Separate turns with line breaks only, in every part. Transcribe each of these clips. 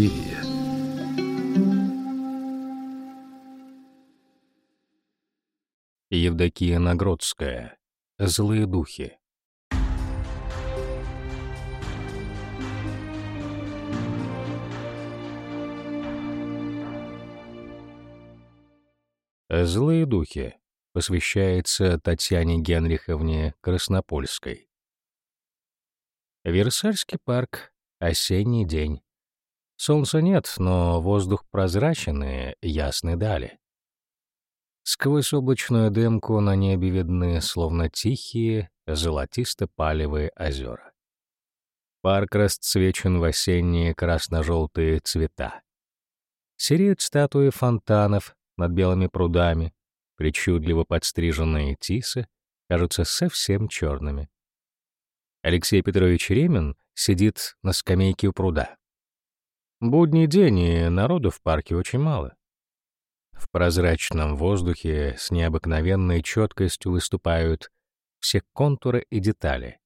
Сибири. Евдокия Нагродская. Злые духи. «Злые духи» посвящается Татьяне Генриховне Краснопольской. Версальский парк. Осенний день. Солнца нет, но воздух прозрачен и ясны дали. Сквозь облачную дымку на небе видны словно тихие, золотисто-палевые озера. Парк расцвечен в осенние красно-желтые цвета. Сереют статуи фонтанов над белыми прудами, причудливо подстриженные тисы кажутся совсем черными. Алексей Петрович Ремин сидит на скамейке у пруда. Будний день, и народу в парке очень мало. В прозрачном воздухе с необыкновенной четкостью выступают все контуры и детали.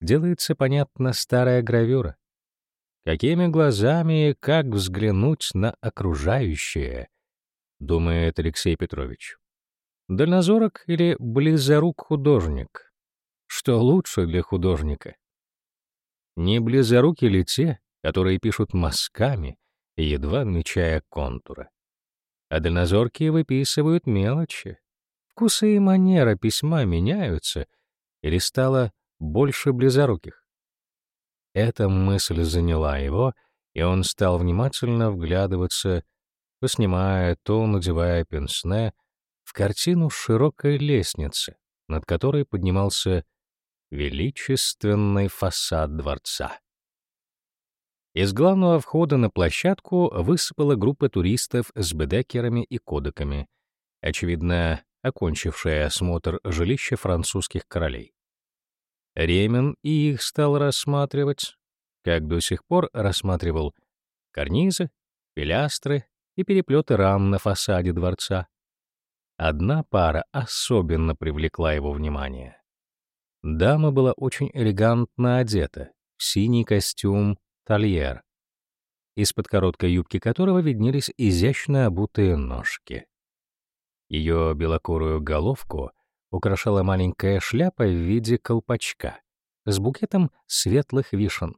Делается, понятно, старая гравюра. Какими глазами и как взглянуть на окружающее, думает Алексей Петрович. Дальнозорок или близорук художник? Что лучше для художника? Не близоруки ли те, которые пишут мазками, едва отмечая контура. А дальнозоркие выписывают мелочи. Вкусы и манера письма меняются, или стало больше близоруких. Эта мысль заняла его, и он стал внимательно вглядываться, то то надевая пенсне, в картину широкой лестницы, над которой поднимался величественный фасад дворца. Из главного входа на площадку высыпала группа туристов с бедекерами и кодеками, очевидно, окончившая осмотр жилища французских королей. Ремен и их стал рассматривать, как до сих пор рассматривал карнизы, пилястры и переплеты рам на фасаде дворца. Одна пара особенно привлекла его внимание. Дама была очень элегантно одета, в синий костюм Тольер, из-под короткой юбки которого виднелись изящно обутые ножки. Ее белокурую головку украшала маленькая шляпа в виде колпачка с букетом светлых вишен.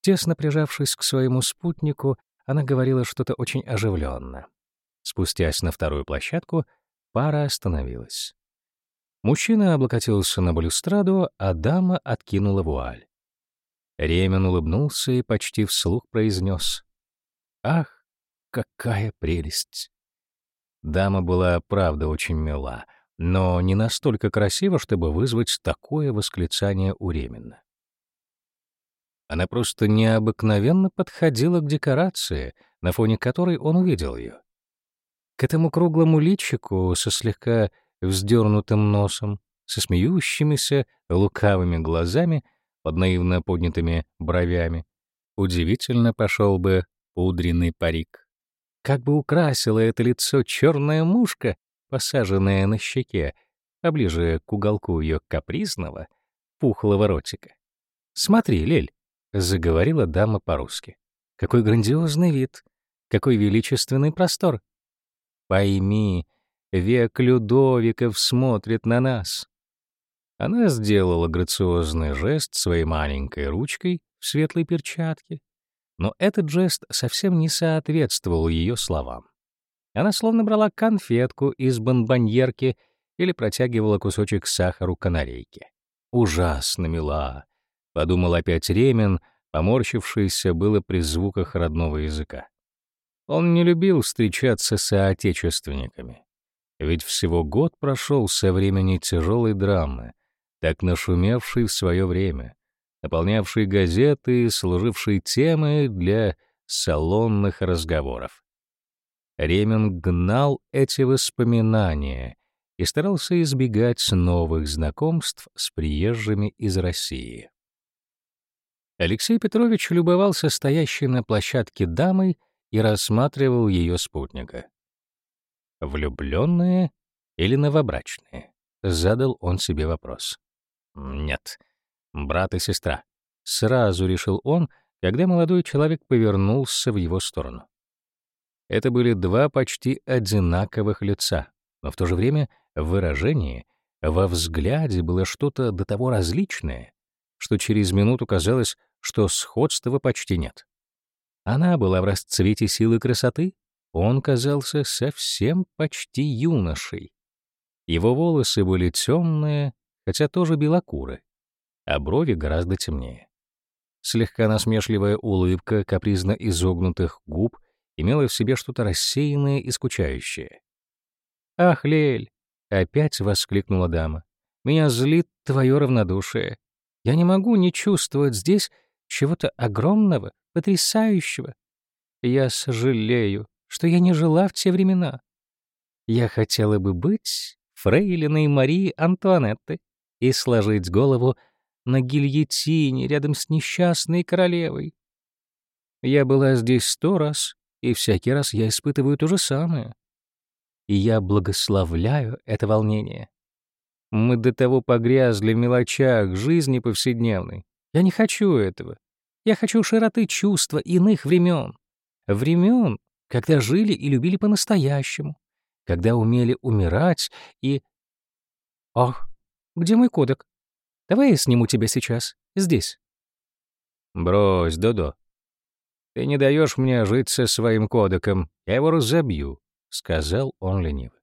Тесно прижавшись к своему спутнику, она говорила что-то очень оживленно. Спустясь на вторую площадку, пара остановилась. Мужчина облокотился на балюстраду, а дама откинула вуаль. Ремин улыбнулся и почти вслух произнес. «Ах, какая прелесть!» Дама была, правда, очень мила, но не настолько красива, чтобы вызвать такое восклицание у Ремина. Она просто необыкновенно подходила к декорации, на фоне которой он увидел ее. К этому круглому личику со слегка вздернутым носом, со смеющимися лукавыми глазами — под наивно поднятыми бровями. Удивительно пошел бы пудренный парик. Как бы украсило это лицо черная мушка, посаженная на щеке, поближе к уголку ее капризного, пухлого ротика. «Смотри, Лель», — заговорила дама по-русски. «Какой грандиозный вид! Какой величественный простор! Пойми, век Людовиков смотрит на нас. Она сделала грациозный жест своей маленькой ручкой в светлой перчатке, но этот жест совсем не соответствовал ее словам. Она словно брала конфетку из бонбоньерки или протягивала кусочек сахару канарейки. «Ужасно мила», — подумал опять Ремин, поморщившийся было при звуках родного языка. Он не любил встречаться с соотечественниками. Ведь всего год прошел со времени тяжелой драмы — так нашумевший в свое время, наполнявший газеты и служивший темой для салонных разговоров. Ремен гнал эти воспоминания и старался избегать новых знакомств с приезжими из России. Алексей Петрович любовался стоящей на площадке дамой и рассматривал ее спутника. «Влюбленные или новобрачные?» — задал он себе вопрос. Нет. Брат и сестра. Сразу решил он, когда молодой человек повернулся в его сторону. Это были два почти одинаковых лица, но в то же время в выражении, во взгляде было что-то до того различное, что через минуту казалось, что сходства почти нет. Она была в расцвете силы красоты, он казался совсем почти юношей. Его волосы были темные, хотя тоже белокуры, а брови гораздо темнее. Слегка насмешливая улыбка капризно изогнутых губ имела в себе что-то рассеянное и скучающее. «Ах, Лель!» — опять воскликнула дама. «Меня злит твое равнодушие. Я не могу не чувствовать здесь чего-то огромного, потрясающего. Я сожалею, что я не жила в те времена. Я хотела бы быть фрейлиной Марии Антуанетты, и сложить голову на гильотине рядом с несчастной королевой. Я была здесь сто раз, и всякий раз я испытываю то же самое. И я благословляю это волнение. Мы до того погрязли в мелочах жизни повседневной. Я не хочу этого. Я хочу широты чувства иных времен. Времен, когда жили и любили по-настоящему, когда умели умирать и... Ох, где мой кодек? Давай я сниму тебя сейчас. Здесь». «Брось, Додо. Ты не даешь мне жить со своим кодеком. Я его разобью», — сказал он лениво.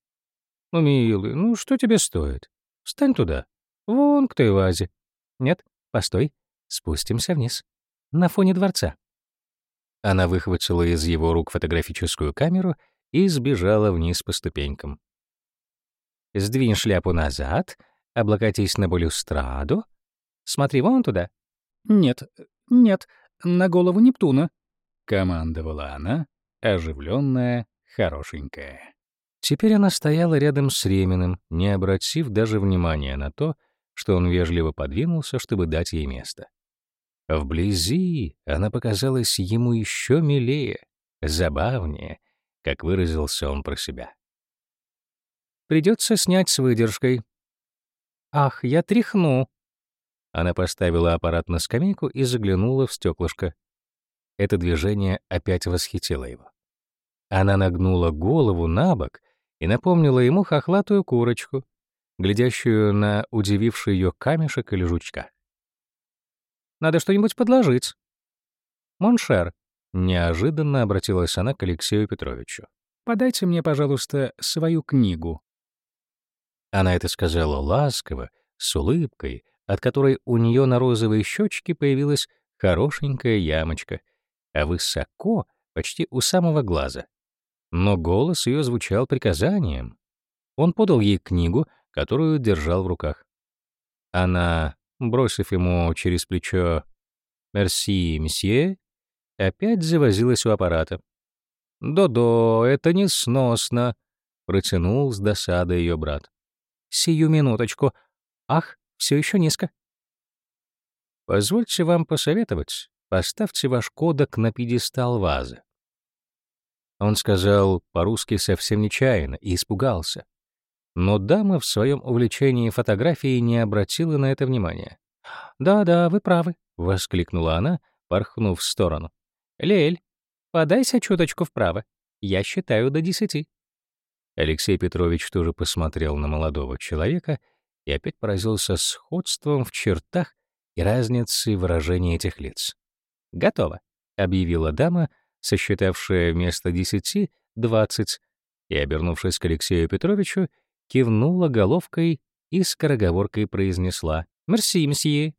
«Ну, милый, ну что тебе стоит? Встань туда. Вон к той вазе. Нет, постой. Спустимся вниз. На фоне дворца». Она выхватила из его рук фотографическую камеру и сбежала вниз по ступенькам. «Сдвинь шляпу назад», Облокотись на балюстраду. Смотри вон туда. Нет, нет, на голову Нептуна. Командовала она, оживленная, хорошенькая. Теперь она стояла рядом с Реминым, не обратив даже внимания на то, что он вежливо подвинулся, чтобы дать ей место. Вблизи она показалась ему еще милее, забавнее, как выразился он про себя. «Придется снять с выдержкой», «Ах, я тряхну!» Она поставила аппарат на скамейку и заглянула в стеклышко. Это движение опять восхитило его. Она нагнула голову на бок и напомнила ему хохлатую курочку, глядящую на удививший ее камешек или жучка. «Надо что-нибудь подложить». «Моншер», — неожиданно обратилась она к Алексею Петровичу, «подайте мне, пожалуйста, свою книгу». Она это сказала ласково, с улыбкой, от которой у нее на розовые щечки появилась хорошенькая ямочка, а высоко, почти у самого глаза. Но голос ее звучал приказанием. Он подал ей книгу, которую держал в руках. Она, бросив ему через плечо «Мерси, месье», опять завозилась у аппарата. «До-до, это несносно», — протянул с досады ее брат. Сию минуточку. Ах, все еще низко. Позвольте вам посоветовать, поставьте ваш кодек на пьедестал вазы. Он сказал по-русски совсем нечаянно и испугался. Но дама в своем увлечении фотографией не обратила на это внимания. «Да-да, вы правы», — воскликнула она, порхнув в сторону. «Лель, подайся чуточку вправо. Я считаю до десяти». Алексей Петрович тоже посмотрел на молодого человека и опять поразился сходством в чертах и разницей выражения этих лиц. «Готово», — объявила дама, сосчитавшая вместо десяти — двадцать, и, обернувшись к Алексею Петровичу, кивнула головкой и скороговоркой произнесла «Мерси, мсье».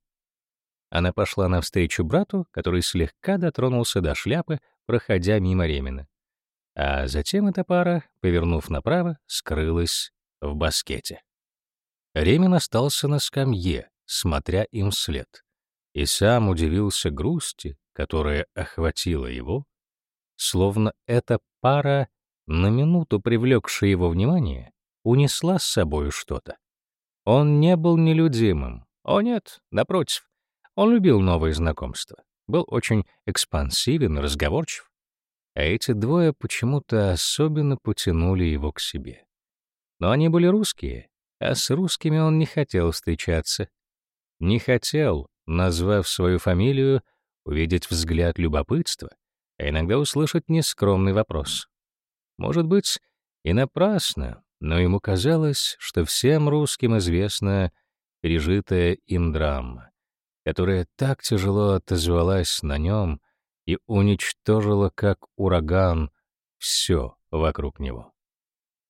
Она пошла навстречу брату, который слегка дотронулся до шляпы, проходя мимо Ремина. А затем эта пара, повернув направо, скрылась в баскете. Ремин остался на скамье, смотря им вслед, и сам удивился грусти, которая охватила его, словно эта пара, на минуту привлекшая его внимание, унесла с собой что-то. Он не был нелюдимым. О нет, напротив. Он любил новые знакомства, был очень экспансивен разговорчив, а эти двое почему-то особенно потянули его к себе. Но они были русские, а с русскими он не хотел встречаться. Не хотел, назвав свою фамилию, увидеть взгляд любопытства, а иногда услышать нескромный вопрос. Может быть, и напрасно, но ему казалось, что всем русским известна пережитая им драма, которая так тяжело отозвалась на нем — и уничтожила, как ураган, все вокруг него.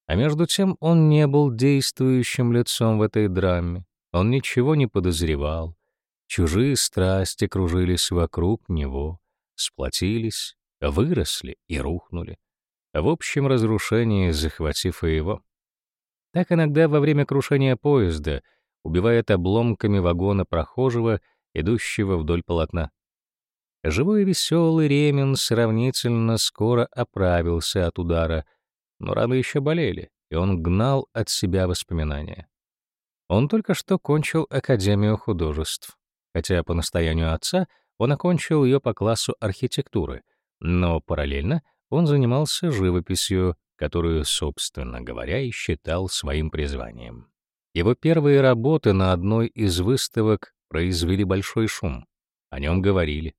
А между тем он не был действующим лицом в этой драме, он ничего не подозревал, чужие страсти кружились вокруг него, сплотились, выросли и рухнули, в общем разрушении захватив и его. Так иногда во время крушения поезда убивает обломками вагона прохожего, идущего вдоль полотна. Живой и веселый Ремин сравнительно скоро оправился от удара, но раны еще болели, и он гнал от себя воспоминания. Он только что кончил Академию художеств, хотя по настоянию отца он окончил ее по классу архитектуры, но параллельно он занимался живописью, которую, собственно говоря, и считал своим призванием. Его первые работы на одной из выставок произвели большой шум. О нем говорили,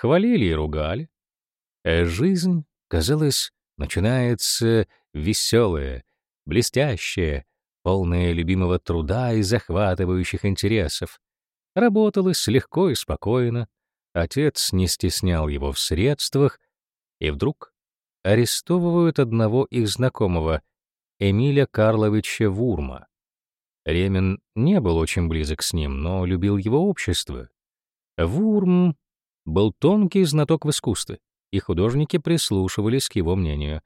хвалили и ругали. Э, жизнь, казалось, начинается веселая, блестящая, полная любимого труда и захватывающих интересов. Работалось легко и спокойно, отец не стеснял его в средствах, и вдруг арестовывают одного их знакомого, Эмиля Карловича Вурма. Ремин не был очень близок с ним, но любил его общество. Вурм был тонкий знаток в искусстве, и художники прислушивались к его мнению.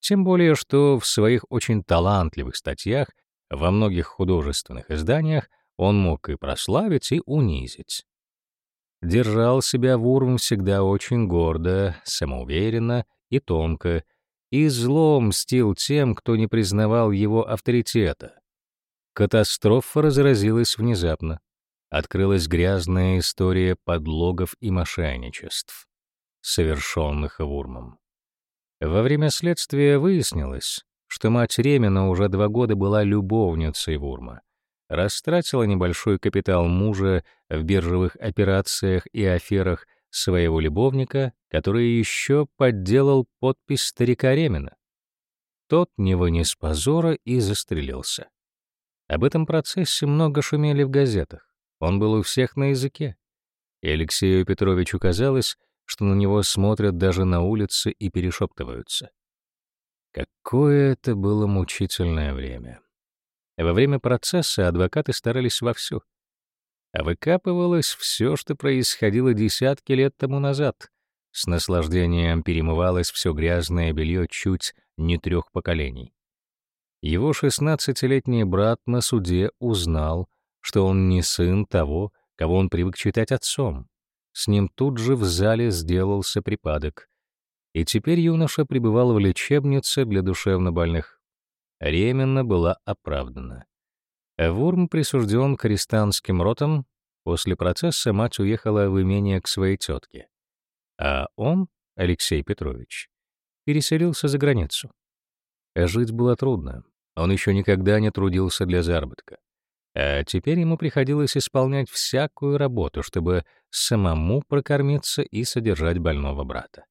Тем более, что в своих очень талантливых статьях во многих художественных изданиях он мог и прославить, и унизить. Держал себя Вурм всегда очень гордо, самоуверенно и тонко, и зло мстил тем, кто не признавал его авторитета. Катастрофа разразилась внезапно открылась грязная история подлогов и мошенничеств, совершенных Вурмом. Во время следствия выяснилось, что мать Ремина уже два года была любовницей Вурма, растратила небольшой капитал мужа в биржевых операциях и аферах своего любовника, который еще подделал подпись старика Ремина. Тот не вынес позора и застрелился. Об этом процессе много шумели в газетах. Он был у всех на языке. И Алексею Петровичу казалось, что на него смотрят даже на улице и перешептываются. Какое это было мучительное время. Во время процесса адвокаты старались вовсю. А выкапывалось все, что происходило десятки лет тому назад. С наслаждением перемывалось все грязное белье чуть не трех поколений. Его шестнадцатилетний брат на суде узнал, что он не сын того, кого он привык считать отцом. С ним тут же в зале сделался припадок. И теперь юноша пребывал в лечебнице для душевнобольных. Ременно была оправдана. Вурм присужден к арестантским ротам, после процесса мать уехала в имение к своей тетке. А он, Алексей Петрович, переселился за границу. Жить было трудно, он еще никогда не трудился для заработка. А теперь ему приходилось исполнять всякую работу, чтобы самому прокормиться и содержать больного брата.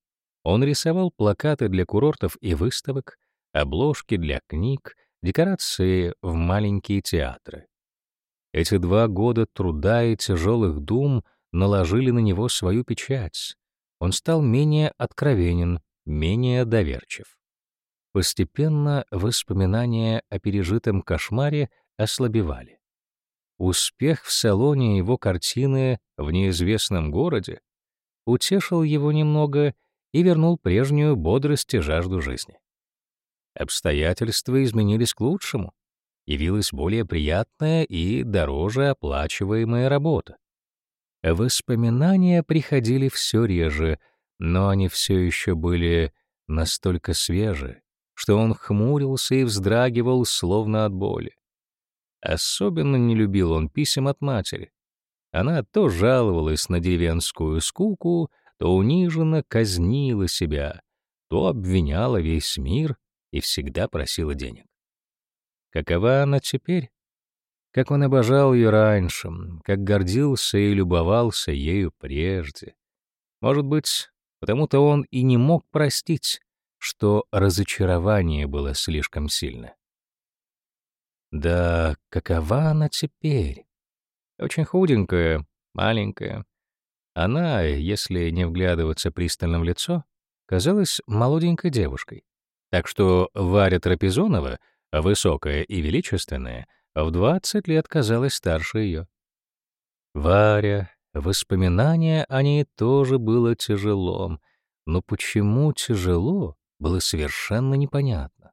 Он рисовал плакаты для курортов и выставок, обложки для книг, декорации в маленькие театры. Эти два года труда и тяжелых дум наложили на него свою печать. Он стал менее откровенен, менее доверчив. Постепенно воспоминания о пережитом кошмаре ослабевали. Успех в салоне его картины в неизвестном городе утешил его немного и вернул прежнюю бодрость и жажду жизни. Обстоятельства изменились к лучшему. Явилась более приятная и дороже оплачиваемая работа. Воспоминания приходили все реже, но они все еще были настолько свежи, что он хмурился и вздрагивал, словно от боли. Особенно не любил он писем от матери. Она то жаловалась на деревенскую скуку, то униженно казнила себя, то обвиняла весь мир и всегда просила денег. Какова она теперь? Как он обожал ее раньше, как гордился и любовался ею прежде. Может быть, потому-то он и не мог простить, что разочарование было слишком сильно. Да какова она теперь? Очень худенькая, маленькая. Она, если не вглядываться пристально в лицо, казалась молоденькой девушкой. Так что Варя Трапезонова, высокая и величественная, в 20 лет казалась старше ее. Варя, Воспоминания о ней тоже было тяжелом, но почему тяжело, было совершенно непонятно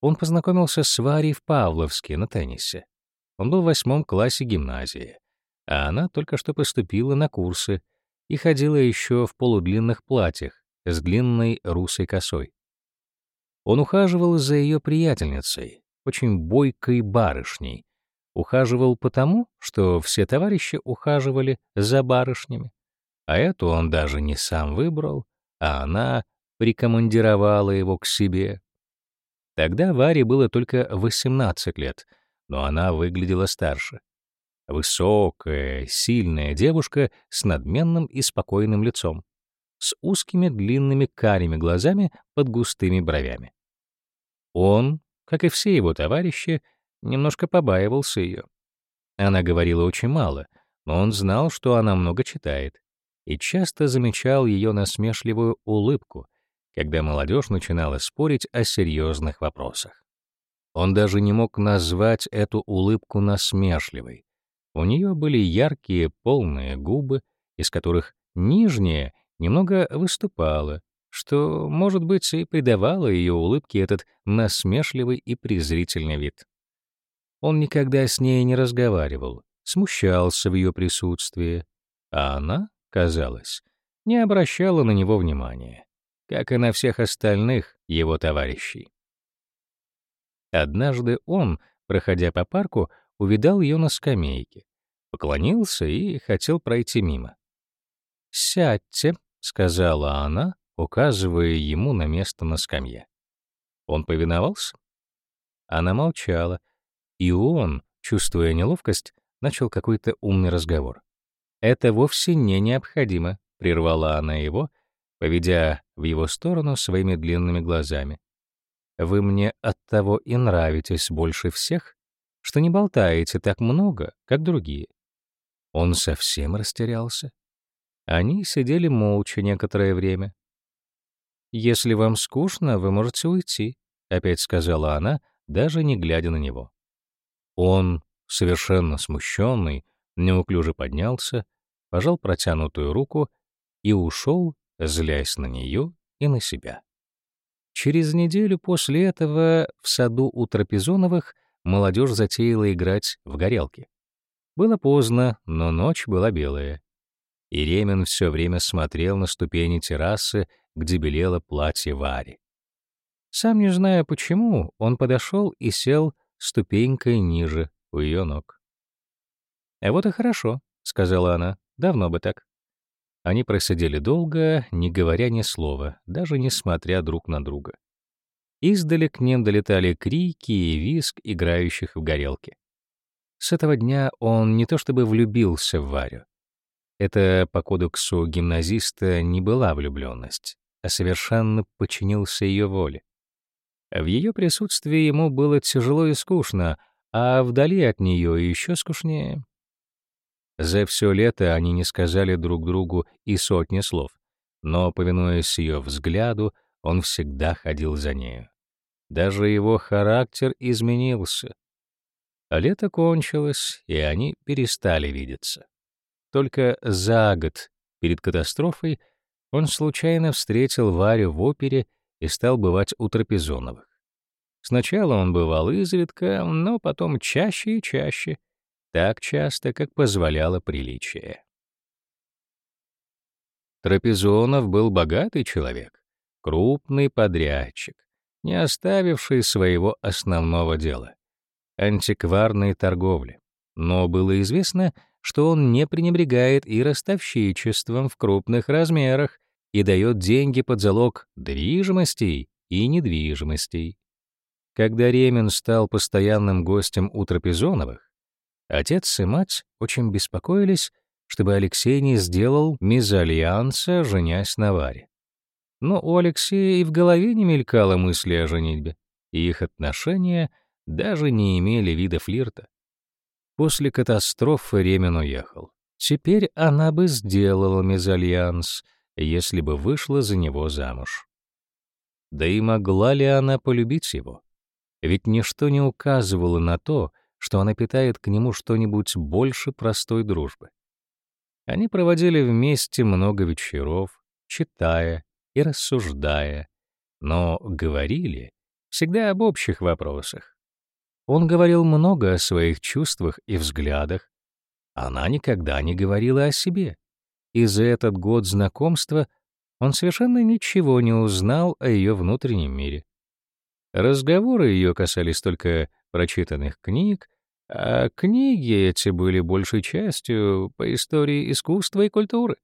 он познакомился с Варей в Павловске на теннисе. Он был в восьмом классе гимназии, а она только что поступила на курсы и ходила еще в полудлинных платьях с длинной русой косой. Он ухаживал за ее приятельницей, очень бойкой барышней. Ухаживал потому, что все товарищи ухаживали за барышнями. А эту он даже не сам выбрал, а она прикомандировала его к себе. Тогда Варе было только 18 лет, но она выглядела старше. Высокая, сильная девушка с надменным и спокойным лицом, с узкими длинными карими глазами под густыми бровями. Он, как и все его товарищи, немножко побаивался ее. Она говорила очень мало, но он знал, что она много читает, и часто замечал ее насмешливую улыбку, когда молодежь начинала спорить о серьезных вопросах. Он даже не мог назвать эту улыбку насмешливой. У нее были яркие, полные губы, из которых нижняя немного выступала, что, может быть, и придавало ее улыбке этот насмешливый и презрительный вид. Он никогда с ней не разговаривал, смущался в ее присутствии, а она, казалось, не обращала на него внимания как и на всех остальных его товарищей. Однажды он, проходя по парку, увидал ее на скамейке, поклонился и хотел пройти мимо. «Сядьте», — сказала она, указывая ему на место на скамье. Он повиновался? Она молчала, и он, чувствуя неловкость, начал какой-то умный разговор. «Это вовсе не необходимо», — прервала она его поведя в его сторону своими длинными глазами. «Вы мне оттого и нравитесь больше всех, что не болтаете так много, как другие». Он совсем растерялся. Они сидели молча некоторое время. «Если вам скучно, вы можете уйти», — опять сказала она, даже не глядя на него. Он, совершенно смущенный, неуклюже поднялся, пожал протянутую руку и ушел злясь на нее и на себя. Через неделю после этого в саду у Трапезоновых молодежь затеяла играть в горелки. Было поздно, но ночь была белая. И Ремин все время смотрел на ступени террасы, где белело платье Вари. Сам не зная почему, он подошел и сел ступенькой ниже у ее ног. «А вот и хорошо», — сказала она, — «давно бы так». Они просидели долго, не говоря ни слова, даже не смотря друг на друга. Издали к ним долетали крики и визг играющих в горелке. С этого дня он не то чтобы влюбился в Варю. Это по кодексу гимназиста не была влюбленность, а совершенно подчинился ее воле. В ее присутствии ему было тяжело и скучно, а вдали от нее еще скучнее. За все лето они не сказали друг другу и сотни слов, но, повинуясь ее взгляду, он всегда ходил за нею. Даже его характер изменился. А лето кончилось, и они перестали видеться. Только за год перед катастрофой он случайно встретил Варю в опере и стал бывать у Трапезоновых. Сначала он бывал изредка, но потом чаще и чаще — так часто, как позволяло приличие. Трапезонов был богатый человек, крупный подрядчик, не оставивший своего основного дела — антикварной торговли. Но было известно, что он не пренебрегает и ростовщичеством в крупных размерах и дает деньги под залог движимостей и недвижимостей. Когда Ремин стал постоянным гостем у Трапезоновых, Отец и мать очень беспокоились, чтобы Алексей не сделал мезальянса, женясь на Варе. Но у Алексея и в голове не мелькало мысли о женитьбе, и их отношения даже не имели вида флирта. После катастрофы Ремен уехал. Теперь она бы сделала мезальянс, если бы вышла за него замуж. Да и могла ли она полюбить его? Ведь ничто не указывало на то, что что она питает к нему что-нибудь больше простой дружбы. Они проводили вместе много вечеров, читая и рассуждая, но говорили всегда об общих вопросах. Он говорил много о своих чувствах и взглядах. Она никогда не говорила о себе. И за этот год знакомства он совершенно ничего не узнал о ее внутреннем мире. Разговоры ее касались только прочитанных книг а книги эти были большей частью по истории искусства и культуры.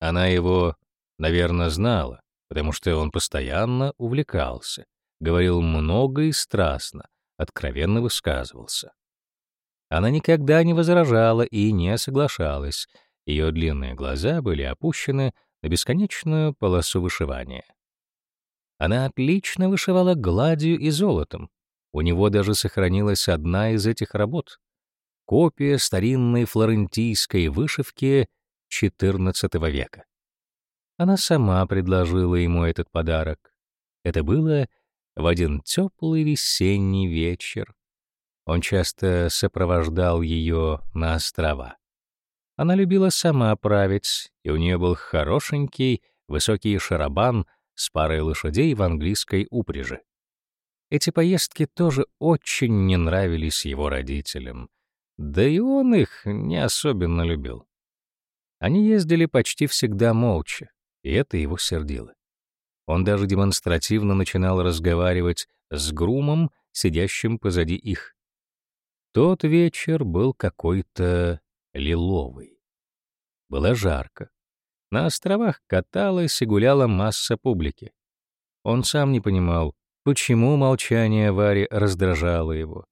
Она его, наверное, знала, потому что он постоянно увлекался, говорил много и страстно, откровенно высказывался. Она никогда не возражала и не соглашалась, ее длинные глаза были опущены на бесконечную полосу вышивания. Она отлично вышивала гладью и золотом, у него даже сохранилась одна из этих работ — копия старинной флорентийской вышивки XIV века. Она сама предложила ему этот подарок. Это было в один теплый весенний вечер. Он часто сопровождал ее на острова. Она любила сама править, и у нее был хорошенький, высокий шарабан с парой лошадей в английской упряжи. Эти поездки тоже очень не нравились его родителям. Да и он их не особенно любил. Они ездили почти всегда молча, и это его сердило. Он даже демонстративно начинал разговаривать с грумом, сидящим позади их. Тот вечер был какой-то лиловый. Было жарко. На островах каталась и гуляла масса публики. Он сам не понимал, Почему молчание Вари раздражало его?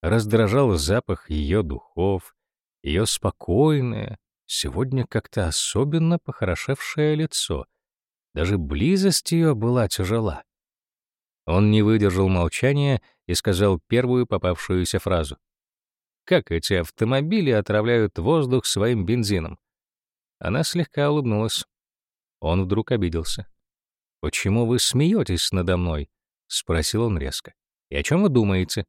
Раздражал запах ее духов, ее спокойное, сегодня как-то особенно похорошевшее лицо. Даже близость ее была тяжела. Он не выдержал молчания и сказал первую попавшуюся фразу. «Как эти автомобили отравляют воздух своим бензином?» Она слегка улыбнулась. Он вдруг обиделся. «Почему вы смеетесь надо мной?» — спросил он резко. «И о чем вы думаете?»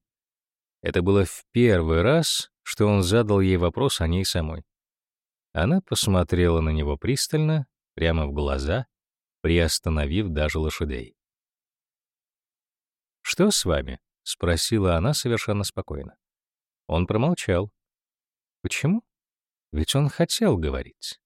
Это было в первый раз, что он задал ей вопрос о ней самой. Она посмотрела на него пристально, прямо в глаза, приостановив даже лошадей. «Что с вами?» — спросила она совершенно спокойно. Он промолчал. «Почему? Ведь он хотел говорить.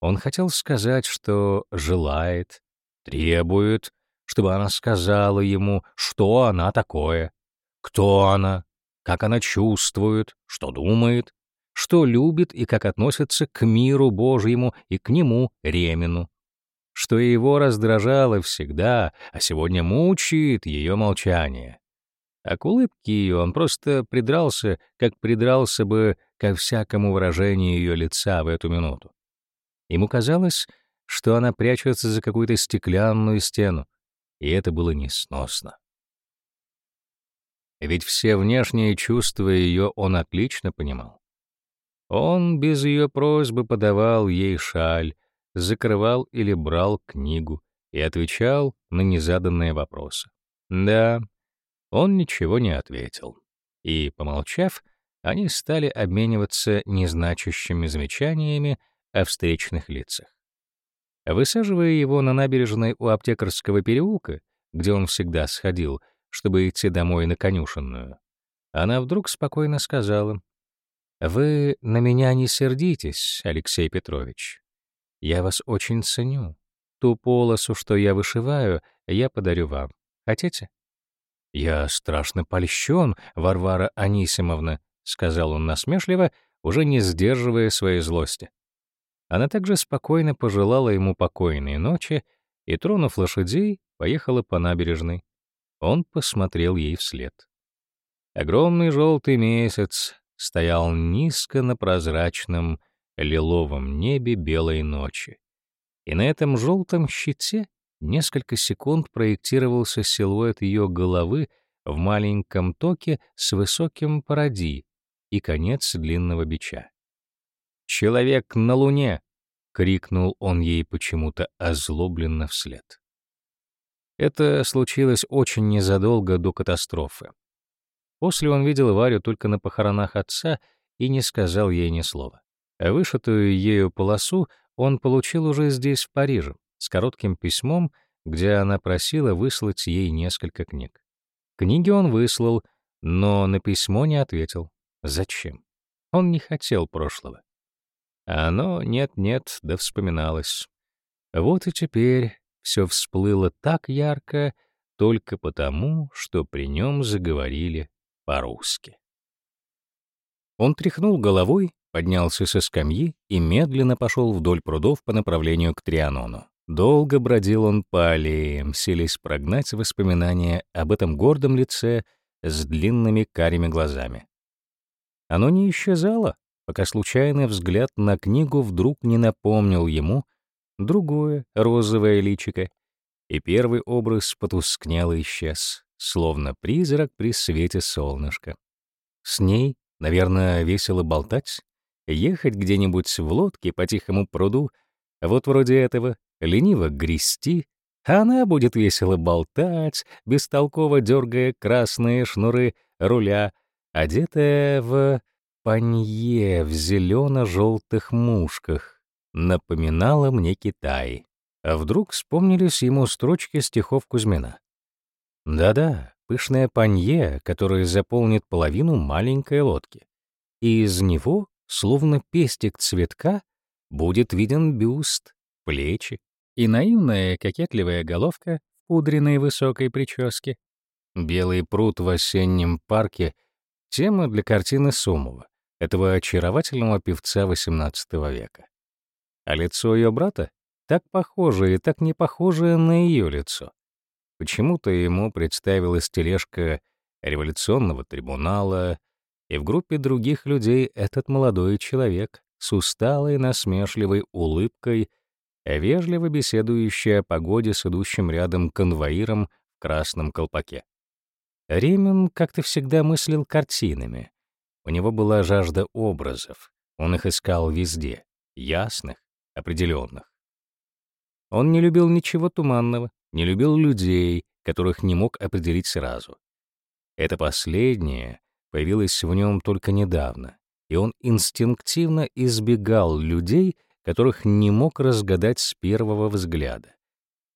Он хотел сказать, что желает, требует, чтобы она сказала ему, что она такое, кто она, как она чувствует, что думает, что любит и как относится к миру Божьему и к нему, Ремину. Что его раздражало всегда, а сегодня мучает ее молчание. А к улыбке ее он просто придрался, как придрался бы ко всякому выражению ее лица в эту минуту. Ему казалось, что она прячется за какую-то стеклянную стену, и это было несносно. Ведь все внешние чувства ее он отлично понимал. Он без ее просьбы подавал ей шаль, закрывал или брал книгу и отвечал на незаданные вопросы. Да, он ничего не ответил. И, помолчав, они стали обмениваться незначащими замечаниями о встречных лицах. Высаживая его на набережной у аптекарского переулка, где он всегда сходил, чтобы идти домой на конюшенную, она вдруг спокойно сказала, «Вы на меня не сердитесь, Алексей Петрович. Я вас очень ценю. Ту полосу, что я вышиваю, я подарю вам. Хотите?» «Я страшно польщен, Варвара Анисимовна», — сказал он насмешливо, уже не сдерживая своей злости. Она также спокойно пожелала ему покойной ночи и, тронув лошадей, поехала по набережной. Он посмотрел ей вслед. Огромный желтый месяц стоял низко на прозрачном лиловом небе белой ночи. И на этом желтом щите несколько секунд проектировался силуэт ее головы в маленьком токе с высоким пароди и конец длинного бича. Человек на Луне!» — крикнул он ей почему-то озлобленно вслед. Это случилось очень незадолго до катастрофы. После он видел Варю только на похоронах отца и не сказал ей ни слова. А вышитую ею полосу он получил уже здесь, в Париже, с коротким письмом, где она просила выслать ей несколько книг. Книги он выслал, но на письмо не ответил. Зачем? Он не хотел прошлого оно нет-нет, да вспоминалось. Вот и теперь все всплыло так ярко только потому, что при нем заговорили по-русски. Он тряхнул головой, поднялся со скамьи и медленно пошел вдоль прудов по направлению к Трианону. Долго бродил он по аллеям, селись прогнать воспоминания об этом гордом лице с длинными карими глазами. Оно не исчезало, пока случайный взгляд на книгу вдруг не напомнил ему другое розовое личико, и первый образ потускнел и исчез, словно призрак при свете солнышка. С ней, наверное, весело болтать, ехать где-нибудь в лодке по тихому пруду, вот вроде этого, лениво грести, а она будет весело болтать, бестолково дергая красные шнуры руля, одетая в панье в зелено-желтых мушках напоминало мне Китай. А вдруг вспомнились ему строчки стихов Кузьмина. Да-да, пышное панье, которое заполнит половину маленькой лодки. И из него, словно пестик цветка, будет виден бюст, плечи и наивная кокетливая головка в пудренной высокой прическе. Белый пруд в осеннем парке — тема для картины Сумова этого очаровательного певца XVIII века. А лицо ее брата так похоже и так не похоже на ее лицо. Почему-то ему представилась тележка революционного трибунала, и в группе других людей этот молодой человек с усталой насмешливой улыбкой, вежливо беседующий о погоде с идущим рядом конвоиром в красном колпаке. Римин как-то всегда мыслил картинами, у него была жажда образов, он их искал везде, ясных, определенных. Он не любил ничего туманного, не любил людей, которых не мог определить сразу. Это последнее появилось в нем только недавно, и он инстинктивно избегал людей, которых не мог разгадать с первого взгляда.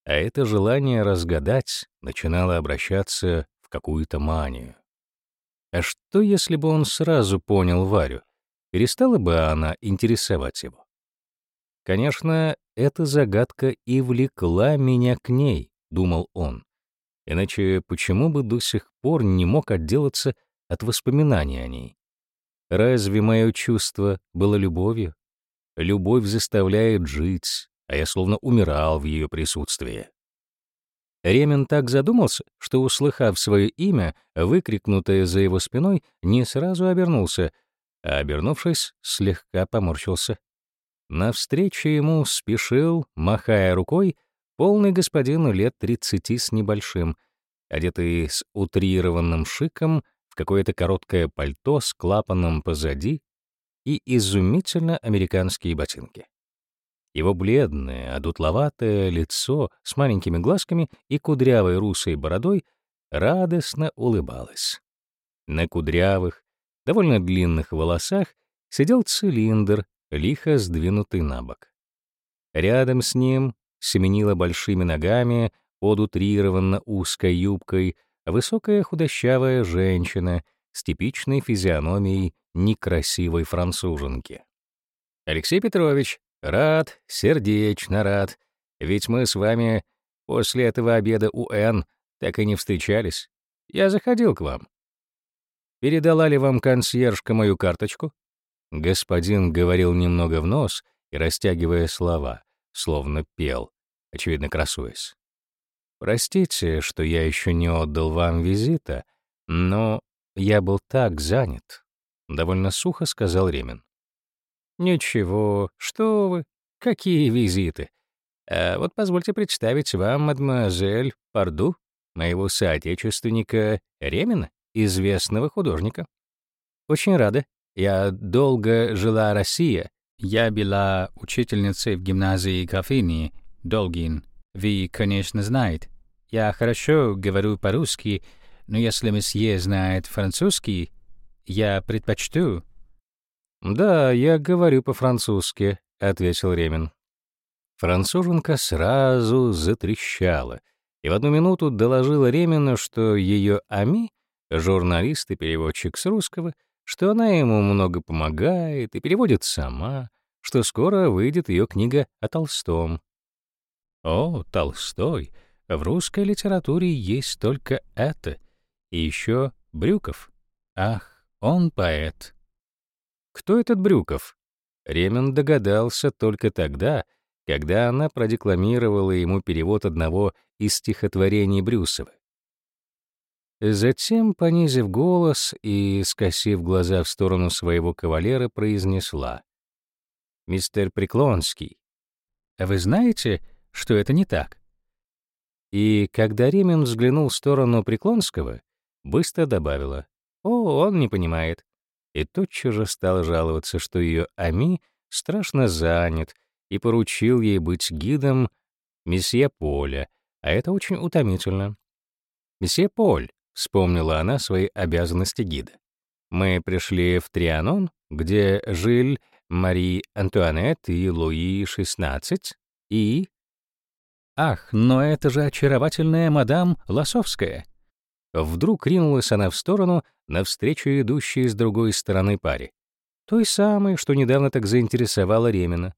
А это желание разгадать начинало обращаться в какую-то манию. А что, если бы он сразу понял Варю? Перестала бы она интересовать его? Конечно, эта загадка и влекла меня к ней, думал он. Иначе почему бы до сих пор не мог отделаться от воспоминаний о ней? Разве мое чувство было любовью? Любовь заставляет жить, а я словно умирал в ее присутствии. Ремен так задумался, что, услыхав свое имя, выкрикнутое за его спиной, не сразу обернулся, а, обернувшись, слегка поморщился. Навстречу ему спешил, махая рукой, полный господин лет тридцати с небольшим, одетый с утрированным шиком в какое-то короткое пальто с клапаном позади и изумительно американские ботинки. Его бледное, одутловатое лицо с маленькими глазками и кудрявой русой бородой радостно улыбалось. На кудрявых, довольно длинных волосах сидел цилиндр, лихо сдвинутый на бок. Рядом с ним семенила большими ногами, одутрированно узкой юбкой, высокая худощавая женщина с типичной физиономией некрасивой француженки. «Алексей Петрович», Рад, сердечно рад. Ведь мы с вами после этого обеда у Н так и не встречались. Я заходил к вам. Передала ли вам консьержка мою карточку? Господин говорил немного в нос и растягивая слова, словно пел, очевидно красуясь. Простите, что я еще не отдал вам визита, но я был так занят, довольно сухо сказал Ремин. Ничего, что вы, какие визиты. А вот позвольте представить вам мадемуазель Парду, моего соотечественника Ремина, известного художника. Очень рада. Я долго жила в России. Я была учительницей в гимназии графини Долгин. Вы, конечно, знаете. Я хорошо говорю по-русски, но если месье знает французский, я предпочту «Да, я говорю по-французски», — ответил Ремин. Француженка сразу затрещала и в одну минуту доложила Ремину, что ее Ами, журналист и переводчик с русского, что она ему много помогает и переводит сама, что скоро выйдет ее книга о Толстом. О, Толстой! В русской литературе есть только это. И еще Брюков. Ах, он поэт. Кто этот Брюков? Ремен догадался только тогда, когда она продекламировала ему перевод одного из стихотворений Брюсова. Затем, понизив голос и скосив глаза в сторону своего кавалера, произнесла. «Мистер Преклонский, вы знаете, что это не так?» И когда Ремен взглянул в сторону Преклонского, быстро добавила. «О, он не понимает и тотчас же стал жаловаться, что ее Ами страшно занят и поручил ей быть гидом месье Поля, а это очень утомительно. «Месье Поль», — вспомнила она свои обязанности гида. «Мы пришли в Трианон, где жили Мари Антуанет и Луи XVI, и...» «Ах, но это же очаровательная мадам Лосовская», Вдруг ринулась она в сторону, навстречу идущей с другой стороны паре. Той самой, что недавно так заинтересовала Ремина.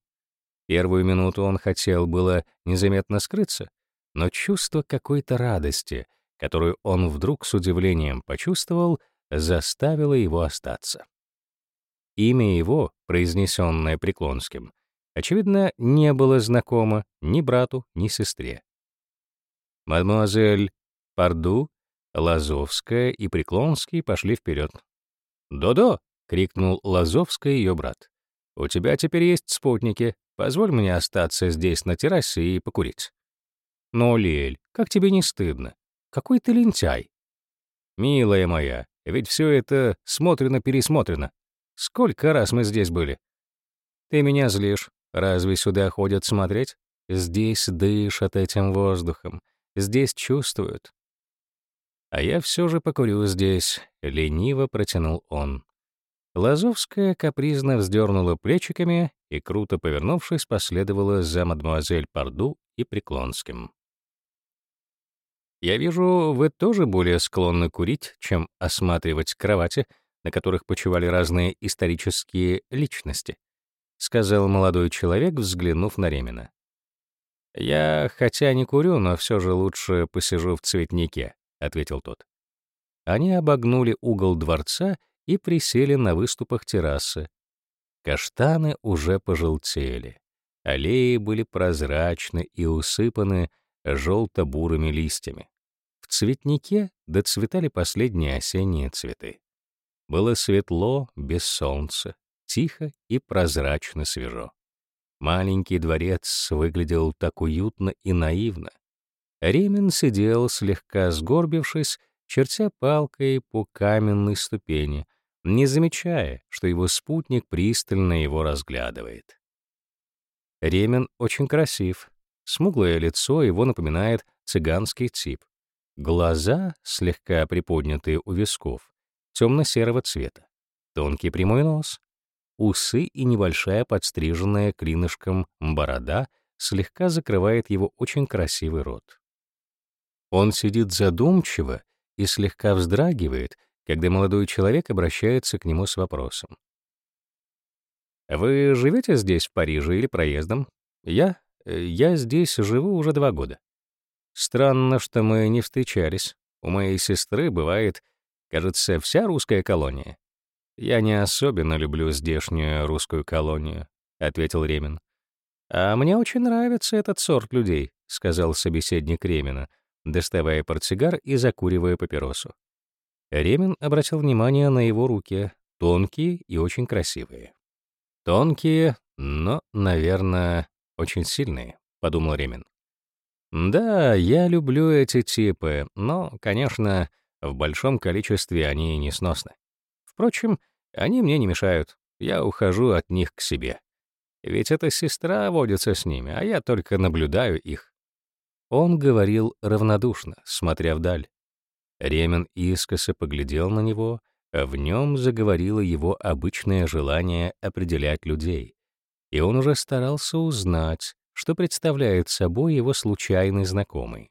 Первую минуту он хотел было незаметно скрыться, но чувство какой-то радости, которую он вдруг с удивлением почувствовал, заставило его остаться. Имя его, произнесенное Преклонским, очевидно, не было знакомо ни брату, ни сестре. «Мадемуазель Парду Лазовская и Преклонский пошли вперед. До-до! крикнул Лазовская ее брат. «У тебя теперь есть спутники. Позволь мне остаться здесь на террасе и покурить». Но «Ну, Лель, как тебе не стыдно? Какой ты лентяй!» «Милая моя, ведь все это смотрено-пересмотрено. Сколько раз мы здесь были?» «Ты меня злишь. Разве сюда ходят смотреть? Здесь дышат этим воздухом. Здесь чувствуют. А я все же покурю здесь», — лениво протянул он. Лазовская капризно вздернула плечиками и, круто повернувшись, последовала за мадемуазель Парду и Преклонским. «Я вижу, вы тоже более склонны курить, чем осматривать кровати, на которых почивали разные исторические личности», — сказал молодой человек, взглянув на Ремина. «Я, хотя не курю, но все же лучше посижу в цветнике», ответил тот. Они обогнули угол дворца и присели на выступах террасы. Каштаны уже пожелтели. Аллеи были прозрачны и усыпаны желто-бурыми листьями. В цветнике доцветали последние осенние цветы. Было светло, без солнца, тихо и прозрачно свежо. Маленький дворец выглядел так уютно и наивно, Ремин сидел, слегка сгорбившись, чертя палкой по каменной ступени, не замечая, что его спутник пристально его разглядывает. Ремин очень красив. Смуглое лицо его напоминает цыганский тип. Глаза, слегка приподнятые у висков, темно-серого цвета. Тонкий прямой нос. Усы и небольшая подстриженная клинышком борода слегка закрывает его очень красивый рот. Он сидит задумчиво и слегка вздрагивает, когда молодой человек обращается к нему с вопросом. «Вы живете здесь, в Париже, или проездом?» «Я? Э, я здесь живу уже два года. Странно, что мы не встречались. У моей сестры бывает, кажется, вся русская колония». «Я не особенно люблю здешнюю русскую колонию», — ответил Ремин. «А мне очень нравится этот сорт людей», — сказал собеседник Ремина, — доставая портсигар и закуривая папиросу. Ремин обратил внимание на его руки, тонкие и очень красивые. «Тонкие, но, наверное, очень сильные», — подумал Ремин. «Да, я люблю эти типы, но, конечно, в большом количестве они несносны. Впрочем, они мне не мешают, я ухожу от них к себе. Ведь эта сестра водится с ними, а я только наблюдаю их. Он говорил равнодушно, смотря вдаль. Ремен искоса поглядел на него, а в нем заговорило его обычное желание определять людей. И он уже старался узнать, что представляет собой его случайный знакомый.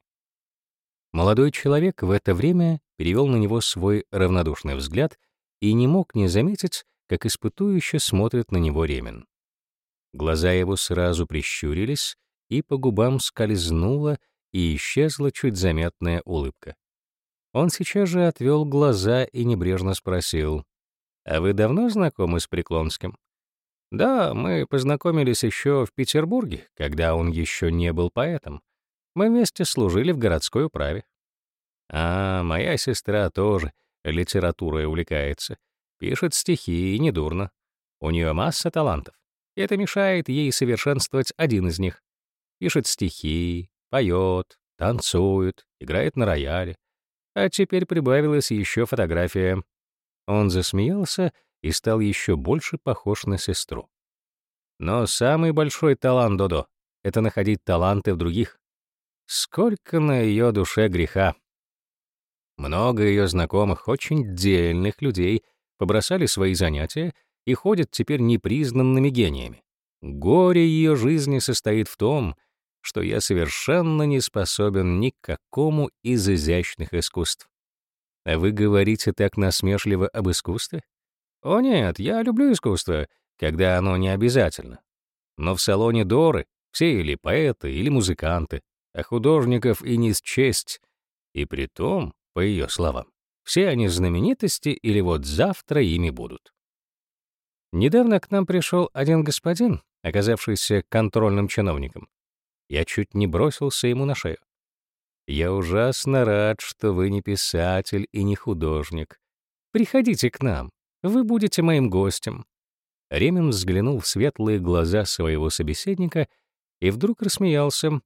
Молодой человек в это время перевел на него свой равнодушный взгляд и не мог не заметить, как испытующе смотрит на него Ремен. Глаза его сразу прищурились, и по губам скользнула и исчезла чуть заметная улыбка. Он сейчас же отвел глаза и небрежно спросил, «А вы давно знакомы с Преклонским?» «Да, мы познакомились еще в Петербурге, когда он еще не был поэтом. Мы вместе служили в городской управе». «А, моя сестра тоже литературой увлекается. Пишет стихи и недурно. У нее масса талантов. Это мешает ей совершенствовать один из них пишет стихи, поет, танцует, играет на рояле. А теперь прибавилась еще фотография. Он засмеялся и стал еще больше похож на сестру. Но самый большой талант Додо — это находить таланты в других. Сколько на ее душе греха. Много ее знакомых, очень дельных людей побросали свои занятия и ходят теперь непризнанными гениями. Горе ее жизни состоит в том, что я совершенно не способен ни к какому из изящных искусств. А вы говорите так насмешливо об искусстве? О нет, я люблю искусство, когда оно не обязательно. Но в салоне Доры все или поэты, или музыканты, а художников и не счесть. И при том, по ее словам, все они знаменитости или вот завтра ими будут. Недавно к нам пришел один господин, оказавшийся контрольным чиновником. Я чуть не бросился ему на шею. «Я ужасно рад, что вы не писатель и не художник. Приходите к нам, вы будете моим гостем». Ремин взглянул в светлые глаза своего собеседника и вдруг рассмеялся.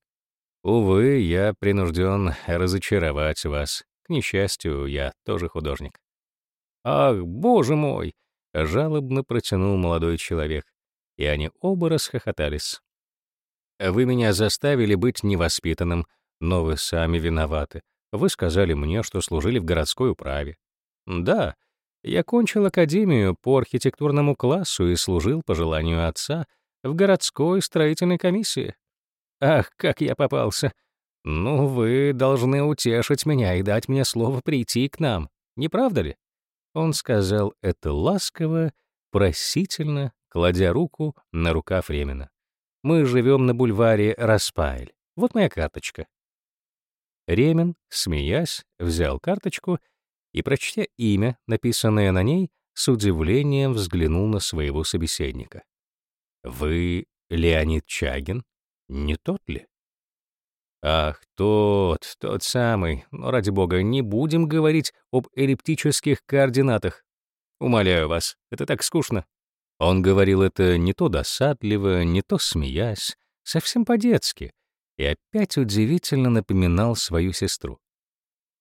«Увы, я принужден разочаровать вас. К несчастью, я тоже художник». «Ах, боже мой!» — жалобно протянул молодой человек и они оба расхохотались. «Вы меня заставили быть невоспитанным, но вы сами виноваты. Вы сказали мне, что служили в городской управе. Да, я кончил академию по архитектурному классу и служил, по желанию отца, в городской строительной комиссии. Ах, как я попался! Ну, вы должны утешить меня и дать мне слово прийти к нам, не правда ли?» Он сказал это ласково, просительно, кладя руку на рукав Ремина. «Мы живем на бульваре Распайль. Вот моя карточка». Ремин, смеясь, взял карточку и, прочтя имя, написанное на ней, с удивлением взглянул на своего собеседника. «Вы Леонид Чагин? Не тот ли?» «Ах, тот, тот самый. Но, ради бога, не будем говорить об эллиптических координатах. Умоляю вас, это так скучно». Он говорил это не то досадливо, не то смеясь, совсем по-детски, и опять удивительно напоминал свою сестру.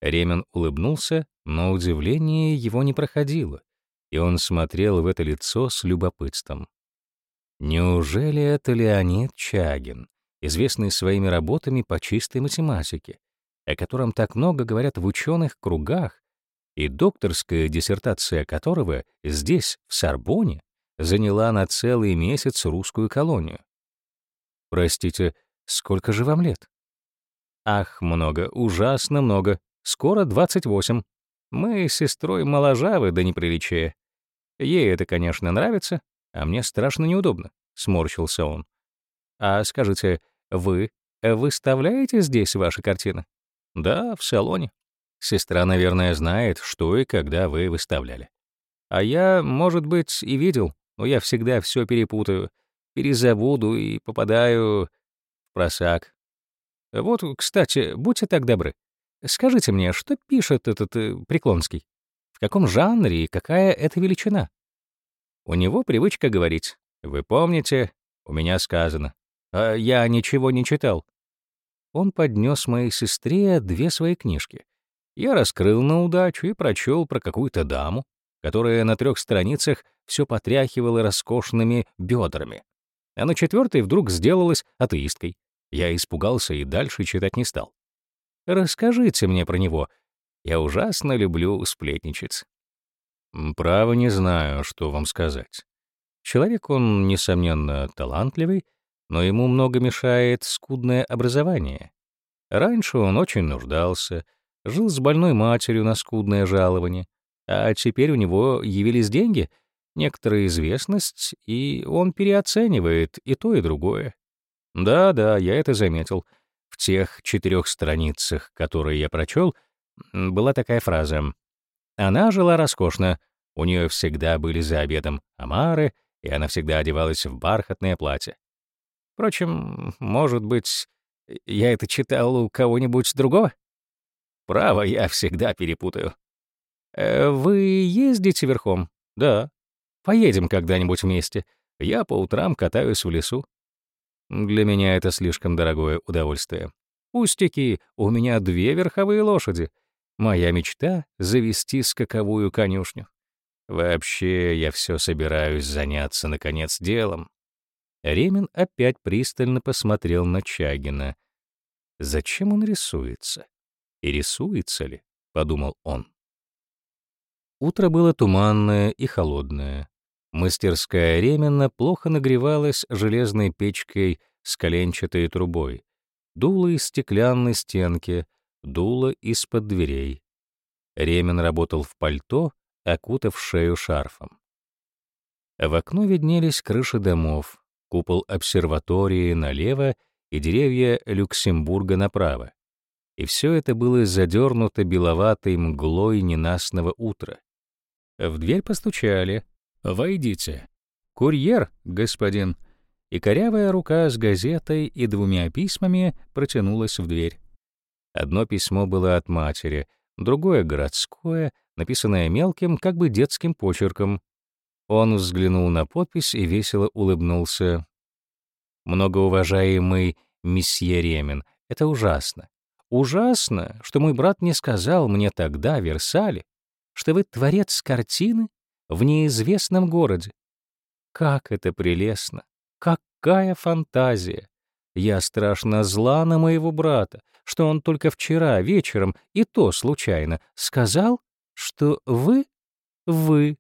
Ремен улыбнулся, но удивление его не проходило, и он смотрел в это лицо с любопытством. Неужели это Леонид Чагин, известный своими работами по чистой математике, о котором так много говорят в ученых кругах, и докторская диссертация которого здесь, в Сорбоне, заняла на целый месяц русскую колонию. Простите, сколько же вам лет? Ах, много, ужасно много. Скоро 28. Мы с сестрой моложавы, до неприличия. Ей это, конечно, нравится, а мне страшно неудобно, — сморщился он. А скажите, вы выставляете здесь ваши картины? Да, в салоне. Сестра, наверное, знает, что и когда вы выставляли. А я, может быть, и видел, но я всегда все перепутаю, перезабуду и попадаю в просак. Вот, кстати, будьте так добры, скажите мне, что пишет этот э, Преклонский? В каком жанре и какая это величина? У него привычка говорить «Вы помните, у меня сказано». А я ничего не читал. Он поднес моей сестре две свои книжки. Я раскрыл на удачу и прочел про какую-то даму которая на трех страницах все потряхивала роскошными бедрами. А на четвертой вдруг сделалась атеисткой. Я испугался и дальше читать не стал. «Расскажите мне про него. Я ужасно люблю сплетничать». «Право не знаю, что вам сказать. Человек он, несомненно, талантливый, но ему много мешает скудное образование. Раньше он очень нуждался, жил с больной матерью на скудное жалование. А теперь у него явились деньги, некоторая известность, и он переоценивает и то, и другое. Да-да, я это заметил. В тех четырех страницах, которые я прочел, была такая фраза. Она жила роскошно, у нее всегда были за обедом омары, и она всегда одевалась в бархатное платье. Впрочем, может быть, я это читал у кого-нибудь другого? Право, я всегда перепутаю. Э, «Вы ездите верхом?» «Да». «Поедем когда-нибудь вместе. Я по утрам катаюсь в лесу». «Для меня это слишком дорогое удовольствие». «Пустяки, у меня две верховые лошади. Моя мечта — завести скаковую конюшню. Вообще, я все собираюсь заняться, наконец, делом». Ремин опять пристально посмотрел на Чагина. «Зачем он рисуется? И рисуется ли?» — подумал он. Утро было туманное и холодное. Мастерская Ременно плохо нагревалась железной печкой с коленчатой трубой. Дуло из стеклянной стенки, дуло из-под дверей. Ремен работал в пальто, окутав шею шарфом. В окно виднелись крыши домов, купол обсерватории налево и деревья Люксембурга направо. И все это было задернуто беловатой мглой ненастного утра. В дверь постучали. «Войдите». «Курьер, господин». И корявая рука с газетой и двумя письмами протянулась в дверь. Одно письмо было от матери, другое — городское, написанное мелким, как бы детским почерком. Он взглянул на подпись и весело улыбнулся. «Многоуважаемый месье Ремин, это ужасно. Ужасно, что мой брат не сказал мне тогда в Версале, что вы творец картины в неизвестном городе. Как это прелестно! Какая фантазия! Я страшно зла на моего брата, что он только вчера вечером, и то случайно, сказал, что вы — вы.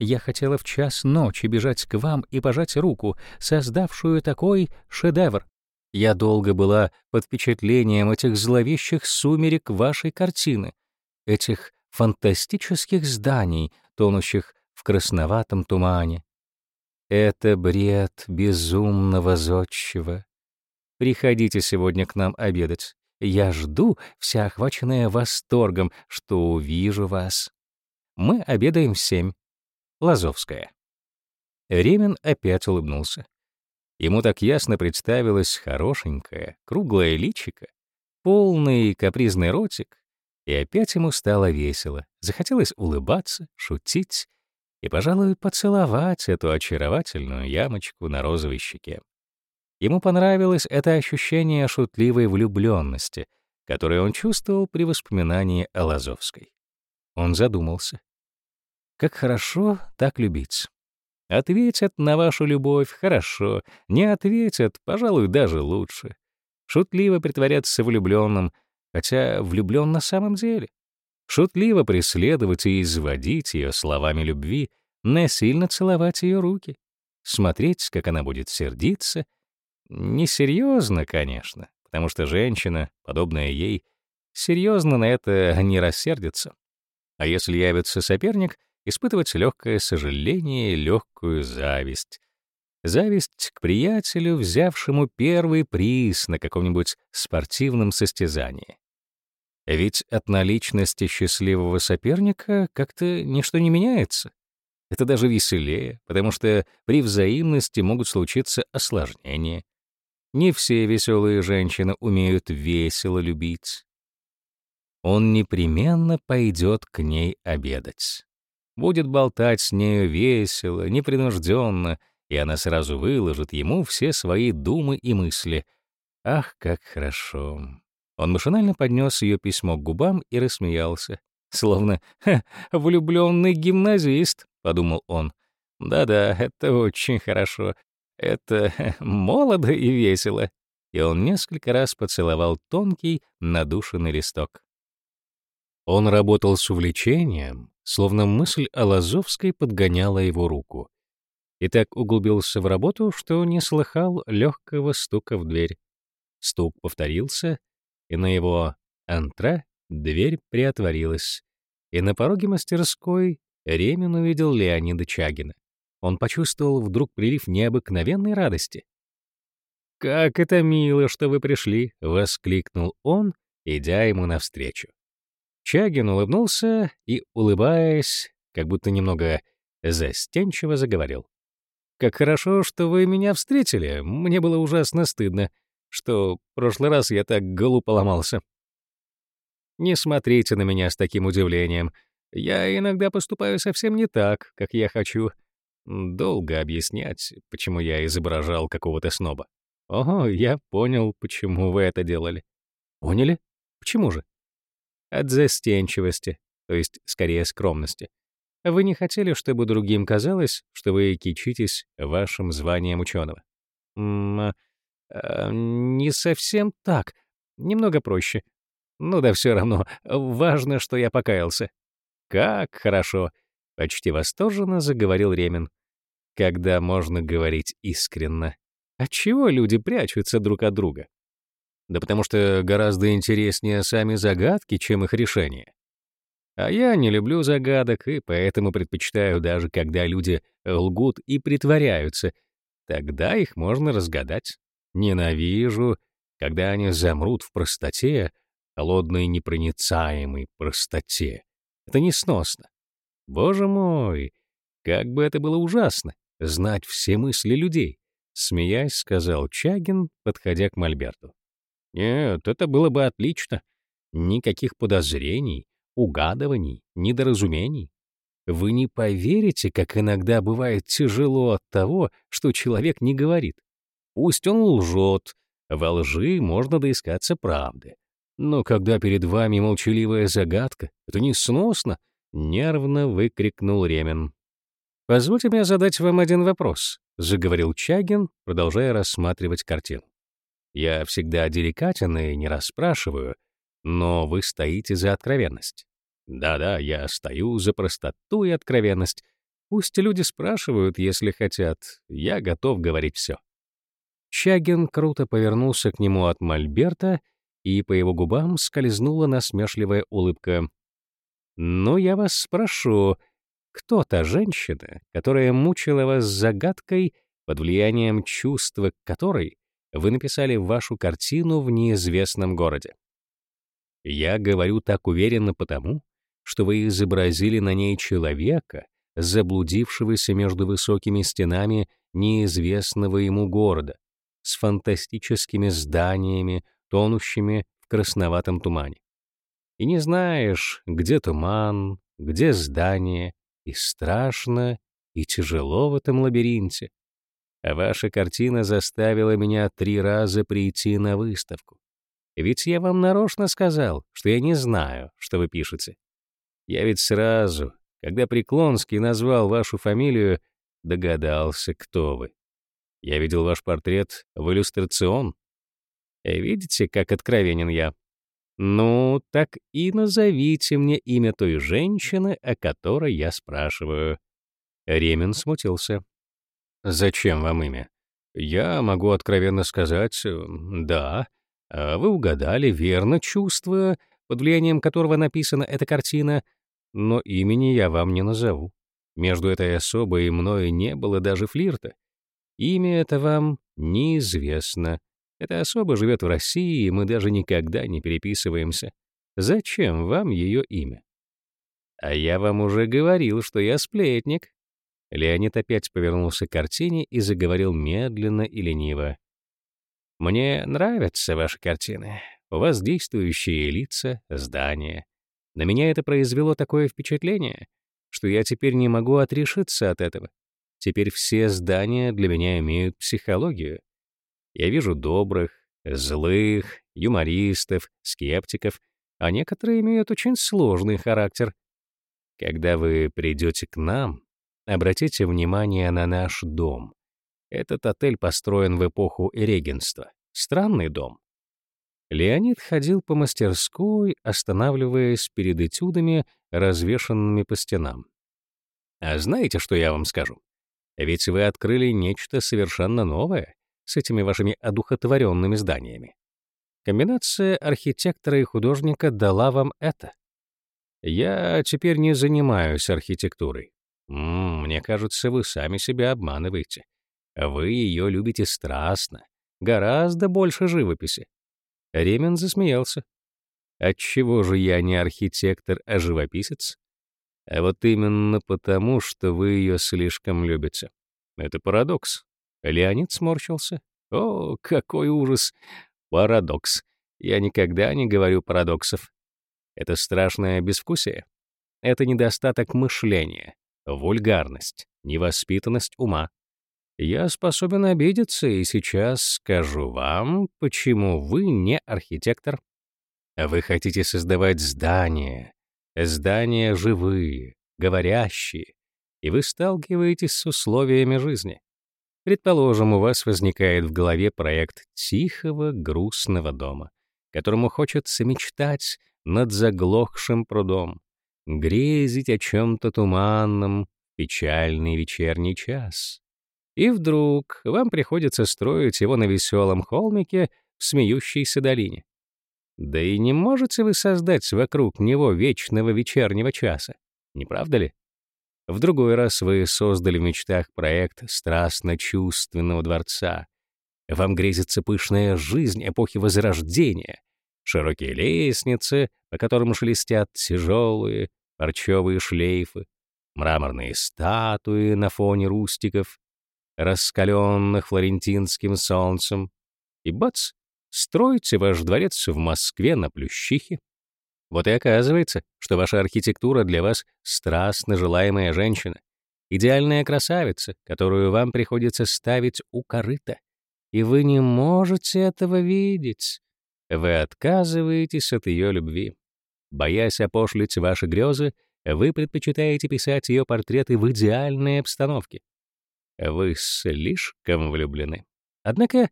Я хотела в час ночи бежать к вам и пожать руку, создавшую такой шедевр. Я долго была под впечатлением этих зловещих сумерек вашей картины, этих фантастических зданий, тонущих в красноватом тумане. Это бред безумного зодчего. Приходите сегодня к нам обедать. Я жду, вся охваченная восторгом, что увижу вас. Мы обедаем в семь. Лазовская. Ремин опять улыбнулся. Ему так ясно представилось хорошенькое, круглое личико, полный капризный ротик, и опять ему стало весело. Захотелось улыбаться, шутить и, пожалуй, поцеловать эту очаровательную ямочку на розовой щеке. Ему понравилось это ощущение шутливой влюбленности, которое он чувствовал при воспоминании о Лазовской. Он задумался. «Как хорошо так любить. Ответят на вашу любовь — хорошо, не ответят — пожалуй, даже лучше. Шутливо притворяться влюбленным — хотя влюблен на самом деле. Шутливо преследовать и изводить ее словами любви, насильно целовать ее руки, смотреть, как она будет сердиться. Несерьезно, конечно, потому что женщина, подобная ей, серьезно на это не рассердится. А если явится соперник, испытывать легкое сожаление и легкую зависть. Зависть к приятелю, взявшему первый приз на каком-нибудь спортивном состязании. Ведь от наличности счастливого соперника как-то ничто не меняется. Это даже веселее, потому что при взаимности могут случиться осложнения. Не все веселые женщины умеют весело любить. Он непременно пойдет к ней обедать. Будет болтать с нею весело, непринужденно, и она сразу выложит ему все свои думы и мысли. Ах, как хорошо! Он машинально поднес ее письмо к губам и рассмеялся. Словно влюбленный гимназист», — подумал он. «Да-да, это очень хорошо. Это молодо и весело». И он несколько раз поцеловал тонкий, надушенный листок. Он работал с увлечением, словно мысль о Лазовской подгоняла его руку. И так углубился в работу, что не слыхал легкого стука в дверь. Стук повторился — и на его антра дверь приотворилась, и на пороге мастерской Ремин увидел Леонида Чагина. Он почувствовал вдруг прилив необыкновенной радости. «Как это мило, что вы пришли!» — воскликнул он, идя ему навстречу. Чагин улыбнулся и, улыбаясь, как будто немного застенчиво заговорил. «Как хорошо, что вы меня встретили. Мне было ужасно стыдно что в прошлый раз я так глупо ломался. Не смотрите на меня с таким удивлением. Я иногда поступаю совсем не так, как я хочу. Долго объяснять, почему я изображал какого-то сноба. Ого, я понял, почему вы это делали. Поняли? Почему же? От застенчивости, то есть скорее скромности. Вы не хотели, чтобы другим казалось, что вы кичитесь вашим званием ученого. М а Э, не совсем так. Немного проще. Ну да все равно. Важно, что я покаялся. Как хорошо. Почти восторженно заговорил Ремин. Когда можно говорить искренно. Отчего люди прячутся друг от друга? Да потому что гораздо интереснее сами загадки, чем их решение. А я не люблю загадок, и поэтому предпочитаю даже, когда люди лгут и притворяются. Тогда их можно разгадать. Ненавижу, когда они замрут в простоте, холодной непроницаемой простоте. Это несносно. Боже мой, как бы это было ужасно, знать все мысли людей, смеясь, сказал Чагин, подходя к Мольберту. Нет, это было бы отлично. Никаких подозрений, угадываний, недоразумений. Вы не поверите, как иногда бывает тяжело от того, что человек не говорит. Пусть он лжет, во лжи можно доискаться правды. Но когда перед вами молчаливая загадка, это несносно, — нервно выкрикнул Ремен. «Позвольте мне задать вам один вопрос», — заговорил Чагин, продолжая рассматривать картину. «Я всегда деликатен и не расспрашиваю, но вы стоите за откровенность. Да-да, я стою за простоту и откровенность. Пусть люди спрашивают, если хотят. Я готов говорить все. Чагин круто повернулся к нему от Мольберта, и по его губам скользнула насмешливая улыбка. «Ну, я вас спрошу, кто та женщина, которая мучила вас загадкой, под влиянием чувства которой вы написали вашу картину в неизвестном городе?» «Я говорю так уверенно потому, что вы изобразили на ней человека, заблудившегося между высокими стенами неизвестного ему города, с фантастическими зданиями, тонущими в красноватом тумане. И не знаешь, где туман, где здание, и страшно, и тяжело в этом лабиринте. А ваша картина заставила меня три раза прийти на выставку. Ведь я вам нарочно сказал, что я не знаю, что вы пишете. Я ведь сразу, когда Преклонский назвал вашу фамилию, догадался, кто вы. Я видел ваш портрет в иллюстрацион. Э, видите, как откровенен я? Ну, так и назовите мне имя той женщины, о которой я спрашиваю». Ремин смутился. «Зачем вам имя? Я могу откровенно сказать, да, а вы угадали верно чувство, под влиянием которого написана эта картина, но имени я вам не назову. Между этой особой и мною не было даже флирта. Имя это вам неизвестно. Эта особа живет в России, и мы даже никогда не переписываемся. Зачем вам ее имя? А я вам уже говорил, что я сплетник. Леонид опять повернулся к картине и заговорил медленно и лениво. Мне нравятся ваши картины. У вас действующие лица, здания. На меня это произвело такое впечатление, что я теперь не могу отрешиться от этого. Теперь все здания для меня имеют психологию. Я вижу добрых, злых, юмористов, скептиков, а некоторые имеют очень сложный характер. Когда вы придете к нам, обратите внимание на наш дом. Этот отель построен в эпоху регенства. Странный дом. Леонид ходил по мастерской, останавливаясь перед этюдами, развешанными по стенам. «А знаете, что я вам скажу? Ведь вы открыли нечто совершенно новое с этими вашими одухотворенными зданиями. Комбинация архитектора и художника дала вам это. Я теперь не занимаюсь архитектурой. М -м, мне кажется, вы сами себя обманываете. Вы ее любите страстно, гораздо больше живописи. Ремен засмеялся. Отчего же я не архитектор, а живописец? А вот именно потому, что вы ее слишком любите. Это парадокс. Леонид сморщился. О, какой ужас. Парадокс. Я никогда не говорю парадоксов. Это страшное безвкусие. Это недостаток мышления, вульгарность, невоспитанность ума. Я способен обидеться, и сейчас скажу вам, почему вы не архитектор. Вы хотите создавать здания, Здания живые, говорящие, и вы сталкиваетесь с условиями жизни. Предположим, у вас возникает в голове проект тихого, грустного дома, которому хочется мечтать над заглохшим прудом, грезить о чем-то туманном, печальный вечерний час. И вдруг вам приходится строить его на веселом холмике в смеющейся долине. Да и не можете вы создать вокруг него вечного вечернего часа, не правда ли? В другой раз вы создали в мечтах проект страстно-чувственного дворца. Вам грезится пышная жизнь эпохи Возрождения, широкие лестницы, по которым шелестят тяжелые парчевые шлейфы, мраморные статуи на фоне рустиков, раскаленных флорентинским солнцем. И бац! Стройте ваш дворец в Москве на Плющихе. Вот и оказывается, что ваша архитектура для вас страстно желаемая женщина, идеальная красавица, которую вам приходится ставить у корыта. И вы не можете этого видеть. Вы отказываетесь от ее любви. Боясь опошлить ваши грезы, вы предпочитаете писать ее портреты в идеальной обстановке. Вы слишком влюблены. Однако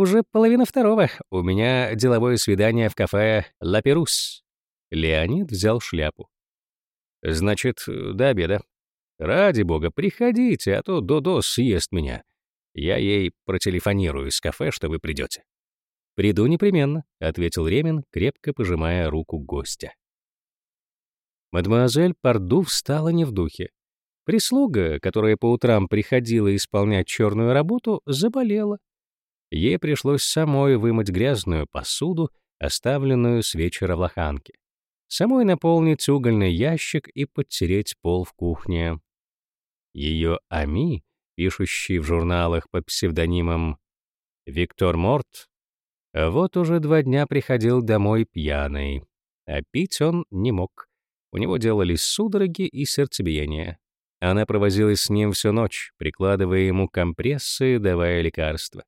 уже половина второго. У меня деловое свидание в кафе «Ла Леонид взял шляпу. «Значит, до обеда. Ради бога, приходите, а то Додо съест меня. Я ей протелефонирую из кафе, что вы придете». «Приду непременно», — ответил Ремин, крепко пожимая руку гостя. Мадемуазель Парду встала не в духе. Прислуга, которая по утрам приходила исполнять черную работу, заболела. Ей пришлось самой вымыть грязную посуду, оставленную с вечера в лоханке. Самой наполнить угольный ящик и подтереть пол в кухне. Ее Ами, пишущий в журналах под псевдонимом Виктор Морт, вот уже два дня приходил домой пьяный, а пить он не мог. У него делались судороги и сердцебиение. Она провозилась с ним всю ночь, прикладывая ему компрессы, давая лекарства.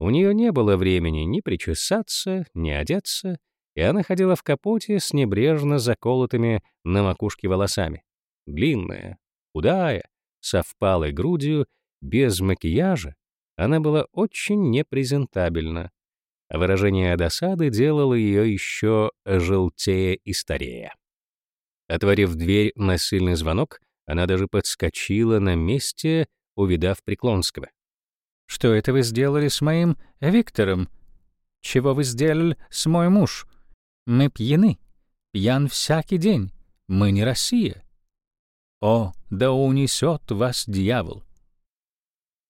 У нее не было времени ни причесаться, ни одеться, и она ходила в капоте с небрежно заколотыми на макушке волосами. Длинная, худая, со впалой грудью, без макияжа, она была очень непрезентабельна. выражение досады делало ее еще желтее и старее. Отворив дверь на сильный звонок, она даже подскочила на месте, увидав Преклонского. Что это вы сделали с моим Виктором? Чего вы сделали с мой муж? Мы пьяны. Пьян всякий день. Мы не Россия. О, да унесет вас дьявол.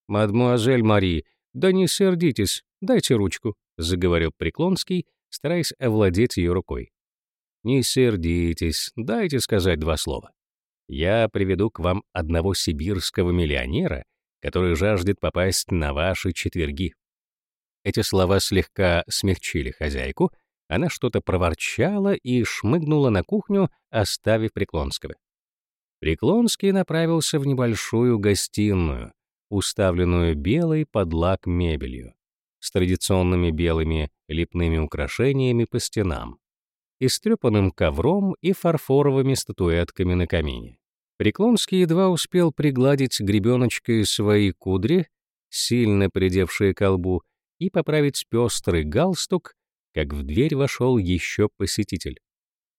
Мадмуазель Мари, да не сердитесь, дайте ручку, заговорил Преклонский, стараясь овладеть ее рукой. Не сердитесь, дайте сказать два слова. Я приведу к вам одного сибирского миллионера — который жаждет попасть на ваши четверги. Эти слова слегка смягчили хозяйку, она что-то проворчала и шмыгнула на кухню, оставив Преклонского. Преклонский направился в небольшую гостиную, уставленную белой под лак мебелью, с традиционными белыми лепными украшениями по стенам, истрепанным ковром и фарфоровыми статуэтками на камине. Преклонский едва успел пригладить гребеночкой свои кудри, сильно придевшие колбу, и поправить пестрый галстук, как в дверь вошел еще посетитель.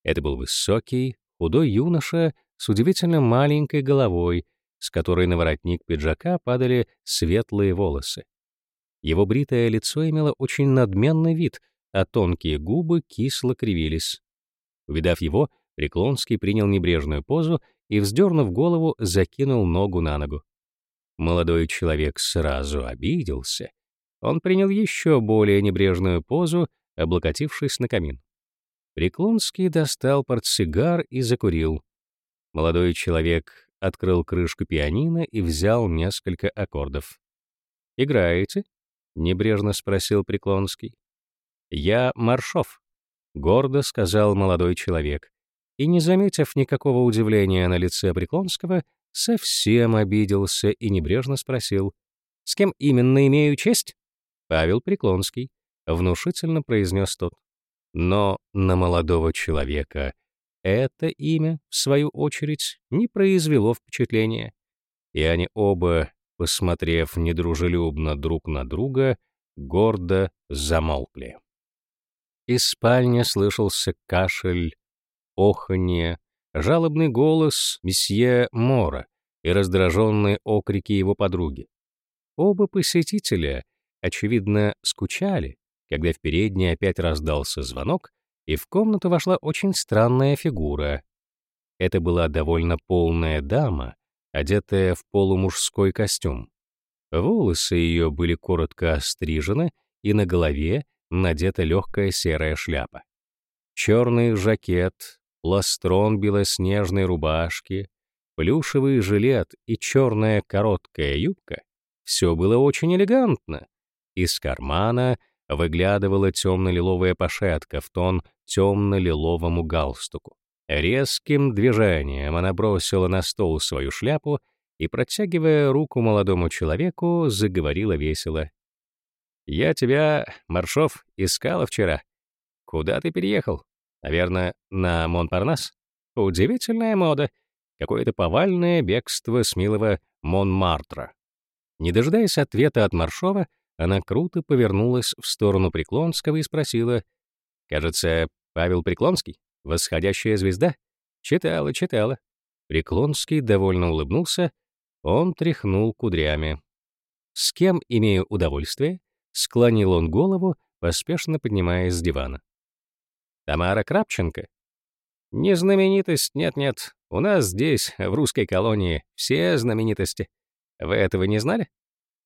Это был высокий, худой юноша с удивительно маленькой головой, с которой на воротник пиджака падали светлые волосы. Его бритое лицо имело очень надменный вид, а тонкие губы кисло кривились. Увидав его, Преклонский принял небрежную позу и, вздернув голову, закинул ногу на ногу. Молодой человек сразу обиделся. Он принял еще более небрежную позу, облокотившись на камин. Преклонский достал портсигар и закурил. Молодой человек открыл крышку пианино и взял несколько аккордов. «Играете?» — небрежно спросил Преклонский. «Я Маршов», — гордо сказал молодой человек и, не заметив никакого удивления на лице Бреклонского, совсем обиделся и небрежно спросил, «С кем именно имею честь?» «Павел Приклонский внушительно произнес тот. Но на молодого человека это имя, в свою очередь, не произвело впечатления. И они оба, посмотрев недружелюбно друг на друга, гордо замолкли. Из спальни слышался кашель оханье, жалобный голос месье Мора и раздраженные окрики его подруги. Оба посетителя, очевидно, скучали, когда в передней опять раздался звонок, и в комнату вошла очень странная фигура. Это была довольно полная дама, одетая в полумужской костюм. Волосы ее были коротко острижены, и на голове надета легкая серая шляпа. Черный жакет, ластрон белоснежной рубашки, плюшевый жилет и черная короткая юбка, все было очень элегантно. Из кармана выглядывала темно-лиловая пошетка в тон темно-лиловому галстуку. Резким движением она бросила на стол свою шляпу и, протягивая руку молодому человеку, заговорила весело. «Я тебя, Маршов, искала вчера. Куда ты переехал?» Наверное, на Монпарнас? Удивительная мода. Какое-то повальное бегство с милого Монмартра. Не дожидаясь ответа от Маршова, она круто повернулась в сторону Преклонского и спросила, «Кажется, Павел Преклонский? Восходящая звезда?» «Читала, читала». Преклонский довольно улыбнулся, он тряхнул кудрями. «С кем имею удовольствие?» — склонил он голову, поспешно поднимаясь с дивана. Тамара Крапченко? Не знаменитость, нет-нет. У нас здесь, в русской колонии, все знаменитости. Вы этого не знали?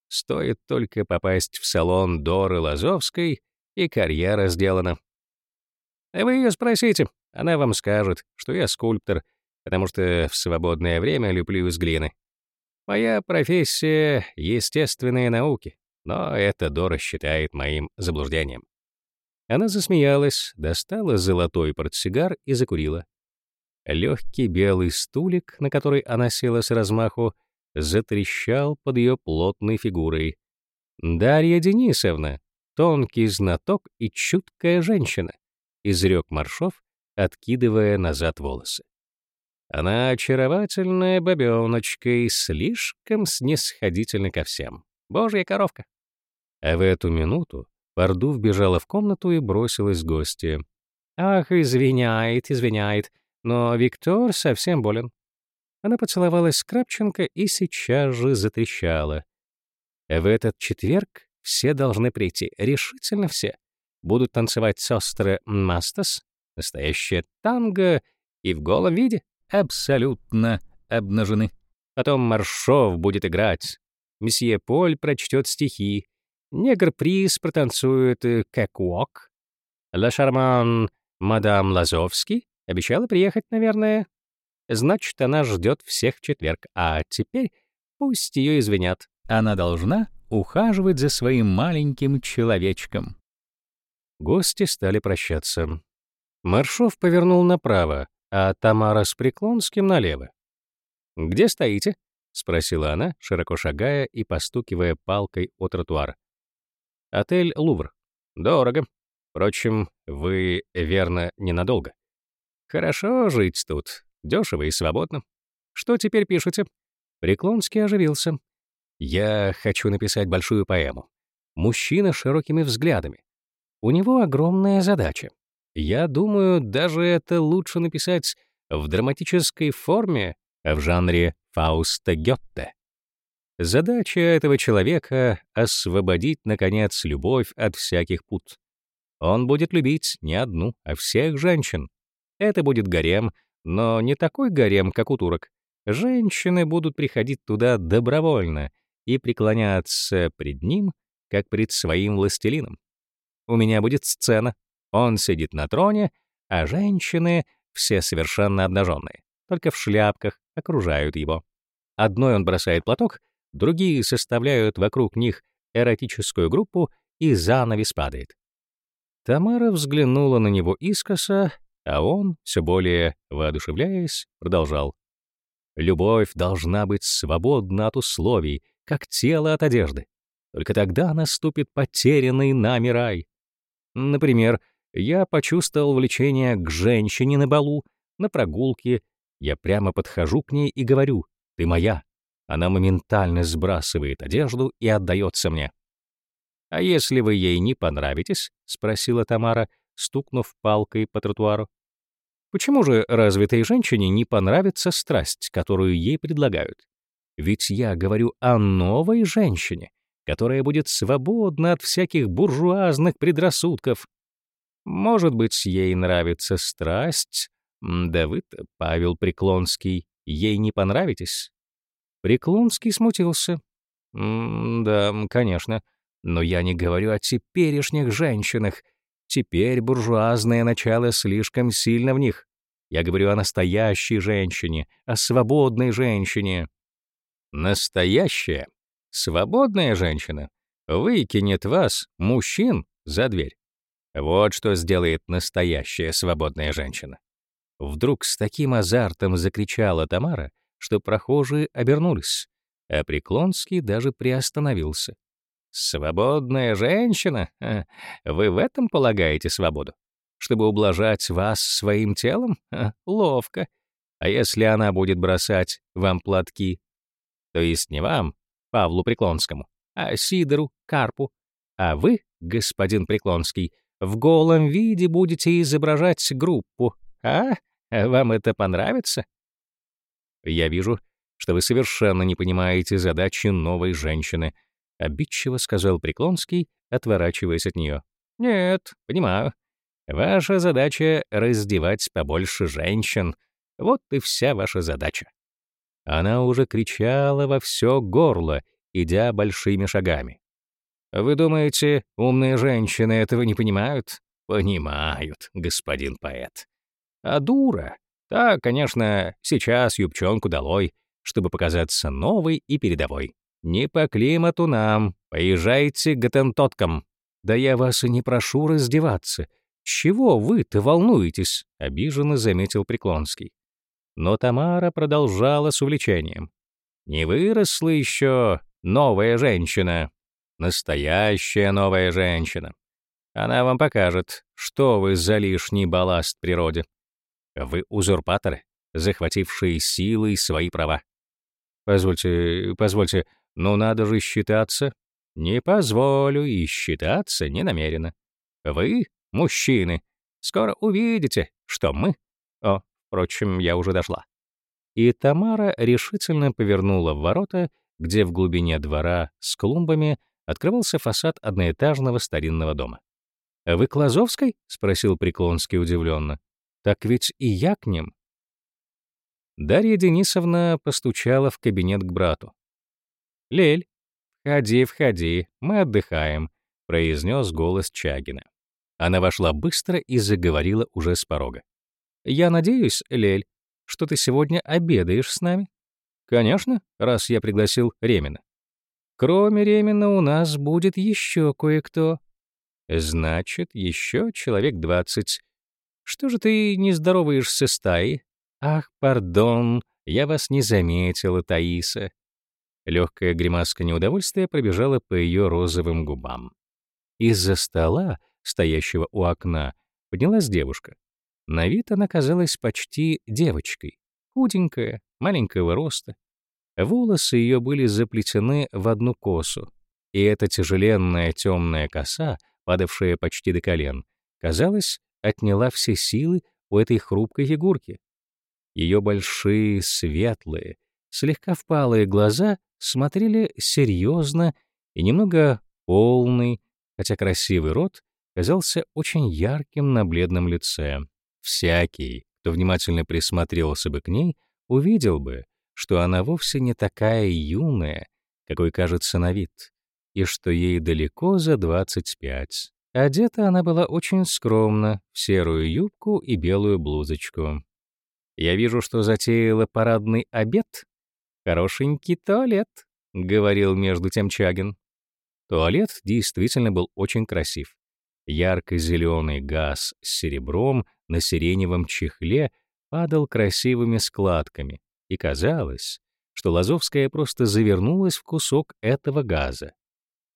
Стоит только попасть в салон Доры Лазовской, и карьера сделана. Вы ее спросите, она вам скажет, что я скульптор, потому что в свободное время люблю из глины. Моя профессия — естественные науки, но это Дора считает моим заблуждением. Она засмеялась, достала золотой портсигар и закурила. Легкий белый стулик, на который она села с размаху, затрещал под ее плотной фигурой. «Дарья Денисовна, тонкий знаток и чуткая женщина», — изрек Маршов, откидывая назад волосы. «Она очаровательная бабеночка и слишком снисходительна ко всем. Божья коровка». А в эту минуту Парду вбежала в комнату и бросилась к гости. «Ах, извиняет, извиняет, но Виктор совсем болен». Она поцеловалась с Крапченко и сейчас же затрещала. «В этот четверг все должны прийти, решительно все. Будут танцевать сестры Мастас, настоящая танго и в голом виде абсолютно обнажены. Потом Маршов будет играть. Месье Поль прочтет стихи, негр-приз протанцует э, кэк-уок. Ла Шарман, мадам Лазовский, обещала приехать, наверное. Значит, она ждет всех в четверг, а теперь пусть ее извинят. Она должна ухаживать за своим маленьким человечком. Гости стали прощаться. Маршов повернул направо, а Тамара с Преклонским налево. «Где стоите?» — спросила она, широко шагая и постукивая палкой о тротуар. Отель «Лувр». Дорого. Впрочем, вы, верно, ненадолго. Хорошо жить тут. Дешево и свободно. Что теперь пишете? Преклонский оживился. Я хочу написать большую поэму. Мужчина с широкими взглядами. У него огромная задача. Я думаю, даже это лучше написать в драматической форме а в жанре Фауста Гетте. Задача этого человека — освободить, наконец, любовь от всяких пут. Он будет любить не одну, а всех женщин. Это будет гарем, но не такой гарем, как у турок. Женщины будут приходить туда добровольно и преклоняться пред ним, как пред своим властелином. У меня будет сцена. Он сидит на троне, а женщины все совершенно обнаженные, только в шляпках, окружают его. Одной он бросает платок, другие составляют вокруг них эротическую группу, и занавес падает. Тамара взглянула на него искоса, а он, все более воодушевляясь, продолжал. «Любовь должна быть свободна от условий, как тело от одежды. Только тогда наступит потерянный нами рай. Например, я почувствовал влечение к женщине на балу, на прогулке. Я прямо подхожу к ней и говорю «Ты моя». Она моментально сбрасывает одежду и отдается мне. «А если вы ей не понравитесь?» — спросила Тамара, стукнув палкой по тротуару. «Почему же развитой женщине не понравится страсть, которую ей предлагают? Ведь я говорю о новой женщине, которая будет свободна от всяких буржуазных предрассудков. Может быть, ей нравится страсть? Да вы-то, Павел Преклонский, ей не понравитесь?» Преклонский смутился. «Да, конечно. Но я не говорю о теперешних женщинах. Теперь буржуазное начало слишком сильно в них. Я говорю о настоящей женщине, о свободной женщине». «Настоящая, свободная женщина выкинет вас, мужчин, за дверь. Вот что сделает настоящая свободная женщина». Вдруг с таким азартом закричала Тамара — что прохожие обернулись, а Преклонский даже приостановился. «Свободная женщина? А? Вы в этом полагаете свободу? Чтобы ублажать вас своим телом? А, ловко. А если она будет бросать вам платки? То есть не вам, Павлу Преклонскому, а Сидору, Карпу. А вы, господин Преклонский, в голом виде будете изображать группу. А? Вам это понравится? Я вижу, что вы совершенно не понимаете задачи новой женщины», — обидчиво сказал Преклонский, отворачиваясь от нее. «Нет, понимаю. Ваша задача — раздевать побольше женщин. Вот и вся ваша задача». Она уже кричала во все горло, идя большими шагами. «Вы думаете, умные женщины этого не понимают?» «Понимают, господин поэт. А дура Та, конечно, сейчас юбчонку долой, чтобы показаться новой и передовой. Не по климату нам, поезжайте к готентоткам. Да я вас и не прошу раздеваться. Чего вы-то волнуетесь? Обиженно заметил Преклонский. Но Тамара продолжала с увлечением. Не выросла еще новая женщина. Настоящая новая женщина. Она вам покажет, что вы за лишний балласт природе. Вы узурпаторы, захватившие силой свои права. Позвольте, позвольте, но ну надо же считаться. Не позволю и считаться не намерена. Вы, мужчины, скоро увидите, что мы... О, впрочем, я уже дошла. И Тамара решительно повернула в ворота, где в глубине двора с клумбами открывался фасад одноэтажного старинного дома. «Вы Клазовской?» — спросил Преклонский удивленно. Так ведь и я к ним. Дарья Денисовна постучала в кабинет к брату. «Лель, входи, входи, мы отдыхаем», — произнес голос Чагина. Она вошла быстро и заговорила уже с порога. «Я надеюсь, Лель, что ты сегодня обедаешь с нами?» «Конечно, раз я пригласил Ремина». «Кроме Ремина у нас будет еще кое-кто». «Значит, еще человек двадцать», что же ты не здороваешься с Таей? Ах, пардон, я вас не заметила, Таиса. Легкая гримаска неудовольствия пробежала по ее розовым губам. Из-за стола, стоящего у окна, поднялась девушка. На вид она казалась почти девочкой. Худенькая, маленького роста. Волосы ее были заплетены в одну косу. И эта тяжеленная темная коса, падавшая почти до колен, казалась отняла все силы у этой хрупкой фигурки. Ее большие, светлые, слегка впалые глаза смотрели серьезно и немного полный, хотя красивый рот казался очень ярким на бледном лице. Всякий, кто внимательно присмотрелся бы к ней, увидел бы, что она вовсе не такая юная, какой кажется на вид, и что ей далеко за двадцать пять. Одета она была очень скромно, в серую юбку и белую блузочку. «Я вижу, что затеяла парадный обед. Хорошенький туалет», — говорил между тем Чагин. Туалет действительно был очень красив. Ярко-зеленый газ с серебром на сиреневом чехле падал красивыми складками, и казалось, что Лазовская просто завернулась в кусок этого газа,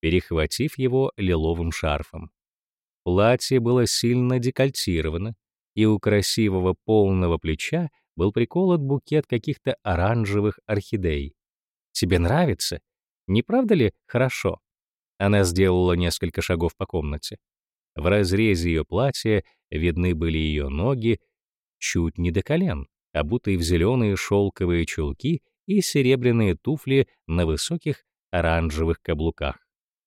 перехватив его лиловым шарфом. Платье было сильно декольтировано, и у красивого полного плеча был приколот букет каких-то оранжевых орхидей. «Тебе нравится? Не правда ли хорошо?» Она сделала несколько шагов по комнате. В разрезе ее платья видны были ее ноги чуть не до колен, обутые в зеленые шелковые чулки и серебряные туфли на высоких оранжевых каблуках.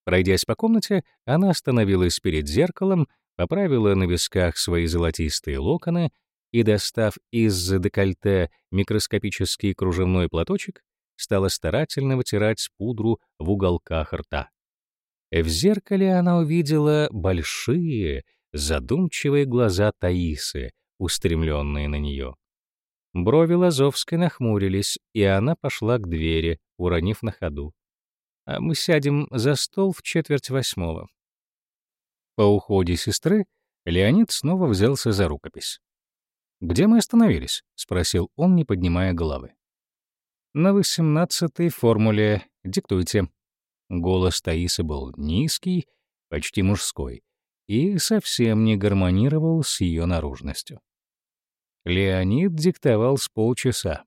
Пройдясь по комнате, она остановилась перед зеркалом, поправила на висках свои золотистые локоны и, достав из декольте микроскопический кружевной платочек, стала старательно вытирать пудру в уголках рта. В зеркале она увидела большие, задумчивые глаза Таисы, устремленные на нее. Брови Лазовской нахмурились, и она пошла к двери, уронив на ходу а мы сядем за стол в четверть восьмого. По уходе сестры Леонид снова взялся за рукопись. «Где мы остановились?» — спросил он, не поднимая головы. «На восемнадцатой формуле. Диктуйте». Голос Таисы был низкий, почти мужской, и совсем не гармонировал с ее наружностью. Леонид диктовал с полчаса.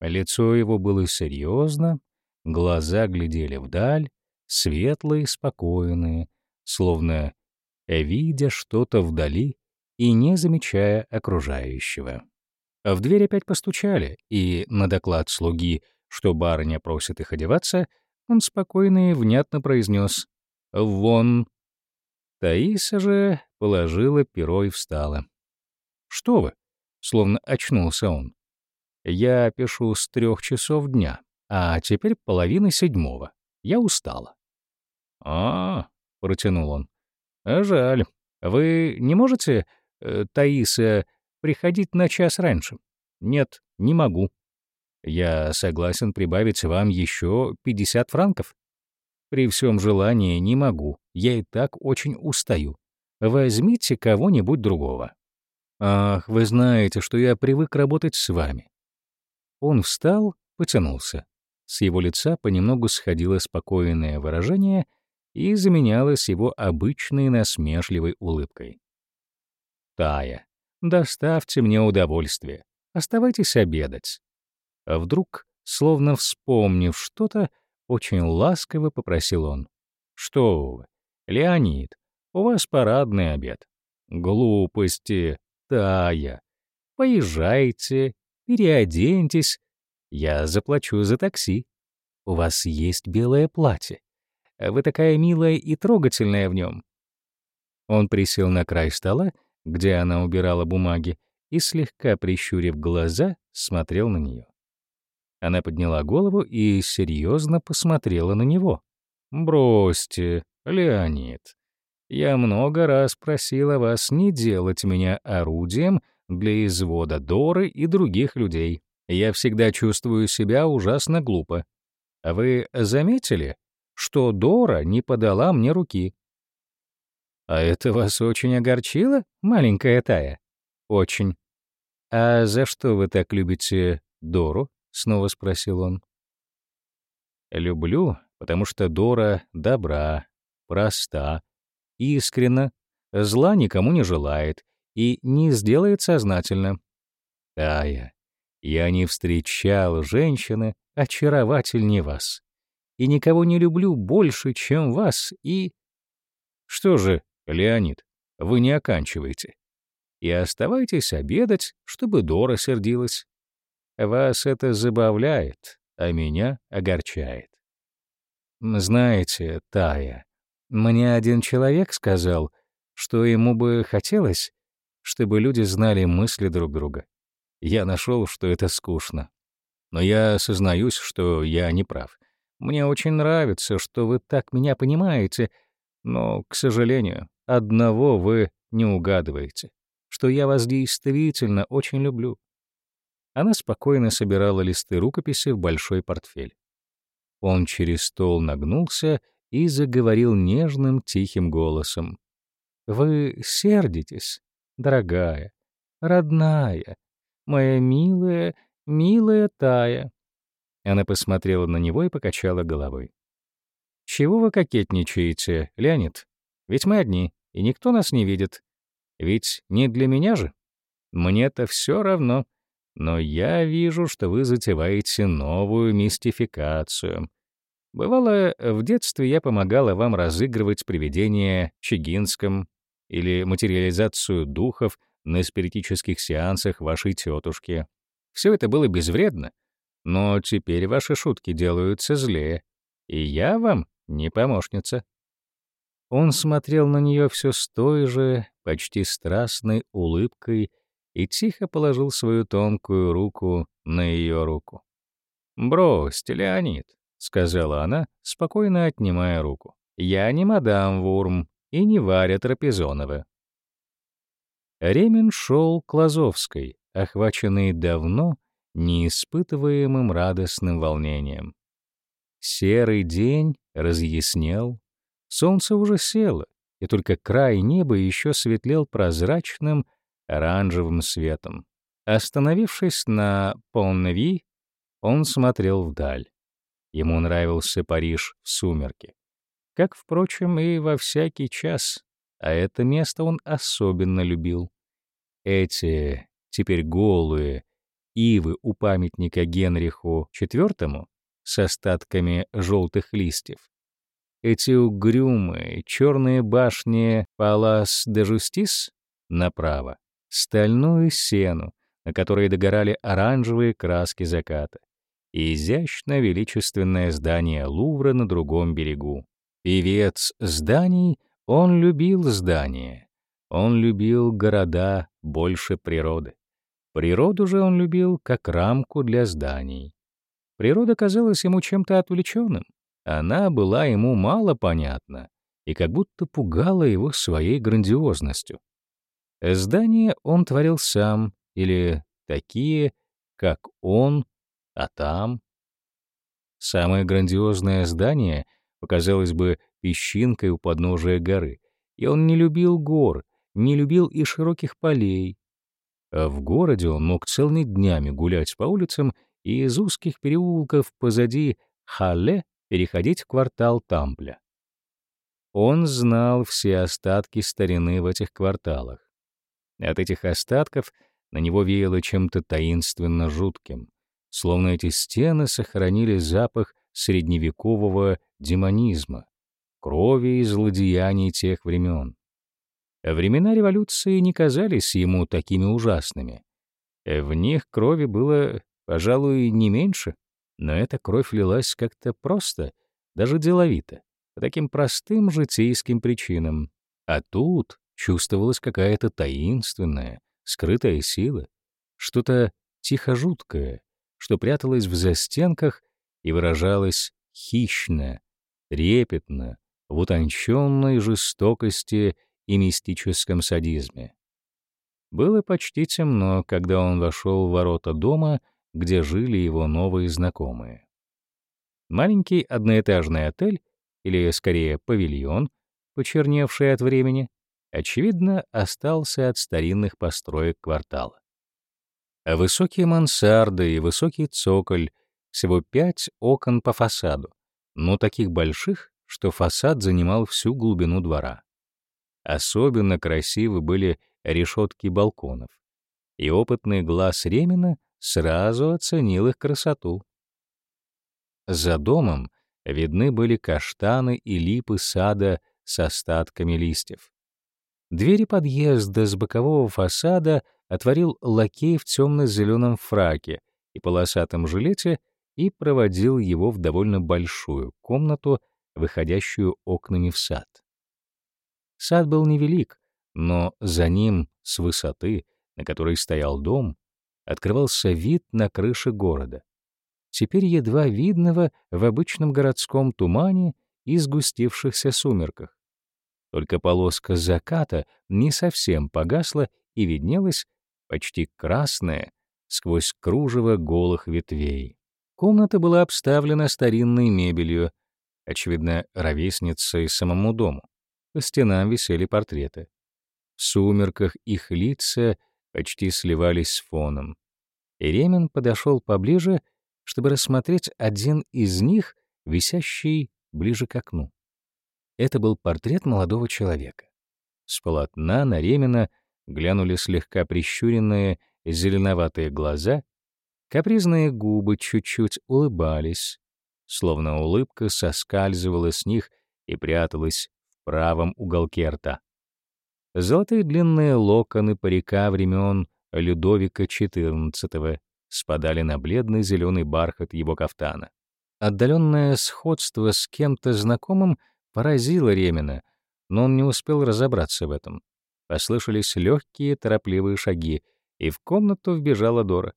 Лицо его было серьезно, Глаза глядели вдаль, светлые, спокойные, словно э, видя что-то вдали и не замечая окружающего. В дверь опять постучали, и на доклад слуги, что барыня просит их одеваться, он спокойно и внятно произнес «Вон». Таиса же положила перо и встала. «Что вы?» — словно очнулся он. «Я пишу с трех часов дня», а теперь половина седьмого. Я устала. А, протянул он. Э, жаль. Вы не можете, э, Таиса, приходить на час раньше? Нет, не могу. Я согласен прибавить вам еще 50 франков. При всем желании не могу. Я и так очень устаю. Возьмите кого-нибудь другого. Ах, вы знаете, что я привык работать с вами. Он встал, потянулся. С его лица понемногу сходило спокойное выражение и заменялось его обычной насмешливой улыбкой. «Тая, доставьте мне удовольствие. Оставайтесь обедать». А вдруг, словно вспомнив что-то, очень ласково попросил он. «Что вы, Леонид, у вас парадный обед. Глупости, Тая. Поезжайте, переоденьтесь я заплачу за такси. У вас есть белое платье. Вы такая милая и трогательная в нем. Он присел на край стола, где она убирала бумаги, и, слегка прищурив глаза, смотрел на нее. Она подняла голову и серьезно посмотрела на него. «Бросьте, Леонид. Я много раз просила вас не делать меня орудием для извода Доры и других людей. Я всегда чувствую себя ужасно глупо. А вы заметили, что Дора не подала мне руки? А это вас очень огорчило, маленькая Тая? Очень. А за что вы так любите Дору? Снова спросил он. Люблю, потому что Дора добра, проста, искренна, зла никому не желает и не сделает сознательно. Тая, я не встречал женщины очаровательнее вас. И никого не люблю больше, чем вас, и... Что же, Леонид, вы не оканчиваете. И оставайтесь обедать, чтобы Дора сердилась. Вас это забавляет, а меня огорчает. Знаете, Тая, мне один человек сказал, что ему бы хотелось, чтобы люди знали мысли друг друга. Я нашел, что это скучно. Но я осознаюсь, что я не прав. Мне очень нравится, что вы так меня понимаете, но, к сожалению, одного вы не угадываете, что я вас действительно очень люблю». Она спокойно собирала листы рукописи в большой портфель. Он через стол нагнулся и заговорил нежным тихим голосом. «Вы сердитесь, дорогая, родная, Моя милая, милая Тая». Она посмотрела на него и покачала головой. «Чего вы кокетничаете, Леонид? Ведь мы одни, и никто нас не видит. Ведь не для меня же. Мне-то все равно. Но я вижу, что вы затеваете новую мистификацию. Бывало, в детстве я помогала вам разыгрывать привидения Чигинском или материализацию духов — на спиритических сеансах вашей тетушки. Все это было безвредно, но теперь ваши шутки делаются злее, и я вам не помощница». Он смотрел на нее все с той же, почти страстной улыбкой и тихо положил свою тонкую руку на ее руку. «Брось, Леонид», — сказала она, спокойно отнимая руку. «Я не мадам Вурм и не Варя Трапезонова. Ремин шел к Лазовской, охваченный давно неиспытываемым радостным волнением. Серый день разъяснел, солнце уже село, и только край неба еще светлел прозрачным оранжевым светом. Остановившись на Полневи, он смотрел вдаль. Ему нравился Париж в сумерки. Как, впрочем, и во всякий час а это место он особенно любил. Эти, теперь голые, ивы у памятника Генриху IV с остатками желтых листьев, эти угрюмые черные башни Палас де Жустис направо, стальную сену, на которой догорали оранжевые краски заката, и изящно величественное здание Лувра на другом берегу. Певец зданий он любил здания, он любил города больше природы. Природу же он любил как рамку для зданий. Природа казалась ему чем-то отвлеченным. Она была ему мало понятна и как будто пугала его своей грандиозностью. Здания он творил сам или такие, как он, а там. Самое грандиозное здание — показалось бы, песчинкой у подножия горы. И он не любил гор, не любил и широких полей. А в городе он мог целыми днями гулять по улицам и из узких переулков позади Хале переходить в квартал Тампля. Он знал все остатки старины в этих кварталах. От этих остатков на него веяло чем-то таинственно жутким, словно эти стены сохранили запах средневекового демонизма крови и злодеяний тех времен. Времена революции не казались ему такими ужасными. В них крови было, пожалуй, не меньше, но эта кровь лилась как-то просто, даже деловито, по таким простым житейским причинам. А тут чувствовалась какая-то таинственная, скрытая сила, что-то тихо жуткое, что пряталось в застенках и выражалось хищно, трепетно, в утонченной жестокости и мистическом садизме. Было почти темно, когда он вошел в ворота дома, где жили его новые знакомые. Маленький одноэтажный отель, или скорее павильон, почерневший от времени, очевидно, остался от старинных построек квартала. А высокие мансарды и высокий цоколь — всего пять окон по фасаду, но таких больших, что фасад занимал всю глубину двора. Особенно красивы были решетки балконов, и опытный глаз Ремина сразу оценил их красоту. За домом видны были каштаны и липы сада с остатками листьев. Двери подъезда с бокового фасада отворил лакей в темно-зеленом фраке и полосатом жилете и проводил его в довольно большую комнату выходящую окнами в сад. Сад был невелик, но за ним, с высоты, на которой стоял дом, открывался вид на крыши города, теперь едва видного в обычном городском тумане и сгустившихся сумерках. Только полоска заката не совсем погасла и виднелась почти красная сквозь кружево голых ветвей. Комната была обставлена старинной мебелью — очевидно, ровесница и самому дому. По стенам висели портреты. В сумерках их лица почти сливались с фоном. Ремин подошел поближе, чтобы рассмотреть один из них, висящий ближе к окну. Это был портрет молодого человека. С полотна на Ремина глянули слегка прищуренные зеленоватые глаза, капризные губы чуть-чуть улыбались, словно улыбка соскальзывала с них и пряталась в правом уголке рта. Золотые длинные локоны парика времен Людовика XIV спадали на бледный зеленый бархат его кафтана. Отдаленное сходство с кем-то знакомым поразило Ремина, но он не успел разобраться в этом. Послышались легкие торопливые шаги, и в комнату вбежала Дора.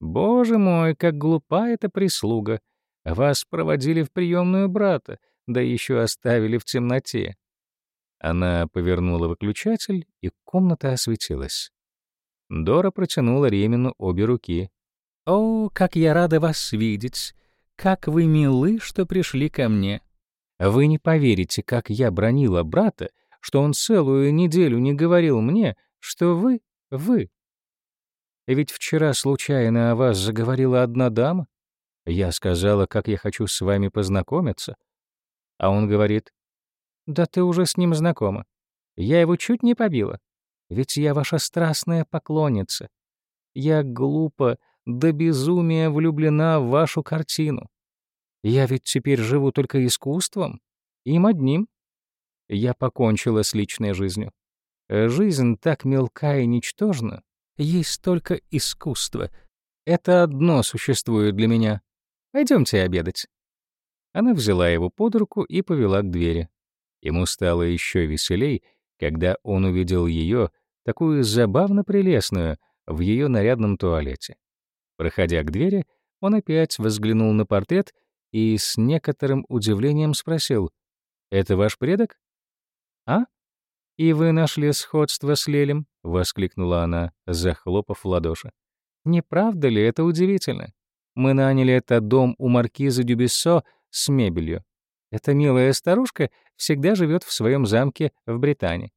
«Боже мой, как глупа эта прислуга!» Вас проводили в приемную брата, да еще оставили в темноте». Она повернула выключатель, и комната осветилась. Дора протянула Ремину обе руки. «О, как я рада вас видеть! Как вы милы, что пришли ко мне! Вы не поверите, как я бронила брата, что он целую неделю не говорил мне, что вы — вы. Ведь вчера случайно о вас заговорила одна дама, я сказала, как я хочу с вами познакомиться. А он говорит, да ты уже с ним знакома. Я его чуть не побила. Ведь я ваша страстная поклонница. Я глупо до безумия влюблена в вашу картину. Я ведь теперь живу только искусством, им одним. Я покончила с личной жизнью. Жизнь так мелка и ничтожна. Есть только искусство. Это одно существует для меня. Пойдемте обедать». Она взяла его под руку и повела к двери. Ему стало еще веселей, когда он увидел ее, такую забавно прелестную, в ее нарядном туалете. Проходя к двери, он опять взглянул на портрет и с некоторым удивлением спросил, «Это ваш предок?» «А? И вы нашли сходство с Лелем?» — воскликнула она, захлопав в ладоши. «Не правда ли это удивительно?» Мы наняли этот дом у маркиза Дюбессо с мебелью. Эта милая старушка всегда живет в своем замке в Британии.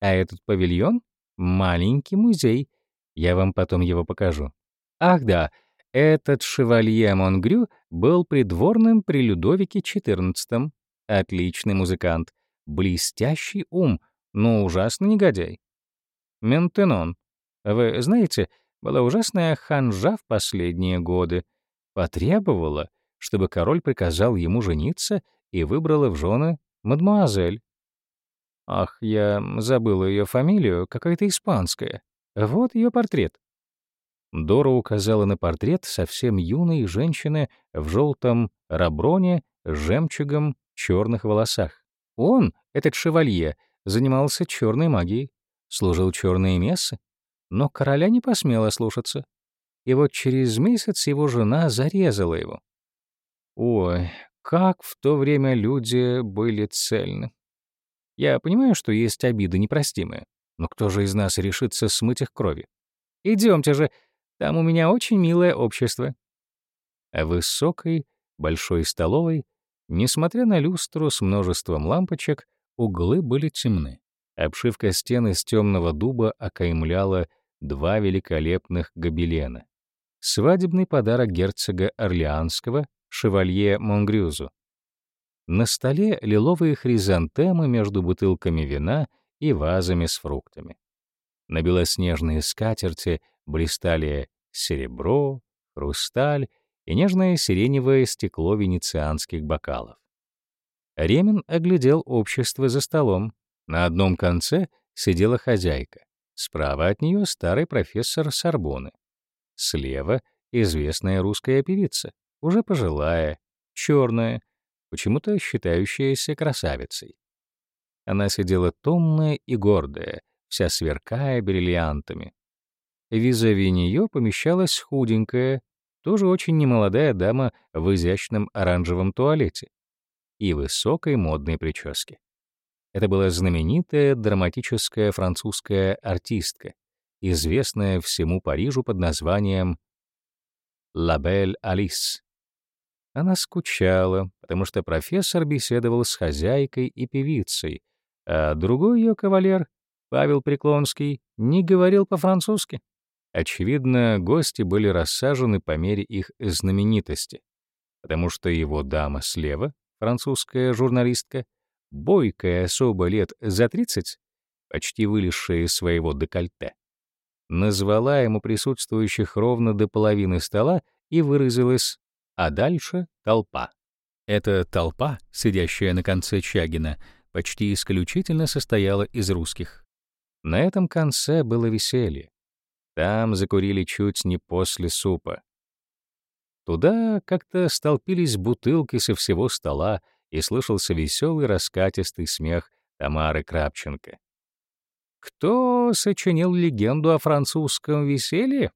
А этот павильон — маленький музей. Я вам потом его покажу. Ах да, этот шевалье Монгрю был придворным при Людовике XIV. Отличный музыкант, блестящий ум, но ужасный негодяй. Ментенон. Вы знаете, была ужасная ханжа в последние годы потребовала, чтобы король приказал ему жениться и выбрала в жены мадмуазель. Ах, я забыла ее фамилию, какая-то испанская. Вот ее портрет. Дора указала на портрет совсем юной женщины в желтом раброне с жемчугом черных волосах. Он, этот шевалье, занимался черной магией, служил черные мессы, но короля не посмела слушаться и вот через месяц его жена зарезала его. Ой, как в то время люди были цельны. Я понимаю, что есть обиды непростимые, но кто же из нас решится смыть их крови? Идемте же, там у меня очень милое общество. А высокой, большой столовой, несмотря на люстру с множеством лампочек, углы были темны. Обшивка стен из темного дуба окаймляла два великолепных гобелена свадебный подарок герцога Орлеанского шевалье Монгрюзу. На столе лиловые хризантемы между бутылками вина и вазами с фруктами. На белоснежные скатерти блистали серебро, хрусталь и нежное сиреневое стекло венецианских бокалов. Ремин оглядел общество за столом. На одном конце сидела хозяйка. Справа от нее старый профессор Сорбоны. Слева — известная русская певица, уже пожилая, черная, почему-то считающаяся красавицей. Она сидела томная и гордая, вся сверкая бриллиантами. Визави нее помещалась худенькая, тоже очень немолодая дама в изящном оранжевом туалете и высокой модной прическе. Это была знаменитая драматическая французская артистка, известная всему Парижу под названием «Лабель Алис». Она скучала, потому что профессор беседовал с хозяйкой и певицей, а другой ее кавалер, Павел Преклонский, не говорил по-французски. Очевидно, гости были рассажены по мере их знаменитости, потому что его дама слева, французская журналистка, бойкая особа лет за 30, почти вылезшая из своего декольте, назвала ему присутствующих ровно до половины стола и выразилась «а дальше толпа». Эта толпа, сидящая на конце Чагина, почти исключительно состояла из русских. На этом конце было веселье. Там закурили чуть не после супа. Туда как-то столпились бутылки со всего стола, и слышался веселый раскатистый смех Тамары Крапченко. Кто сочинил легенду о французском веселье?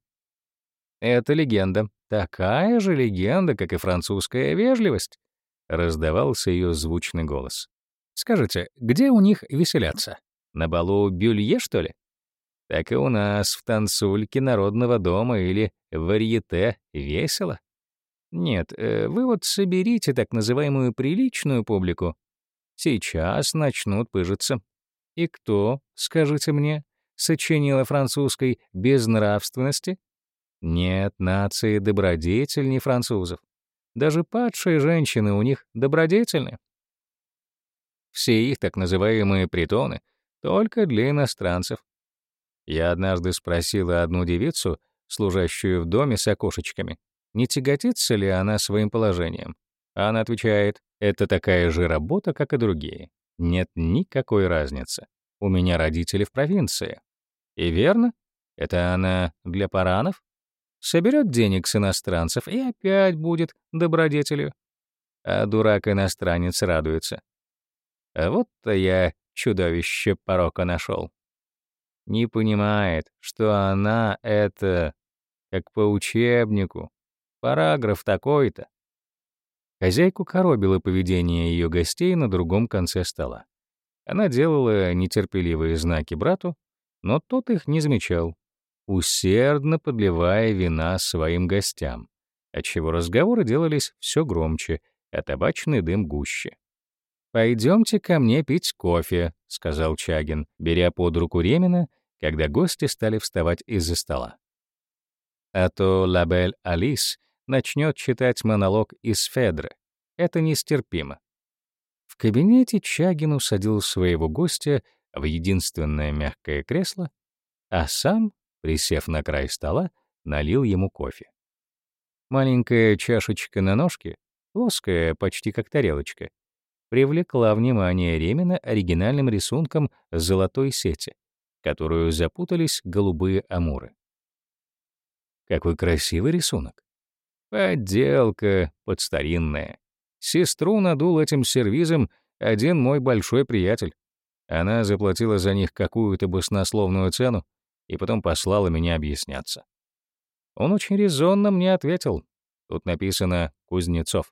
Это легенда. Такая же легенда, как и французская вежливость. Раздавался ее звучный голос. Скажите, где у них веселятся? На балу Бюлье, что ли? Так и у нас в танцульке народного дома или варьете весело. Нет, э, вы вот соберите так называемую приличную публику. Сейчас начнут пыжиться. И кто, скажите мне, сочинила французской безнравственности? Нет нации добродетельней французов. Даже падшие женщины у них добродетельны. Все их так называемые притоны только для иностранцев. Я однажды спросила одну девицу, служащую в доме с окошечками, не тяготится ли она своим положением. Она отвечает, это такая же работа, как и другие. Нет никакой разницы. У меня родители в провинции. И верно? Это она для паранов? Соберет денег с иностранцев и опять будет добродетелью. А дурак-иностранец радуется. А вот-то я чудовище порока нашел. Не понимает, что она — это как по учебнику. Параграф такой-то, Хозяйку коробило поведение ее гостей на другом конце стола. Она делала нетерпеливые знаки брату, но тот их не замечал, усердно подливая вина своим гостям, отчего разговоры делались все громче, а табачный дым гуще. «Пойдемте ко мне пить кофе», — сказал Чагин, беря под руку Ремина, когда гости стали вставать из-за стола. А то Лабель Алис начнет читать монолог из Федры. Это нестерпимо. В кабинете Чагин усадил своего гостя в единственное мягкое кресло, а сам, присев на край стола, налил ему кофе. Маленькая чашечка на ножке, плоская, почти как тарелочка, привлекла внимание Ремина оригинальным рисунком золотой сети, которую запутались голубые амуры. «Какой красивый рисунок!» Подделка подстаринная. Сестру надул этим сервизом один мой большой приятель. Она заплатила за них какую-то баснословную цену и потом послала меня объясняться. Он очень резонно мне ответил. Тут написано «Кузнецов».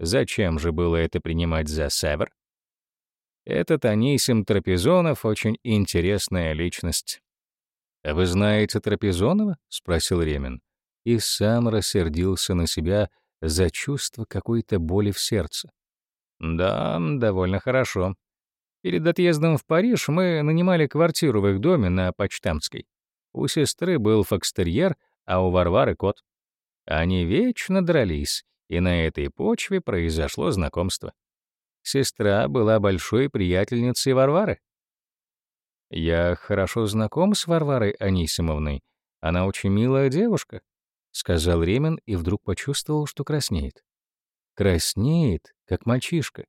Зачем же было это принимать за Север? Этот Анисим Трапезонов очень интересная личность. «А «Вы знаете Трапезонова?» — спросил Ремин и сам рассердился на себя за чувство какой-то боли в сердце. «Да, довольно хорошо. Перед отъездом в Париж мы нанимали квартиру в их доме на Почтамской. У сестры был фокстерьер, а у Варвары — кот. Они вечно дрались, и на этой почве произошло знакомство. Сестра была большой приятельницей Варвары. Я хорошо знаком с Варварой Анисимовной. Она очень милая девушка. — сказал Ремин и вдруг почувствовал, что краснеет. Краснеет, как мальчишка.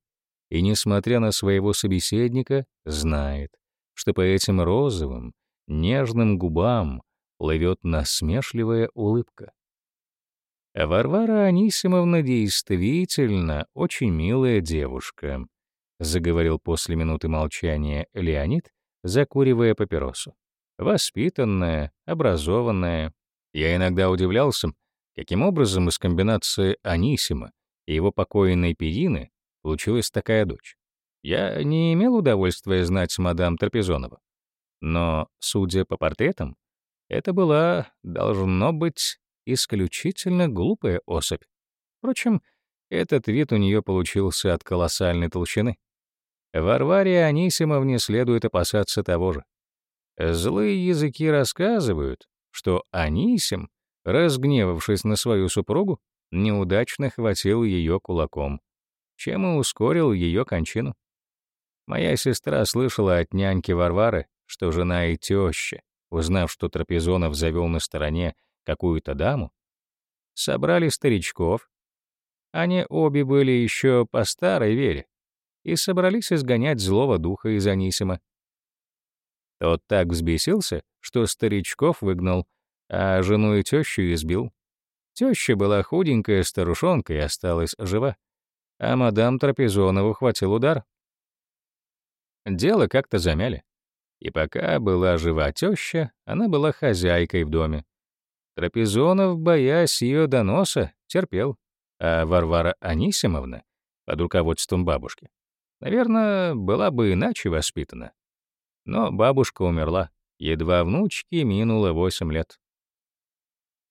И, несмотря на своего собеседника, знает, что по этим розовым, нежным губам плывет насмешливая улыбка. Варвара Анисимовна действительно очень милая девушка, заговорил после минуты молчания Леонид, закуривая папиросу. Воспитанная, образованная, я иногда удивлялся, каким образом из комбинации Анисима и его покойной Педины получилась такая дочь. Я не имел удовольствия знать мадам Трапезонова. Но, судя по портретам, это была, должно быть, исключительно глупая особь. Впрочем, этот вид у нее получился от колоссальной толщины. Варваре Анисимовне следует опасаться того же. Злые языки рассказывают, что Анисим, разгневавшись на свою супругу, неудачно хватил ее кулаком, чем и ускорил ее кончину. Моя сестра слышала от няньки Варвары, что жена и теща, узнав, что Трапезонов завел на стороне какую-то даму, собрали старичков, они обе были еще по старой вере, и собрались изгонять злого духа из Анисима, тот так взбесился, что старичков выгнал, а жену и тещу избил. Теща была худенькая старушонка и осталась жива. А мадам Трапезонову хватил удар. Дело как-то замяли. И пока была жива теща, она была хозяйкой в доме. Трапезонов, боясь ее доноса, терпел, а Варвара Анисимовна под руководством бабушки, наверное, была бы иначе воспитана, но бабушка умерла. Едва внучке минуло 8 лет.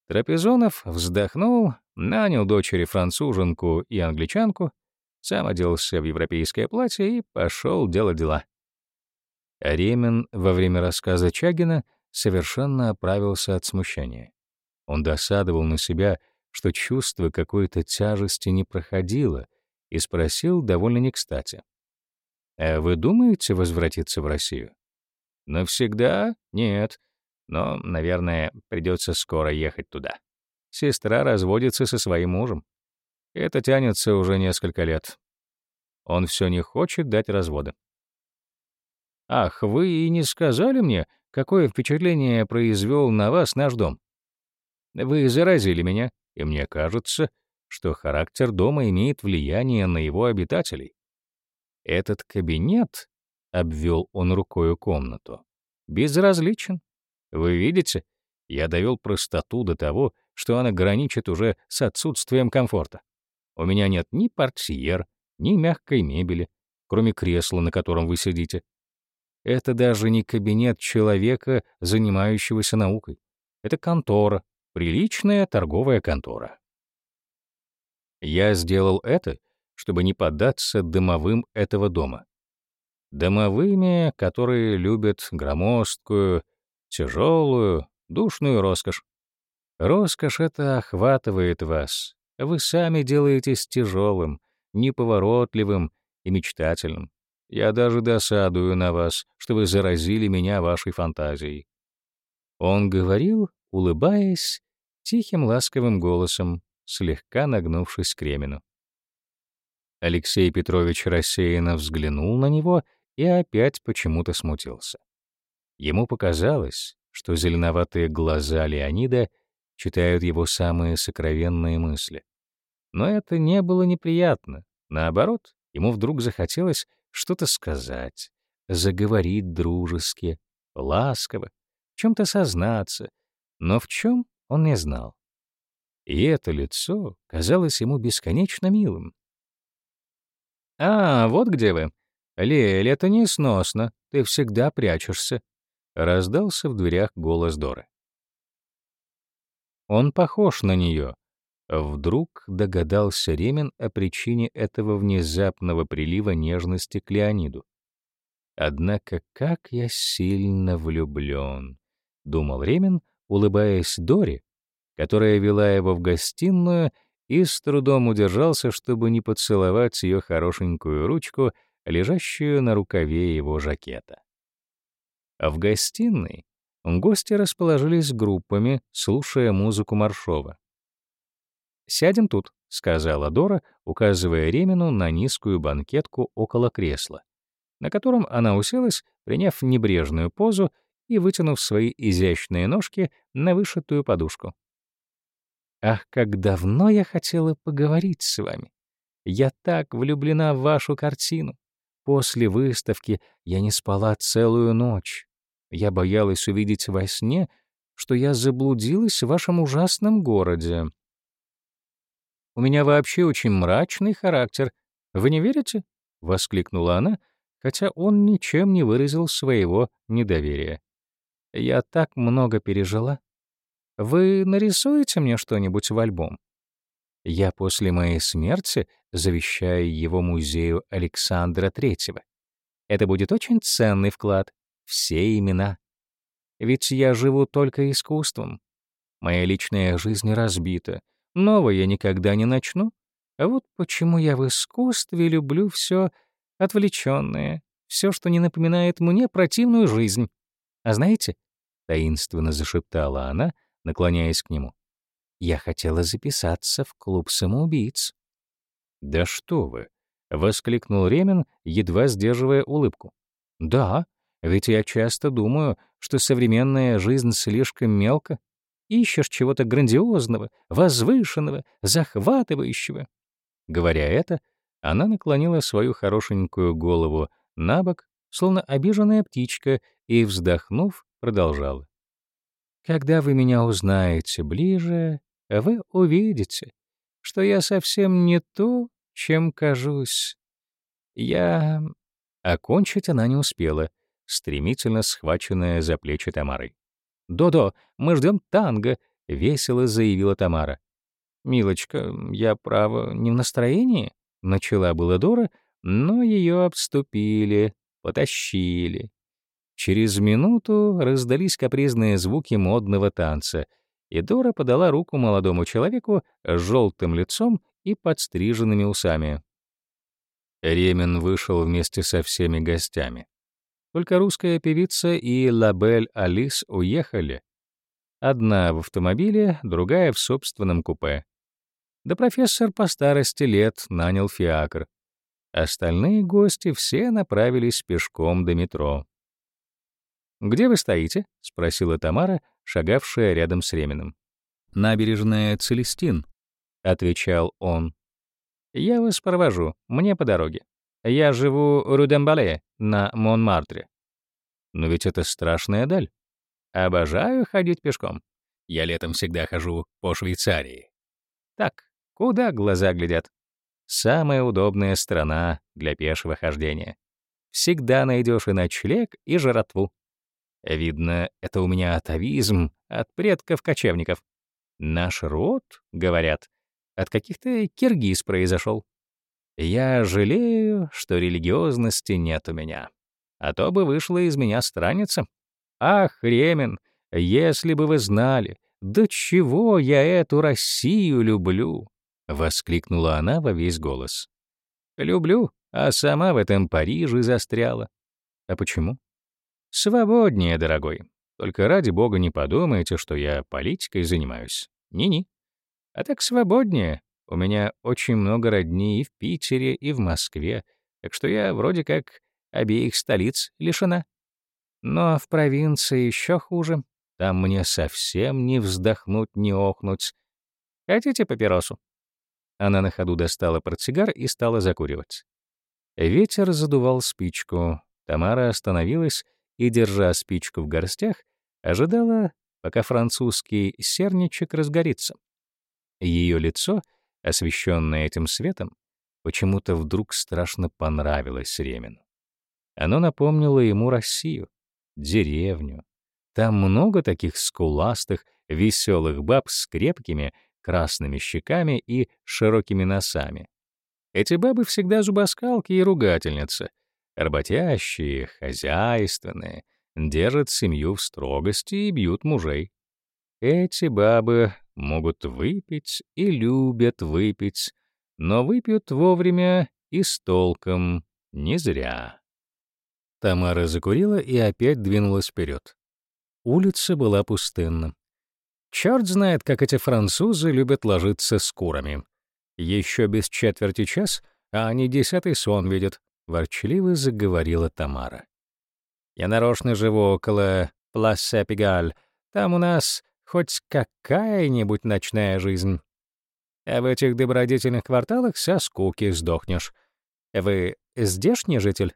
Трапезонов вздохнул, нанял дочери француженку и англичанку, сам оделся в европейское платье и пошел делать дела. Ремин во время рассказа Чагина совершенно оправился от смущения. Он досадовал на себя, что чувство какой-то тяжести не проходило, и спросил довольно не кстати. «А вы думаете возвратиться в Россию?» Навсегда? Нет. Но, наверное, придется скоро ехать туда. Сестра разводится со своим мужем. Это тянется уже несколько лет. Он все не хочет дать развода. «Ах, вы и не сказали мне, какое впечатление произвел на вас наш дом. Вы заразили меня, и мне кажется, что характер дома имеет влияние на его обитателей. Этот кабинет Обвел он рукою комнату. Безразличен. Вы видите, я довел простоту до того, что она граничит уже с отсутствием комфорта. У меня нет ни портьер, ни мягкой мебели, кроме кресла, на котором вы сидите. Это даже не кабинет человека, занимающегося наукой. Это контора, приличная торговая контора. Я сделал это, чтобы не поддаться дымовым этого дома. Домовыми, которые любят громоздкую, тяжелую, душную роскошь. Роскошь это охватывает вас. Вы сами делаетесь тяжелым, неповоротливым и мечтательным. Я даже досадую на вас, что вы заразили меня вашей фантазией. Он говорил, улыбаясь, тихим ласковым голосом, слегка нагнувшись к Кремену. Алексей Петрович рассеянно взглянул на него — и опять почему-то смутился. Ему показалось, что зеленоватые глаза Леонида читают его самые сокровенные мысли. Но это не было неприятно. Наоборот, ему вдруг захотелось что-то сказать, заговорить дружески, ласково, в чем-то сознаться, но в чем он не знал. И это лицо казалось ему бесконечно милым. «А, вот где вы!» «Лель, это несносно, ты всегда прячешься», — раздался в дверях голос Доры. «Он похож на нее», — вдруг догадался Ремин о причине этого внезапного прилива нежности к Леониду. «Однако как я сильно влюблен», — думал Ремин, улыбаясь Доре, которая вела его в гостиную и с трудом удержался, чтобы не поцеловать ее хорошенькую ручку — лежащую на рукаве его жакета. В гостиной гости расположились группами, слушая музыку Маршова. «Сядем тут», — сказала Дора, указывая Ремину на низкую банкетку около кресла, на котором она уселась, приняв небрежную позу и вытянув свои изящные ножки на вышитую подушку. «Ах, как давно я хотела поговорить с вами! Я так влюблена в вашу картину! После выставки я не спала целую ночь. Я боялась увидеть во сне, что я заблудилась в вашем ужасном городе. У меня вообще очень мрачный характер. Вы не верите? — воскликнула она, хотя он ничем не выразил своего недоверия. Я так много пережила. Вы нарисуете мне что-нибудь в альбом? Я после моей смерти завещаю его музею Александра Третьего. Это будет очень ценный вклад. Все имена. Ведь я живу только искусством. Моя личная жизнь разбита. Новое я никогда не начну. А вот почему я в искусстве люблю все отвлеченное, все, что не напоминает мне противную жизнь. А знаете, — таинственно зашептала она, наклоняясь к нему, я хотела записаться в клуб самоубийц». «Да что вы!» — воскликнул Ремин, едва сдерживая улыбку. «Да, ведь я часто думаю, что современная жизнь слишком мелка, Ищешь чего-то грандиозного, возвышенного, захватывающего». Говоря это, она наклонила свою хорошенькую голову на бок, словно обиженная птичка, и, вздохнув, продолжала. «Когда вы меня узнаете ближе, вы увидите, что я совсем не то, чем кажусь. Я... Окончить она не успела, стремительно схваченная за плечи Тамары. «Додо, мы ждем танго!» — весело заявила Тамара. «Милочка, я, право, не в настроении?» — начала была Дора, но ее обступили, потащили. Через минуту раздались капризные звуки модного танца — и Дора подала руку молодому человеку с желтым лицом и подстриженными усами. Ремен вышел вместе со всеми гостями. Только русская певица и Лабель Алис уехали. Одна в автомобиле, другая в собственном купе. Да профессор по старости лет нанял фиакр. Остальные гости все направились пешком до метро. «Где вы стоите?» — спросила Тамара, шагавшая рядом с Реминым. «Набережная Целестин», — отвечал он. «Я вас провожу, мне по дороге. Я живу в Рудембале, на Монмартре». «Но ведь это страшная даль. Обожаю ходить пешком. Я летом всегда хожу по Швейцарии. Так, куда глаза глядят? Самая удобная страна для пешего хождения. Всегда найдешь и ночлег, и жратву. Видно, это у меня атовизм от предков-кочевников. Наш род, говорят, от каких-то киргиз произошел. Я жалею, что религиозности нет у меня. А то бы вышла из меня страница. Ах, Ремен, если бы вы знали, до чего я эту Россию люблю!» — воскликнула она во весь голос. «Люблю, а сама в этом Париже застряла. А почему? Свободнее, дорогой. Только ради бога не подумайте, что я политикой занимаюсь. Ни-ни. А так свободнее. У меня очень много родней и в Питере, и в Москве, так что я вроде как обеих столиц лишена. Но в провинции еще хуже. Там мне совсем не вздохнуть, не охнуть. Хотите папиросу?» Она на ходу достала портсигар и стала закуривать. Ветер задувал спичку. Тамара остановилась и, держа спичку в горстях, ожидала, пока французский серничек разгорится. Ее лицо, освещенное этим светом, почему-то вдруг страшно понравилось Ремину. Оно напомнило ему Россию, деревню. Там много таких скуластых, веселых баб с крепкими, красными щеками и широкими носами. Эти бабы всегда зубоскалки и ругательницы, работящие, хозяйственные, держат семью в строгости и бьют мужей. Эти бабы могут выпить и любят выпить, но выпьют вовремя и с толком, не зря. Тамара закурила и опять двинулась вперед. Улица была пустынна. Черт знает, как эти французы любят ложиться с курами. Еще без четверти час, а они десятый сон видят, ворчливо заговорила Тамара. «Я нарочно живу около Пласа Пигаль. Там у нас хоть какая-нибудь ночная жизнь. А в этих добродетельных кварталах со скуки сдохнешь. Вы здешний житель?»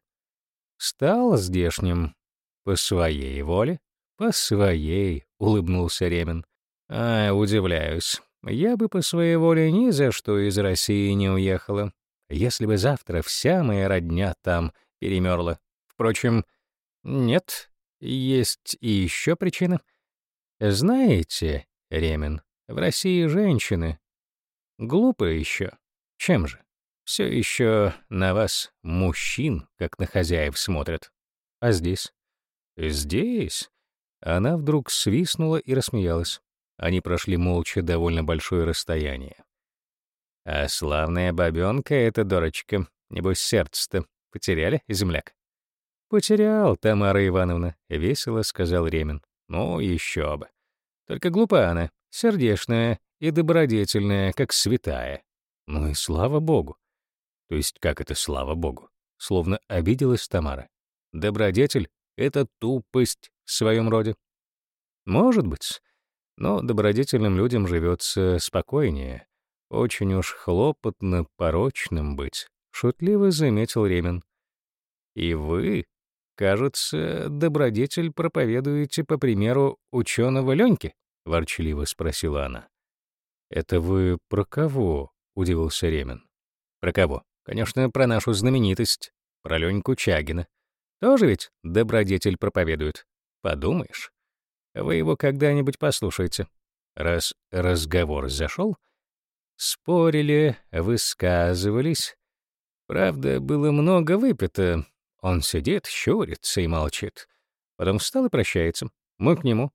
«Стал здешним. По своей воле?» «По своей», — улыбнулся Ремин. «А, удивляюсь. Я бы по своей воле ни за что из России не уехала если бы завтра вся моя родня там перемерла. Впрочем, нет, есть и еще причина. Знаете, Ремин, в России женщины глупые еще. Чем же? Все еще на вас мужчин, как на хозяев, смотрят. А здесь? Здесь? Она вдруг свистнула и рассмеялась. Они прошли молча довольно большое расстояние. А славная бабёнка эта дорочка. Небось, сердце-то потеряли, земляк? Потерял, Тамара Ивановна, — весело сказал Ремин. Ну, еще бы. Только глупа она, сердечная и добродетельная, как святая. Ну и слава богу. То есть как это слава богу? Словно обиделась Тамара. Добродетель — это тупость в своем роде. Может быть, но добродетельным людям живется спокойнее. Очень уж хлопотно порочным быть, шутливо заметил Ремин. И вы, кажется, добродетель проповедуете по примеру ученого Леньки? ворчливо спросила она. Это вы про кого? удивился Ремин. Про кого? Конечно, про нашу знаменитость, про Леньку Чагина. Тоже ведь добродетель проповедует. Подумаешь. Вы его когда-нибудь послушаете. Раз разговор зашел, спорили, высказывались. Правда, было много выпито. Он сидит, щурится и молчит. Потом встал и прощается. Мы к нему.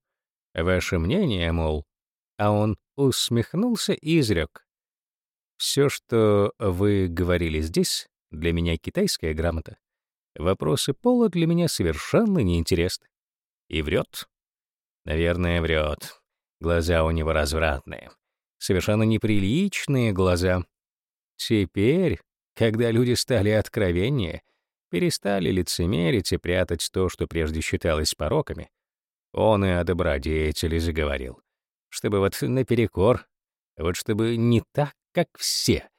Ваше мнение, мол. А он усмехнулся и изрек. «Все, что вы говорили здесь, для меня китайская грамота. Вопросы пола для меня совершенно неинтересны. И врет?» «Наверное, врет. Глаза у него развратные совершенно неприличные глаза. Теперь, когда люди стали откровеннее, перестали лицемерить и прятать то, что прежде считалось пороками, он и о добродетели заговорил. Чтобы вот наперекор, вот чтобы не так, как все,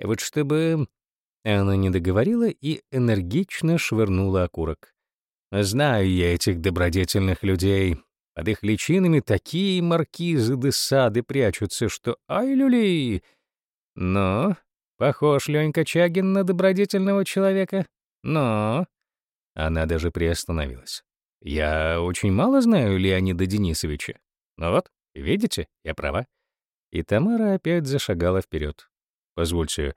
вот чтобы... Она не договорила и энергично швырнула окурок. «Знаю я этих добродетельных людей, под их личинами такие маркизы да сады прячутся, что ай люли! Но, похож Ленька Чагин на добродетельного человека. Но... Она даже приостановилась. Я очень мало знаю Леонида Денисовича. Но вот, видите, я права. И Тамара опять зашагала вперед. Позвольте,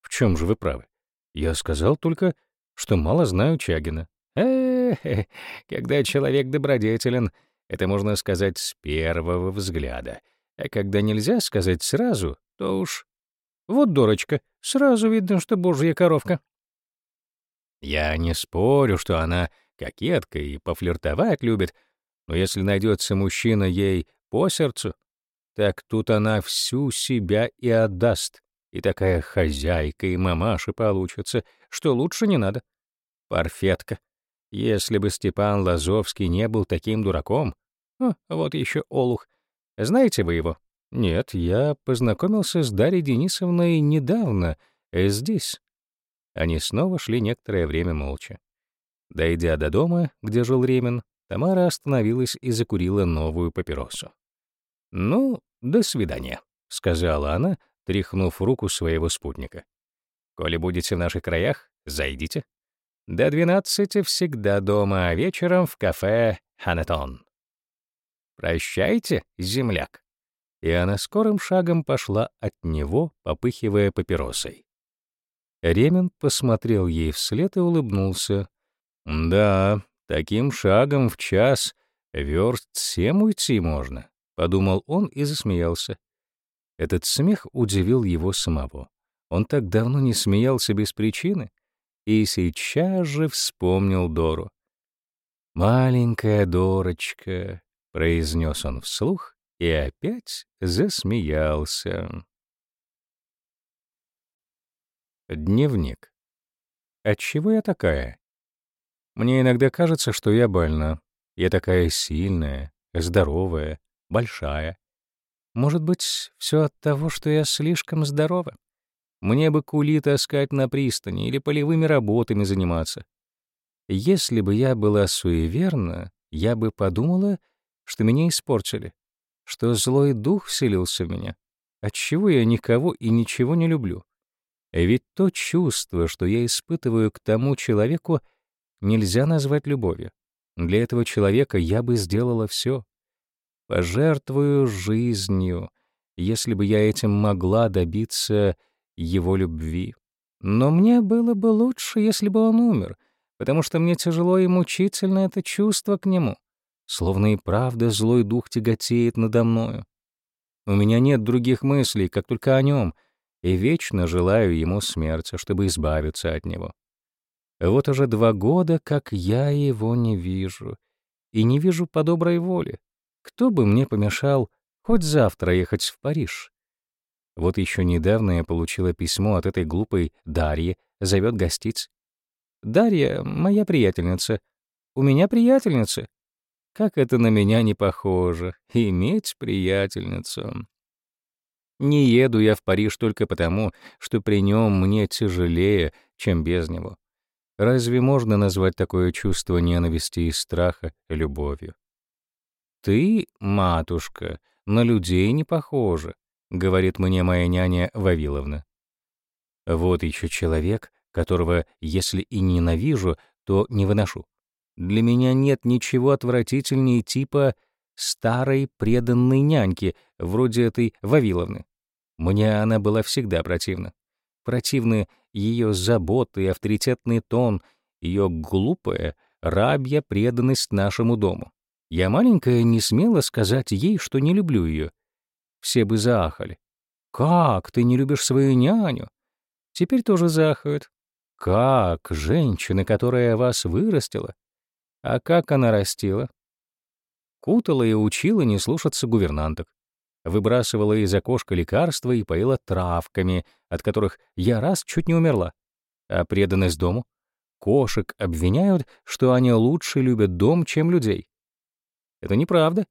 в чем же вы правы? Я сказал только, что мало знаю Чагина. Э, -э, -э когда человек добродетелен, это можно сказать с первого взгляда. А когда нельзя сказать сразу, то уж... Вот дурочка, сразу видно, что божья коровка. Я не спорю, что она кокетка и пофлиртовать любит, но если найдется мужчина ей по сердцу, так тут она всю себя и отдаст. И такая хозяйка и мамаша получится, что лучше не надо. Парфетка. Если бы Степан Лазовский не был таким дураком, о, «Хм, вот еще Олух. Знаете вы его? Нет, я познакомился с Дарьей Денисовной недавно, э, здесь. Они снова шли некоторое время молча. Дойдя до дома, где жил Ремин, Тамара остановилась и закурила новую папиросу. «Ну, до свидания», — сказала она, тряхнув руку своего спутника. «Коли будете в наших краях, зайдите. До двенадцати всегда дома, а вечером в кафе «Ханетон». «Прощайте, земляк!» И она скорым шагом пошла от него, попыхивая папиросой. Ремин посмотрел ей вслед и улыбнулся. «Да, таким шагом в час верст всем уйти можно», — подумал он и засмеялся. Этот смех удивил его самого. Он так давно не смеялся без причины и сейчас же вспомнил Дору. «Маленькая Дорочка, — произнес он вслух и опять засмеялся. Дневник. Отчего я такая? Мне иногда кажется, что я больна. Я такая сильная, здоровая, большая. Может быть, все от того, что я слишком здорова? Мне бы кули таскать на пристани или полевыми работами заниматься. Если бы я была суеверна, я бы подумала — что меня испортили, что злой дух вселился в меня, отчего я никого и ничего не люблю. Ведь то чувство, что я испытываю к тому человеку, нельзя назвать любовью. Для этого человека я бы сделала все. Пожертвую жизнью, если бы я этим могла добиться его любви. Но мне было бы лучше, если бы он умер, потому что мне тяжело и мучительно это чувство к нему. Словно и правда злой дух тяготеет надо мною. У меня нет других мыслей, как только о нем, и вечно желаю ему смерти, чтобы избавиться от него. Вот уже два года, как я его не вижу, и не вижу по доброй воле. Кто бы мне помешал хоть завтра ехать в Париж? Вот еще недавно я получила письмо от этой глупой Дарьи, зовет гостиц. «Дарья — моя приятельница. У меня приятельница. Как это на меня не похоже, иметь приятельницу. Не еду я в Париж только потому, что при нем мне тяжелее, чем без него. Разве можно назвать такое чувство ненависти и страха любовью? «Ты, матушка, на людей не похожа», — говорит мне моя няня Вавиловна. Вот еще человек, которого, если и ненавижу, то не выношу. Для меня нет ничего отвратительнее типа старой преданной няньки, вроде этой Вавиловны. Мне она была всегда противна. Противны ее заботы, авторитетный тон, ее глупая, рабья преданность нашему дому. Я маленькая не смела сказать ей, что не люблю ее. Все бы заахали. «Как ты не любишь свою няню?» Теперь тоже заахают. «Как женщина, которая вас вырастила, а как она растила? Кутала и учила не слушаться гувернанток. Выбрасывала из окошка лекарства и поила травками, от которых я раз чуть не умерла. А преданность дому? Кошек обвиняют, что они лучше любят дом, чем людей. Это неправда.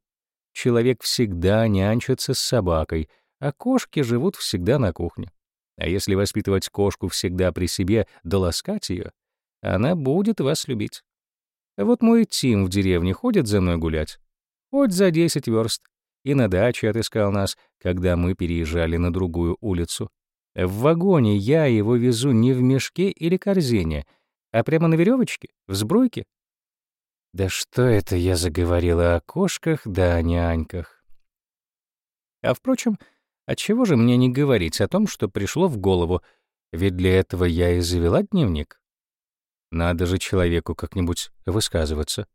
Человек всегда нянчится с собакой, а кошки живут всегда на кухне. А если воспитывать кошку всегда при себе, доласкать да ее, она будет вас любить. Вот мой Тим в деревне ходит за мной гулять. Хоть за 10 верст. И на даче отыскал нас, когда мы переезжали на другую улицу. В вагоне я его везу не в мешке или корзине, а прямо на веревочке, в сбруйке. Да что это я заговорила о кошках да о няньках? А впрочем, отчего же мне не говорить о том, что пришло в голову, ведь для этого я и завела дневник. Надо же человеку как-нибудь высказываться.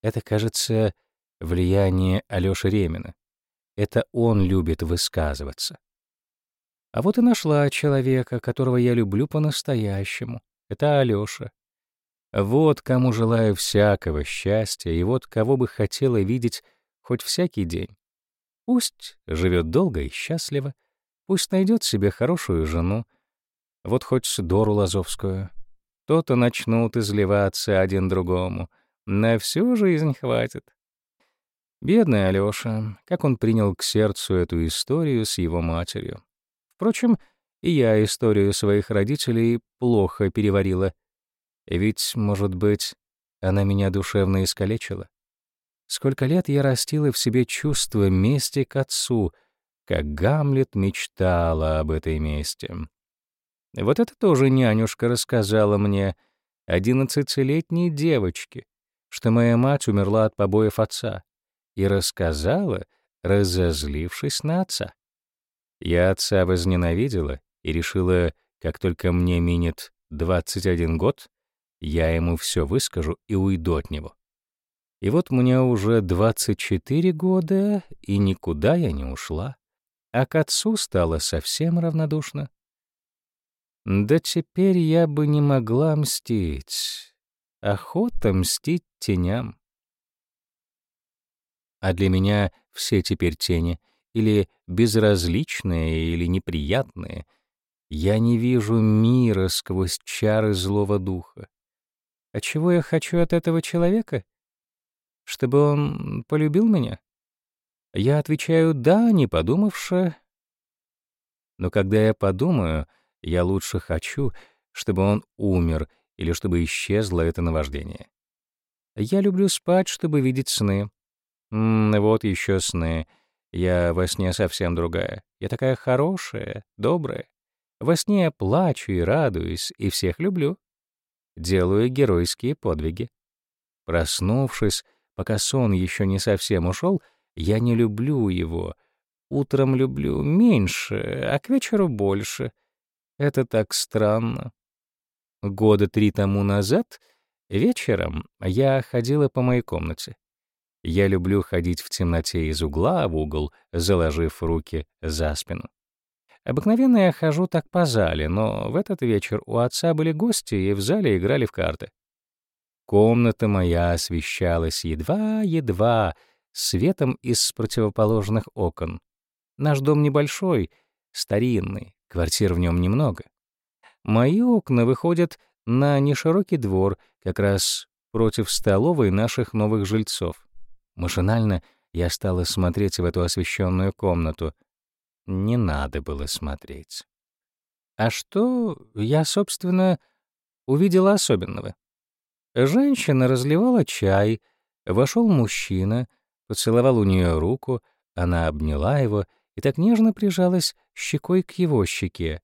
Это, кажется, влияние Алёши Ремина. Это он любит высказываться. А вот и нашла человека, которого я люблю по-настоящему. Это Алёша. Вот кому желаю всякого счастья, и вот кого бы хотела видеть хоть всякий день. Пусть живет долго и счастливо, пусть найдет себе хорошую жену, вот хоть Дору Лазовскую — то-то начнут изливаться один другому. На всю жизнь хватит. Бедный Алёша, как он принял к сердцу эту историю с его матерью. Впрочем, и я историю своих родителей плохо переварила. Ведь, может быть, она меня душевно искалечила. Сколько лет я растила в себе чувство мести к отцу, как Гамлет мечтала об этой мести. Вот это тоже нянюшка рассказала мне, одиннадцатилетней девочке, что моя мать умерла от побоев отца, и рассказала, разозлившись на отца. Я отца возненавидела и решила, как только мне минет 21 год, я ему все выскажу и уйду от него. И вот мне уже 24 года, и никуда я не ушла. А к отцу стало совсем равнодушно. Да теперь я бы не могла мстить. Охота мстить теням. А для меня все теперь тени, или безразличные, или неприятные. Я не вижу мира сквозь чары злого духа. А чего я хочу от этого человека? Чтобы он полюбил меня? Я отвечаю «да», не подумавши. Но когда я подумаю — я лучше хочу, чтобы он умер или чтобы исчезло это наваждение. Я люблю спать, чтобы видеть сны. М -м, вот еще сны. Я во сне совсем другая. Я такая хорошая, добрая. Во сне я плачу и радуюсь, и всех люблю. Делаю геройские подвиги. Проснувшись, пока сон еще не совсем ушел, я не люблю его. Утром люблю меньше, а к вечеру больше — это так странно. Года три тому назад вечером я ходила по моей комнате. Я люблю ходить в темноте из угла в угол, заложив руки за спину. Обыкновенно я хожу так по зале, но в этот вечер у отца были гости, и в зале играли в карты. Комната моя освещалась едва-едва светом из противоположных окон. Наш дом небольшой, старинный, Квартир в нем немного. Мои окна выходят на неширокий двор, как раз против столовой наших новых жильцов. Машинально я стала смотреть в эту освещенную комнату. Не надо было смотреть. А что я, собственно, увидела особенного? Женщина разливала чай, вошел мужчина, поцеловал у нее руку, она обняла его и так нежно прижалась щекой к его щеке.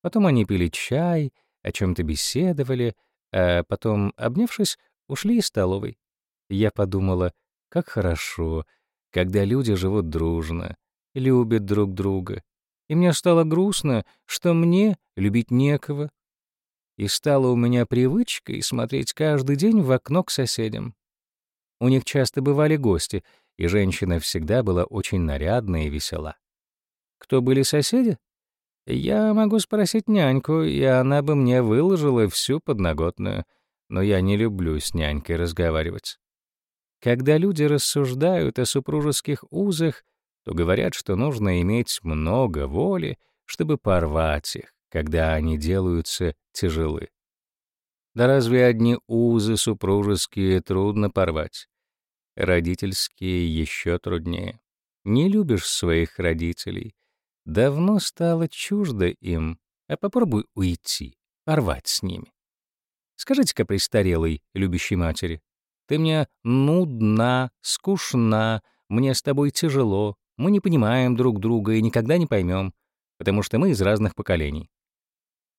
Потом они пили чай, о чем то беседовали, а потом, обнявшись, ушли из столовой. Я подумала, как хорошо, когда люди живут дружно, любят друг друга. И мне стало грустно, что мне любить некого. И стала у меня привычкой смотреть каждый день в окно к соседям. У них часто бывали гости, и женщина всегда была очень нарядная и весела кто были соседи? Я могу спросить няньку, и она бы мне выложила всю подноготную, но я не люблю с нянькой разговаривать. Когда люди рассуждают о супружеских узах, то говорят, что нужно иметь много воли, чтобы порвать их, когда они делаются тяжелы. Да разве одни узы супружеские трудно порвать? Родительские еще труднее. Не любишь своих родителей, давно стало чуждо им, а попробуй уйти, порвать с ними. Скажите-ка престарелой, любящей матери, ты мне нудна, скучна, мне с тобой тяжело, мы не понимаем друг друга и никогда не поймем, потому что мы из разных поколений.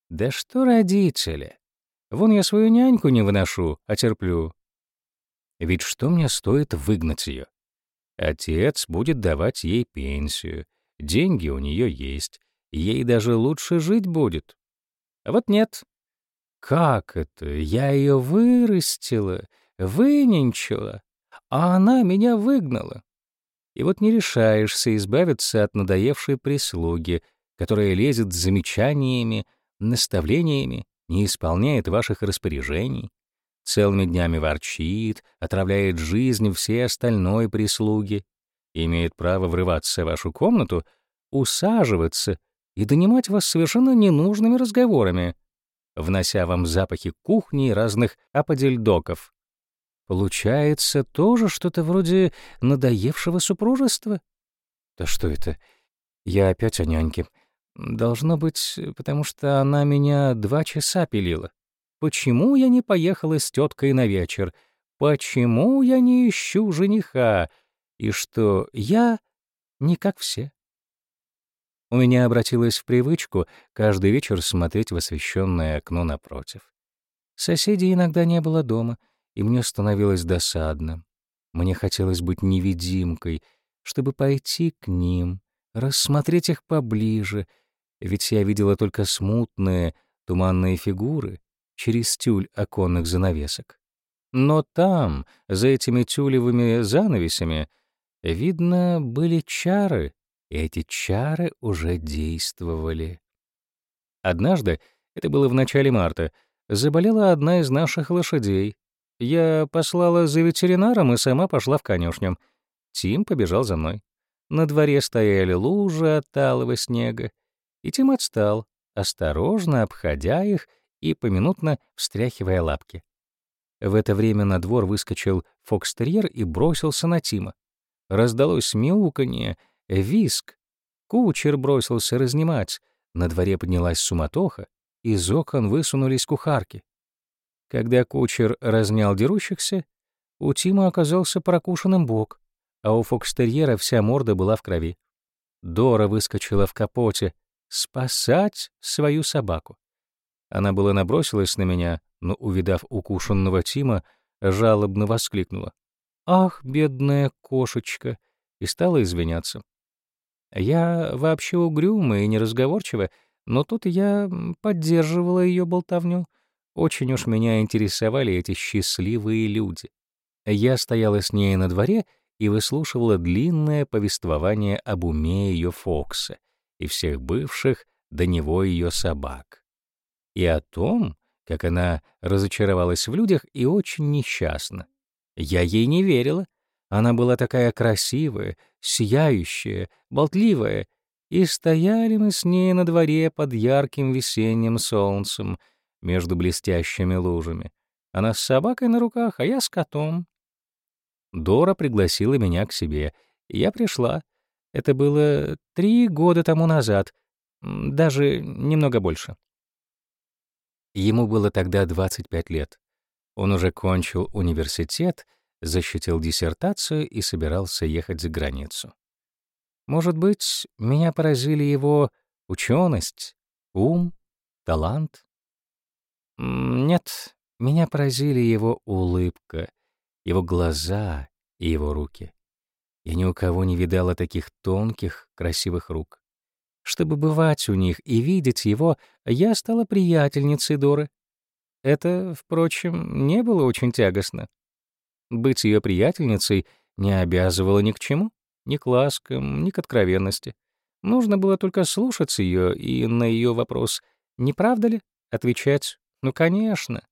Да что родители? Вон я свою няньку не выношу, а терплю. Ведь что мне стоит выгнать ее? Отец будет давать ей пенсию, Деньги у нее есть, ей даже лучше жить будет. А вот нет. Как это? Я ее вырастила, выненчила, а она меня выгнала. И вот не решаешься избавиться от надоевшей прислуги, которая лезет с замечаниями, наставлениями, не исполняет ваших распоряжений, целыми днями ворчит, отравляет жизнь всей остальной прислуги имеет право врываться в вашу комнату, усаживаться и донимать вас совершенно ненужными разговорами, внося вам запахи кухни и разных аподельдоков. Получается тоже что-то вроде надоевшего супружества? Да что это? Я опять о няньке. Должно быть, потому что она меня два часа пилила. Почему я не поехала с теткой на вечер? Почему я не ищу жениха? и что я не как все. У меня обратилось в привычку каждый вечер смотреть в освещенное окно напротив. Соседей иногда не было дома, и мне становилось досадно. Мне хотелось быть невидимкой, чтобы пойти к ним, рассмотреть их поближе, ведь я видела только смутные, туманные фигуры через тюль оконных занавесок. Но там, за этими тюлевыми занавесями, Видно, были чары, и эти чары уже действовали. Однажды, это было в начале марта, заболела одна из наших лошадей. Я послала за ветеринаром и сама пошла в конюшню. Тим побежал за мной. На дворе стояли лужи от талого снега. И Тим отстал, осторожно обходя их и поминутно встряхивая лапки. В это время на двор выскочил фокстерьер и бросился на Тима. Раздалось мяуканье, виск. Кучер бросился разнимать. На дворе поднялась суматоха. Из окон высунулись кухарки. Когда кучер разнял дерущихся, у Тима оказался прокушенным бок, а у фокстерьера вся морда была в крови. Дора выскочила в капоте «Спасать свою собаку». Она была набросилась на меня, но, увидав укушенного Тима, жалобно воскликнула. «Ах, бедная кошечка!» и стала извиняться. Я вообще угрюмая и неразговорчива, но тут я поддерживала ее болтовню. Очень уж меня интересовали эти счастливые люди. Я стояла с ней на дворе и выслушивала длинное повествование об уме ее Фокса и всех бывших до него ее собак. И о том, как она разочаровалась в людях и очень несчастна. Я ей не верила. Она была такая красивая, сияющая, болтливая. И стояли мы с ней на дворе под ярким весенним солнцем между блестящими лужами. Она с собакой на руках, а я с котом. Дора пригласила меня к себе. Я пришла. Это было три года тому назад, даже немного больше. Ему было тогда 25 лет. Он уже кончил университет, защитил диссертацию и собирался ехать за границу. Может быть, меня поразили его ученость, ум, талант? Нет, меня поразили его улыбка, его глаза и его руки. Я ни у кого не видала таких тонких, красивых рук. Чтобы бывать у них и видеть его, я стала приятельницей Доры, это, впрочем, не было очень тягостно. Быть ее приятельницей не обязывало ни к чему, ни к ласкам, ни к откровенности. Нужно было только слушаться ее и на ее вопрос «Не правда ли?» отвечать «Ну, конечно».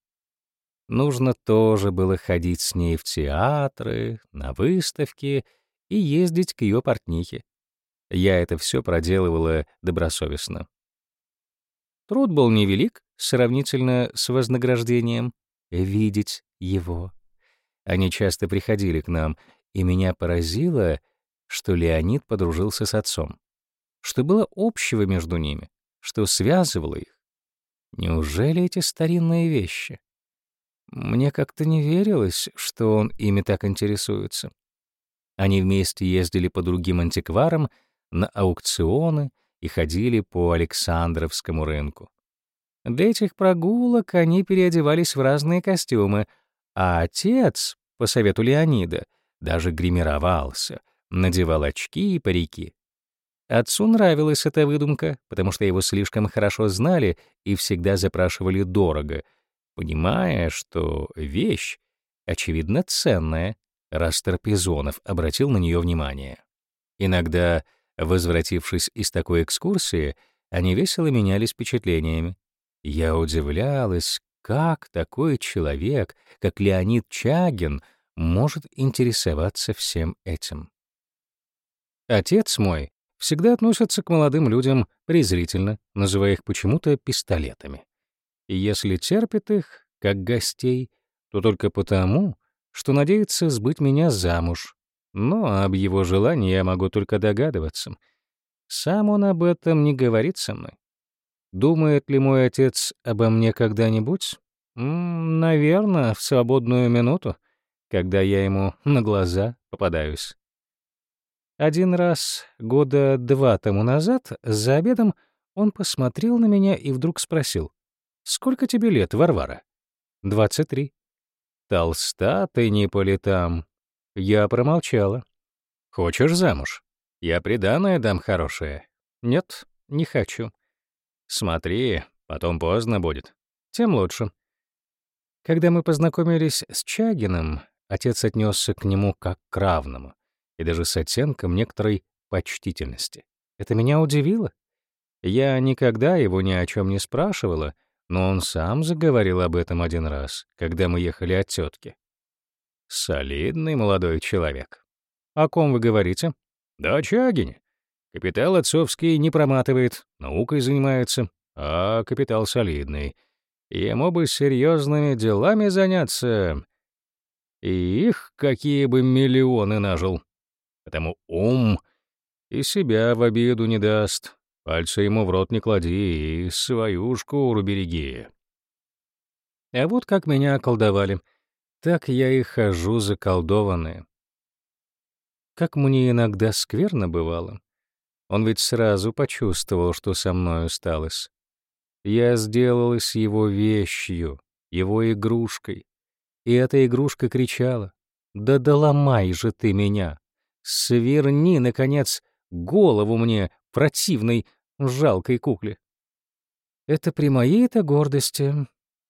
Нужно тоже было ходить с ней в театры, на выставки и ездить к ее портнихе. Я это все проделывала добросовестно. Труд был невелик, сравнительно с вознаграждением — видеть его. Они часто приходили к нам, и меня поразило, что Леонид подружился с отцом. Что было общего между ними, что связывало их. Неужели эти старинные вещи? Мне как-то не верилось, что он ими так интересуется. Они вместе ездили по другим антикварам, на аукционы и ходили по Александровскому рынку. Для этих прогулок они переодевались в разные костюмы, а отец, по совету Леонида, даже гримировался, надевал очки и парики. Отцу нравилась эта выдумка, потому что его слишком хорошо знали и всегда запрашивали дорого, понимая, что вещь, очевидно, ценная, раз Трапезонов обратил на нее внимание. Иногда, возвратившись из такой экскурсии, они весело менялись впечатлениями. Я удивлялась, как такой человек, как Леонид Чагин, может интересоваться всем этим. Отец мой всегда относится к молодым людям презрительно, называя их почему-то пистолетами. И если терпит их, как гостей, то только потому, что надеется сбыть меня замуж. Но об его желании я могу только догадываться. Сам он об этом не говорит со мной. Думает ли мой отец обо мне когда-нибудь? Наверное, в свободную минуту, когда я ему на глаза попадаюсь. Один раз, года два тому назад, за обедом, он посмотрел на меня и вдруг спросил, «Сколько тебе лет, Варвара?» «Двадцать три». «Толста ты не по летам». Я промолчала. «Хочешь замуж? Я приданое дам хорошее». «Нет, не хочу. Смотри, потом поздно будет. Тем лучше. Когда мы познакомились с Чагиным, отец отнесся к нему как к равному, и даже с оттенком некоторой почтительности. Это меня удивило. Я никогда его ни о чем не спрашивала, но он сам заговорил об этом один раз, когда мы ехали от тетки. «Солидный молодой человек». «О ком вы говорите?» «Да о Чагине. Капитал отцовский не проматывает, наукой занимается, а капитал солидный. Ему бы серьезными делами заняться. И их какие бы миллионы нажил. Потому ум и себя в обиду не даст. Пальцы ему в рот не клади и свою шкуру береги. А вот как меня околдовали. Так я и хожу заколдованная. Как мне иногда скверно бывало. Он ведь сразу почувствовал, что со мной сталось. Я сделалась его вещью, его игрушкой. И эта игрушка кричала, «Да доломай же ты меня! Сверни, наконец, голову мне, противной, жалкой кукле!» Это при моей-то гордости.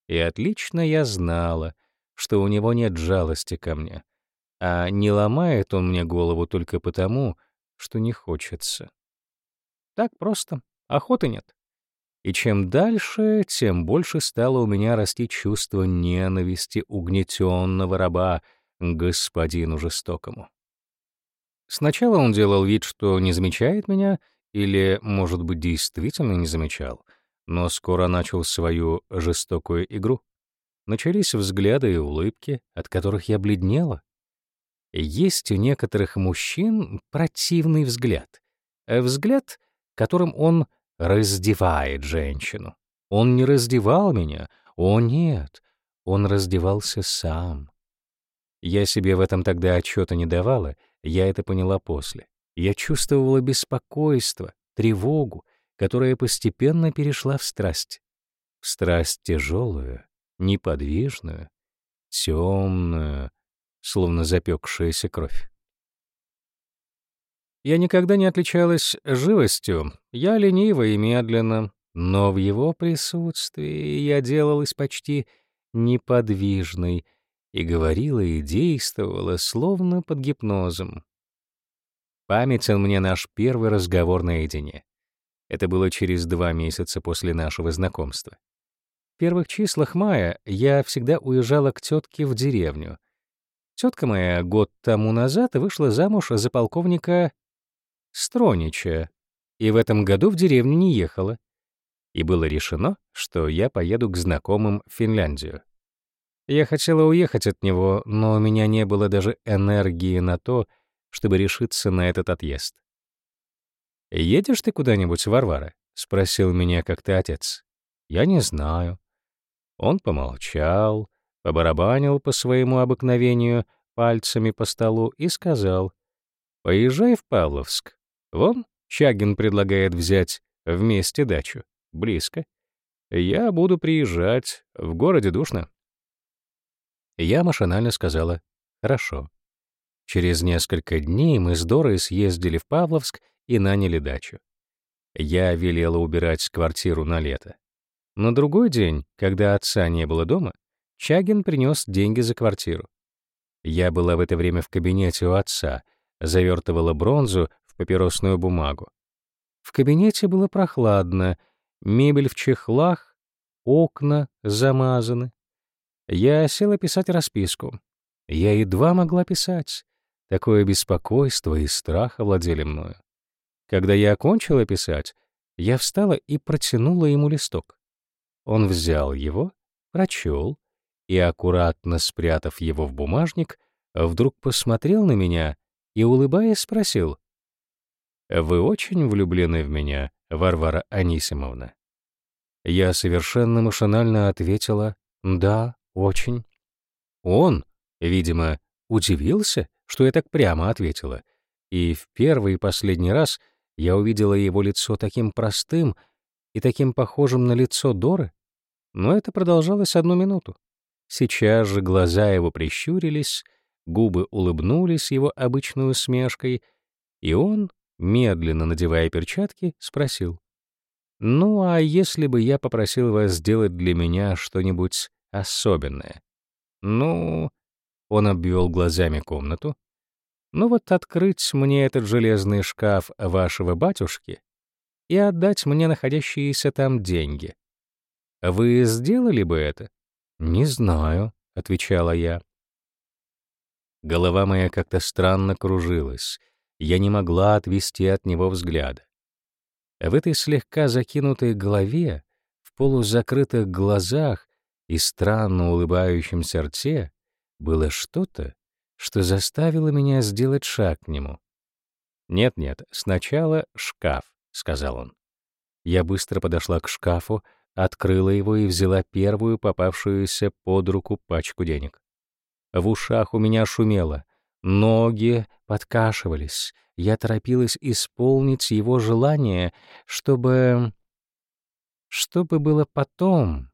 И отлично я знала, что у него нет жалости ко мне. А не ломает он мне голову только потому, что не хочется. Так просто. Охоты нет. И чем дальше, тем больше стало у меня расти чувство ненависти угнетенного раба господину жестокому. Сначала он делал вид, что не замечает меня, или, может быть, действительно не замечал, но скоро начал свою жестокую игру. Начались взгляды и улыбки, от которых я бледнела. Есть у некоторых мужчин противный взгляд. Э, взгляд, которым он раздевает женщину. Он не раздевал меня, о нет, он раздевался сам. Я себе в этом тогда отчета не давала, я это поняла после. Я чувствовала беспокойство, тревогу, которая постепенно перешла в страсть. В страсть тяжелую, неподвижную, темную, словно запекшаяся кровь. Я никогда не отличалась живостью, я ленива и медленно, но в его присутствии я делалась почти неподвижной и говорила и действовала, словно под гипнозом. Памятен мне наш первый разговор наедине. Это было через два месяца после нашего знакомства. В первых числах мая я всегда уезжала к тетке в деревню — Тетка моя год тому назад вышла замуж за полковника Стронича, и в этом году в деревню не ехала. И было решено, что я поеду к знакомым в Финляндию. Я хотела уехать от него, но у меня не было даже энергии на то, чтобы решиться на этот отъезд. «Едешь ты куда-нибудь, Варвара?» — спросил меня как-то отец. «Я не знаю». Он помолчал, побарабанил по своему обыкновению пальцами по столу и сказал, «Поезжай в Павловск, Вон, Чагин предлагает взять вместе дачу. Близко. Я буду приезжать. В городе душно. Я машинально сказала «хорошо». Через несколько дней мы с Дорой съездили в Павловск и наняли дачу. Я велела убирать квартиру на лето. На другой день, когда отца не было дома, Чагин принес деньги за квартиру. Я была в это время в кабинете у отца, завертывала бронзу папиросную бумагу. В кабинете было прохладно, мебель в чехлах, окна замазаны. Я села писать расписку. Я едва могла писать. Такое беспокойство и страх овладели мною. Когда я окончила писать, я встала и протянула ему листок. Он взял его, прочел и, аккуратно спрятав его в бумажник, вдруг посмотрел на меня и, улыбаясь, спросил, вы очень влюблены в меня, Варвара Анисимовна. Я совершенно машинально ответила «Да, очень». Он, видимо, удивился, что я так прямо ответила, и в первый и последний раз я увидела его лицо таким простым и таким похожим на лицо Доры, но это продолжалось одну минуту. Сейчас же глаза его прищурились, губы улыбнулись его обычной усмешкой, и он медленно надевая перчатки, спросил. «Ну, а если бы я попросил вас сделать для меня что-нибудь особенное?» «Ну...» — он обвел глазами комнату. «Ну вот открыть мне этот железный шкаф вашего батюшки и отдать мне находящиеся там деньги. Вы сделали бы это?» «Не знаю», — отвечала я. Голова моя как-то странно кружилась — я не могла отвести от него взгляда. В этой слегка закинутой голове, в полузакрытых глазах и странно улыбающемся рте было что-то, что заставило меня сделать шаг к нему. «Нет-нет, сначала шкаф», — сказал он. Я быстро подошла к шкафу, открыла его и взяла первую попавшуюся под руку пачку денег. В ушах у меня шумело, Ноги подкашивались. Я торопилась исполнить его желание, чтобы... чтобы было потом?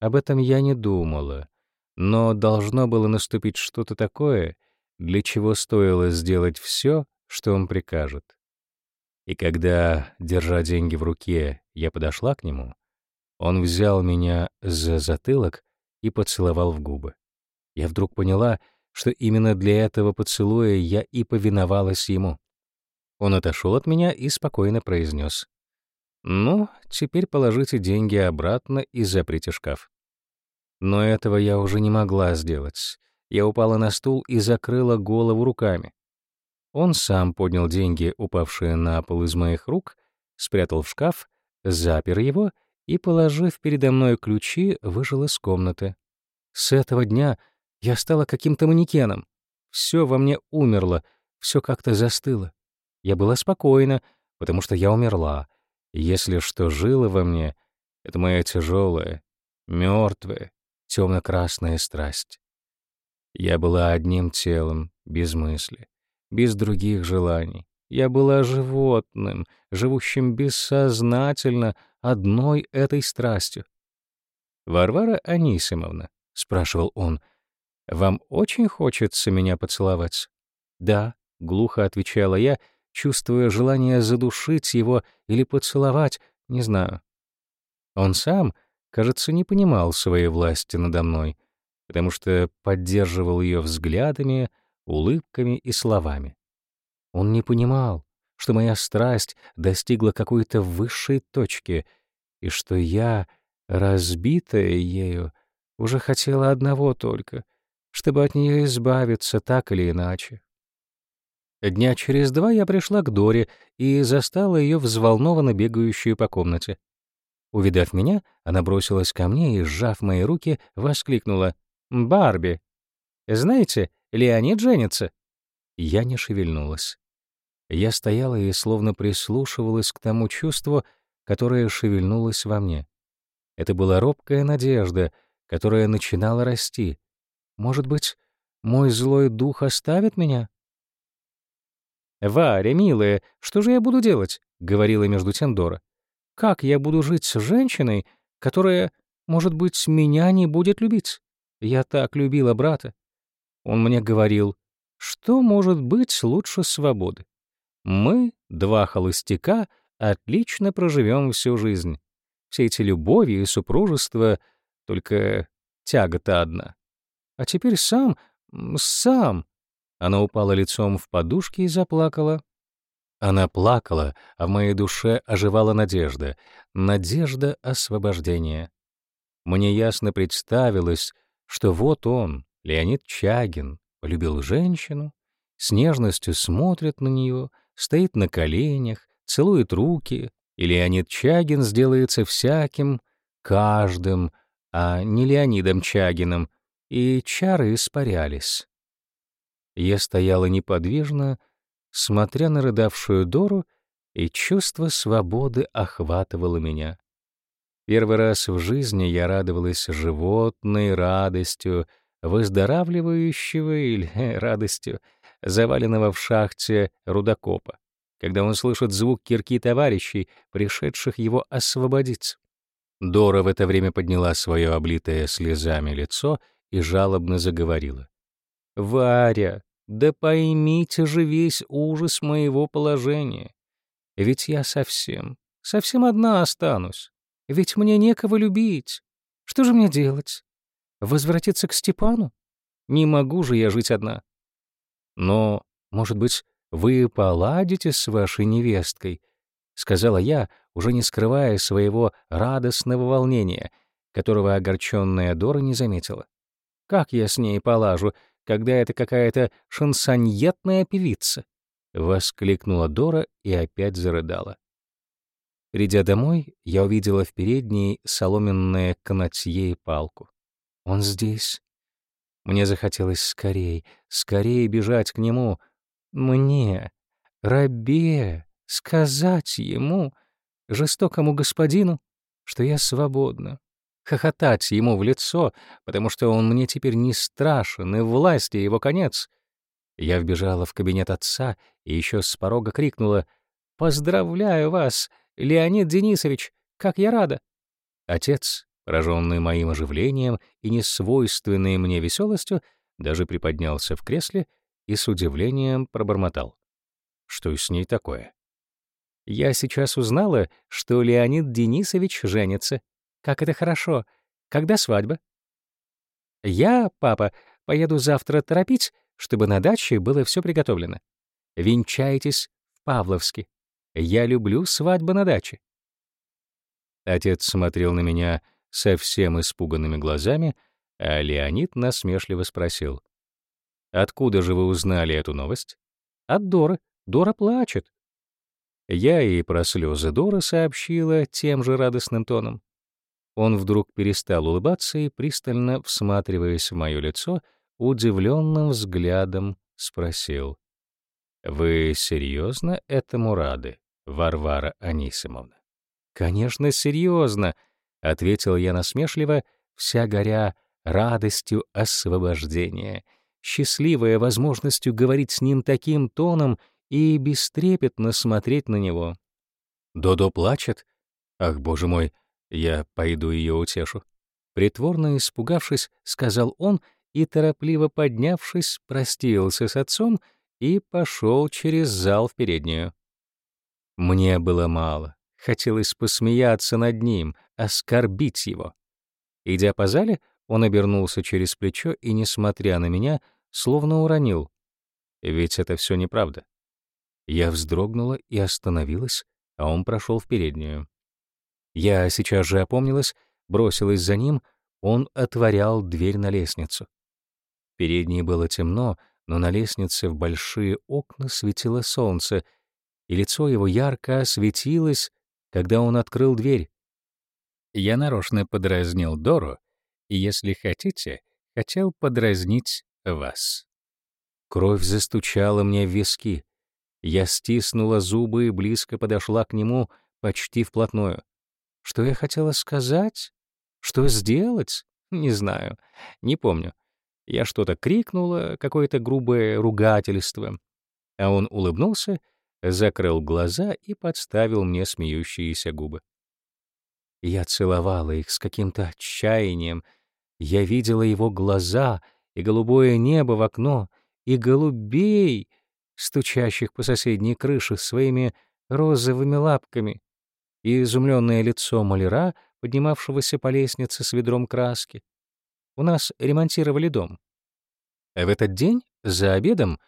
Об этом я не думала. Но должно было наступить что-то такое, для чего стоило сделать все, что он прикажет. И когда, держа деньги в руке, я подошла к нему, он взял меня за затылок и поцеловал в губы. Я вдруг поняла, что именно для этого поцелуя я и повиновалась ему. Он отошел от меня и спокойно произнес. «Ну, теперь положите деньги обратно и заприте шкаф». Но этого я уже не могла сделать. Я упала на стул и закрыла голову руками. Он сам поднял деньги, упавшие на пол из моих рук, спрятал в шкаф, запер его и, положив передо мной ключи, выжил из комнаты. С этого дня я стала каким-то манекеном. Все во мне умерло, все как-то застыло. Я была спокойна, потому что я умерла. если что жило во мне, это моя тяжелая, мертвая, темно-красная страсть. Я была одним телом, без мысли, без других желаний. Я была животным, живущим бессознательно одной этой страстью. «Варвара Анисимовна», — спрашивал он, «Вам очень хочется меня поцеловать?» «Да», — глухо отвечала я, чувствуя желание задушить его или поцеловать, не знаю. Он сам, кажется, не понимал своей власти надо мной, потому что поддерживал ее взглядами, улыбками и словами. Он не понимал, что моя страсть достигла какой-то высшей точки и что я, разбитая ею, уже хотела одного только чтобы от нее избавиться так или иначе. Дня через два я пришла к Доре и застала ее взволнованно бегающую по комнате. Увидав меня, она бросилась ко мне и, сжав мои руки, воскликнула «Барби! Знаете, Леонид женится!» Я не шевельнулась. Я стояла и словно прислушивалась к тому чувству, которое шевельнулось во мне. Это была робкая надежда, которая начинала расти — может быть, мой злой дух оставит меня? «Варя, милая, что же я буду делать?» — говорила между тем Дора. «Как я буду жить с женщиной, которая, может быть, меня не будет любить? Я так любила брата». Он мне говорил, что может быть лучше свободы? Мы, два холостяка, отлично проживем всю жизнь. Все эти любовь и супружество, только тягота одна. А теперь сам, сам...» Она упала лицом в подушки и заплакала. Она плакала, а в моей душе оживала надежда, надежда освобождения. Мне ясно представилось, что вот он, Леонид Чагин, полюбил женщину, с нежностью смотрит на нее, стоит на коленях, целует руки, и Леонид Чагин сделается всяким, каждым, а не Леонидом Чагиным, и чары испарялись. Я стояла неподвижно, смотря на рыдавшую Дору, и чувство свободы охватывало меня. Первый раз в жизни я радовалась животной радостью, выздоравливающего или э, радостью, заваленного в шахте рудокопа, когда он слышит звук кирки товарищей, пришедших его освободить. Дора в это время подняла свое облитое слезами лицо — и жалобно заговорила. «Варя, да поймите же весь ужас моего положения. Ведь я совсем, совсем одна останусь. Ведь мне некого любить. Что же мне делать? Возвратиться к Степану? Не могу же я жить одна. Но, может быть, вы поладите с вашей невесткой, — сказала я, уже не скрывая своего радостного волнения, которого огорченная Дора не заметила. Как я с ней полажу, когда это какая-то шансоньетная певица?» — воскликнула Дора и опять зарыдала. Придя домой, я увидела в передней соломенное канатье и палку. «Он здесь?» Мне захотелось скорей, скорее бежать к нему. Мне, рабе, сказать ему, жестокому господину, что я свободна, хохотать ему в лицо, потому что он мне теперь не страшен, и власти его конец. Я вбежала в кабинет отца и еще с порога крикнула «Поздравляю вас, Леонид Денисович, как я рада!» Отец, пораженный моим оживлением и несвойственной мне веселостью, даже приподнялся в кресле и с удивлением пробормотал. «Что с ней такое?» Я сейчас узнала, что Леонид Денисович женится. Как это хорошо. Когда свадьба? Я, папа, поеду завтра торопить, чтобы на даче было все приготовлено. Венчайтесь в Павловске. Я люблю свадьбы на даче. Отец смотрел на меня совсем испуганными глазами, а Леонид насмешливо спросил. «Откуда же вы узнали эту новость?» «От Доры. Дора плачет». Я ей про слезы Дора сообщила тем же радостным тоном. Он вдруг перестал улыбаться и, пристально всматриваясь в мое лицо, удивленным взглядом спросил. «Вы серьезно этому рады, Варвара Анисимовна?» «Конечно, серьезно», — ответил я насмешливо, вся горя радостью освобождения, счастливая возможностью говорить с ним таким тоном и бестрепетно смотреть на него. «Додо плачет? Ах, боже мой, я пойду ее утешу. Притворно испугавшись, сказал он и, торопливо поднявшись, простился с отцом и пошел через зал в переднюю. Мне было мало. Хотелось посмеяться над ним, оскорбить его. Идя по зале, он обернулся через плечо и, несмотря на меня, словно уронил. Ведь это все неправда. Я вздрогнула и остановилась, а он прошел в переднюю. Я сейчас же опомнилась, бросилась за ним, он отворял дверь на лестницу. Перед ней было темно, но на лестнице в большие окна светило солнце, и лицо его ярко осветилось, когда он открыл дверь. Я нарочно подразнил Дору, и, если хотите, хотел подразнить вас. Кровь застучала мне в виски. Я стиснула зубы и близко подошла к нему почти вплотную. Что я хотела сказать? Что сделать? Не знаю. Не помню. Я что-то крикнула, какое-то грубое ругательство. А он улыбнулся, закрыл глаза и подставил мне смеющиеся губы. Я целовала их с каким-то отчаянием. Я видела его глаза и голубое небо в окно, и голубей, стучащих по соседней крыше своими розовыми лапками и изумленное лицо маляра, поднимавшегося по лестнице с ведром краски. У нас ремонтировали дом. В этот день, за обедом,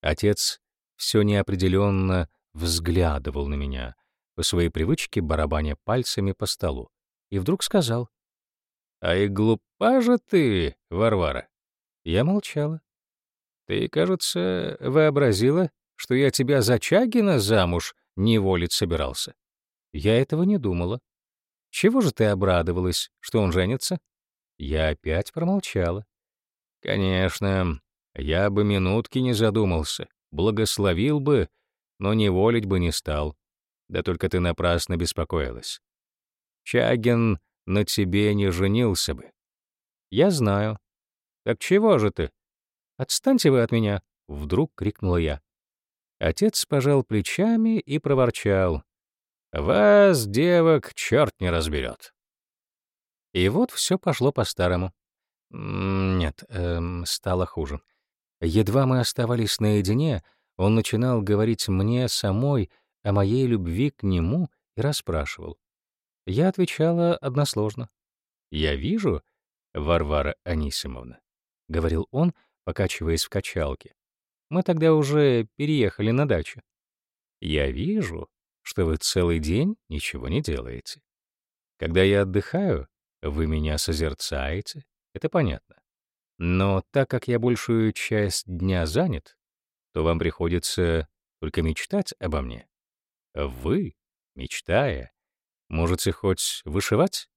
отец все неопределенно взглядывал на меня, по своей привычке барабаня пальцами по столу, и вдруг сказал, «А и глупа же ты, Варвара!» Я молчала. «Ты, кажется, вообразила, что я тебя за Чагина замуж неволить собирался. Я этого не думала. Чего же ты обрадовалась, что он женится? Я опять промолчала. Конечно, я бы минутки не задумался, благословил бы, но не волить бы не стал. Да только ты напрасно беспокоилась. Чагин на тебе не женился бы. Я знаю. Так чего же ты? Отстаньте вы от меня, вдруг крикнула я. Отец пожал плечами и проворчал: вас, девок, черт не разберет. И вот все пошло по-старому. Нет, эм, стало хуже. Едва мы оставались наедине, он начинал говорить мне самой о моей любви к нему и расспрашивал. Я отвечала односложно. «Я вижу, Варвара Анисимовна», — говорил он, покачиваясь в качалке. «Мы тогда уже переехали на дачу». «Я вижу, что вы целый день ничего не делаете. Когда я отдыхаю, вы меня созерцаете, это понятно. Но так как я большую часть дня занят, то вам приходится только мечтать обо мне. Вы, мечтая, можете хоть вышивать?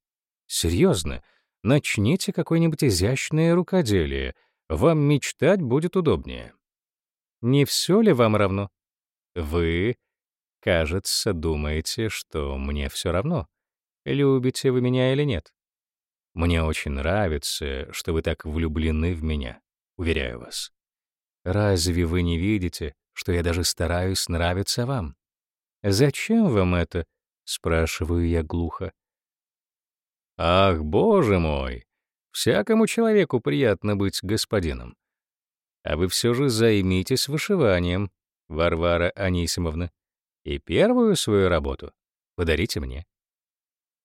Серьезно, начните какое-нибудь изящное рукоделие, вам мечтать будет удобнее. Не все ли вам равно? Вы Кажется, думаете, что мне все равно, любите вы меня или нет. Мне очень нравится, что вы так влюблены в меня, уверяю вас. Разве вы не видите, что я даже стараюсь нравиться вам? Зачем вам это? спрашиваю я глухо. Ах, боже мой! Всякому человеку приятно быть господином. А вы все же займитесь вышиванием, Варвара Анисимовна и первую свою работу подарите мне.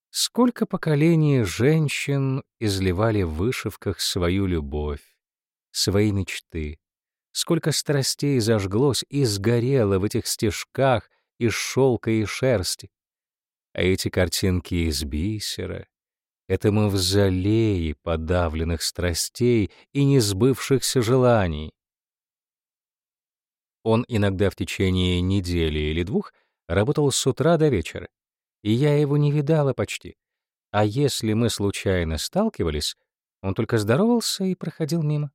Сколько поколений женщин изливали в вышивках свою любовь, свои мечты, сколько страстей зажглось и сгорело в этих стежках из шелка и шерсти. А эти картинки из бисера — это мавзолеи подавленных страстей и несбывшихся желаний. Он иногда в течение недели или двух работал с утра до вечера, и я его не видала почти. А если мы случайно сталкивались, он только здоровался и проходил мимо.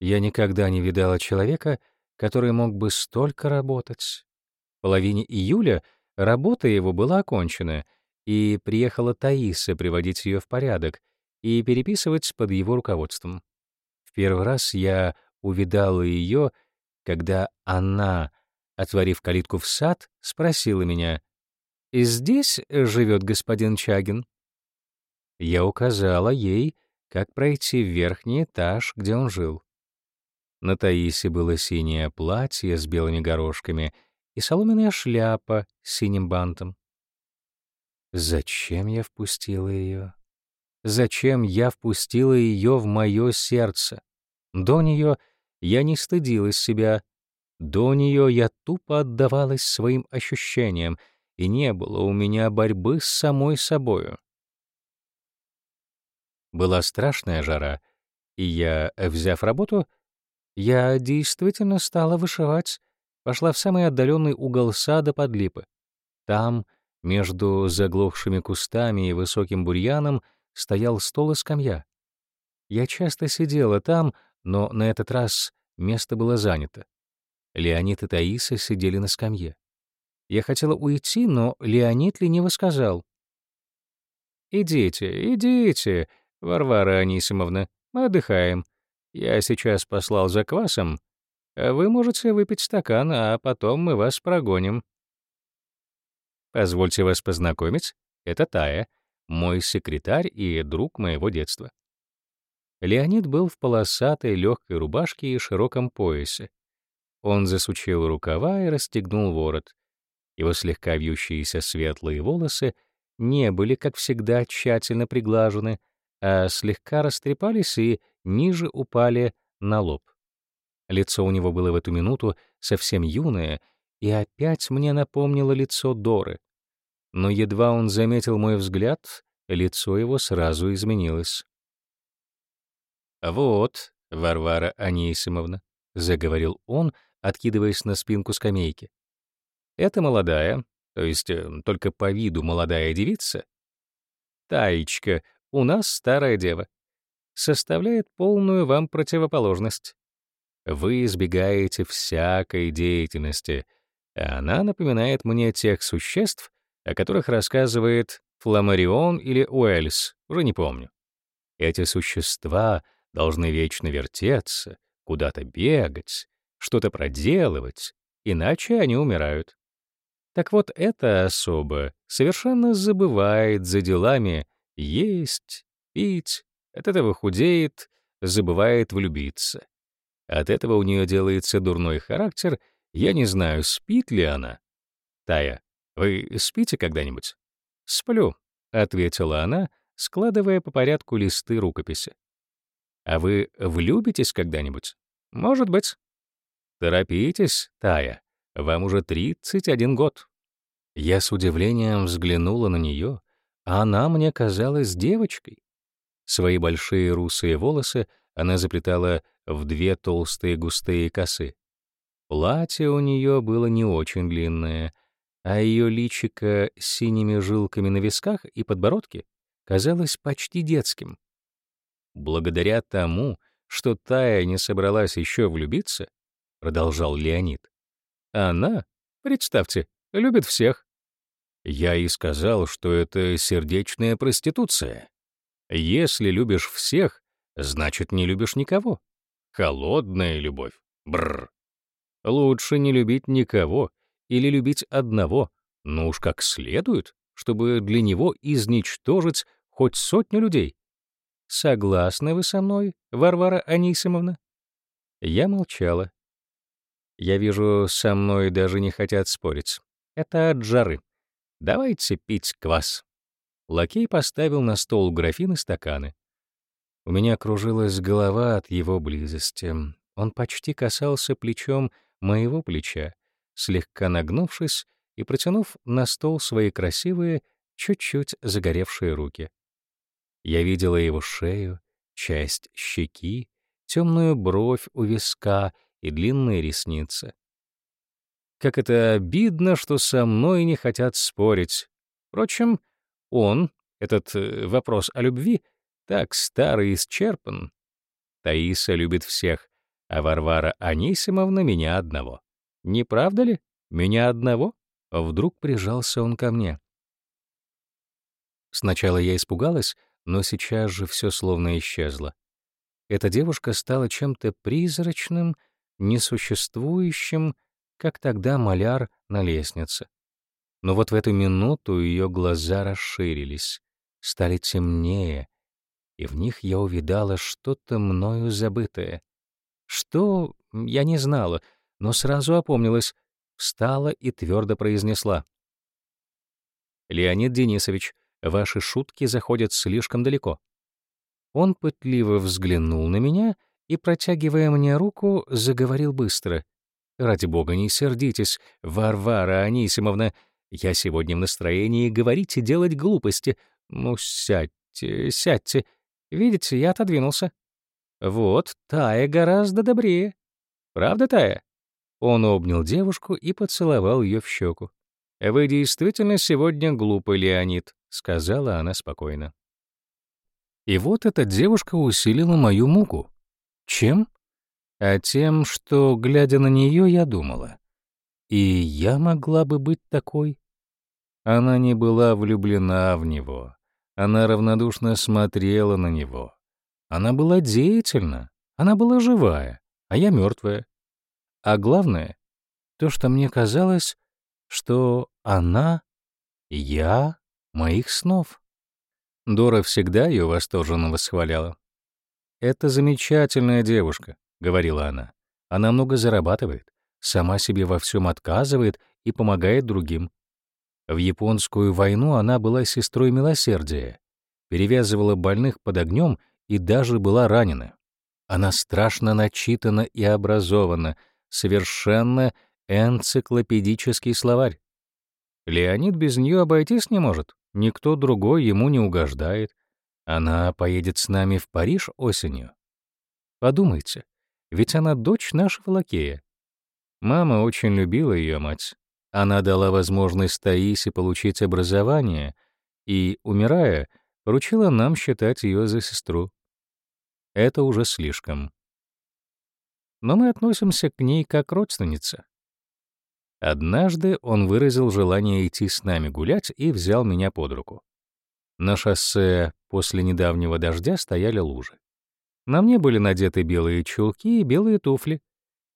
Я никогда не видала человека, который мог бы столько работать. В половине июля работа его была окончена, и приехала Таиса приводить ее в порядок и переписывать под его руководством. В первый раз я увидала ее — когда она, отворив калитку в сад, спросила меня, "И «Здесь живет господин Чагин?» Я указала ей, как пройти в верхний этаж, где он жил. На Таисе было синее платье с белыми горошками и соломенная шляпа с синим бантом. Зачем я впустила ее? Зачем я впустила ее в мое сердце? До нее я не стыдилась себя. До нее я тупо отдавалась своим ощущениям, и не было у меня борьбы с самой собою. Была страшная жара, и я, взяв работу, я действительно стала вышивать, пошла в самый отдаленный угол сада под липы. Там, между заглохшими кустами и высоким бурьяном, стоял стол и скамья. Я часто сидела там, но на этот раз место было занято. Леонид и Таиса сидели на скамье. Я хотела уйти, но Леонид лениво сказал. «Идите, идите, Варвара Анисимовна, мы отдыхаем. Я сейчас послал за квасом. А вы можете выпить стакан, а потом мы вас прогоним». «Позвольте вас познакомить. Это Тая, мой секретарь и друг моего детства. Леонид был в полосатой легкой рубашке и широком поясе. Он засучил рукава и расстегнул ворот. Его слегка вьющиеся светлые волосы не были, как всегда, тщательно приглажены, а слегка растрепались и ниже упали на лоб. Лицо у него было в эту минуту совсем юное, и опять мне напомнило лицо Доры. Но едва он заметил мой взгляд, лицо его сразу изменилось. «Вот, Варвара Анисимовна», — заговорил он, откидываясь на спинку скамейки. «Это молодая, то есть эм, только по виду молодая девица. Таечка, у нас старая дева. Составляет полную вам противоположность. Вы избегаете всякой деятельности, а она напоминает мне тех существ, о которых рассказывает Фламарион или Уэльс, уже не помню. Эти существа — должны вечно вертеться, куда-то бегать, что-то проделывать, иначе они умирают. Так вот, эта особа совершенно забывает за делами есть, пить, от этого худеет, забывает влюбиться. От этого у нее делается дурной характер, я не знаю, спит ли она. Тая, вы спите когда-нибудь? Сплю, — ответила она, складывая по порядку листы рукописи. А вы влюбитесь когда-нибудь? Может быть. Торопитесь, Тая. Вам уже 31 год. Я с удивлением взглянула на нее, а она мне казалась девочкой. Свои большие русые волосы она заплетала в две толстые густые косы. Платье у нее было не очень длинное, а ее личико с синими жилками на висках и подбородке казалось почти детским благодаря тому, что Тая не собралась еще влюбиться, — продолжал Леонид. Она, представьте, любит всех. Я и сказал, что это сердечная проституция. Если любишь всех, значит, не любишь никого. Холодная любовь. Бррр. Лучше не любить никого или любить одного, ну, уж как следует, чтобы для него изничтожить хоть сотню людей. Согласны вы со мной, Варвара Анисимовна?» Я молчала. «Я вижу, со мной даже не хотят спорить. Это от жары. Давайте пить квас». Лакей поставил на стол графин и стаканы. У меня кружилась голова от его близости. Он почти касался плечом моего плеча, слегка нагнувшись и протянув на стол свои красивые, чуть-чуть загоревшие руки. Я видела его шею, часть щеки, темную бровь у виска и длинные ресницы. Как это обидно, что со мной не хотят спорить. Впрочем, он, этот э, вопрос о любви, так старый и исчерпан. Таиса любит всех, а Варвара Анисимовна меня одного. Не правда ли? Меня одного? Вдруг прижался он ко мне. Сначала я испугалась, но сейчас же все словно исчезло. Эта девушка стала чем-то призрачным, несуществующим, как тогда маляр на лестнице. Но вот в эту минуту ее глаза расширились, стали темнее, и в них я увидала что-то мною забытое. Что, я не знала, но сразу опомнилась, встала и твердо произнесла. «Леонид Денисович, — Ваши шутки заходят слишком далеко». Он пытливо взглянул на меня и, протягивая мне руку, заговорил быстро. «Ради бога, не сердитесь, Варвара Анисимовна. Я сегодня в настроении говорить и делать глупости. Ну, сядьте, сядьте. Видите, я отодвинулся. Вот, Тая гораздо добрее. Правда, Тая?» Он обнял девушку и поцеловал ее в щеку. «Вы действительно сегодня глупы, Леонид. — сказала она спокойно. И вот эта девушка усилила мою муку. Чем? А тем, что, глядя на нее, я думала. И я могла бы быть такой. Она не была влюблена в него. Она равнодушно смотрела на него. Она была деятельна, она была живая, а я мертвая. А главное, то, что мне казалось, что она, я моих снов. Дора всегда ее восторженно восхваляла. «Это замечательная девушка», — говорила она. «Она много зарабатывает, сама себе во всем отказывает и помогает другим. В японскую войну она была сестрой милосердия, перевязывала больных под огнем и даже была ранена. Она страшно начитана и образована, совершенно энциклопедический словарь. Леонид без нее обойтись не может. Никто другой ему не угождает. Она поедет с нами в Париж осенью. Подумайте, ведь она дочь нашего лакея. Мама очень любила ее мать. Она дала возможность Таисе получить образование и, умирая, поручила нам считать ее за сестру. Это уже слишком. Но мы относимся к ней как родственнице. Однажды он выразил желание идти с нами гулять и взял меня под руку. На шоссе после недавнего дождя стояли лужи. На мне были надеты белые чулки и белые туфли.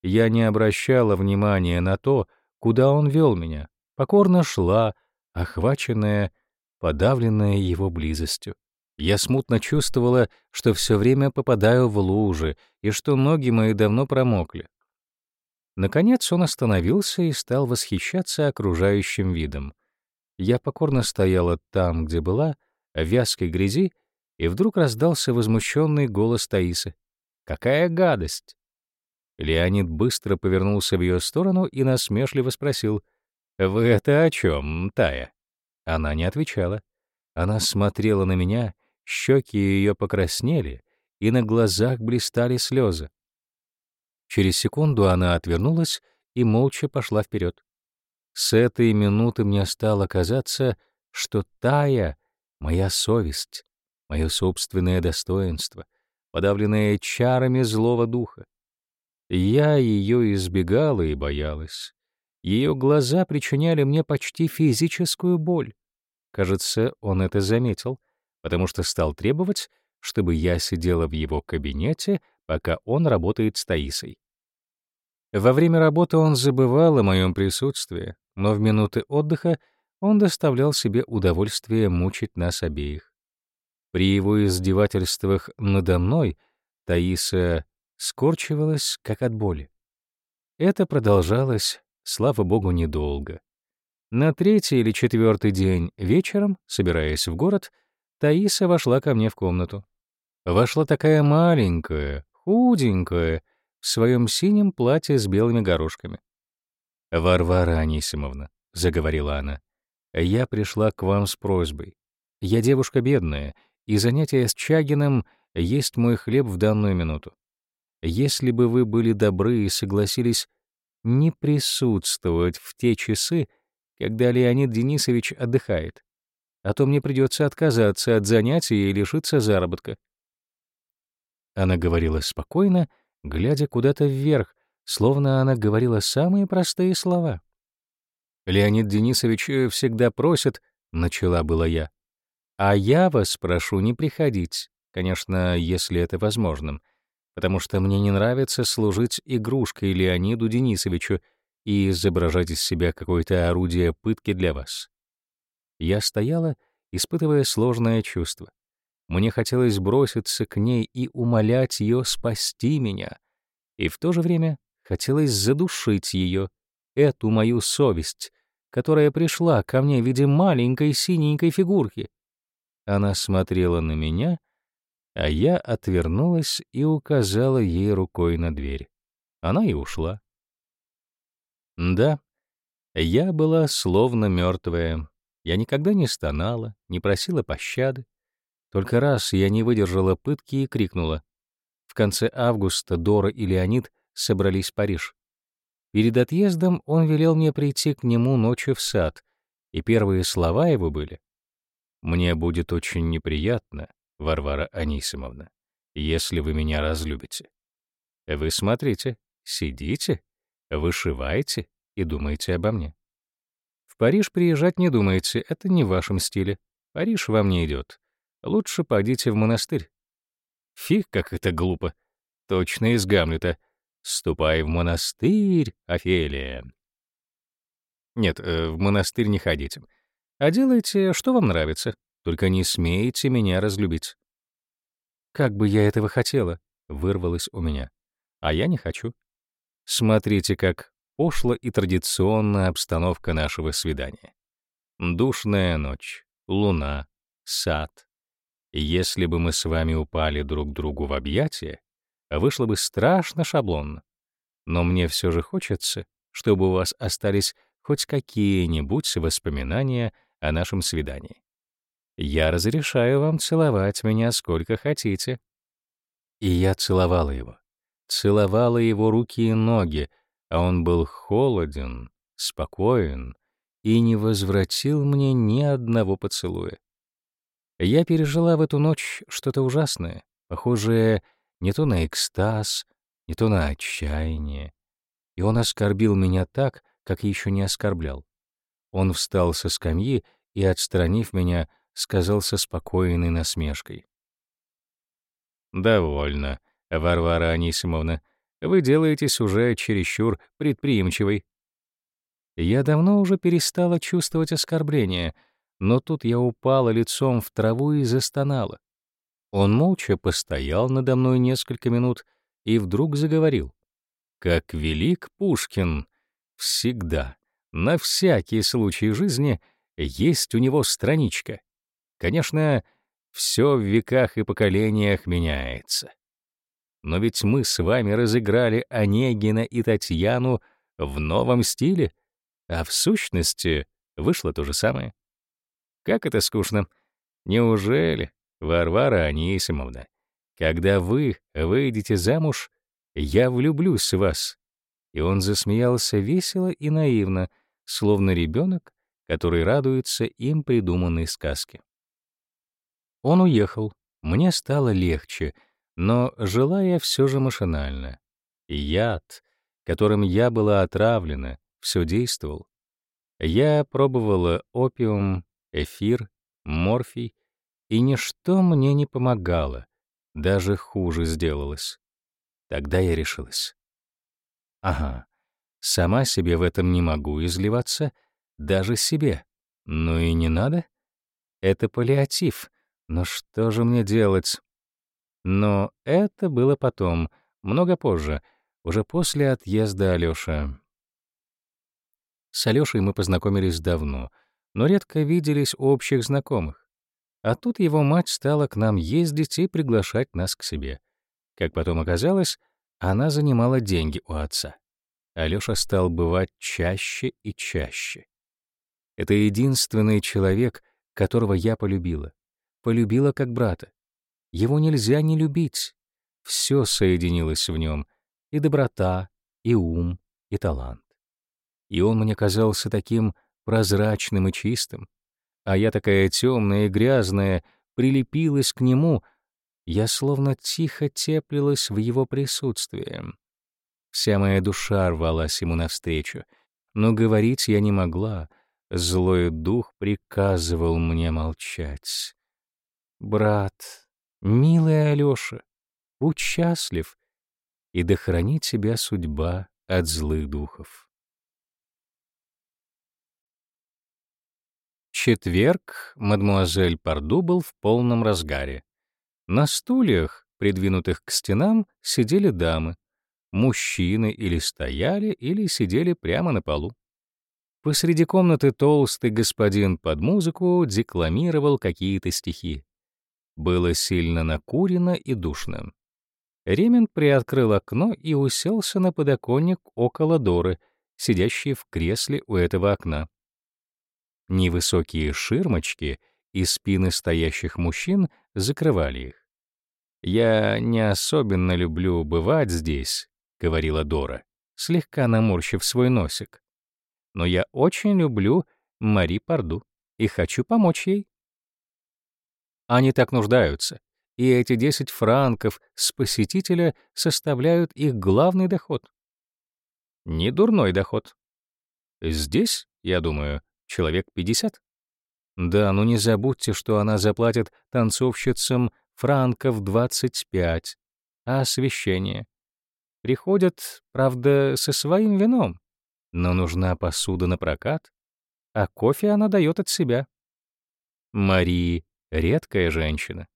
Я не обращала внимания на то, куда он вел меня, покорно шла, охваченная, подавленная его близостью. Я смутно чувствовала, что все время попадаю в лужи и что ноги мои давно промокли, Наконец он остановился и стал восхищаться окружающим видом. Я покорно стояла там, где была, в вязкой грязи, и вдруг раздался возмущенный голос Таисы. «Какая гадость!» Леонид быстро повернулся в ее сторону и насмешливо спросил. «Вы это о чем, Тая?» Она не отвечала. Она смотрела на меня, щеки ее покраснели, и на глазах блистали слезы. Через секунду она отвернулась и молча пошла вперед. С этой минуты мне стало казаться, что тая — моя совесть, мое собственное достоинство, подавленное чарами злого духа. Я ее избегала и боялась. Ее глаза причиняли мне почти физическую боль. Кажется, он это заметил, потому что стал требовать, чтобы я сидела в его кабинете, пока он работает с Таисой. Во время работы он забывал о моем присутствии, но в минуты отдыха он доставлял себе удовольствие мучить нас обеих. При его издевательствах надо мной Таиса скорчивалась, как от боли. Это продолжалось, слава богу, недолго. На третий или четвертый день вечером, собираясь в город, Таиса вошла ко мне в комнату. Вошла такая маленькая, худенькая, в своем синем платье с белыми горошками. «Варвара Анисимовна», — заговорила она, — «я пришла к вам с просьбой. Я девушка бедная, и занятие с Чагиным есть мой хлеб в данную минуту. Если бы вы были добры и согласились не присутствовать в те часы, когда Леонид Денисович отдыхает, а то мне придется отказаться от занятий и лишиться заработка». Она говорила спокойно, — глядя куда-то вверх, словно она говорила самые простые слова. «Леонид Денисович э, всегда просит», — начала была я. «А я вас прошу не приходить, конечно, если это возможным, потому что мне не нравится служить игрушкой Леониду Денисовичу и изображать из себя какое-то орудие пытки для вас». Я стояла, испытывая сложное чувство. Мне хотелось броситься к ней и умолять ее спасти меня. И в то же время хотелось задушить ее, эту мою совесть, которая пришла ко мне в виде маленькой синенькой фигурки. Она смотрела на меня, а я отвернулась и указала ей рукой на дверь. Она и ушла. Да, я была словно мертвая. Я никогда не стонала, не просила пощады. Только раз я не выдержала пытки и крикнула. В конце августа Дора и Леонид собрались в Париж. Перед отъездом он велел мне прийти к нему ночью в сад, и первые слова его были. «Мне будет очень неприятно, Варвара Анисимовна, если вы меня разлюбите. Вы смотрите, сидите, вышиваете и думаете обо мне. В Париж приезжать не думаете, это не в вашем стиле. Париж вам не идет. Лучше пойдите в монастырь. Фиг, как это глупо. Точно из Гамлета. Ступай в монастырь, Офелия. Нет, э, в монастырь не ходите. А делайте, что вам нравится. Только не смейте меня разлюбить. Как бы я этого хотела, вырвалось у меня. А я не хочу. Смотрите, как пошла и традиционная обстановка нашего свидания. Душная ночь, луна, сад, если бы мы с вами упали друг другу в объятия, вышло бы страшно шаблонно. Но мне все же хочется, чтобы у вас остались хоть какие-нибудь воспоминания о нашем свидании. Я разрешаю вам целовать меня сколько хотите. И я целовала его. Целовала его руки и ноги, а он был холоден, спокоен и не возвратил мне ни одного поцелуя. Я пережила в эту ночь что-то ужасное, похожее не то на экстаз, не то на отчаяние. И он оскорбил меня так, как еще не оскорблял. Он встал со скамьи и, отстранив меня, сказал со спокойной насмешкой. «Довольно, Варвара Анисимовна. Вы делаетесь уже чересчур предприимчивой». Я давно уже перестала чувствовать оскорбления — но тут я упала лицом в траву и застонала. Он молча постоял надо мной несколько минут и вдруг заговорил. «Как велик Пушкин! Всегда, на всякий случай жизни, есть у него страничка. Конечно, все в веках и поколениях меняется. Но ведь мы с вами разыграли Онегина и Татьяну в новом стиле, а в сущности вышло то же самое». Как это скучно. Неужели, Варвара Анисимовна, когда вы выйдете замуж, я влюблюсь в вас?» И он засмеялся весело и наивно, словно ребенок, который радуется им придуманной сказке. Он уехал. Мне стало легче, но жила я все же машинально. И яд, которым я была отравлена, все действовал. Я пробовала опиум, эфир, морфий, и ничто мне не помогало, даже хуже сделалось. Тогда я решилась. Ага, сама себе в этом не могу изливаться, даже себе. Ну и не надо. Это паллиатив, но что же мне делать? Но это было потом, много позже, уже после отъезда Алёша. С Алёшей мы познакомились давно — но редко виделись у общих знакомых. А тут его мать стала к нам ездить и приглашать нас к себе. Как потом оказалось, она занимала деньги у отца. Алёша стал бывать чаще и чаще. Это единственный человек, которого я полюбила. Полюбила как брата. Его нельзя не любить. Все соединилось в нем — и доброта, и ум, и талант. И он мне казался таким прозрачным и чистым. А я такая темная и грязная, прилепилась к нему, я словно тихо теплилась в его присутствии. Вся моя душа рвалась ему навстречу, но говорить я не могла, злой дух приказывал мне молчать. «Брат, милый Алёша, будь и да хранит тебя судьба от злых духов». четверг мадмуазель Парду был в полном разгаре. На стульях, придвинутых к стенам, сидели дамы. Мужчины или стояли, или сидели прямо на полу. Посреди комнаты толстый господин под музыку декламировал какие-то стихи. Было сильно накурено и душно. Ремин приоткрыл окно и уселся на подоконник около Доры, сидящей в кресле у этого окна. Невысокие ширмочки и спины стоящих мужчин закрывали их. «Я не особенно люблю бывать здесь», — говорила Дора, слегка наморщив свой носик. «Но я очень люблю Мари Парду и хочу помочь ей». Они так нуждаются, и эти 10 франков с посетителя составляют их главный доход. Недурной доход. Здесь, я думаю, Человек 50? Да, но ну не забудьте, что она заплатит танцовщицам франков 25, а освещение. Приходят, правда, со своим вином, но нужна посуда на прокат, а кофе она дает от себя. Мари редкая женщина.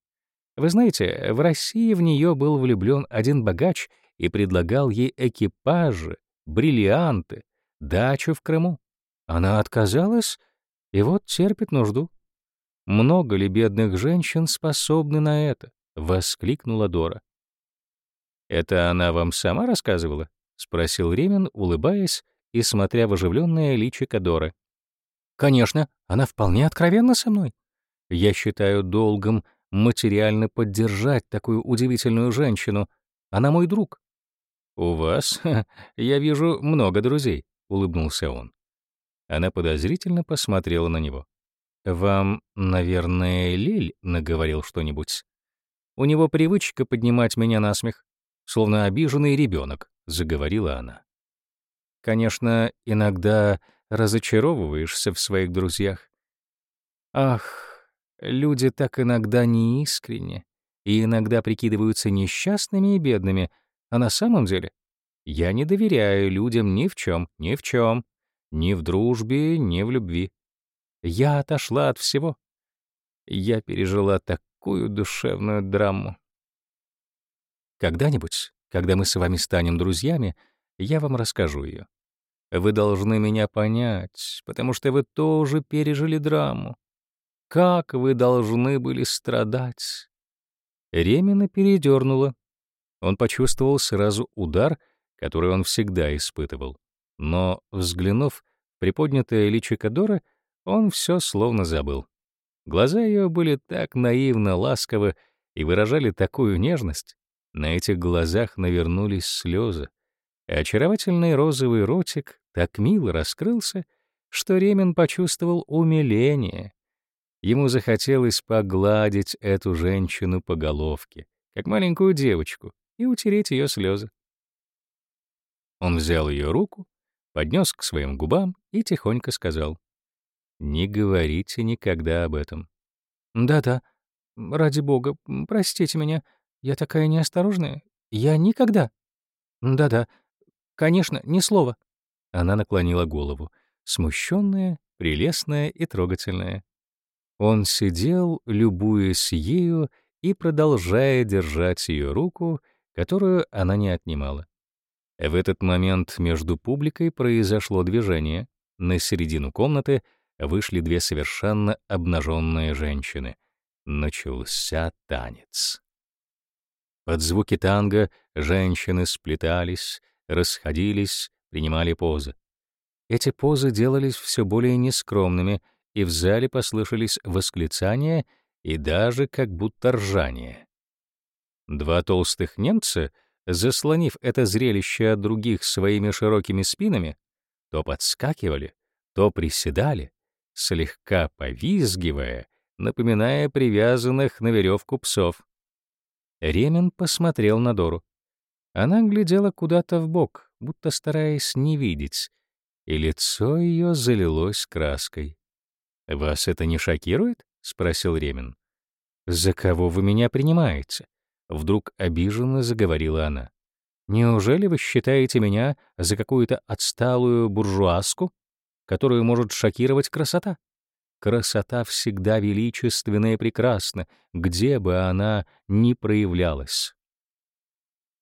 Вы знаете, в России в нее был влюблен один богач и предлагал ей экипажи, бриллианты, дачу в Крыму. Она отказалась и вот терпит нужду. Много ли бедных женщин способны на это? Воскликнула Дора. «Это она вам сама рассказывала?» — спросил Ремин, улыбаясь и смотря в оживленное личико Доры. «Конечно, она вполне откровенна со мной. Я считаю долгом материально поддержать такую удивительную женщину. Она мой друг». «У вас, я вижу, много друзей», — улыбнулся он. Она подозрительно посмотрела на него. «Вам, наверное, Лиль наговорил что-нибудь? У него привычка поднимать меня на смех, словно обиженный ребенок», — заговорила она. «Конечно, иногда разочаровываешься в своих друзьях. Ах, люди так иногда неискренне и иногда прикидываются несчастными и бедными, а на самом деле я не доверяю людям ни в чем, ни в чем. Ни в дружбе, ни в любви. Я отошла от всего. Я пережила такую душевную драму. Когда-нибудь, когда мы с вами станем друзьями, я вам расскажу ее. Вы должны меня понять, потому что вы тоже пережили драму. Как вы должны были страдать? Ремина передернула. Он почувствовал сразу удар, который он всегда испытывал. Но, взглянув, приподнятое личико Дора, он все словно забыл. Глаза ее были так наивно ласковы и выражали такую нежность. На этих глазах навернулись слезы. И очаровательный розовый ротик так мило раскрылся, что Ремен почувствовал умиление. Ему захотелось погладить эту женщину по головке, как маленькую девочку, и утереть ее слезы. Он взял ее руку поднес к своим губам и тихонько сказал. «Не говорите никогда об этом». «Да-да, ради бога, простите меня, я такая неосторожная, я никогда». «Да-да, конечно, ни слова». Она наклонила голову, смущенная, прелестная и трогательная. Он сидел, любуясь ею и продолжая держать ее руку, которую она не отнимала. В этот момент между публикой произошло движение. На середину комнаты вышли две совершенно обнаженные женщины. Начался танец. Под звуки танго женщины сплетались, расходились, принимали позы. Эти позы делались все более нескромными, и в зале послышались восклицания и даже как будто ржание. Два толстых немца — заслонив это зрелище от других своими широкими спинами, то подскакивали, то приседали, слегка повизгивая, напоминая привязанных на веревку псов. Ремин посмотрел на Дору. Она глядела куда-то в бок, будто стараясь не видеть, и лицо ее залилось краской. «Вас это не шокирует?» — спросил Ремин. «За кого вы меня принимаете? — вдруг обиженно заговорила она. «Неужели вы считаете меня за какую-то отсталую буржуазку, которую может шокировать красота? Красота всегда величественна и прекрасна, где бы она ни проявлялась».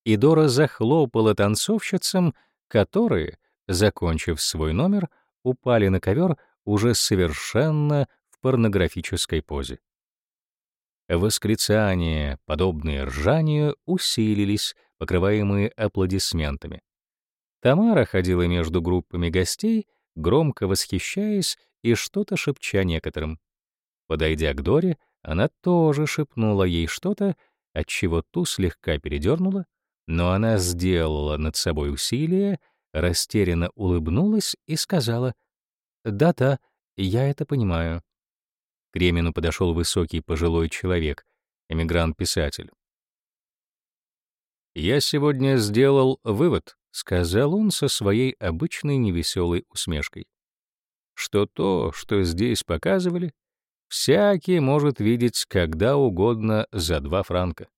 И Дора захлопала танцовщицам, которые, закончив свой номер, упали на ковер уже совершенно в порнографической позе. Восклицания, подобные ржанию, усилились, покрываемые аплодисментами. Тамара ходила между группами гостей, громко восхищаясь и что-то шепча некоторым. Подойдя к Доре, она тоже шепнула ей что-то, отчего ту слегка передернула, но она сделала над собой усилие, растерянно улыбнулась и сказала, «Да-да, я это понимаю». К Ремину подошел высокий пожилой человек, эмигрант-писатель. «Я сегодня сделал вывод», — сказал он со своей обычной невеселой усмешкой, «что то, что здесь показывали, всякий может видеть когда угодно за два франка.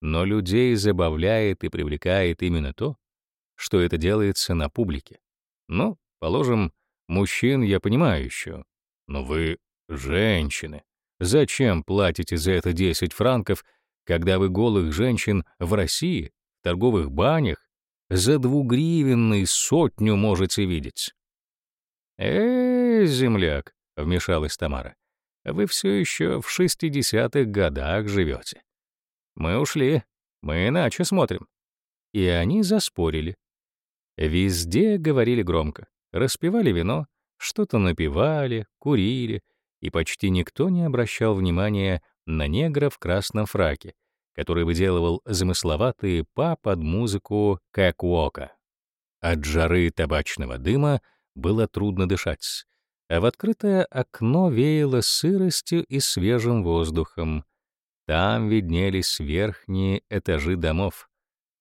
Но людей забавляет и привлекает именно то, что это делается на публике. Ну, положим, мужчин я понимаю еще, но вы Женщины, зачем платите за это 10 франков, когда вы голых женщин в России, в торговых банях, за двугривенный сотню можете видеть? э, земляк, — вмешалась Тамара, — вы все еще в 60-х годах живете. Мы ушли, мы иначе смотрим. И они заспорили. Везде говорили громко, распевали вино, что-то напивали, курили — и почти никто не обращал внимания на негра в красном фраке, который выделывал замысловатые па под музыку кэкуока. От жары табачного дыма было трудно дышать, а в открытое окно веяло сыростью и свежим воздухом. Там виднелись верхние этажи домов,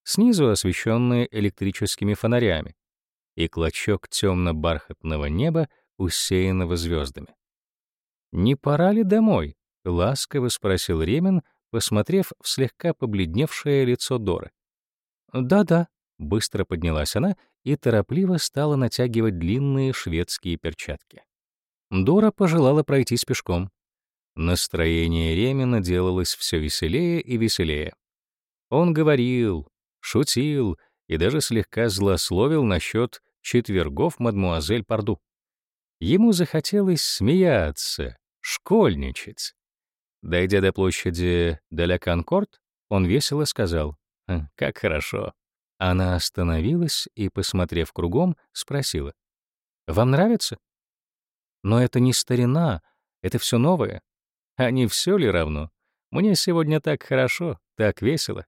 снизу освещенные электрическими фонарями, и клочок темно-бархатного неба, усеянного звездами. «Не пора ли домой?» — ласково спросил Ремин, посмотрев в слегка побледневшее лицо Доры. «Да-да», — быстро поднялась она и торопливо стала натягивать длинные шведские перчатки. Дора пожелала пройтись пешком. Настроение Ремина делалось все веселее и веселее. Он говорил, шутил и даже слегка злословил насчет четвергов мадмуазель Парду. Ему захотелось смеяться, школьничать. Дойдя до площади Деля Конкорд, он весело сказал «Хм, «Как хорошо». Она остановилась и, посмотрев кругом, спросила «Вам нравится?» «Но это не старина, это все новое. А не все ли равно? Мне сегодня так хорошо, так весело.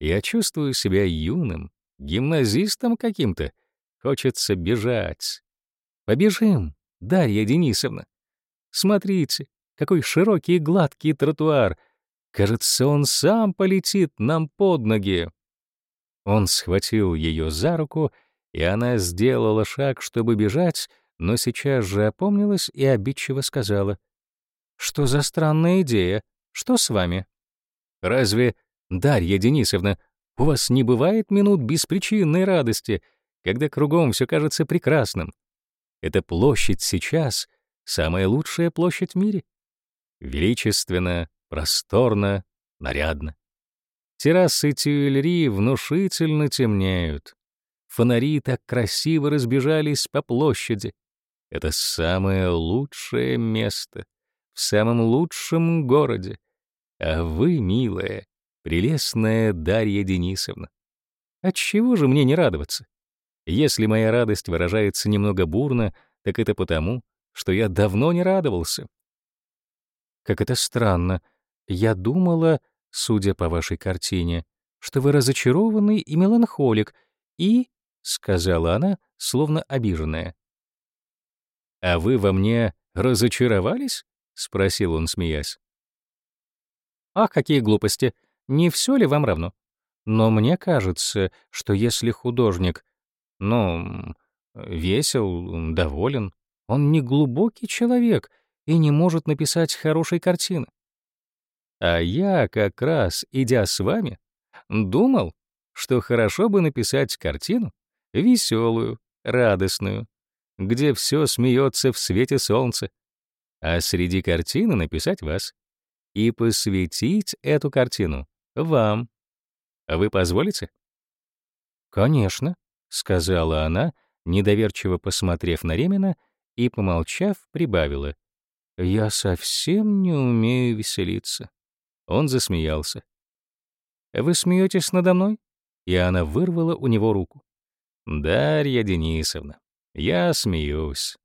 Я чувствую себя юным, гимназистом каким-то. Хочется бежать. Побежим, Дарья Денисовна. Смотрите, какой широкий и гладкий тротуар. Кажется, он сам полетит нам под ноги. Он схватил ее за руку, и она сделала шаг, чтобы бежать, но сейчас же опомнилась и обидчиво сказала. «Что за странная идея? Что с вами?» «Разве, Дарья Денисовна, у вас не бывает минут беспричинной радости, когда кругом все кажется прекрасным? Эта площадь сейчас Самая лучшая площадь в мире. Величественно, просторно, нарядно. Террасы Тюильри внушительно темнеют. Фонари так красиво разбежались по площади. Это самое лучшее место в самом лучшем городе. А вы, милая, прелестная Дарья Денисовна, отчего же мне не радоваться? Если моя радость выражается немного бурно, так это потому, что я давно не радовался. Как это странно. Я думала, судя по вашей картине, что вы разочарованный и меланхолик, и, — сказала она, словно обиженная. «А вы во мне разочаровались?» — спросил он, смеясь. Ах, какие глупости! Не все ли вам равно? Но мне кажется, что если художник, ну, весел, доволен, он не глубокий человек и не может написать хорошей картины. А я как раз, идя с вами, думал, что хорошо бы написать картину веселую, радостную, где все смеется в свете солнца, а среди картины написать вас и посвятить эту картину вам. Вы позволите? «Конечно», — сказала она, недоверчиво посмотрев на Ремина и, помолчав, прибавила. «Я совсем не умею веселиться». Он засмеялся. «Вы смеетесь надо мной?» И она вырвала у него руку. «Дарья Денисовна, я смеюсь,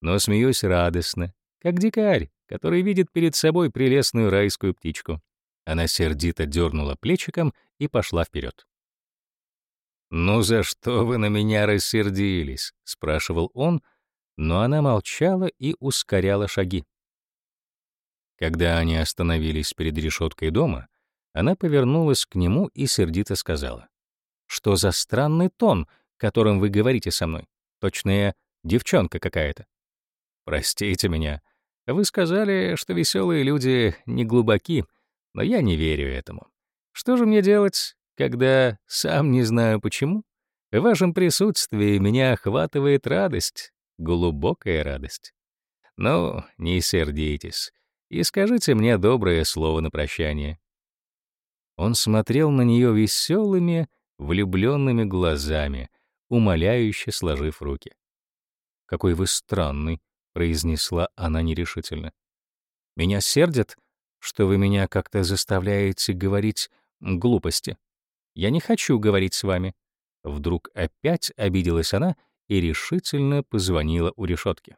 но смеюсь радостно, как дикарь, который видит перед собой прелестную райскую птичку». Она сердито дернула плечиком и пошла вперед. «Ну за что вы на меня рассердились?» — спрашивал он, — но она молчала и ускоряла шаги. Когда они остановились перед решеткой дома, она повернулась к нему и сердито сказала. «Что за странный тон, которым вы говорите со мной? Точно девчонка какая-то». «Простите меня. Вы сказали, что веселые люди не глубоки, но я не верю этому. Что же мне делать, когда, сам не знаю почему, в вашем присутствии меня охватывает радость, глубокая радость. Ну, не сердитесь и скажите мне доброе слово на прощание». Он смотрел на нее веселыми, влюбленными глазами, умоляюще сложив руки. «Какой вы странный», — произнесла она нерешительно. «Меня сердит, что вы меня как-то заставляете говорить глупости. Я не хочу говорить с вами». Вдруг опять обиделась она — и решительно позвонила у решетки.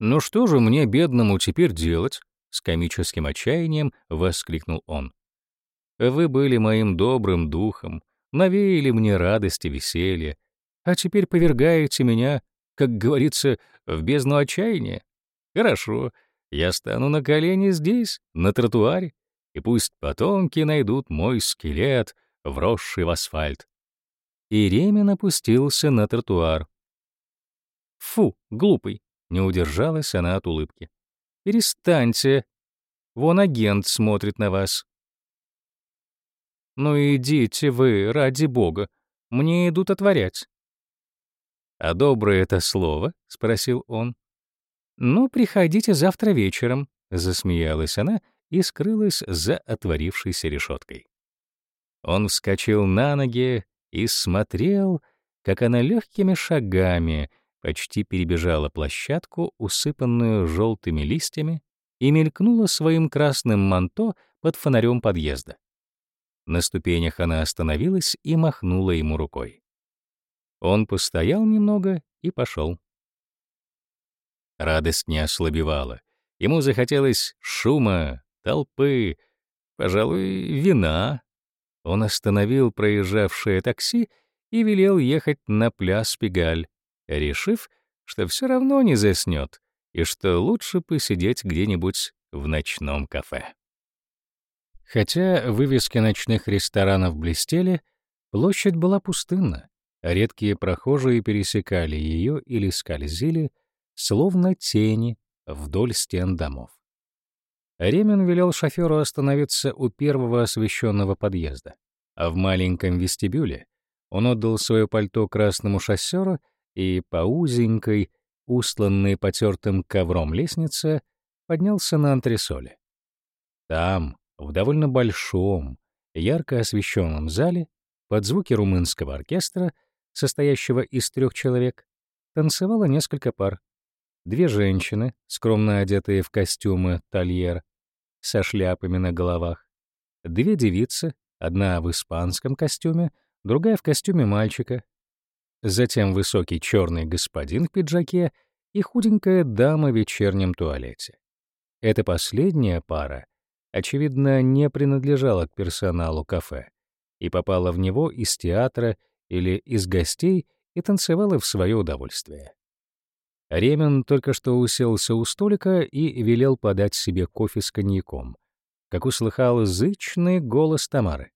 «Ну что же мне, бедному, теперь делать?» — с комическим отчаянием воскликнул он. «Вы были моим добрым духом, навеяли мне радость и веселье, а теперь повергаете меня, как говорится, в бездну отчаяния. Хорошо, я стану на колени здесь, на тротуаре, и пусть потомки найдут мой скелет, вросший в асфальт и Ремин опустился на тротуар. «Фу, глупый!» — не удержалась она от улыбки. «Перестаньте! Вон агент смотрит на вас!» «Ну идите вы, ради бога! Мне идут отворять!» «А доброе это слово?» — спросил он. «Ну, приходите завтра вечером», — засмеялась она и скрылась за отворившейся решеткой. Он вскочил на ноги и смотрел, как она легкими шагами почти перебежала площадку, усыпанную желтыми листьями, и мелькнула своим красным манто под фонарем подъезда. На ступенях она остановилась и махнула ему рукой. Он постоял немного и пошел. Радость не ослабевала. Ему захотелось шума, толпы, пожалуй, вина, он остановил проезжавшее такси и велел ехать на пляс Пегаль, решив, что все равно не заснет и что лучше посидеть где-нибудь в ночном кафе. Хотя вывески ночных ресторанов блестели, площадь была пустынна, а редкие прохожие пересекали ее или скользили, словно тени, вдоль стен домов. Ремин велел шоферу остановиться у первого освещенного подъезда, а в маленьком вестибюле он отдал свое пальто красному шоссеру и по узенькой, устланной потертым ковром лестнице, поднялся на антресоли. Там, в довольно большом, ярко освещенном зале, под звуки румынского оркестра, состоящего из трех человек, танцевало несколько пар. Две женщины, скромно одетые в костюмы тольер, со шляпами на головах. Две девицы, одна в испанском костюме, другая в костюме мальчика. Затем высокий черный господин в пиджаке и худенькая дама в вечернем туалете. Эта последняя пара, очевидно, не принадлежала к персоналу кафе и попала в него из театра или из гостей и танцевала в свое удовольствие. Ремен только что уселся у столика и велел подать себе кофе с коньяком. Как услыхал зычный голос Тамары.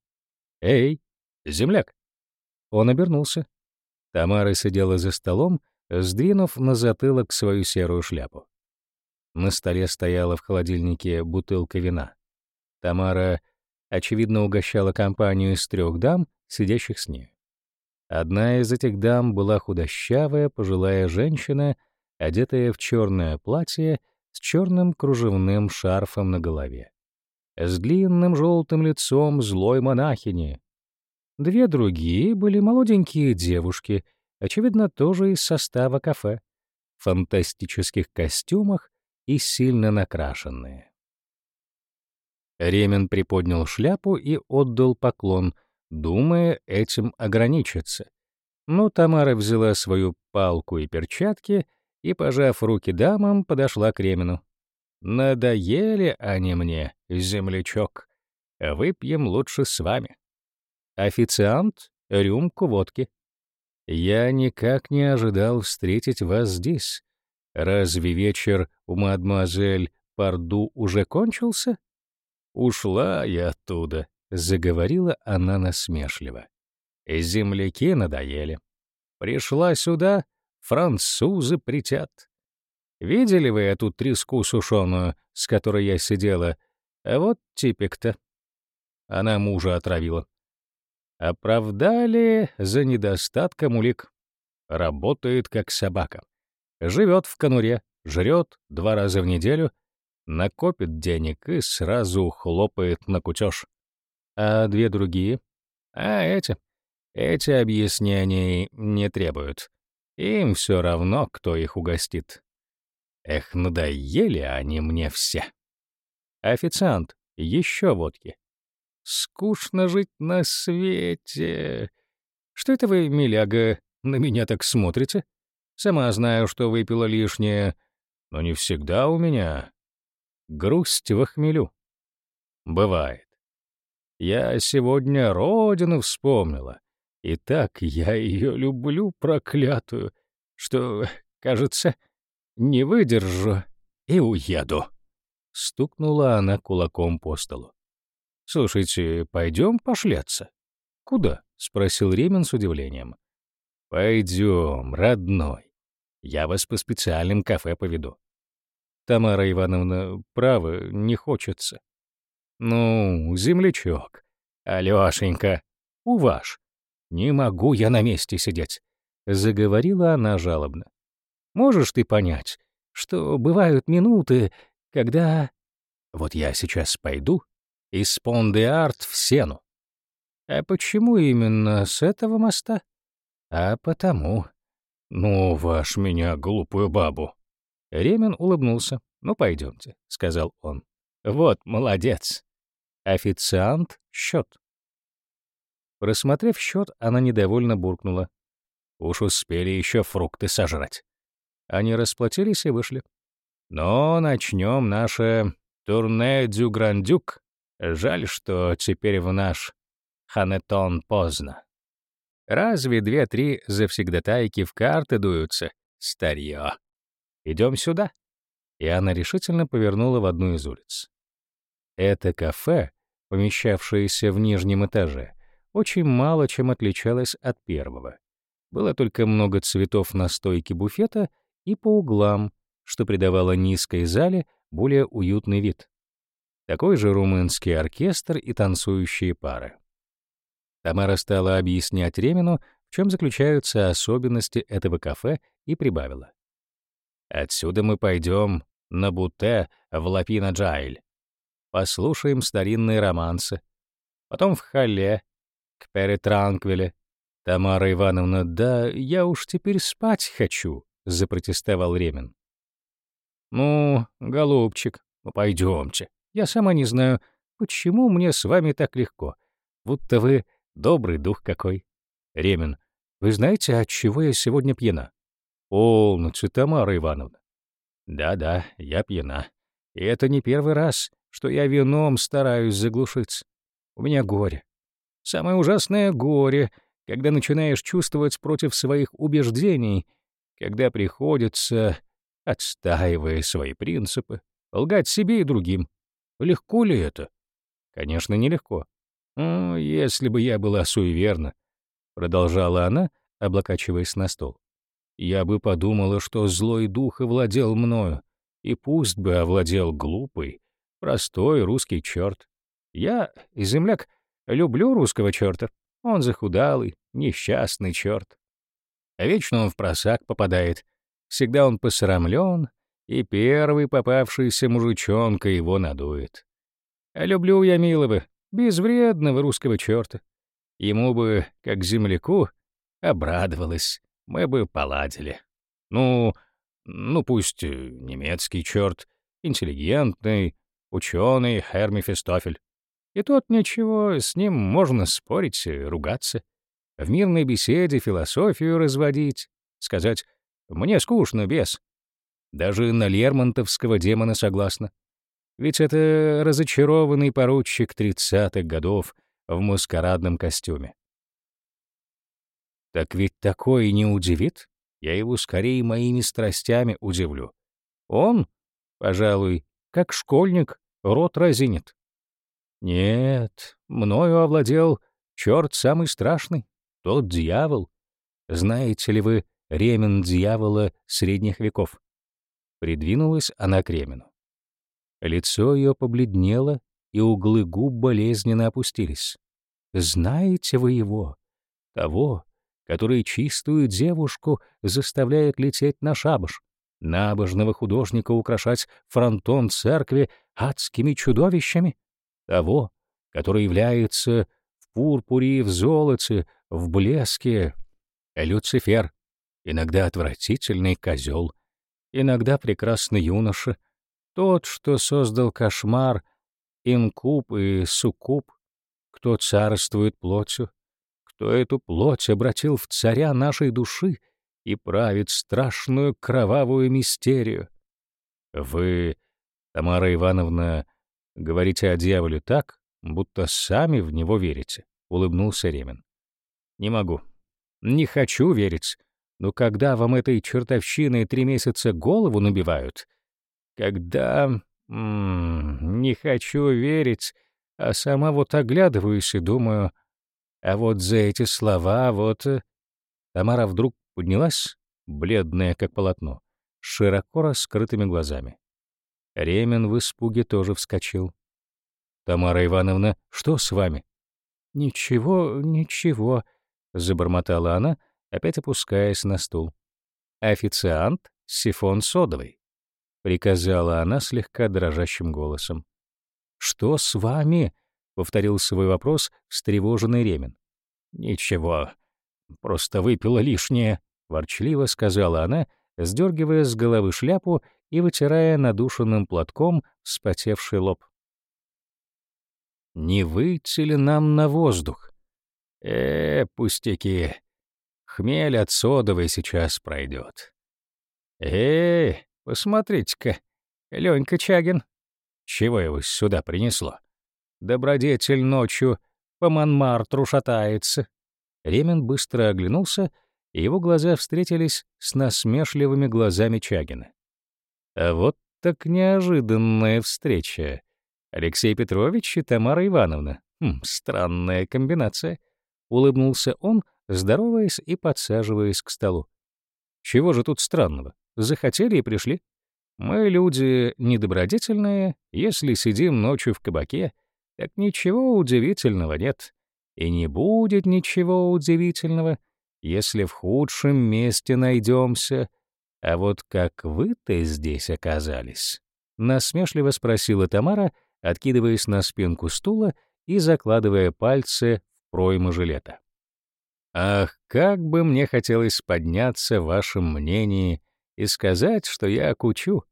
«Эй, земляк!» Он обернулся. Тамара сидела за столом, сдвинув на затылок свою серую шляпу. На столе стояла в холодильнике бутылка вина. Тамара, очевидно, угощала компанию из трех дам, сидящих с ней. Одна из этих дам была худощавая пожилая женщина — одетая в черное платье с черным кружевным шарфом на голове. С длинным желтым лицом злой монахини. Две другие были молоденькие девушки, очевидно, тоже из состава кафе, в фантастических костюмах и сильно накрашенные. Ремен приподнял шляпу и отдал поклон, думая этим ограничиться. Но Тамара взяла свою палку и перчатки — и, пожав руки дамам, подошла к Ремину. «Надоели они мне, землячок. Выпьем лучше с вами». «Официант, рюмку водки». «Я никак не ожидал встретить вас здесь. Разве вечер у мадемуазель Парду уже кончился?» «Ушла я оттуда», — заговорила она насмешливо. «Земляки надоели. Пришла сюда, французы притят. Видели вы эту треску сушеную, с которой я сидела? А вот типик-то. Она мужа отравила. Оправдали за недостатком улик. Работает как собака. Живет в конуре, жрет два раза в неделю, накопит денег и сразу хлопает на кутеж. А две другие? А эти? Эти объяснений не требуют. Им все равно, кто их угостит. Эх, надоели они мне все. Официант, еще водки. Скучно жить на свете. Что это вы, миляга, на меня так смотрите? Сама знаю, что выпила лишнее, но не всегда у меня. Грусть во хмелю. Бывает. Я сегодня родину вспомнила. И так я ее люблю, проклятую, что, кажется, не выдержу и уеду. Стукнула она кулаком по столу. «Слушайте, пойдем пошляться?» «Куда?» — спросил Ремен с удивлением. «Пойдем, родной. Я вас по специальным кафе поведу». «Тамара Ивановна, право, не хочется». «Ну, землячок. Алешенька, у ваш. «Не могу я на месте сидеть», — заговорила она жалобно. «Можешь ты понять, что бывают минуты, когда... Вот я сейчас пойду из понде в Сену. А почему именно с этого моста? А потому... Ну, ваш меня, глупую бабу. Ремин улыбнулся. «Ну, пойдемте», — сказал он. «Вот, молодец». Официант — счет. Рассмотрев счет, она недовольно буркнула. Уж успели еще фрукты сожрать. Они расплатились и вышли. Но начнем наше турне дю грандюк. Жаль, что теперь в наш ханетон поздно. Разве две-три завсегдатайки в карты дуются? Старье. Идем сюда. И она решительно повернула в одну из улиц. Это кафе, помещавшееся в нижнем этаже — очень мало чем отличалась от первого. Было только много цветов на стойке буфета и по углам, что придавало низкой зале более уютный вид. Такой же румынский оркестр и танцующие пары. Тамара стала объяснять Ремину, в чем заключаются особенности этого кафе, и прибавила. «Отсюда мы пойдем на Буте в Лапина-Джайль. Послушаем старинные романсы. Потом в Хале к перетранквиле. «Тамара Ивановна, да я уж теперь спать хочу», — запротестовал Ремин. «Ну, голубчик, ну пойдемте. Я сама не знаю, почему мне с вами так легко. Будто вы добрый дух какой». Ремин, «Вы знаете, от чего я сегодня пьяна?» «Полноте, Тамара Ивановна». «Да-да, я пьяна. И это не первый раз, что я вином стараюсь заглушиться. У меня горе. Самое ужасное — горе, когда начинаешь чувствовать против своих убеждений, когда приходится, отстаивая свои принципы, лгать себе и другим. Легко ли это? Конечно, нелегко. «О, если бы я была суеверна», — продолжала она, облокачиваясь на стол. «Я бы подумала, что злой дух овладел мною, и пусть бы овладел глупый, простой русский черт. Я, земляк, — Люблю русского черта. Он захудалый, несчастный черт. вечно он в просак попадает. Всегда он посрамлен, и первый попавшийся мужичонка его надует. А люблю я милого, безвредного русского черта. Ему бы, как земляку, обрадовалось, мы бы поладили. Ну, ну пусть э, немецкий черт, интеллигентный, ученый Хермифистофель. И тут ничего, с ним можно спорить, ругаться. В мирной беседе философию разводить, сказать «мне скучно, без. Даже на Лермонтовского демона согласна. Ведь это разочарованный поручик тридцатых годов в маскарадном костюме. Так ведь такое не удивит? Я его скорее моими страстями удивлю. Он, пожалуй, как школьник, рот разинет. Нет, мною овладел черт самый страшный, тот дьявол. Знаете ли вы ремен дьявола средних веков? Придвинулась она к ремену. Лицо ее побледнело, и углы губ болезненно опустились. Знаете вы его, того, который чистую девушку заставляет лететь на шабаш, набожного художника украшать фронтон церкви адскими чудовищами? того, который является в пурпуре и в золоте, в блеске. Люцифер, иногда отвратительный козел, иногда прекрасный юноша, тот, что создал кошмар, инкуб и суккуб, кто царствует плотью, кто эту плоть обратил в царя нашей души и правит страшную кровавую мистерию. Вы, Тамара Ивановна, Говорите о дьяволе так, будто сами в него верите, улыбнулся Ремин. Не могу. Не хочу верить. Но когда вам этой чертовщиной три месяца голову набивают, когда м -м, не хочу верить, а сама вот оглядываюсь и думаю, а вот за эти слова вот э, Тамара вдруг поднялась, бледная как полотно, широко раскрытыми глазами. Ремин в испуге тоже вскочил. «Тамара Ивановна, что с вами?» «Ничего, ничего», — забормотала она, опять опускаясь на стул. «Официант — сифон содовый», — приказала она слегка дрожащим голосом. «Что с вами?» — повторил свой вопрос встревоженный Ремин. «Ничего, просто выпила лишнее», — ворчливо сказала она, сдергивая с головы шляпу и вытирая надушенным платком вспотевший лоб. «Не выйти ли нам на воздух?» «Э, пустяки! Хмель от содовой сейчас пройдет». «Эй, посмотрите-ка, Ленька Чагин! Чего его сюда принесло? Добродетель ночью по Монмартру шатается». Ремин быстро оглянулся, и его глаза встретились с насмешливыми глазами Чагина. А вот так неожиданная встреча. Алексей Петрович и Тамара Ивановна. Хм, странная комбинация. Улыбнулся он, здороваясь и подсаживаясь к столу. Чего же тут странного? Захотели и пришли. Мы люди недобродетельные, если сидим ночью в кабаке, так ничего удивительного нет. И не будет ничего удивительного, если в худшем месте найдемся — а вот как вы-то здесь оказались? Насмешливо спросила Тамара, откидываясь на спинку стула и закладывая пальцы в пройму жилета. Ах, как бы мне хотелось подняться в вашем мнении и сказать, что я кучу.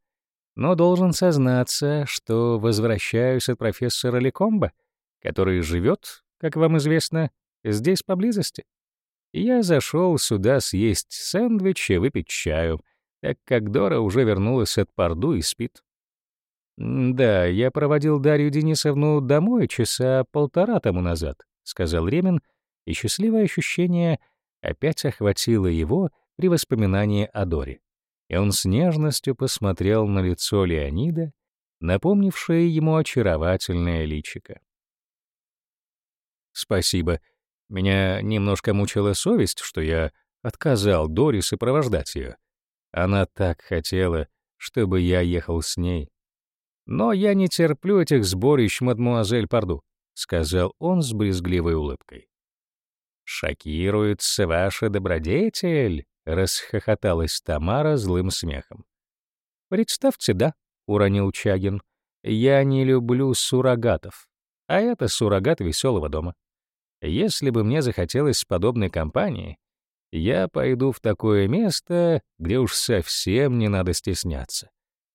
Но должен сознаться, что возвращаюсь от профессора Лекомба, который живет, как вам известно, здесь поблизости. Я зашел сюда съесть сэндвич и выпить чаю, так как Дора уже вернулась от Парду и спит. «Да, я проводил Дарью Денисовну домой часа полтора тому назад», — сказал Ремин, и счастливое ощущение опять охватило его при воспоминании о Доре. И он с нежностью посмотрел на лицо Леонида, напомнившее ему очаровательное личико. «Спасибо. Меня немножко мучила совесть, что я отказал Доре сопровождать ее», она так хотела, чтобы я ехал с ней. «Но я не терплю этих сборищ, мадмуазель Парду», — сказал он с брезгливой улыбкой. «Шокируется ваша добродетель», — расхохоталась Тамара злым смехом. «Представьте, да», — уронил Чагин, — «я не люблю суррогатов, а это суррогат веселого дома. Если бы мне захотелось подобной компании, я пойду в такое место, где уж совсем не надо стесняться.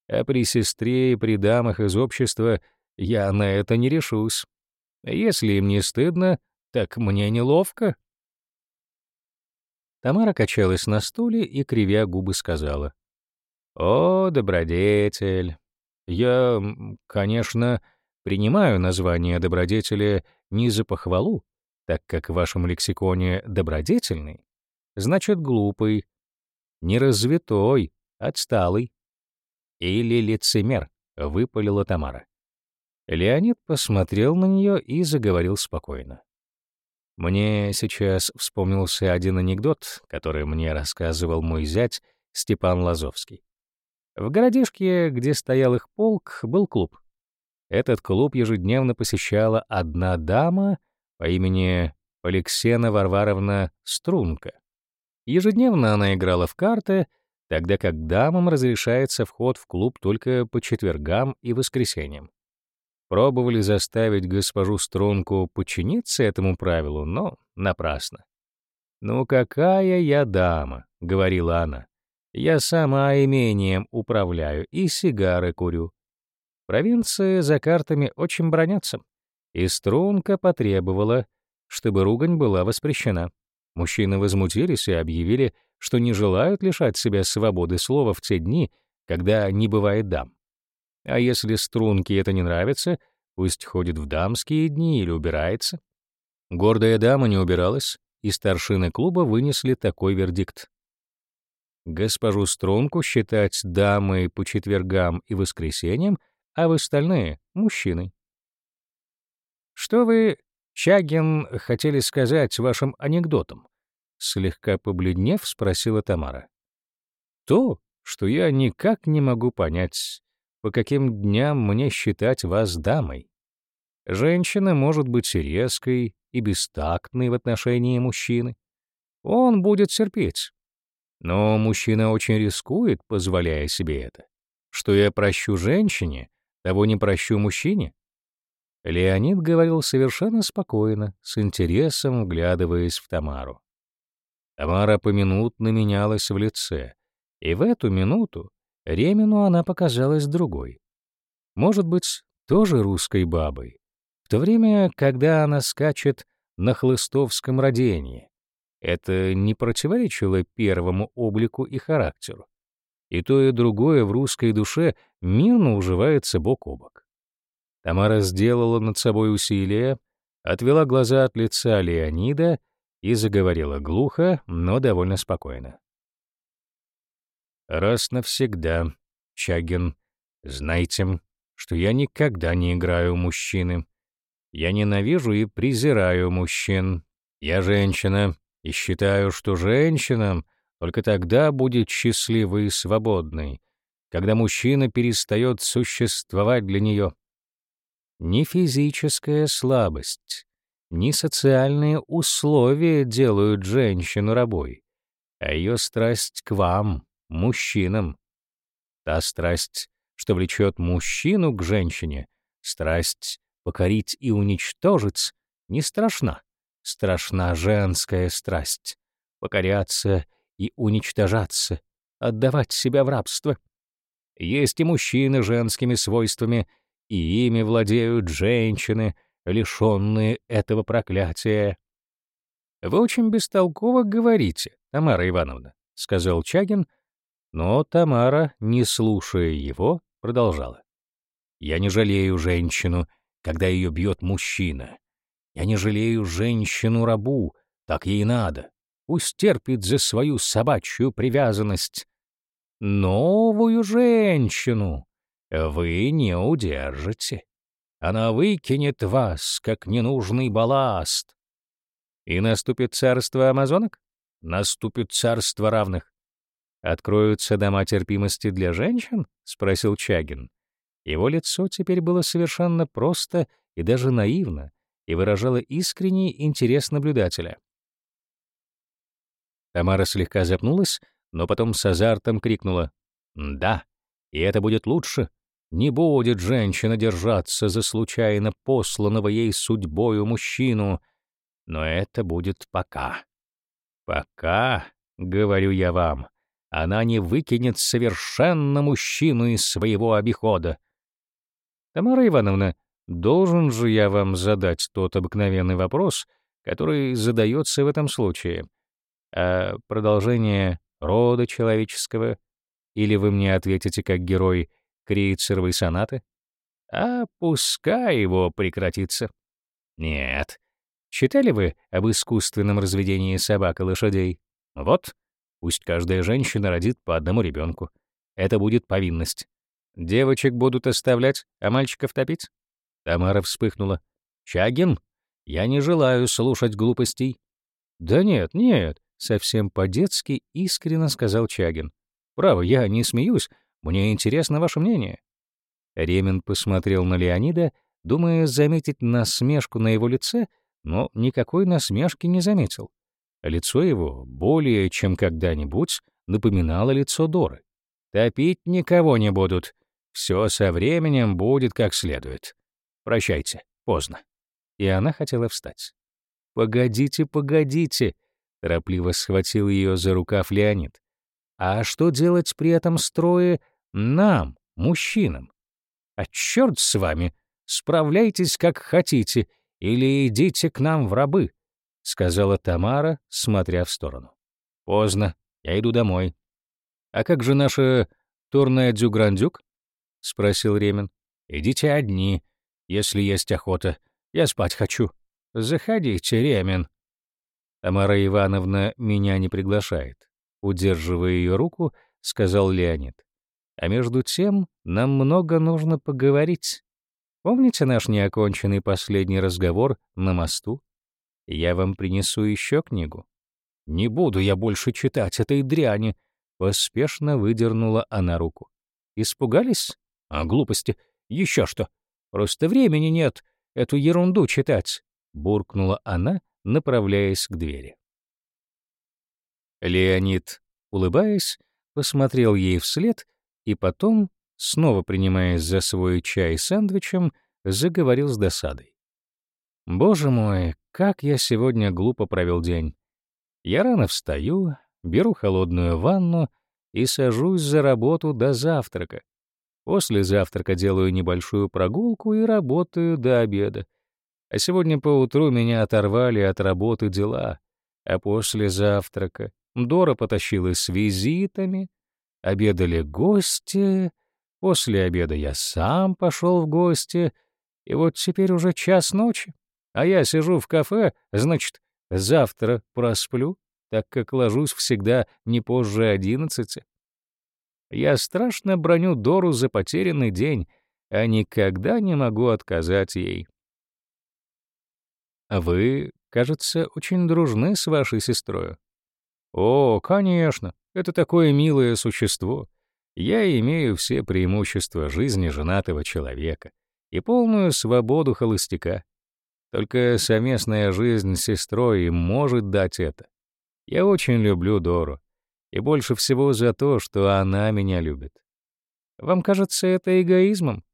А при сестре и при дамах из общества я на это не решусь. Если им не стыдно, так мне неловко. Тамара качалась на стуле и, кривя губы, сказала. «О, добродетель! Я, конечно, принимаю название добродетеля не за похвалу, так как в вашем лексиконе «добродетельный» значит глупый, неразвитой, отсталый. Или лицемер, выпалила Тамара. Леонид посмотрел на нее и заговорил спокойно. Мне сейчас вспомнился один анекдот, который мне рассказывал мой зять Степан Лазовский. В городишке, где стоял их полк, был клуб. Этот клуб ежедневно посещала одна дама по имени Алексена Варваровна Струнка. Ежедневно она играла в карты, тогда как дамам разрешается вход в клуб только по четвергам и воскресеньям. Пробовали заставить госпожу Струнку подчиниться этому правилу, но напрасно. «Ну какая я дама», — говорила она. «Я сама имением управляю и сигары курю». Провинции за картами очень бронятся, и Струнка потребовала, чтобы ругань была воспрещена. Мужчины возмутились и объявили, что не желают лишать себя свободы слова в те дни, когда не бывает дам. А если струнке это не нравится, пусть ходит в дамские дни или убирается. Гордая дама не убиралась, и старшины клуба вынесли такой вердикт. Госпожу Струнку считать дамой по четвергам и воскресеньям, а в остальные — мужчиной. «Что вы Чагин хотели сказать вашим анекдотом? Слегка побледнев, спросила Тамара. То, что я никак не могу понять, по каким дням мне считать вас дамой. Женщина может быть резкой и бестактной в отношении мужчины. Он будет терпеть. Но мужчина очень рискует, позволяя себе это. Что я прощу женщине, того не прощу мужчине. Леонид говорил совершенно спокойно, с интересом вглядываясь в Тамару. Тамара поминутно менялась в лице, и в эту минуту Ремину она показалась другой. Может быть, тоже русской бабой, в то время, когда она скачет на хлыстовском родении. Это не противоречило первому облику и характеру. И то, и другое в русской душе мирно уживается бок о бок. Тамара сделала над собой усилие, отвела глаза от лица Леонида и заговорила глухо, но довольно спокойно. «Раз навсегда, Чагин, знайте, что я никогда не играю мужчины. Я ненавижу и презираю мужчин. Я женщина и считаю, что женщинам только тогда будет счастливой и свободной, когда мужчина перестает существовать для нее. Ни физическая слабость, ни социальные условия делают женщину рабой, а ее страсть к вам, мужчинам. Та страсть, что влечет мужчину к женщине, страсть покорить и уничтожить, не страшна. Страшна женская страсть — покоряться и уничтожаться, отдавать себя в рабство. Есть и мужчины женскими свойствами — и ими владеют женщины, лишенные этого проклятия. «Вы очень бестолково говорите, Тамара Ивановна», — сказал Чагин, но Тамара, не слушая его, продолжала. «Я не жалею женщину, когда ее бьет мужчина. Я не жалею женщину-рабу, так ей надо. Пусть терпит за свою собачью привязанность. Новую женщину, вы не удержите. Она выкинет вас, как ненужный балласт. И наступит царство амазонок? Наступит царство равных. Откроются дома терпимости для женщин? Спросил Чагин. Его лицо теперь было совершенно просто и даже наивно, и выражало искренний интерес наблюдателя. Тамара слегка запнулась, но потом с азартом крикнула «Да!» И это будет лучше. Не будет женщина держаться за случайно посланного ей судьбою мужчину. Но это будет пока. Пока, говорю я вам, она не выкинет совершенно мужчину из своего обихода. Тамара Ивановна, должен же я вам задать тот обыкновенный вопрос, который задается в этом случае. А продолжение рода человеческого — или вы мне ответите как герой Крейцеровой сонаты? А пускай его прекратится. Нет. Читали вы об искусственном разведении собак и лошадей? Вот, пусть каждая женщина родит по одному ребенку. Это будет повинность. Девочек будут оставлять, а мальчиков топить? Тамара вспыхнула. Чагин, я не желаю слушать глупостей. Да нет, нет, совсем по-детски искренно сказал Чагин. Право, я не смеюсь, мне интересно ваше мнение». Ремин посмотрел на Леонида, думая заметить насмешку на его лице, но никакой насмешки не заметил. Лицо его, более чем когда-нибудь, напоминало лицо Доры. «Топить никого не будут. Все со временем будет как следует. Прощайте, поздно». И она хотела встать. «Погодите, погодите!» — торопливо схватил ее за рукав Леонид. А что делать при этом строе нам, мужчинам? А черт с вами, справляйтесь как хотите или идите к нам в рабы, — сказала Тамара, смотря в сторону. Поздно, я иду домой. А как же наша турная дюграндюк? — спросил Ремин. Идите одни, если есть охота. Я спать хочу. Заходите, Ремин. Тамара Ивановна меня не приглашает удерживая ее руку, сказал Леонид. «А между тем нам много нужно поговорить. Помните наш неоконченный последний разговор на мосту? Я вам принесу еще книгу». «Не буду я больше читать этой дряни», — поспешно выдернула она руку. «Испугались? А глупости. Еще что. Просто времени нет эту ерунду читать», — буркнула она, направляясь к двери. Леонид, улыбаясь, посмотрел ей вслед и потом, снова принимаясь за свой чай сэндвичем, заговорил с досадой. «Боже мой, как я сегодня глупо провел день. Я рано встаю, беру холодную ванну и сажусь за работу до завтрака. После завтрака делаю небольшую прогулку и работаю до обеда. А сегодня поутру меня оторвали от работы дела, а после завтрака Дора потащила с визитами, обедали гости, после обеда я сам пошел в гости, и вот теперь уже час ночи, а я сижу в кафе, значит, завтра просплю, так как ложусь всегда не позже одиннадцати. Я страшно броню Дору за потерянный день, а никогда не могу отказать ей. А вы, кажется, очень дружны с вашей сестрой. «О, конечно, это такое милое существо. Я имею все преимущества жизни женатого человека и полную свободу холостяка. Только совместная жизнь с сестрой может дать это. Я очень люблю Дору, и больше всего за то, что она меня любит. Вам кажется это эгоизмом?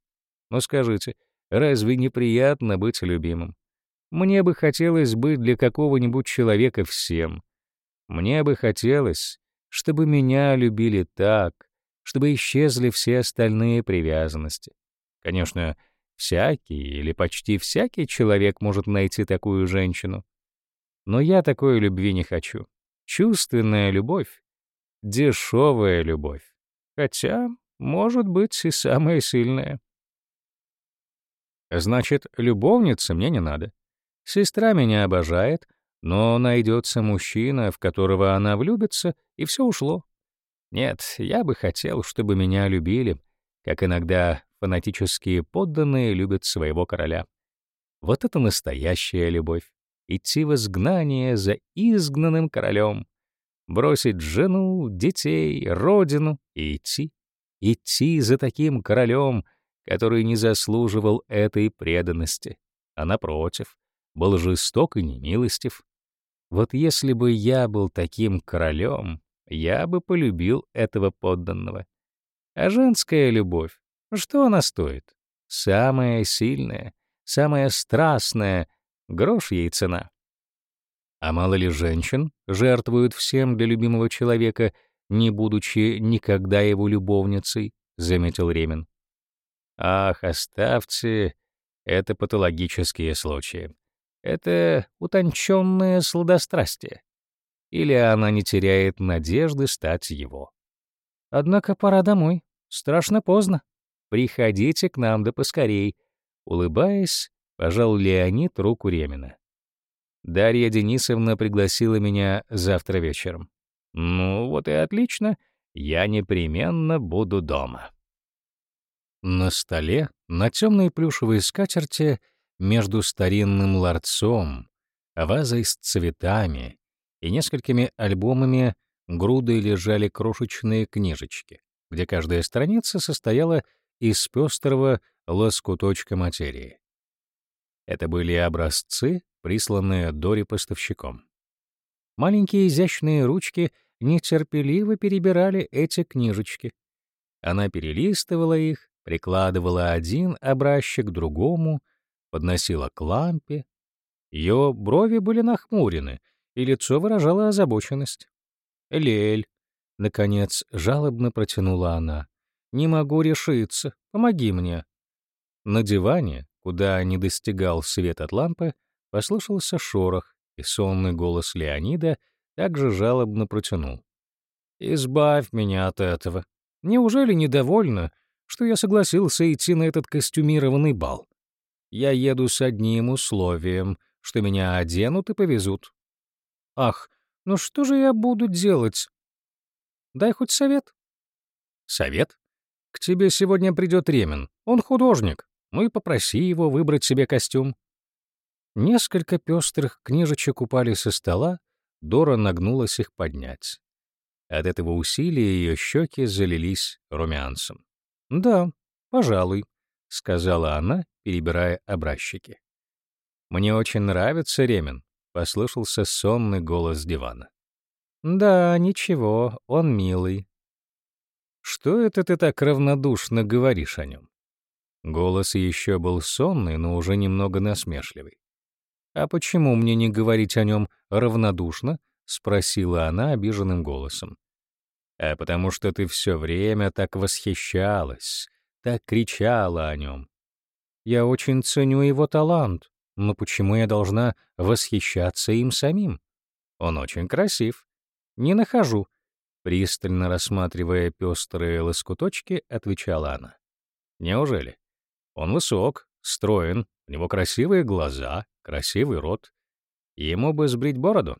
Но ну, скажите, разве неприятно быть любимым? Мне бы хотелось быть для какого-нибудь человека всем, мне бы хотелось, чтобы меня любили так, чтобы исчезли все остальные привязанности. Конечно, всякий или почти всякий человек может найти такую женщину. Но я такой любви не хочу. Чувственная любовь — дешевая любовь. Хотя, может быть, и самая сильная. Значит, любовницы мне не надо. Сестра меня обожает — но найдется мужчина, в которого она влюбится, и все ушло. Нет, я бы хотел, чтобы меня любили, как иногда фанатические подданные любят своего короля. Вот это настоящая любовь. Идти в изгнание за изгнанным королем. Бросить жену, детей, родину и идти. Идти за таким королем, который не заслуживал этой преданности, а, напротив, был жесток и немилостив. Вот если бы я был таким королем, я бы полюбил этого подданного. А женская любовь, что она стоит? Самая сильная, самая страстная, грош ей цена. А мало ли женщин жертвуют всем для любимого человека, не будучи никогда его любовницей, — заметил Ремин. Ах, оставьте, это патологические случаи. Это утонченное сладострастие. Или она не теряет надежды стать его. Однако пора домой. Страшно поздно. Приходите к нам да поскорей. Улыбаясь, пожал Леонид руку Ремина. Дарья Денисовна пригласила меня завтра вечером. Ну вот и отлично. Я непременно буду дома. На столе, на темной плюшевой скатерти — между старинным ларцом, вазой с цветами и несколькими альбомами грудой лежали крошечные книжечки, где каждая страница состояла из пестрого лоскуточка материи. Это были образцы, присланные Дори поставщиком. Маленькие изящные ручки нетерпеливо перебирали эти книжечки. Она перелистывала их, прикладывала один образчик к другому, подносила к лампе. Ее брови были нахмурены, и лицо выражало озабоченность. «Лель», — наконец жалобно протянула она, — «не могу решиться, помоги мне». На диване, куда не достигал свет от лампы, послышался шорох, и сонный голос Леонида также жалобно протянул. «Избавь меня от этого. Неужели недовольна, что я согласился идти на этот костюмированный бал? я еду с одним условием, что меня оденут и повезут. Ах, ну что же я буду делать? Дай хоть совет. Совет? К тебе сегодня придет Ремин. Он художник. Ну и попроси его выбрать себе костюм. Несколько пестрых книжечек упали со стола, Дора нагнулась их поднять. От этого усилия ее щеки залились румянцем. «Да, пожалуй», — сказала она перебирая образчики. «Мне очень нравится Ремин», — послышался сонный голос дивана. «Да, ничего, он милый». «Что это ты так равнодушно говоришь о нем?» Голос еще был сонный, но уже немного насмешливый. «А почему мне не говорить о нем равнодушно?» — спросила она обиженным голосом. «А потому что ты все время так восхищалась, так кричала о нем, я очень ценю его талант, но почему я должна восхищаться им самим? Он очень красив. Не нахожу. Пристально рассматривая пестрые лоскуточки, отвечала она. Неужели? Он высок, строен, у него красивые глаза, красивый рот. Ему бы сбрить бороду.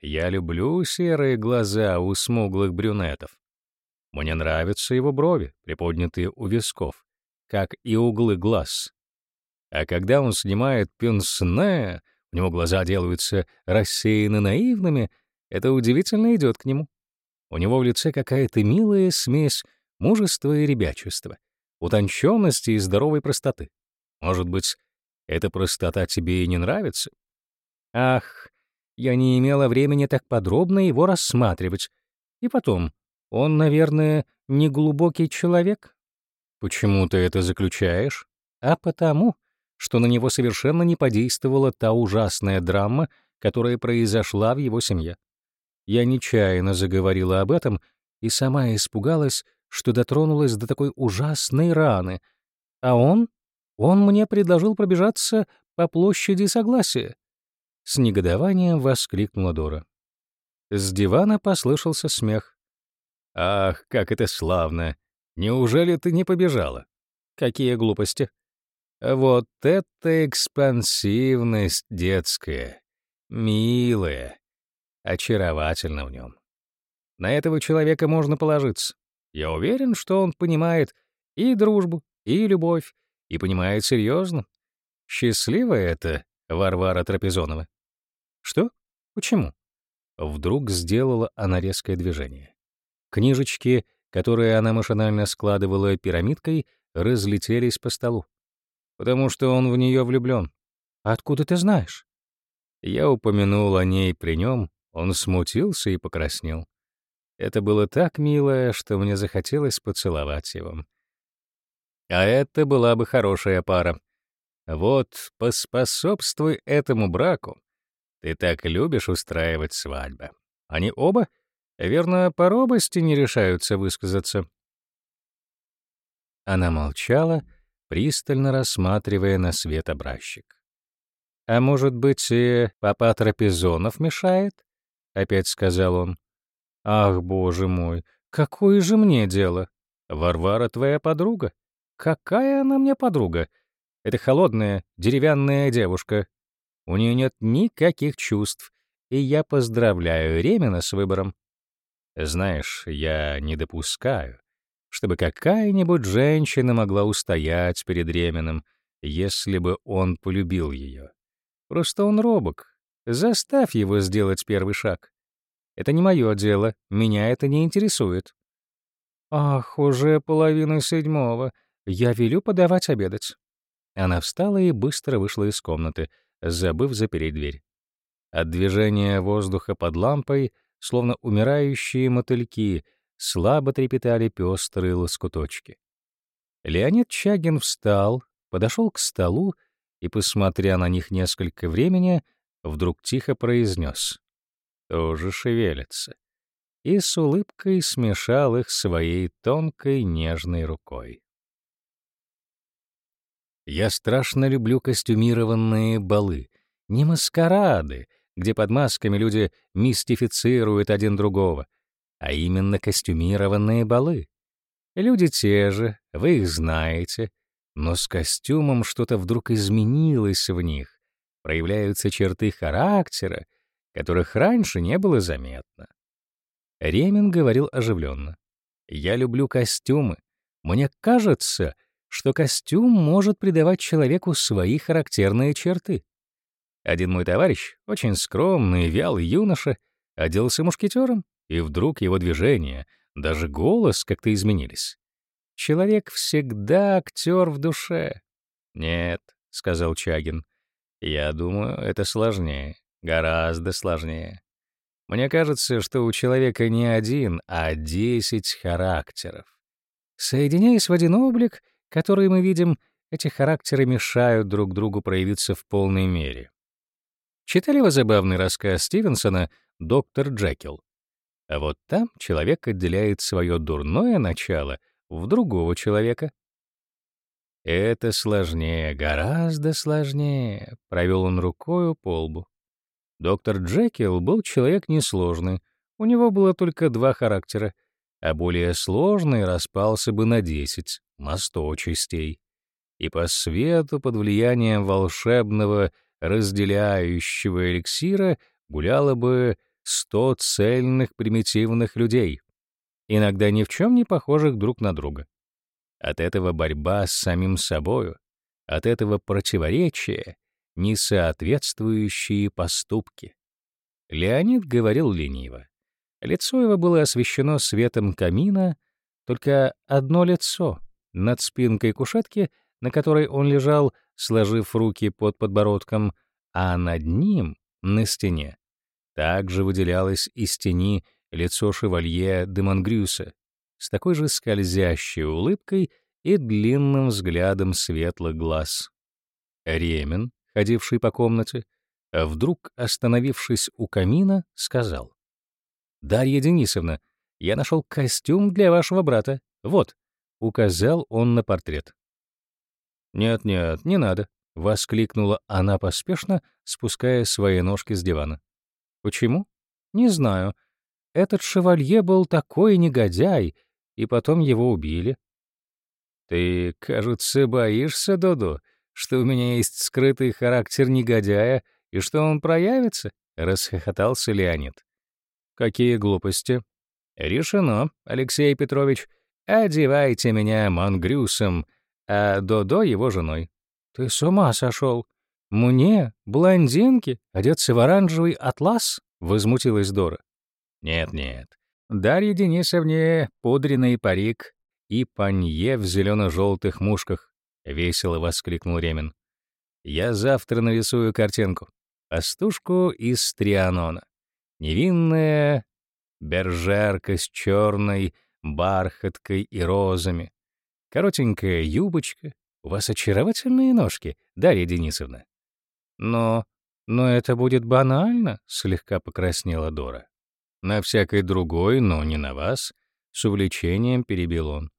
Я люблю серые глаза у смуглых брюнетов. Мне нравятся его брови, приподнятые у висков, как и углы глаз. А когда он снимает пенсне, у него глаза делаются рассеянно наивными, это удивительно идет к нему. У него в лице какая-то милая смесь мужества и ребячества, утонченности и здоровой простоты. Может быть, эта простота тебе и не нравится? Ах, я не имела времени так подробно его рассматривать. И потом, он, наверное, не глубокий человек. Почему ты это заключаешь? А потому, что на него совершенно не подействовала та ужасная драма, которая произошла в его семье. Я нечаянно заговорила об этом и сама испугалась, что дотронулась до такой ужасной раны. А он? Он мне предложил пробежаться по площади Согласия. С негодованием воскликнула Дора. С дивана послышался смех. «Ах, как это славно! Неужели ты не побежала?» «Какие глупости!» Вот это экспансивность детская, милая, очаровательно в нем. На этого человека можно положиться. Я уверен, что он понимает и дружбу, и любовь, и понимает серьезно. Счастливо это Варвара Трапезонова. Что? Почему? Вдруг сделала она резкое движение. Книжечки, которые она машинально складывала пирамидкой, разлетелись по столу потому что он в нее влюблен. Откуда ты знаешь? Я упомянул о ней при нем, он смутился и покраснел. Это было так мило, что мне захотелось поцеловать его. А это была бы хорошая пара. Вот поспособствуй этому браку. Ты так любишь устраивать свадьбы. Они оба, верно, по робости не решаются высказаться. Она молчала, — пристально рассматривая на свет образчик. «А может быть, и папа Трапезонов мешает?» — опять сказал он. «Ах, боже мой, какое же мне дело? Варвара твоя подруга? Какая она мне подруга? Это холодная, деревянная девушка. У нее нет никаких чувств, и я поздравляю Ремина с выбором. Знаешь, я не допускаю, чтобы какая-нибудь женщина могла устоять перед Реминым, если бы он полюбил ее. Просто он робок. Заставь его сделать первый шаг. Это не мое дело, меня это не интересует. Ах, уже половина седьмого. Я велю подавать обедать. Она встала и быстро вышла из комнаты, забыв запереть дверь. От движения воздуха под лампой, словно умирающие мотыльки, слабо трепетали пестрые лоскуточки. Леонид Чагин встал, подошел к столу и, посмотря на них несколько времени, вдруг тихо произнес «Тоже шевелится» и с улыбкой смешал их своей тонкой нежной рукой. Я страшно люблю костюмированные балы, не маскарады, где под масками люди мистифицируют один другого, а именно костюмированные балы. Люди те же, вы их знаете, но с костюмом что-то вдруг изменилось в них, проявляются черты характера, которых раньше не было заметно. Ремин говорил оживленно. «Я люблю костюмы. Мне кажется, что костюм может придавать человеку свои характерные черты. Один мой товарищ, очень скромный, вялый юноша, оделся мушкетером. И вдруг его движения, даже голос как-то изменились. Человек всегда актер в душе. «Нет», — сказал Чагин, — «я думаю, это сложнее, гораздо сложнее. Мне кажется, что у человека не один, а десять характеров. Соединяясь в один облик, который мы видим, эти характеры мешают друг другу проявиться в полной мере. Читали вы забавный рассказ Стивенсона «Доктор Джекил»? А вот там человек отделяет свое дурное начало в другого человека. «Это сложнее, гораздо сложнее», — провел он рукою по лбу. Доктор Джекил был человек несложный, у него было только два характера, а более сложный распался бы на десять, на сто частей. И по свету под влиянием волшебного разделяющего эликсира гуляла бы сто цельных примитивных людей, иногда ни в чем не похожих друг на друга. От этого борьба с самим собою, от этого противоречия, несоответствующие поступки. Леонид говорил лениво. Лицо его было освещено светом камина, только одно лицо над спинкой кушетки, на которой он лежал, сложив руки под подбородком, а над ним, на стене, также выделялось из тени лицо шевалье де Монгрюса с такой же скользящей улыбкой и длинным взглядом светлых глаз. Ремен, ходивший по комнате, вдруг, остановившись у камина, сказал. «Дарья Денисовна, я нашел костюм для вашего брата. Вот», — указал он на портрет. «Нет-нет, не надо», — воскликнула она поспешно, спуская свои ножки с дивана. Почему? Не знаю. Этот шевалье был такой негодяй, и потом его убили. Ты, кажется, боишься, Додо, что у меня есть скрытый характер негодяя и что он проявится? Расхохотался Леонид. Какие глупости. Решено, Алексей Петрович. Одевайте меня мангрюсом, а Додо его женой. Ты с ума сошел. «Мне, блондинке, одеться в оранжевый атлас?» — возмутилась Дора. «Нет-нет. Дарье Денисовне пудренный парик и панье в зелено-желтых мушках», — весело воскликнул Ремин. «Я завтра нарисую картинку. Пастушку из Трианона. Невинная бержерка с черной бархаткой и розами. Коротенькая юбочка. У вас очаровательные ножки, Дарья Денисовна. «Но... но это будет банально?» — слегка покраснела Дора. «На всякой другой, но не на вас», — с увлечением перебил он.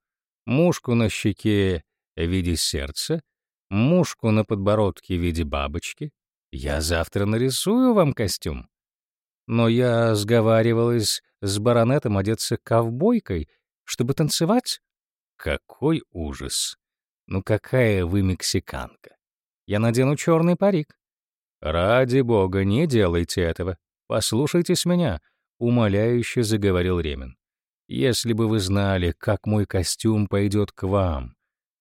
«Мушку на щеке в виде сердца, мушку на подбородке в виде бабочки. Я завтра нарисую вам костюм». Но я сговаривалась с баронетом одеться ковбойкой, чтобы танцевать. Какой ужас! Ну какая вы мексиканка! Я надену черный парик. «Ради бога, не делайте этого. Послушайтесь меня», — умоляюще заговорил Ремин. «Если бы вы знали, как мой костюм пойдет к вам.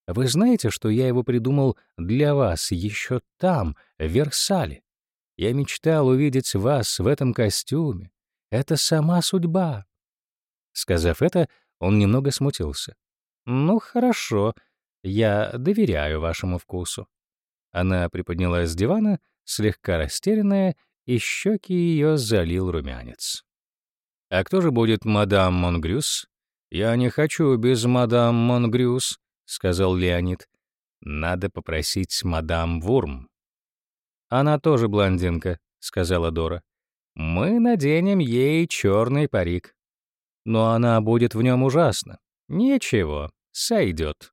Вы знаете, что я его придумал для вас еще там, в Версале? Я мечтал увидеть вас в этом костюме. Это сама судьба». Сказав это, он немного смутился. «Ну, хорошо. Я доверяю вашему вкусу». Она приподнялась с дивана — слегка растерянная, и щеки ее залил румянец. «А кто же будет мадам Монгрюс?» «Я не хочу без мадам Монгрюс», — сказал Леонид. «Надо попросить мадам Вурм». «Она тоже блондинка», — сказала Дора. «Мы наденем ей черный парик. Но она будет в нем ужасно. Ничего, сойдет.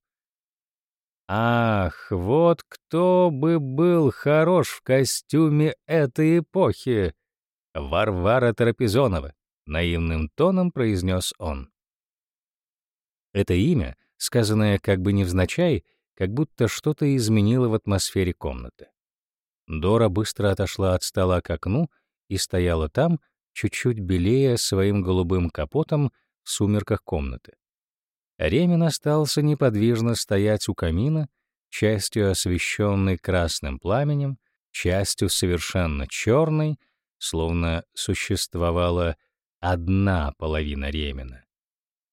Ах, вот кто бы был хорош в костюме этой эпохи! Варвара Трапезонова, наивным тоном произнес он. Это имя, сказанное как бы невзначай, как будто что-то изменило в атмосфере комнаты. Дора быстро отошла от стола к окну и стояла там, чуть-чуть белее своим голубым капотом в сумерках комнаты. Ремин остался неподвижно стоять у камина, частью освещенный красным пламенем, частью совершенно черной, словно существовала одна половина ремена,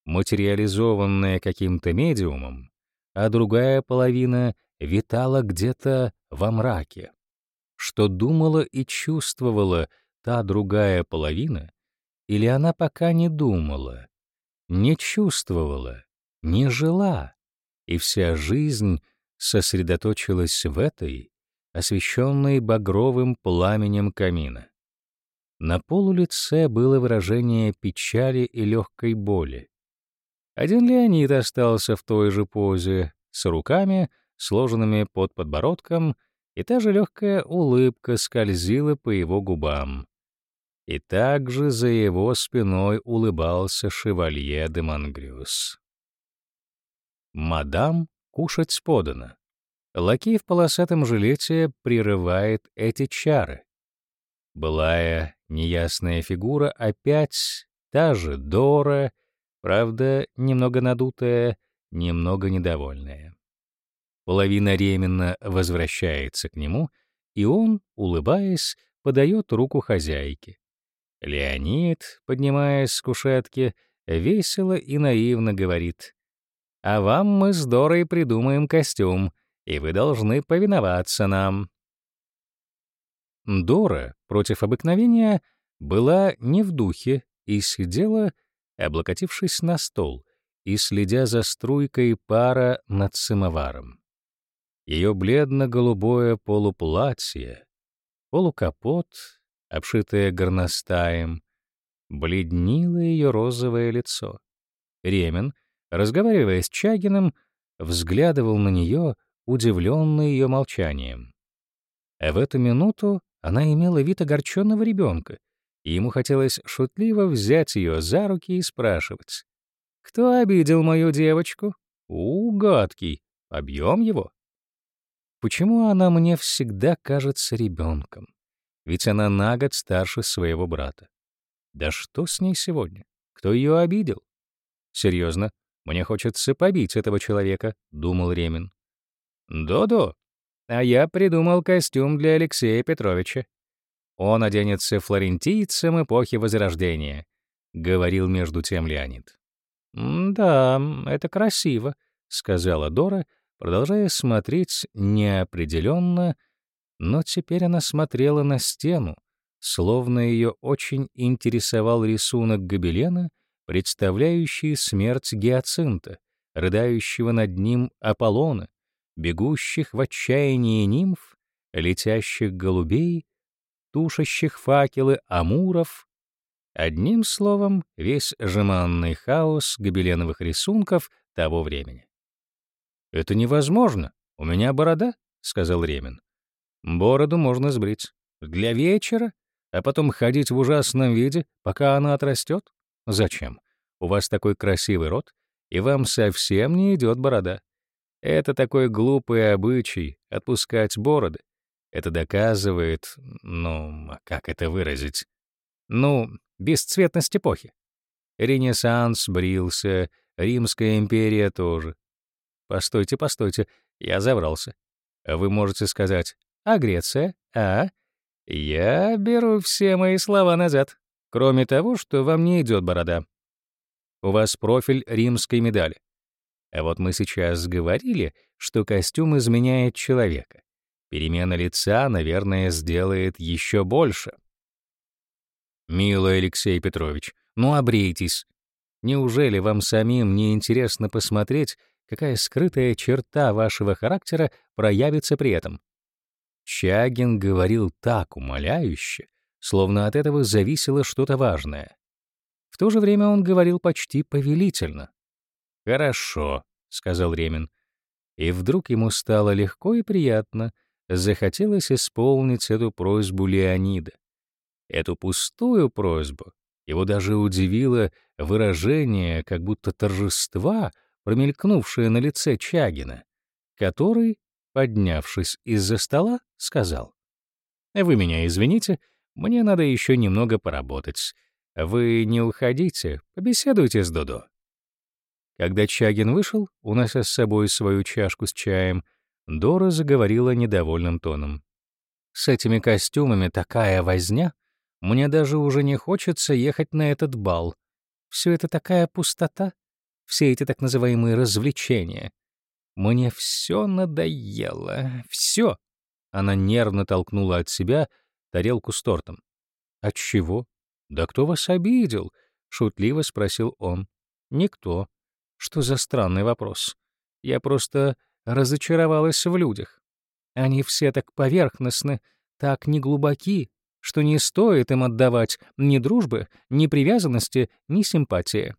материализованная каким-то медиумом, а другая половина витала где-то во мраке. Что думала и чувствовала та другая половина, или она пока не думала, не чувствовала, не жила, и вся жизнь сосредоточилась в этой, освещенной багровым пламенем камина. На полу лице было выражение печали и легкой боли. Один Леонид остался в той же позе, с руками, сложенными под подбородком, и та же легкая улыбка скользила по его губам. И также за его спиной улыбался шевалье де Мангрюс. «Мадам, кушать подано». Лакей в полосатом жилете прерывает эти чары. Былая неясная фигура опять та же Дора, правда, немного надутая, немного недовольная. Половина ременно возвращается к нему, и он, улыбаясь, подает руку хозяйке. Леонид, поднимаясь с кушетки, весело и наивно говорит а вам мы с Дорой придумаем костюм, и вы должны повиноваться нам». Дора, против обыкновения, была не в духе и сидела, облокотившись на стол и следя за струйкой пара над самоваром. Ее бледно-голубое полуплатье, полукапот, обшитое горностаем, бледнило ее розовое лицо. ремень разговаривая с Чагиным, взглядывал на нее, удивленный ее молчанием. А в эту минуту она имела вид огорченного ребенка, и ему хотелось шутливо взять ее за руки и спрашивать. «Кто обидел мою девочку? У, гадкий! Объем его!» Почему она мне всегда кажется ребенком? Ведь она на год старше своего брата. Да что с ней сегодня? Кто ее обидел? Серьезно, мне хочется побить этого человека», — думал Ремин. «Додо, а я придумал костюм для Алексея Петровича. Он оденется флорентийцем эпохи Возрождения», — говорил между тем Леонид. «Да, это красиво», — сказала Дора, продолжая смотреть неопределенно, но теперь она смотрела на стену, словно ее очень интересовал рисунок гобелена — представляющие смерть Гиацинта, рыдающего над ним Аполлона, бегущих в отчаянии нимф, летящих голубей, тушащих факелы амуров. Одним словом, весь жеманный хаос гобеленовых рисунков того времени. «Это невозможно. У меня борода», — сказал Ремин. «Бороду можно сбрить. Для вечера, а потом ходить в ужасном виде, пока она отрастет?» Зачем? У вас такой красивый рот, и вам совсем не идет борода. Это такой глупый обычай — отпускать бороды. Это доказывает, ну, а как это выразить? Ну, бесцветность эпохи. Ренессанс брился, Римская империя тоже. Постойте, постойте, я заврался. Вы можете сказать «А Греция? А?» Я беру все мои слова назад. Кроме того, что вам не идет борода. У вас профиль римской медали. А вот мы сейчас говорили, что костюм изменяет человека. Перемена лица, наверное, сделает еще больше. Милый Алексей Петрович, ну обрейтесь. Неужели вам самим не интересно посмотреть, какая скрытая черта вашего характера проявится при этом? Чагин говорил так умоляюще, словно от этого зависело что-то важное. В то же время он говорил почти повелительно. «Хорошо», — сказал Ремин. И вдруг ему стало легко и приятно, захотелось исполнить эту просьбу Леонида. Эту пустую просьбу. Его даже удивило выражение, как будто торжества, промелькнувшее на лице Чагина, который, поднявшись из-за стола, сказал, «Вы меня извините, — мне надо еще немного поработать. Вы не уходите, побеседуйте с Додо. Когда Чагин вышел, унося с собой свою чашку с чаем, Дора заговорила недовольным тоном. «С этими костюмами такая возня! Мне даже уже не хочется ехать на этот бал. Все это такая пустота, все эти так называемые развлечения. Мне все надоело, все!» Она нервно толкнула от себя — тарелку с тортом. «От а чего?» «Да кто вас обидел?» — шутливо спросил он. «Никто. Что за странный вопрос? Я просто разочаровалась в людях. Они все так поверхностны, так неглубоки, что не стоит им отдавать ни дружбы, ни привязанности, ни симпатии».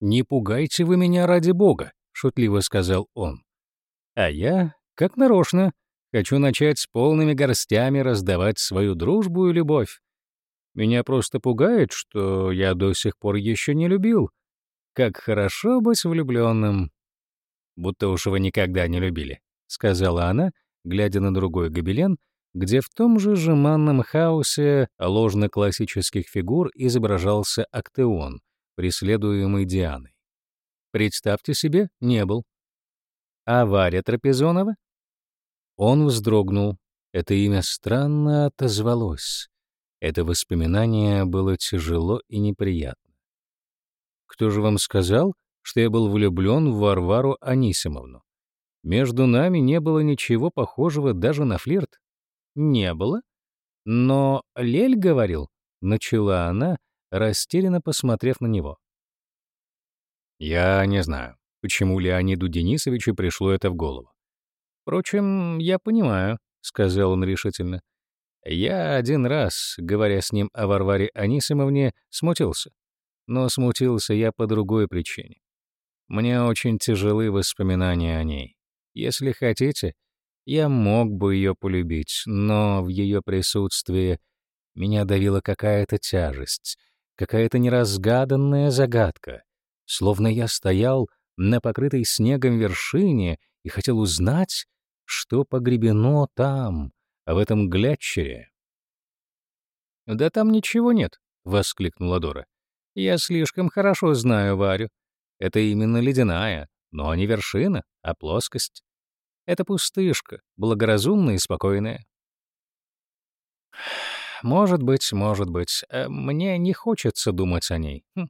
«Не пугайте вы меня ради бога», — шутливо сказал он. А я, как нарочно, Хочу начать с полными горстями раздавать свою дружбу и любовь. Меня просто пугает, что я до сих пор еще не любил. Как хорошо быть влюбленным. Будто уж его никогда не любили, — сказала она, глядя на другой гобелен, где в том же жеманном хаосе ложно-классических фигур изображался Актеон, преследуемый Дианой. Представьте себе, не был. А Варя Трапезонова? Он вздрогнул. Это имя странно отозвалось. Это воспоминание было тяжело и неприятно. «Кто же вам сказал, что я был влюблен в Варвару Анисимовну? Между нами не было ничего похожего даже на флирт». «Не было? Но Лель говорил», — начала она, растерянно посмотрев на него. «Я не знаю, почему Леониду Денисовичу пришло это в голову. «Впрочем, я понимаю», — сказал он решительно. «Я один раз, говоря с ним о Варваре Анисимовне, смутился. Но смутился я по другой причине. Мне очень тяжелы воспоминания о ней. Если хотите, я мог бы ее полюбить, но в ее присутствии меня давила какая-то тяжесть, какая-то неразгаданная загадка, словно я стоял на покрытой снегом вершине и хотел узнать, что погребено там, в этом глячере. «Да там ничего нет», — воскликнула Дора. «Я слишком хорошо знаю Варю. Это именно ледяная, но не вершина, а плоскость. Это пустышка, благоразумная и спокойная». «Может быть, может быть. Э, мне не хочется думать о ней. Хм,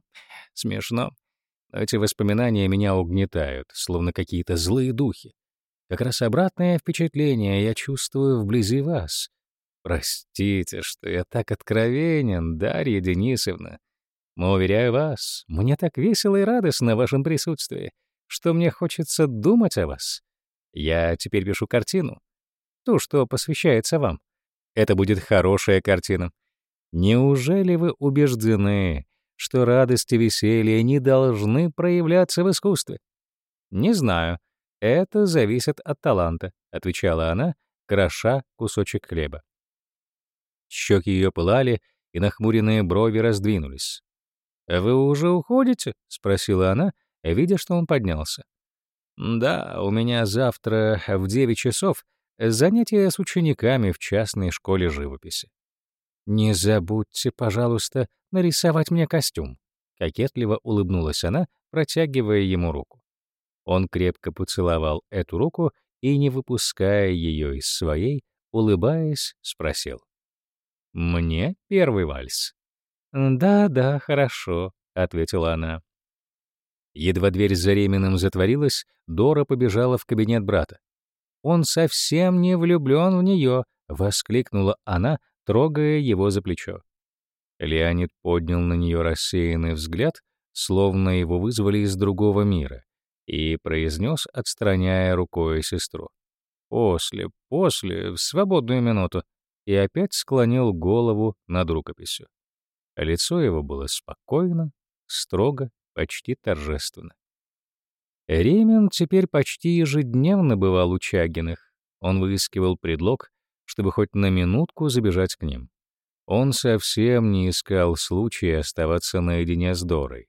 смешно. Эти воспоминания меня угнетают, словно какие-то злые духи. Как раз обратное впечатление я чувствую вблизи вас. Простите, что я так откровенен, Дарья Денисовна. Но, уверяю вас, мне так весело и радостно в вашем присутствии, что мне хочется думать о вас. Я теперь пишу картину. Ту, что посвящается вам. Это будет хорошая картина. Неужели вы убеждены, что радость и веселье не должны проявляться в искусстве? Не знаю. «Это зависит от таланта», — отвечала она, кроша кусочек хлеба. Щеки ее пылали, и нахмуренные брови раздвинулись. «А «Вы уже уходите?» — спросила она, видя, что он поднялся. «Да, у меня завтра в девять часов занятие с учениками в частной школе живописи». «Не забудьте, пожалуйста, нарисовать мне костюм», — кокетливо улыбнулась она, протягивая ему руку. Он крепко поцеловал эту руку и, не выпуская ее из своей, улыбаясь, спросил. «Мне первый вальс?» «Да-да, хорошо», — ответила она. Едва дверь за Реминым затворилась, Дора побежала в кабинет брата. «Он совсем не влюблен в нее!» — воскликнула она, трогая его за плечо. Леонид поднял на нее рассеянный взгляд, словно его вызвали из другого мира и произнес, отстраняя рукой сестру. «После, после, в свободную минуту», и опять склонил голову над рукописью. Лицо его было спокойно, строго, почти торжественно. Ремин теперь почти ежедневно бывал у Чагиных. Он выискивал предлог, чтобы хоть на минутку забежать к ним. Он совсем не искал случая оставаться наедине с Дорой.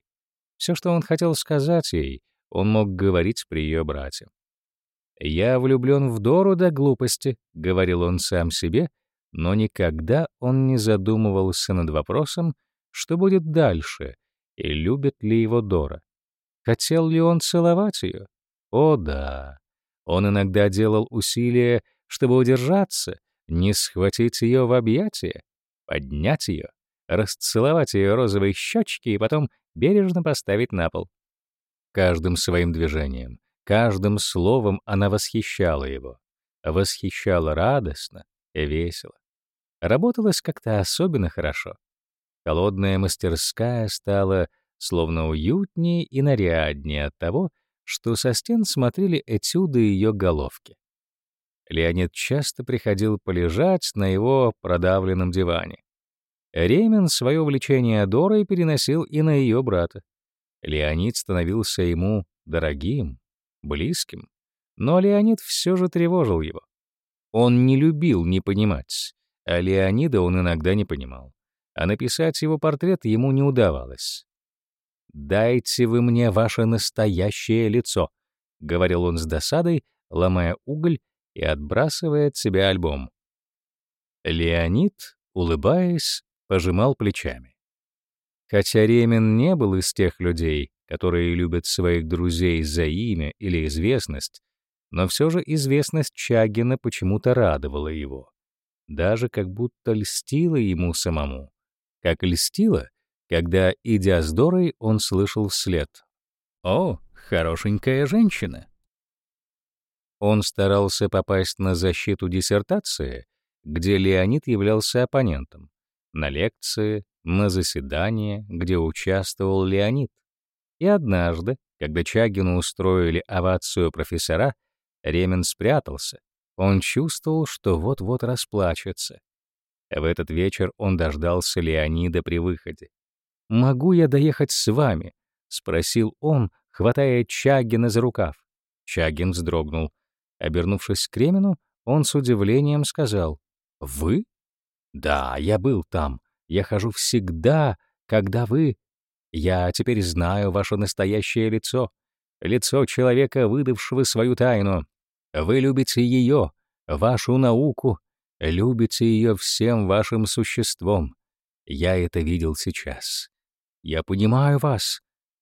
Все, что он хотел сказать ей, он мог говорить при ее брате. «Я влюблен в Дору до глупости», — говорил он сам себе, но никогда он не задумывался над вопросом, что будет дальше и любит ли его Дора. Хотел ли он целовать ее? О, да. Он иногда делал усилия, чтобы удержаться, не схватить ее в объятия, поднять ее, расцеловать ее розовые щечки и потом бережно поставить на пол. Каждым своим движением, каждым словом она восхищала его. Восхищала радостно и весело. Работалось как-то особенно хорошо. Холодная мастерская стала словно уютнее и наряднее от того, что со стен смотрели этюды ее головки. Леонид часто приходил полежать на его продавленном диване. Ремин свое увлечение Дорой переносил и на ее брата. Леонид становился ему дорогим, близким, но Леонид все же тревожил его. Он не любил не понимать, а Леонида он иногда не понимал, а написать его портрет ему не удавалось. «Дайте вы мне ваше настоящее лицо», — говорил он с досадой, ломая уголь и отбрасывая от себя альбом. Леонид, улыбаясь, пожимал плечами. Хотя Ремин не был из тех людей, которые любят своих друзей за имя или известность, но все же известность Чагина почему-то радовала его. Даже как будто льстила ему самому. Как льстила, когда, идя с Дорой, он слышал вслед. «О, хорошенькая женщина!» Он старался попасть на защиту диссертации, где Леонид являлся оппонентом, на лекции, на заседание, где участвовал Леонид. И однажды, когда Чагину устроили овацию профессора, Ремен спрятался. Он чувствовал, что вот-вот расплачется. В этот вечер он дождался Леонида при выходе. «Могу я доехать с вами?» — спросил он, хватая Чагина за рукав. Чагин вздрогнул. Обернувшись к Кремину, он с удивлением сказал «Вы?» Да, я был там. Я хожу всегда, когда вы... Я теперь знаю ваше настоящее лицо. Лицо человека, выдавшего свою тайну. Вы любите ее, вашу науку, любите ее всем вашим существом. Я это видел сейчас. Я понимаю вас.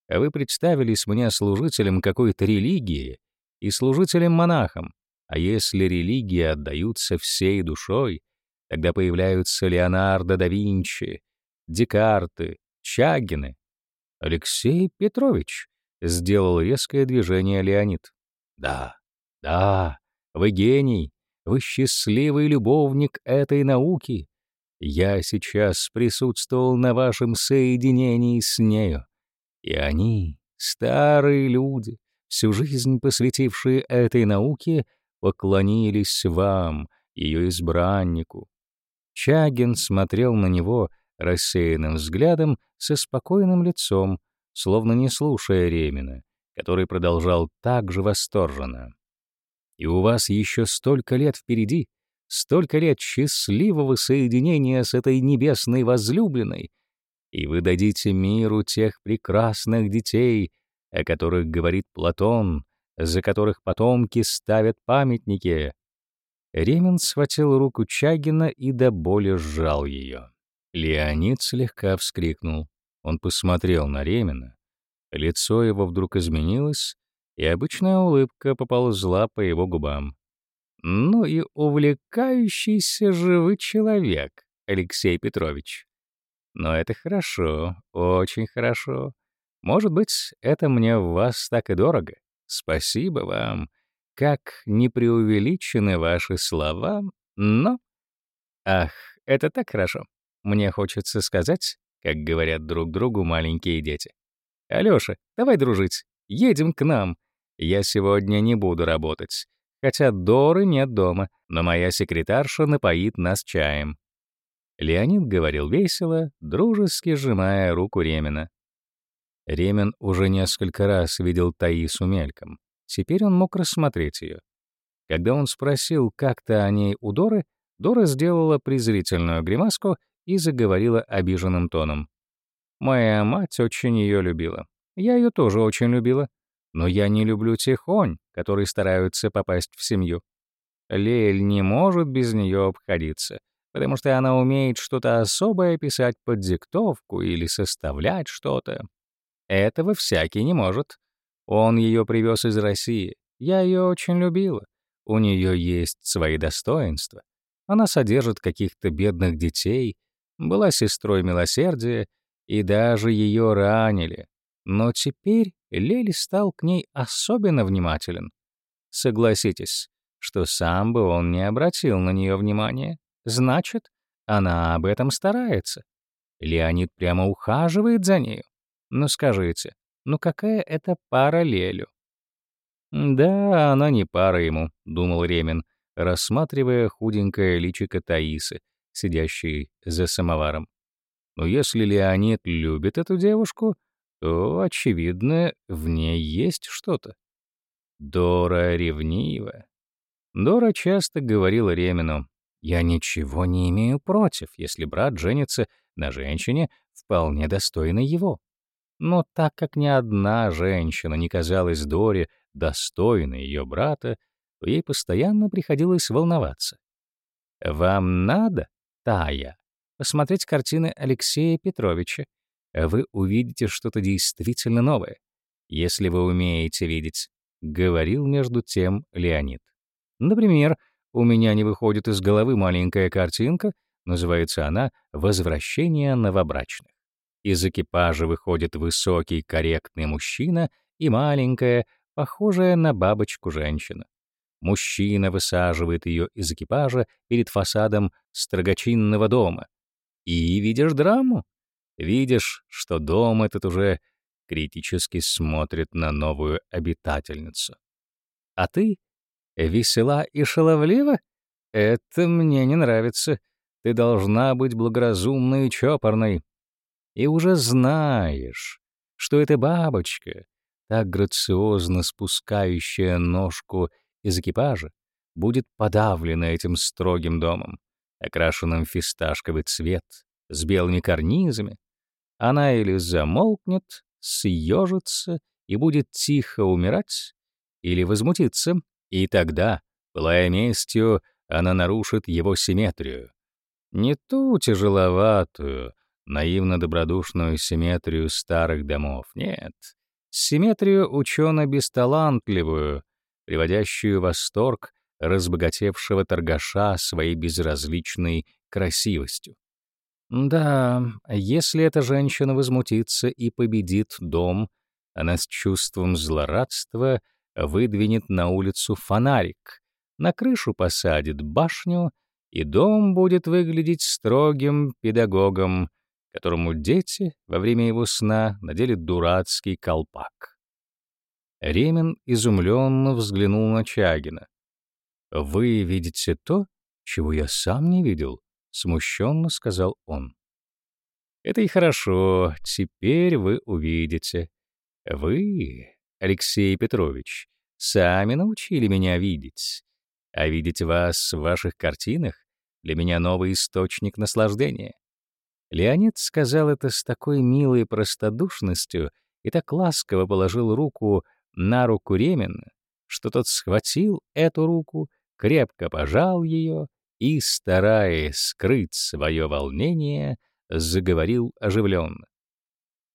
Вы представились мне служителем какой-то религии и служителем-монахом. А если религии отдаются всей душой, Тогда появляются Леонардо да Винчи, Декарты, Чагины. Алексей Петрович сделал резкое движение Леонид. Да, да, вы гений, вы счастливый любовник этой науки. Я сейчас присутствовал на вашем соединении с нею. И они, старые люди, всю жизнь посвятившие этой науке, поклонились вам, ее избраннику, Чагин смотрел на него рассеянным взглядом со спокойным лицом, словно не слушая Ремина, который продолжал так же восторженно. «И у вас еще столько лет впереди, столько лет счастливого соединения с этой небесной возлюбленной, и вы дадите миру тех прекрасных детей, о которых говорит Платон, за которых потомки ставят памятники, Ремин схватил руку Чагина и до боли сжал ее. Леонид слегка вскрикнул. Он посмотрел на Ремина. Лицо его вдруг изменилось, и обычная улыбка поползла по его губам. «Ну и увлекающийся же человек, Алексей Петрович. Но это хорошо, очень хорошо. Может быть, это мне в вас так и дорого. Спасибо вам как не преувеличены ваши слова, но... Ах, это так хорошо. Мне хочется сказать, как говорят друг другу маленькие дети. «Алёша, давай дружить, едем к нам. Я сегодня не буду работать, хотя Доры нет дома, но моя секретарша напоит нас чаем». Леонид говорил весело, дружески сжимая руку Ремена. Ремен уже несколько раз видел Таису мельком. Теперь он мог рассмотреть ее. Когда он спросил как-то о ней у Доры, Дора сделала презрительную гримаску и заговорила обиженным тоном. «Моя мать очень ее любила. Я ее тоже очень любила. Но я не люблю тихонь, которые стараются попасть в семью. Лель не может без нее обходиться, потому что она умеет что-то особое писать под диктовку или составлять что-то. Этого всякий не может. Он ее привез из России. Я ее очень любила. У нее есть свои достоинства. Она содержит каких-то бедных детей, была сестрой милосердия, и даже ее ранили. Но теперь Лели стал к ней особенно внимателен. Согласитесь, что сам бы он не обратил на нее внимания. Значит, она об этом старается. Леонид прямо ухаживает за нею. Но скажите, но «Ну, какая это пара «Да, она не пара ему», — думал Ремин, рассматривая худенькое личико Таисы, сидящей за самоваром. «Но если Леонид любит эту девушку, то, очевидно, в ней есть что-то». Дора ревнива. Дора часто говорила Ремину, «Я ничего не имею против, если брат женится на женщине, вполне достойной его. Но так как ни одна женщина не казалась Доре достойной ее брата, то ей постоянно приходилось волноваться. «Вам надо, Тая, посмотреть картины Алексея Петровича. Вы увидите что-то действительно новое, если вы умеете видеть», — говорил между тем Леонид. «Например, у меня не выходит из головы маленькая картинка, называется она «Возвращение новобрачных». Из экипажа выходит высокий, корректный мужчина и маленькая, похожая на бабочку женщина. Мужчина высаживает ее из экипажа перед фасадом строгочинного дома. И видишь драму. Видишь, что дом этот уже критически смотрит на новую обитательницу. А ты весела и шаловлива? Это мне не нравится. Ты должна быть благоразумной и чопорной и уже знаешь, что эта бабочка, так грациозно спускающая ножку из экипажа, будет подавлена этим строгим домом, окрашенным фисташковый цвет, с белыми карнизами. Она или замолкнет, съежится и будет тихо умирать, или возмутится, и тогда, пылая местью, она нарушит его симметрию. Не ту тяжеловатую, наивно-добродушную симметрию старых домов. Нет, симметрию учено-бесталантливую, приводящую в восторг разбогатевшего торгаша своей безразличной красивостью. Да, если эта женщина возмутится и победит дом, она с чувством злорадства выдвинет на улицу фонарик, на крышу посадит башню, и дом будет выглядеть строгим педагогом — которому дети во время его сна надели дурацкий колпак. Ремин изумленно взглянул на Чагина. «Вы видите то, чего я сам не видел», — смущенно сказал он. «Это и хорошо, теперь вы увидите. Вы, Алексей Петрович, сами научили меня видеть. А видеть вас в ваших картинах для меня новый источник наслаждения. Леонид сказал это с такой милой простодушностью и так ласково положил руку на руку Ремина, что тот схватил эту руку, крепко пожал ее и, стараясь скрыть свое волнение, заговорил оживленно.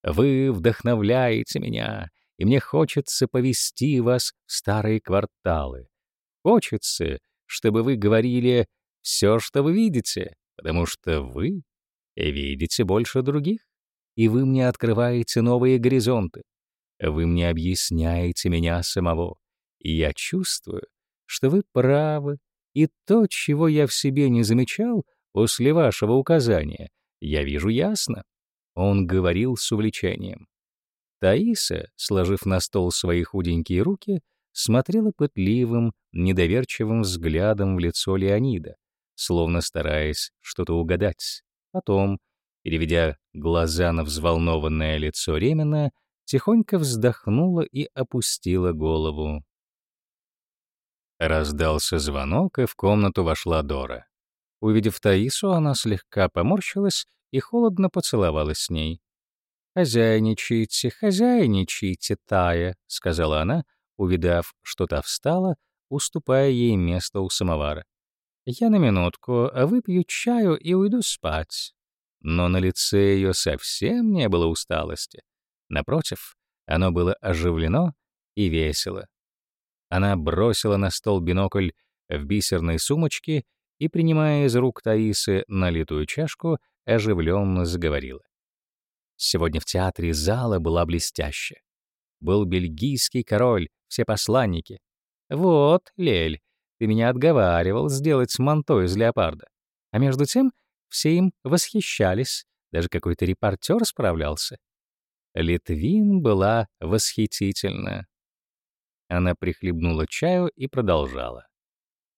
«Вы вдохновляете меня, и мне хочется повести вас в старые кварталы. Хочется, чтобы вы говорили все, что вы видите, потому что вы Э, видите больше других, и вы мне открываете новые горизонты. Вы мне объясняете меня самого, и я чувствую, что вы правы, и то, чего я в себе не замечал после вашего указания, я вижу ясно. Он говорил с увлечением. Таиса, сложив на стол свои худенькие руки, смотрела пытливым, недоверчивым взглядом в лицо Леонида, словно стараясь что-то угадать. Потом, переведя глаза на взволнованное лицо Ремена, тихонько вздохнула и опустила голову. Раздался звонок, и в комнату вошла Дора. Увидев Таису, она слегка поморщилась и холодно поцеловалась с ней. «Хозяйничайте, хозяйничайте, Тая», — сказала она, увидав, что та встала, уступая ей место у самовара. Я на минутку выпью чаю и уйду спать. Но на лице ее совсем не было усталости. Напротив, оно было оживлено и весело. Она бросила на стол бинокль в бисерной сумочке и, принимая из рук Таисы налитую чашку, оживленно заговорила. Сегодня в театре зала была блестяще. Был бельгийский король, все посланники. Вот, Лель, ты меня отговаривал сделать манто из леопарда. А между тем все им восхищались, даже какой-то репортер справлялся. Литвин была восхитительна. Она прихлебнула чаю и продолжала.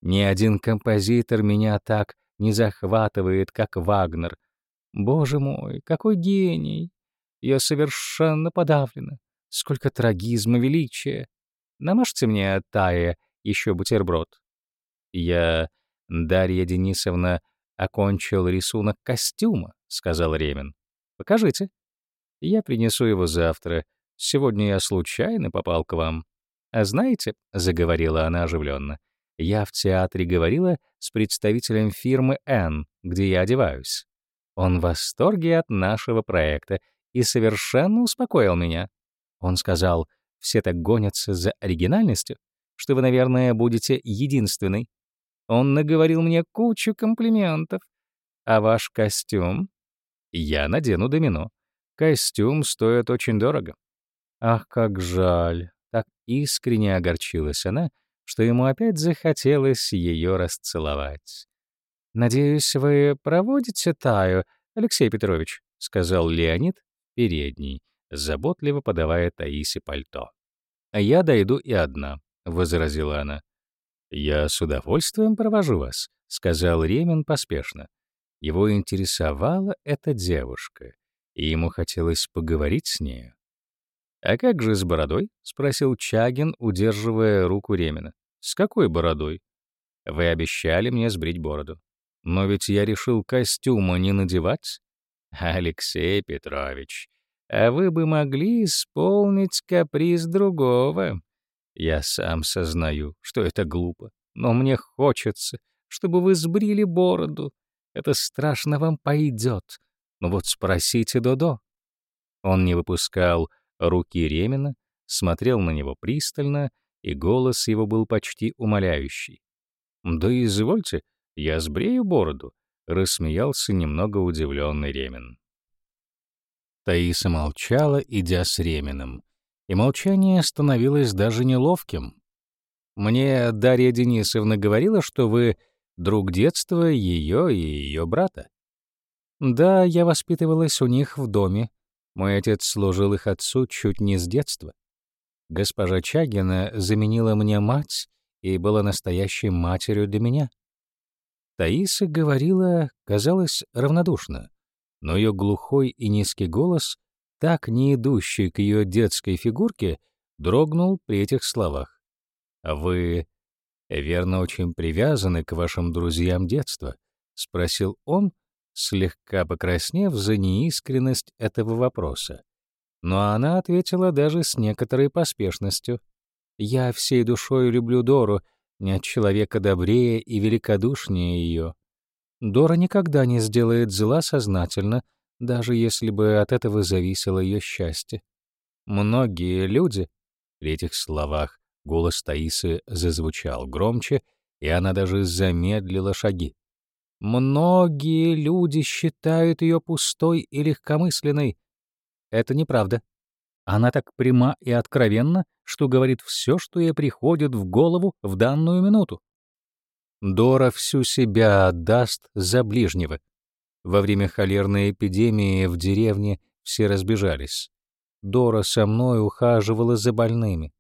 «Ни один композитор меня так не захватывает, как Вагнер. Боже мой, какой гений! Я совершенно подавлена. Сколько трагизма величия! Намажьте мне, Тая, еще бутерброд. «Я, Дарья Денисовна, окончил рисунок костюма», — сказал Ремин. «Покажите. Я принесу его завтра. Сегодня я случайно попал к вам». «А знаете», — заговорила она оживленно, — «я в театре говорила с представителем фирмы «Н», где я одеваюсь. Он в восторге от нашего проекта и совершенно успокоил меня. Он сказал, все так гонятся за оригинальностью, что вы, наверное, будете единственной. Он наговорил мне кучу комплиментов. А ваш костюм? Я надену домино. Костюм стоит очень дорого. Ах, как жаль. Так искренне огорчилась она, что ему опять захотелось ее расцеловать. «Надеюсь, вы проводите Таю, Алексей Петрович», — сказал Леонид, передний, заботливо подавая Таисе пальто. «А «Я дойду и одна», — возразила она. «Я с удовольствием провожу вас», — сказал Ремин поспешно. Его интересовала эта девушка, и ему хотелось поговорить с нею. «А как же с бородой?» — спросил Чагин, удерживая руку Ремина. «С какой бородой?» «Вы обещали мне сбрить бороду. Но ведь я решил костюма не надевать». «Алексей Петрович, а вы бы могли исполнить каприз другого», я сам сознаю, что это глупо, но мне хочется, чтобы вы сбрили бороду. Это страшно вам пойдет. Но вот спросите Додо». Он не выпускал руки Ремена, смотрел на него пристально, и голос его был почти умоляющий. «Да извольте, я сбрею бороду», — рассмеялся немного удивленный Ремин. Таиса молчала, идя с Ременом и молчание становилось даже неловким. Мне Дарья Денисовна говорила, что вы друг детства ее и ее брата. Да, я воспитывалась у них в доме. Мой отец служил их отцу чуть не с детства. Госпожа Чагина заменила мне мать и была настоящей матерью для меня. Таиса говорила, казалось, равнодушно, но ее глухой и низкий голос так не идущий к ее детской фигурке, дрогнул при этих словах. «Вы, верно, очень привязаны к вашим друзьям детства?» — спросил он, слегка покраснев за неискренность этого вопроса. Но она ответила даже с некоторой поспешностью. «Я всей душой люблю Дору, от человека добрее и великодушнее ее. Дора никогда не сделает зла сознательно — даже если бы от этого зависело ее счастье. Многие люди... В этих словах голос Таисы зазвучал громче, и она даже замедлила шаги. Многие люди считают ее пустой и легкомысленной. Это неправда. Она так пряма и откровенна, что говорит все, что ей приходит в голову в данную минуту. Дора всю себя отдаст за ближнего. Во время холерной эпидемии в деревне все разбежались. Дора со мной ухаживала за больными.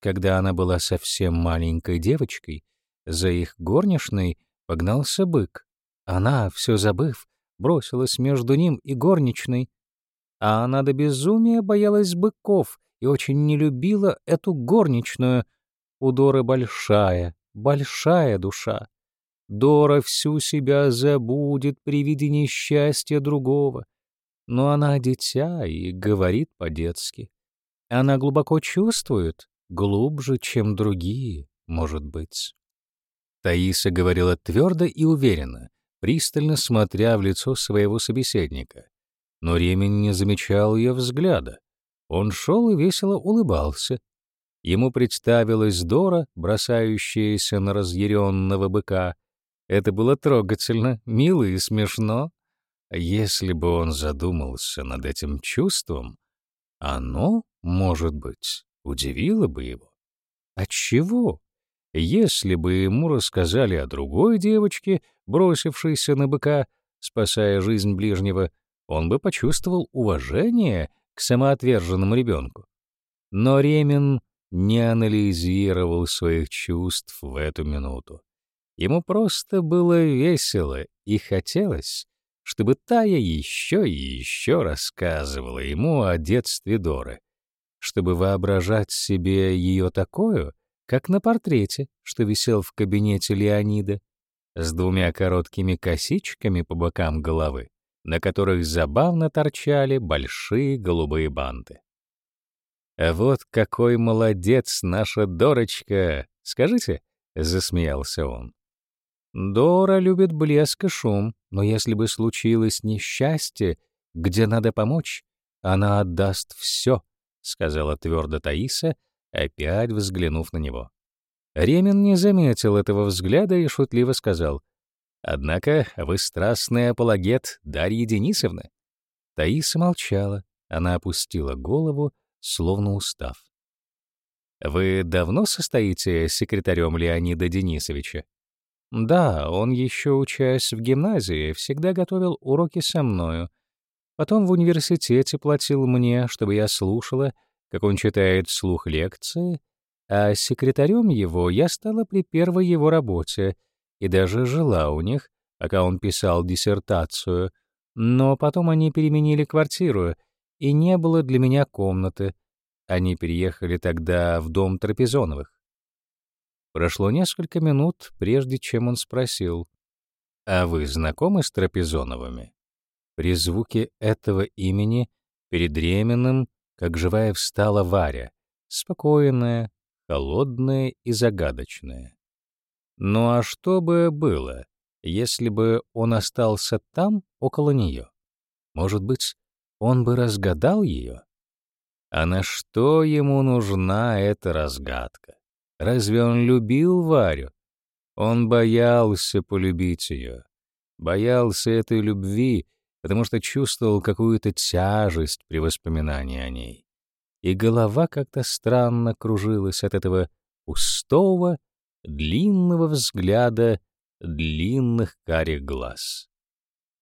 Когда она была совсем маленькой девочкой, за их горничной погнался бык. Она, все забыв, бросилась между ним и горничной. А она до безумия боялась быков и очень не любила эту горничную. У Доры большая, большая душа. Дора всю себя забудет при виде несчастья другого. Но она дитя и говорит по-детски. Она глубоко чувствует, глубже, чем другие, может быть. Таиса говорила твердо и уверенно, пристально смотря в лицо своего собеседника. Но ремень не замечал ее взгляда. Он шел и весело улыбался. Ему представилась Дора, бросающаяся на разъяренного быка — это было трогательно, мило и смешно. Если бы он задумался над этим чувством, оно, может быть, удивило бы его. Отчего? Если бы ему рассказали о другой девочке, бросившейся на быка, спасая жизнь ближнего, он бы почувствовал уважение к самоотверженному ребенку. Но Ремин не анализировал своих чувств в эту минуту. Ему просто было весело и хотелось, чтобы Тая еще и еще рассказывала ему о детстве Доры, чтобы воображать себе ее такую, как на портрете, что висел в кабинете Леонида, с двумя короткими косичками по бокам головы, на которых забавно торчали большие голубые банты. А «Вот какой молодец наша Дорочка! Скажите?» — засмеялся он. Дора любит блеск и шум, но если бы случилось несчастье, где надо помочь, она отдаст все, — сказала твердо Таиса, опять взглянув на него. Ремин не заметил этого взгляда и шутливо сказал, «Однако вы страстный апологет Дарьи Денисовны». Таиса молчала, она опустила голову, словно устав. «Вы давно состоите секретарем Леонида Денисовича?» Да, он еще, учась в гимназии, всегда готовил уроки со мною. Потом в университете платил мне, чтобы я слушала, как он читает вслух лекции, а секретарем его я стала при первой его работе и даже жила у них, пока он писал диссертацию. Но потом они переменили квартиру, и не было для меня комнаты. Они переехали тогда в дом Трапезоновых. Прошло несколько минут, прежде чем он спросил, «А вы знакомы с Трапезоновыми?» При звуке этого имени перед Реминым, как живая, встала Варя, спокойная, холодная и загадочная. Ну а что бы было, если бы он остался там, около нее? Может быть, он бы разгадал ее? А на что ему нужна эта разгадка? Разве он любил Варю? Он боялся полюбить ее. Боялся этой любви, потому что чувствовал какую-то тяжесть при воспоминании о ней. И голова как-то странно кружилась от этого пустого, длинного взгляда, длинных карих глаз.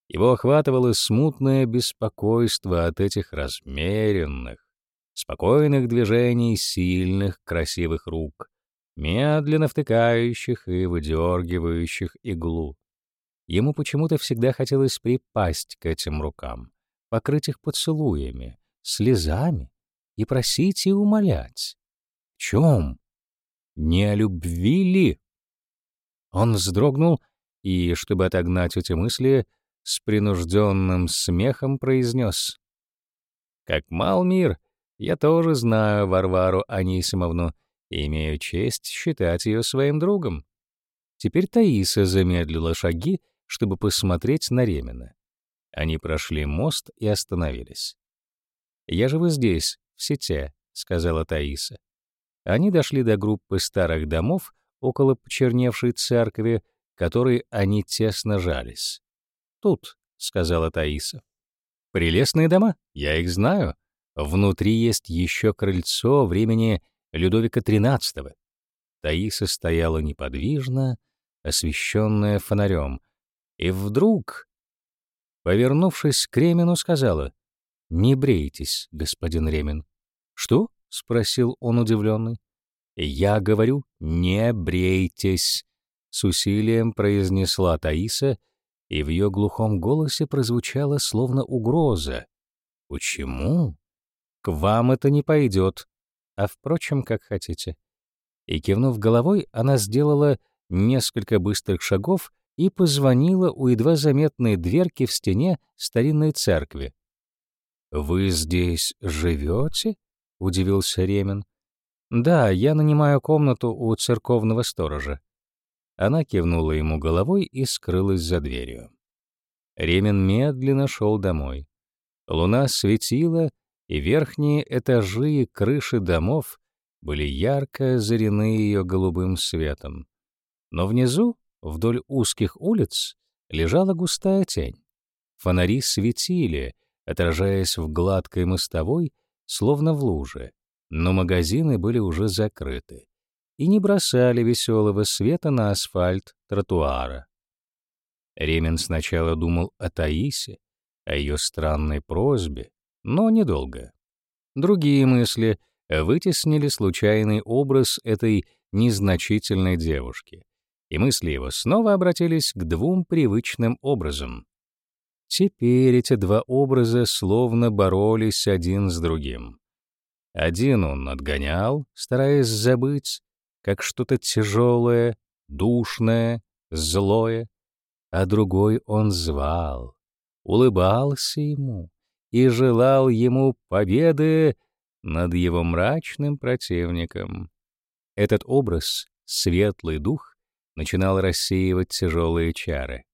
Его охватывало смутное беспокойство от этих размеренных, спокойных движений сильных, красивых рук — медленно втыкающих и выдергивающих иглу. Ему почему-то всегда хотелось припасть к этим рукам, покрыть их поцелуями, слезами и просить и умолять. В чем? Не о любви ли? Он вздрогнул и, чтобы отогнать эти мысли, с принужденным смехом произнес. «Как мал мир, я тоже знаю Варвару Анисимовну, — и имею честь считать ее своим другом. Теперь Таиса замедлила шаги, чтобы посмотреть на Ремина. Они прошли мост и остановились. «Я живу здесь, в сети», — сказала Таиса. Они дошли до группы старых домов около почерневшей церкви, которой они тесно жались. «Тут», — сказала Таиса. «Прелестные дома, я их знаю. Внутри есть еще крыльцо времени Людовика XIII. Таиса стояла неподвижно, освещенная фонарем, и вдруг, повернувшись к Ремину, сказала «Не брейтесь, господин Ремин». «Что?» — спросил он удивленный. «Я говорю, не брейтесь», — с усилием произнесла Таиса, и в ее глухом голосе прозвучала словно угроза. «Почему?» «К вам это не пойдет», а впрочем, как хотите. И кивнув головой, она сделала несколько быстрых шагов и позвонила у едва заметной дверки в стене старинной церкви. «Вы здесь живете?» — удивился Ремин. «Да, я нанимаю комнату у церковного сторожа». Она кивнула ему головой и скрылась за дверью. Ремин медленно шел домой. Луна светила, и верхние этажи и крыши домов были ярко озарены ее голубым светом. Но внизу, вдоль узких улиц, лежала густая тень. Фонари светили, отражаясь в гладкой мостовой, словно в луже, но магазины были уже закрыты и не бросали веселого света на асфальт тротуара. Ремен сначала думал о Таисе, о ее странной просьбе, но недолго. Другие мысли вытеснили случайный образ этой незначительной девушки, и мысли его снова обратились к двум привычным образам. Теперь эти два образа словно боролись один с другим. Один он отгонял, стараясь забыть, как что-то тяжелое, душное, злое, а другой он звал, улыбался ему, и желал ему победы над его мрачным противником. Этот образ, светлый дух, начинал рассеивать тяжелые чары.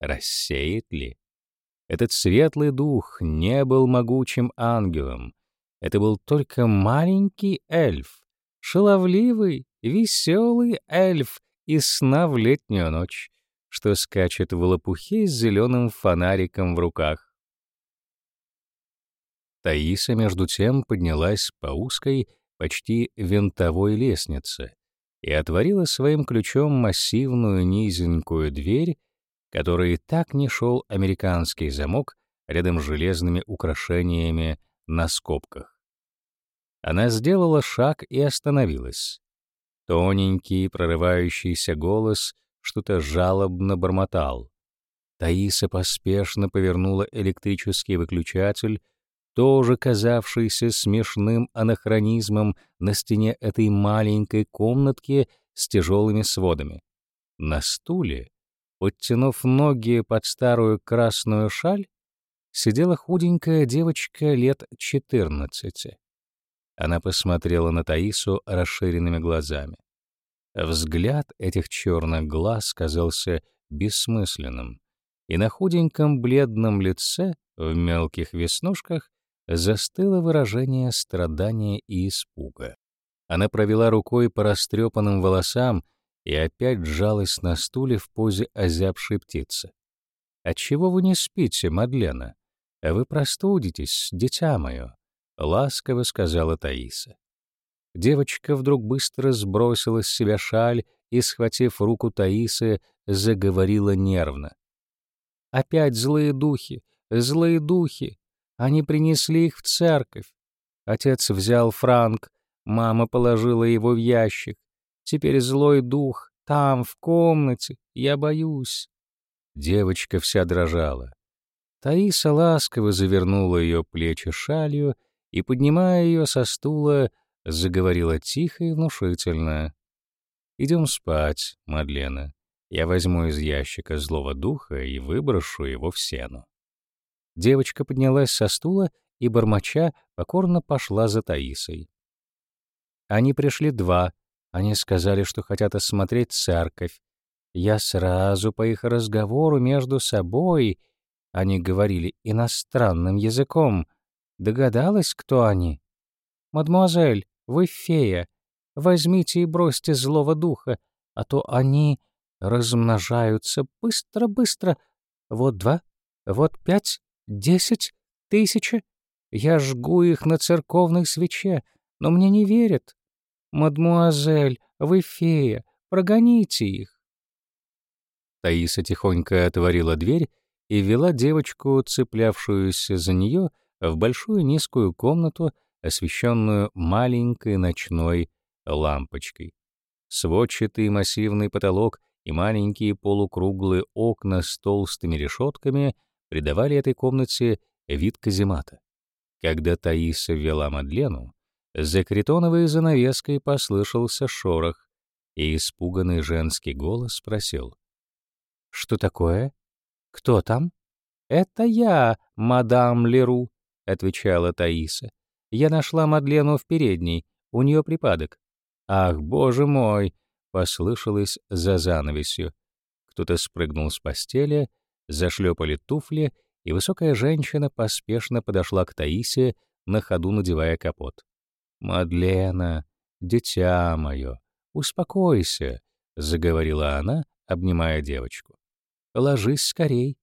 Рассеет ли? Этот светлый дух не был могучим ангелом. Это был только маленький эльф, шаловливый, веселый эльф из сна в летнюю ночь, что скачет в лопухе с зеленым фонариком в руках, Таиса, между тем, поднялась по узкой, почти винтовой лестнице и отворила своим ключом массивную низенькую дверь, которой так не шел американский замок рядом с железными украшениями на скобках. Она сделала шаг и остановилась. Тоненький, прорывающийся голос что-то жалобно бормотал. Таиса поспешно повернула электрический выключатель, тоже казавшийся смешным анахронизмом на стене этой маленькой комнатки с тяжелыми сводами. На стуле, подтянув ноги под старую красную шаль, сидела худенькая девочка лет 14. Она посмотрела на Таису расширенными глазами. Взгляд этих черных глаз казался бессмысленным, и на худеньком бледном лице в мелких веснушках застыло выражение страдания и испуга. Она провела рукой по растрепанным волосам и опять сжалась на стуле в позе озябшей птицы. «Отчего вы не спите, Мадлена? Вы простудитесь, дитя мое», — ласково сказала Таиса. Девочка вдруг быстро сбросила с себя шаль и, схватив руку Таисы, заговорила нервно. «Опять злые духи! Злые духи! Они принесли их в церковь. Отец взял франк, мама положила его в ящик. Теперь злой дух, там, в комнате, я боюсь. Девочка вся дрожала. Таиса ласково завернула ее плечи шалью и, поднимая ее со стула, заговорила тихо и внушительно. «Идем спать, Мадлена. Я возьму из ящика злого духа и выброшу его в сену». Девочка поднялась со стула и, бормоча, покорно пошла за Таисой. Они пришли два. Они сказали, что хотят осмотреть церковь. Я сразу по их разговору между собой, они говорили иностранным языком, догадалась, кто они. «Мадемуазель, вы фея, возьмите и бросьте злого духа, а то они размножаются быстро-быстро. Вот два, вот пять, Десять? Тысячи? Я жгу их на церковной свече, но мне не верят. Мадмуазель, вы фея, прогоните их. Таиса тихонько отворила дверь и вела девочку, цеплявшуюся за нее, в большую низкую комнату, освещенную маленькой ночной лампочкой. Сводчатый массивный потолок и маленькие полукруглые окна с толстыми решетками — придавали этой комнате вид каземата. Когда Таиса вела Мадлену, за критоновой занавеской послышался шорох, и испуганный женский голос спросил. «Что такое? Кто там?» «Это я, мадам Леру», — отвечала Таиса. «Я нашла Мадлену в передней, у нее припадок». «Ах, боже мой!» — послышалось за занавесью. Кто-то спрыгнул с постели — Зашлепали туфли, и высокая женщина поспешно подошла к Таисе, на ходу надевая капот. «Мадлена, дитя мое, успокойся», — заговорила она, обнимая девочку. «Ложись скорей».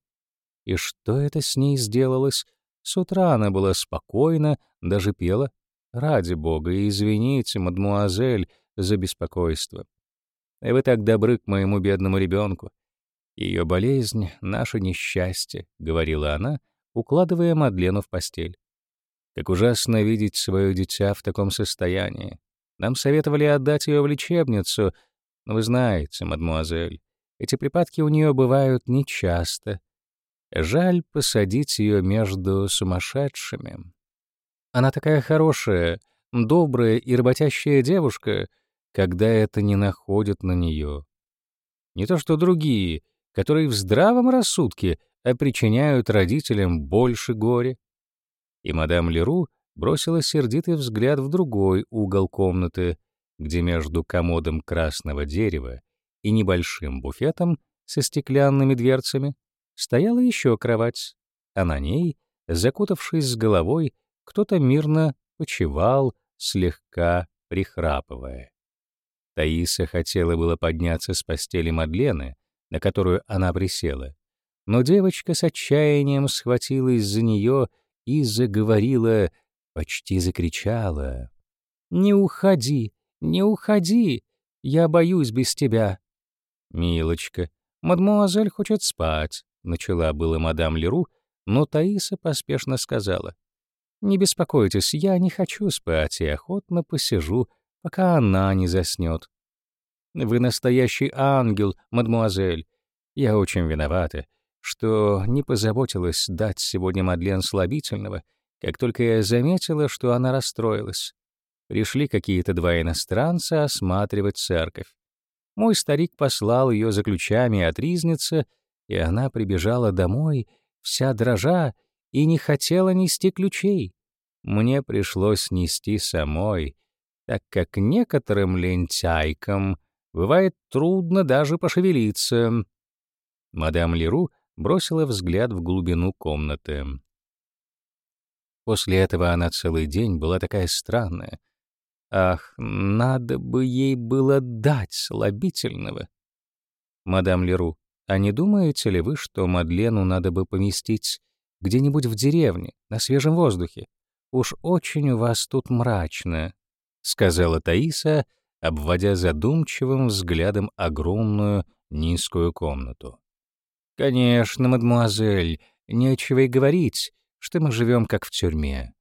И что это с ней сделалось? С утра она была спокойна, даже пела. «Ради бога, извините, мадмуазель, за беспокойство. Вы так добры к моему бедному ребенку. «Ее болезнь — наше несчастье», — говорила она, укладывая Мадлену в постель. «Как ужасно видеть свое дитя в таком состоянии. Нам советовали отдать ее в лечебницу, но вы знаете, мадмуазель, эти припадки у нее бывают нечасто. Жаль посадить ее между сумасшедшими. Она такая хорошая, добрая и работящая девушка, когда это не находит на нее. Не то что другие, которые в здравом рассудке а причиняют родителям больше горя. И мадам Леру бросила сердитый взгляд в другой угол комнаты, где между комодом красного дерева и небольшим буфетом со стеклянными дверцами стояла еще кровать, а на ней, закутавшись с головой, кто-то мирно почевал, слегка прихрапывая. Таиса хотела было подняться с постели Мадлены, на которую она присела. Но девочка с отчаянием схватилась за нее и заговорила, почти закричала. «Не уходи, не уходи! Я боюсь без тебя!» «Милочка, мадмуазель хочет спать», — начала было мадам Леру, но Таиса поспешно сказала. «Не беспокойтесь, я не хочу спать и охотно посижу, пока она не заснет. Вы настоящий ангел, мадмуазель. Я очень виновата, что не позаботилась дать сегодня Мадлен слабительного, как только я заметила, что она расстроилась. Пришли какие-то два иностранца осматривать церковь. Мой старик послал ее за ключами от ризницы, и она прибежала домой, вся дрожа, и не хотела нести ключей. Мне пришлось нести самой, так как некоторым лентяйкам — Бывает трудно даже пошевелиться. Мадам Леру бросила взгляд в глубину комнаты. После этого она целый день была такая странная. Ах, надо бы ей было дать слабительного. Мадам Леру, а не думаете ли вы, что Мадлену надо бы поместить где-нибудь в деревне, на свежем воздухе? Уж очень у вас тут мрачно, — сказала Таиса, — обводя задумчивым взглядом огромную низкую комнату. «Конечно, мадемуазель, нечего и говорить, что мы живем как в тюрьме.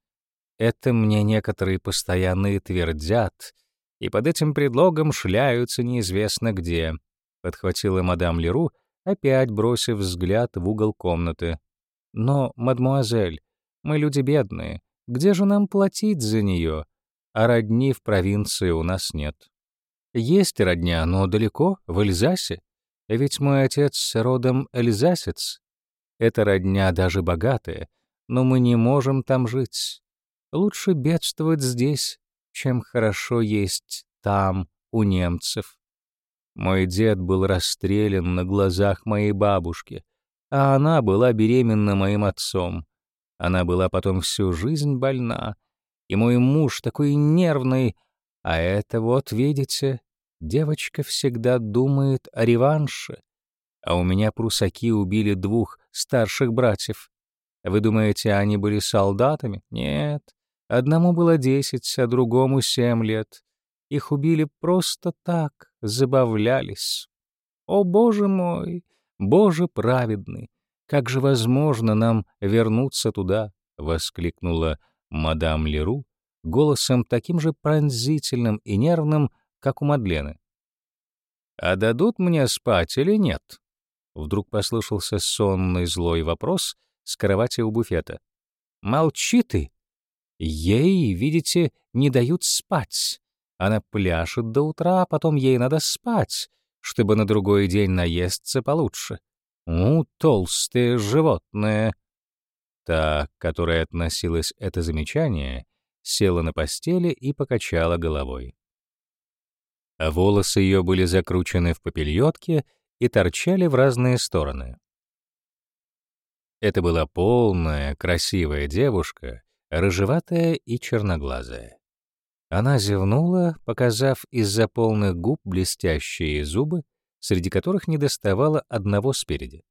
Это мне некоторые постоянные твердят, и под этим предлогом шляются неизвестно где», — подхватила мадам Леру, опять бросив взгляд в угол комнаты. «Но, мадемуазель, мы люди бедные, где же нам платить за нее? А родни в провинции у нас нет». Есть родня, но далеко, в Эльзасе. Ведь мой отец родом эльзасец. Эта родня даже богатая, но мы не можем там жить. Лучше бедствовать здесь, чем хорошо есть там, у немцев. Мой дед был расстрелян на глазах моей бабушки, а она была беременна моим отцом. Она была потом всю жизнь больна, и мой муж такой нервный, а это вот, видите, девочка всегда думает о реванше. А у меня прусаки убили двух старших братьев. Вы думаете, они были солдатами? Нет. Одному было десять, а другому семь лет. Их убили просто так, забавлялись. О, боже мой, боже праведный, как же возможно нам вернуться туда? — воскликнула мадам Леру, голосом таким же пронзительным и нервным, как у Мадлены. «А дадут мне спать или нет?» Вдруг послышался сонный злой вопрос с кровати у буфета. «Молчи ты! Ей, видите, не дают спать. Она пляшет до утра, а потом ей надо спать, чтобы на другой день наесться получше. У, толстые животные!» Та, к которой относилось это замечание, села на постели и покачала головой. А волосы ее были закручены в попельотке и торчали в разные стороны. Это была полная, красивая девушка, рыжеватая и черноглазая. Она зевнула, показав из-за полных губ блестящие зубы, среди которых недоставало одного спереди.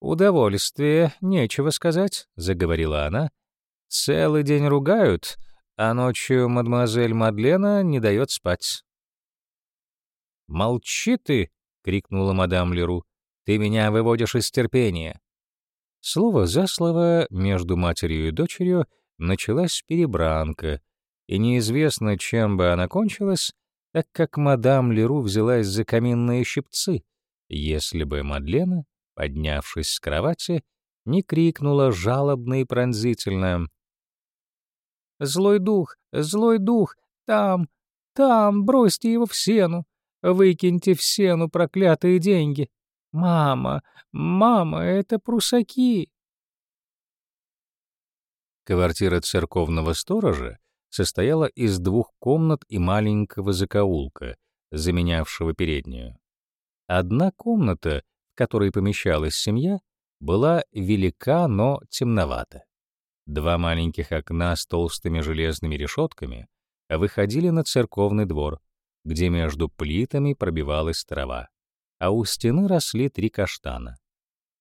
«Удовольствие, нечего сказать», — заговорила она, Целый день ругают, а ночью мадемуазель Мадлена не дает спать. «Молчи ты!» — крикнула мадам Леру. «Ты меня выводишь из терпения!» Слово за слово между матерью и дочерью началась перебранка, и неизвестно, чем бы она кончилась, так как мадам Леру взялась за каминные щипцы, если бы Мадлена, поднявшись с кровати, не крикнула жалобно и пронзительно Злой дух, злой дух, там, там, бросьте его в сену. Выкиньте в сену проклятые деньги. Мама, мама, это прусаки. Квартира церковного сторожа состояла из двух комнат и маленького закоулка, заменявшего переднюю. Одна комната, в которой помещалась семья, была велика, но темновата. Два маленьких окна с толстыми железными решетками выходили на церковный двор, где между плитами пробивалась трава, а у стены росли три каштана.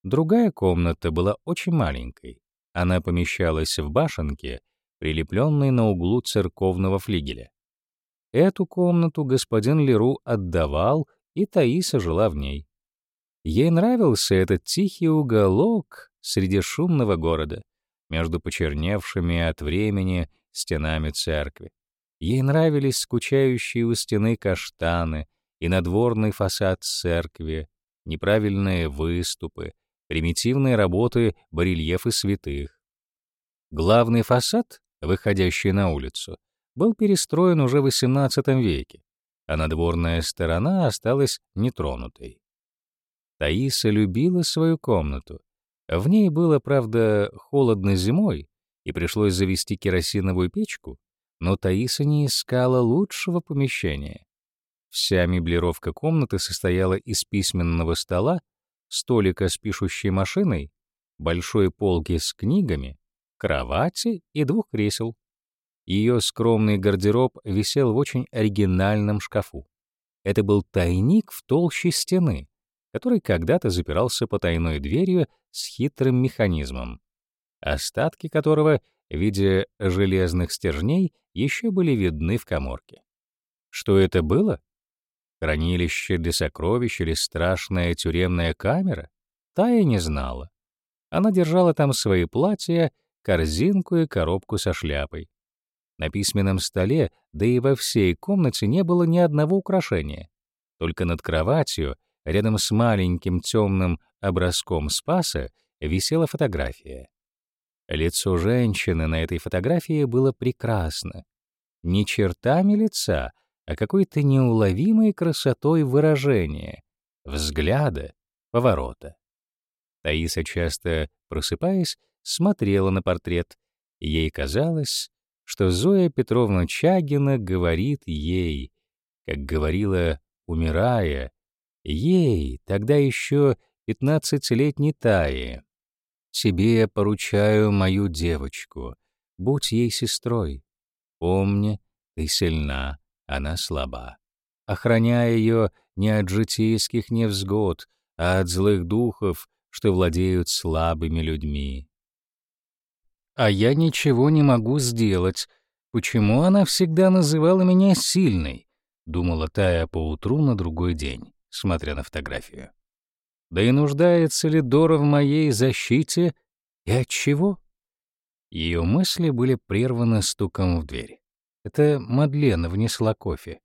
Другая комната была очень маленькой. Она помещалась в башенке, прилепленной на углу церковного флигеля. Эту комнату господин Леру отдавал, и Таиса жила в ней. Ей нравился этот тихий уголок среди шумного города между почерневшими от времени стенами церкви. Ей нравились скучающие у стены каштаны и надворный фасад церкви, неправильные выступы, примитивные работы барельефы святых. Главный фасад, выходящий на улицу, был перестроен уже в XVIII веке, а надворная сторона осталась нетронутой. Таиса любила свою комнату, в ней было, правда, холодно зимой, и пришлось завести керосиновую печку, но Таиса не искала лучшего помещения. Вся меблировка комнаты состояла из письменного стола, столика с пишущей машиной, большой полки с книгами, кровати и двух кресел. Ее скромный гардероб висел в очень оригинальном шкафу. Это был тайник в толще стены, который когда-то запирался потайной дверью с хитрым механизмом, остатки которого в виде железных стержней еще были видны в коморке. Что это было? Хранилище для сокровищ или страшная тюремная камера? Тая не знала. Она держала там свои платья, корзинку и коробку со шляпой. На письменном столе, да и во всей комнате не было ни одного украшения. Только над кроватью — Рядом с маленьким темным образком Спаса висела фотография. Лицо женщины на этой фотографии было прекрасно. Не чертами лица, а какой-то неуловимой красотой выражения, взгляда, поворота. Таиса, часто просыпаясь, смотрела на портрет. Ей казалось, что Зоя Петровна Чагина говорит ей, как говорила, умирая, Ей, тогда еще пятнадцатилетней Таи. Тебе я поручаю мою девочку. Будь ей сестрой. Помни, ты сильна, она слаба. Охраняй ее не от житейских невзгод, а от злых духов, что владеют слабыми людьми. А я ничего не могу сделать. Почему она всегда называла меня сильной? Думала Тая поутру на другой день смотря на фотографию. Да и нуждается ли Дора в моей защите и от чего? Ее мысли были прерваны стуком в дверь. Это Мадлена внесла кофе.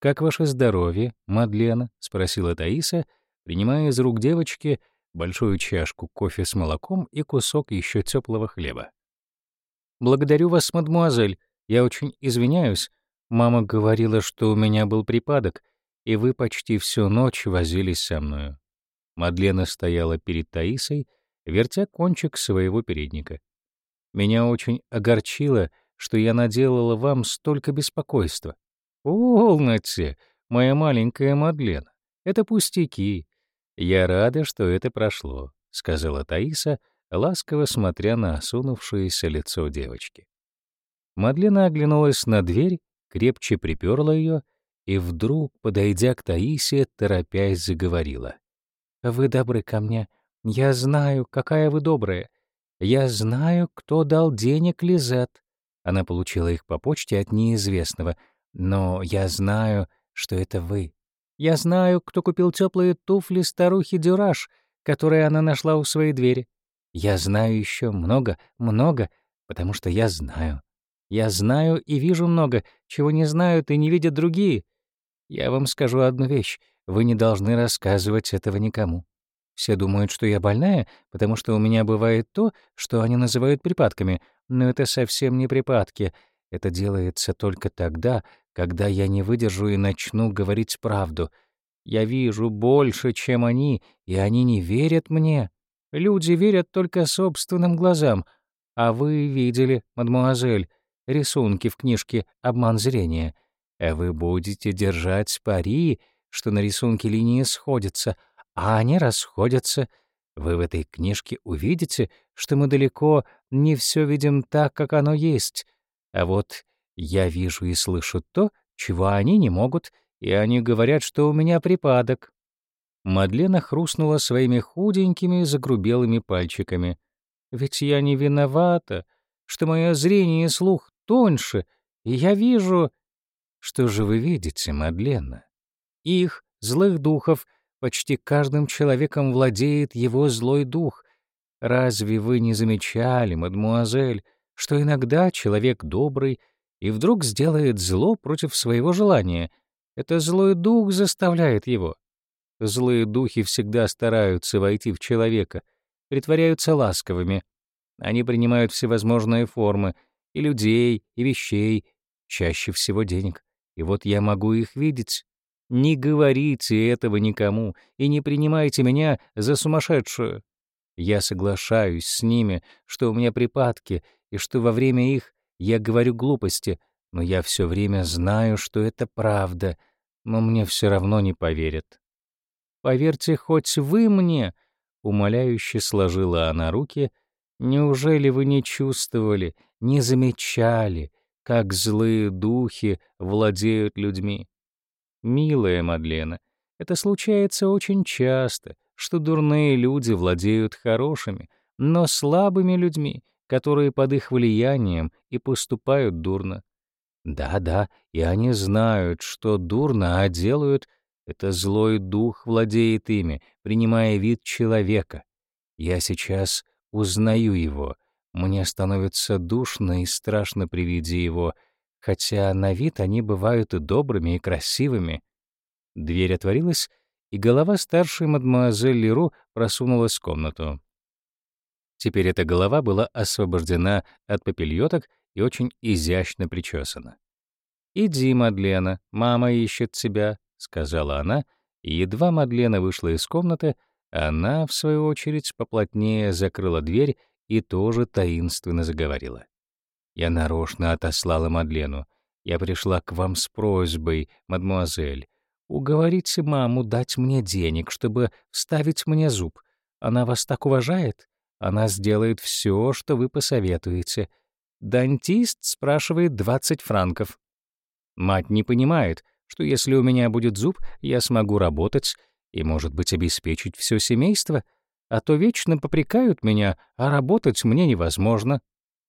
«Как ваше здоровье, Мадлена?» — спросила Таиса, принимая из рук девочки большую чашку кофе с молоком и кусок еще теплого хлеба. «Благодарю вас, мадмуазель. Я очень извиняюсь. Мама говорила, что у меня был припадок и вы почти всю ночь возились со мною». Мадлена стояла перед Таисой, вертя кончик своего передника. «Меня очень огорчило, что я наделала вам столько беспокойства». «Полноте, моя маленькая Мадлена, это пустяки. Я рада, что это прошло», — сказала Таиса, ласково смотря на осунувшееся лицо девочки. Мадлена оглянулась на дверь, крепче приперла ее и вдруг, подойдя к Таисе, торопясь заговорила. «Вы добры ко мне. Я знаю, какая вы добрая. Я знаю, кто дал денег Лизет. Она получила их по почте от неизвестного. Но я знаю, что это вы. Я знаю, кто купил теплые туфли старухи Дюраж, которые она нашла у своей двери. Я знаю еще много, много, потому что я знаю. Я знаю и вижу много, чего не знают и не видят другие. Я вам скажу одну вещь. Вы не должны рассказывать этого никому. Все думают, что я больная, потому что у меня бывает то, что они называют припадками, но это совсем не припадки. Это делается только тогда, когда я не выдержу и начну говорить правду. Я вижу больше, чем они, и они не верят мне. Люди верят только собственным глазам. А вы видели, мадмуазель, рисунки в книжке «Обман зрения». А вы будете держать пари, что на рисунке линии сходятся, а они расходятся. Вы в этой книжке увидите, что мы далеко не все видим так, как оно есть. А вот я вижу и слышу то, чего они не могут, и они говорят, что у меня припадок». Мадлена хрустнула своими худенькими загрубелыми пальчиками. «Ведь я не виновата, что мое зрение и слух тоньше, и я вижу...» Что же вы видите, Мадлена? Их, злых духов, почти каждым человеком владеет его злой дух. Разве вы не замечали, мадмуазель, что иногда человек добрый и вдруг сделает зло против своего желания? Это злой дух заставляет его. Злые духи всегда стараются войти в человека, притворяются ласковыми. Они принимают всевозможные формы — и людей, и вещей, чаще всего денег. И вот я могу их видеть. Не говорите этого никому и не принимайте меня за сумасшедшую. Я соглашаюсь с ними, что у меня припадки, и что во время их я говорю глупости, но я все время знаю, что это правда, но мне все равно не поверят. «Поверьте хоть вы мне!» — умоляюще сложила она руки. «Неужели вы не чувствовали, не замечали, как злые духи владеют людьми. Милая Мадлена, это случается очень часто, что дурные люди владеют хорошими, но слабыми людьми, которые под их влиянием и поступают дурно. Да-да, и они знают, что дурно, а делают — это злой дух владеет ими, принимая вид человека. Я сейчас узнаю его, мне становится душно и страшно при виде его, хотя на вид они бывают и добрыми, и красивыми. Дверь отворилась, и голова старшей мадемуазель Леру просунулась в комнату. Теперь эта голова была освобождена от папильоток и очень изящно причесана. «Иди, Мадлена, мама ищет тебя», — сказала она, и едва Мадлена вышла из комнаты, она, в свою очередь, поплотнее закрыла дверь и тоже таинственно заговорила. «Я нарочно отослала Мадлену. Я пришла к вам с просьбой, мадмуазель. Уговорите маму дать мне денег, чтобы вставить мне зуб. Она вас так уважает? Она сделает все, что вы посоветуете. Дантист спрашивает 20 франков. Мать не понимает, что если у меня будет зуб, я смогу работать и, может быть, обеспечить все семейство — а то вечно попрекают меня, а работать мне невозможно».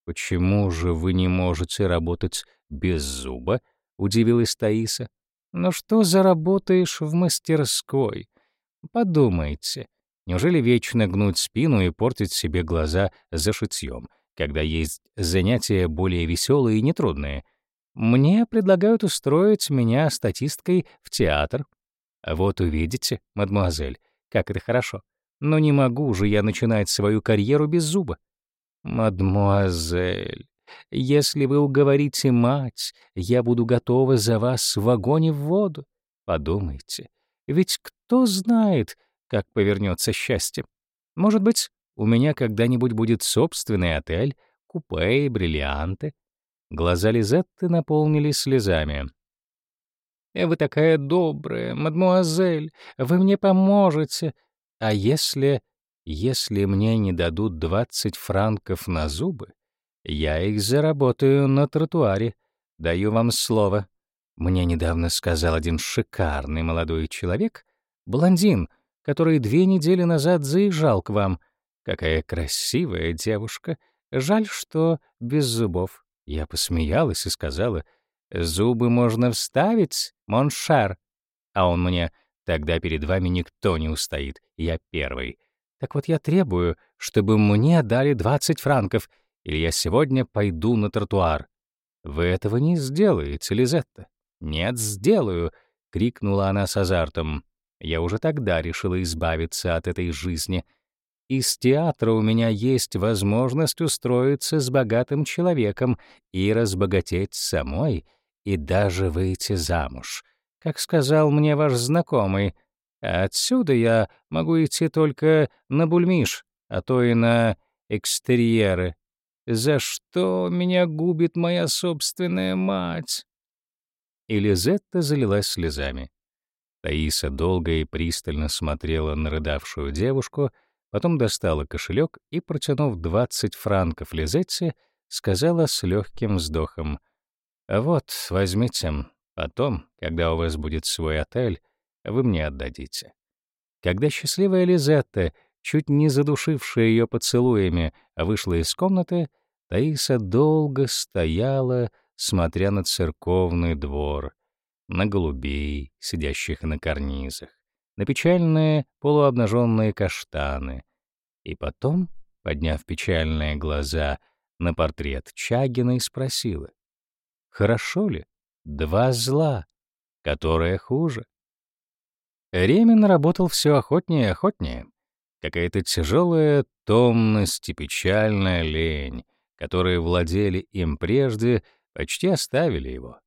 «Почему же вы не можете работать без зуба?» — удивилась Таиса. «Ну что заработаешь в мастерской? Подумайте, неужели вечно гнуть спину и портить себе глаза за шитьем, когда есть занятия более веселые и нетрудные? Мне предлагают устроить меня статисткой в театр. «А вот увидите, мадемуазель, как это хорошо. Но не могу же я начинать свою карьеру без зуба. «Мадмуазель, если вы уговорите мать, я буду готова за вас в огонь и в воду. Подумайте, ведь кто знает, как повернется счастье. Может быть, у меня когда-нибудь будет собственный отель, купе и бриллианты». Глаза Лизетты наполнились слезами. «Вы такая добрая, мадмуазель, вы мне поможете», а если... если мне не дадут 20 франков на зубы, я их заработаю на тротуаре. Даю вам слово. Мне недавно сказал один шикарный молодой человек, блондин, который две недели назад заезжал к вам. Какая красивая девушка. Жаль, что без зубов. Я посмеялась и сказала, «Зубы можно вставить, моншар». А он мне, Тогда перед вами никто не устоит, я первый. Так вот я требую, чтобы мне дали 20 франков, или я сегодня пойду на тротуар. Вы этого не сделаете, Лизетта. Нет, сделаю, крикнула она с азартом. Я уже тогда решила избавиться от этой жизни. Из театра у меня есть возможность устроиться с богатым человеком и разбогатеть самой, и даже выйти замуж как сказал мне ваш знакомый. отсюда я могу идти только на Бульмиш, а то и на экстерьеры. За что меня губит моя собственная мать?» И Лизетта залилась слезами. Таиса долго и пристально смотрела на рыдавшую девушку, потом достала кошелек и, протянув 20 франков Лизетте, сказала с легким вздохом. «Вот, возьмите, Потом, когда у вас будет свой отель, вы мне отдадите. Когда счастливая Лизетта, чуть не задушившая ее поцелуями, вышла из комнаты, Таиса долго стояла, смотря на церковный двор, на голубей, сидящих на карнизах, на печальные полуобнаженные каштаны. И потом, подняв печальные глаза на портрет Чагина, спросила, «Хорошо ли?» Два зла, которое хуже. Ремин работал все охотнее и охотнее. Какая-то тяжелая томность и печальная лень, которые владели им прежде, почти оставили его.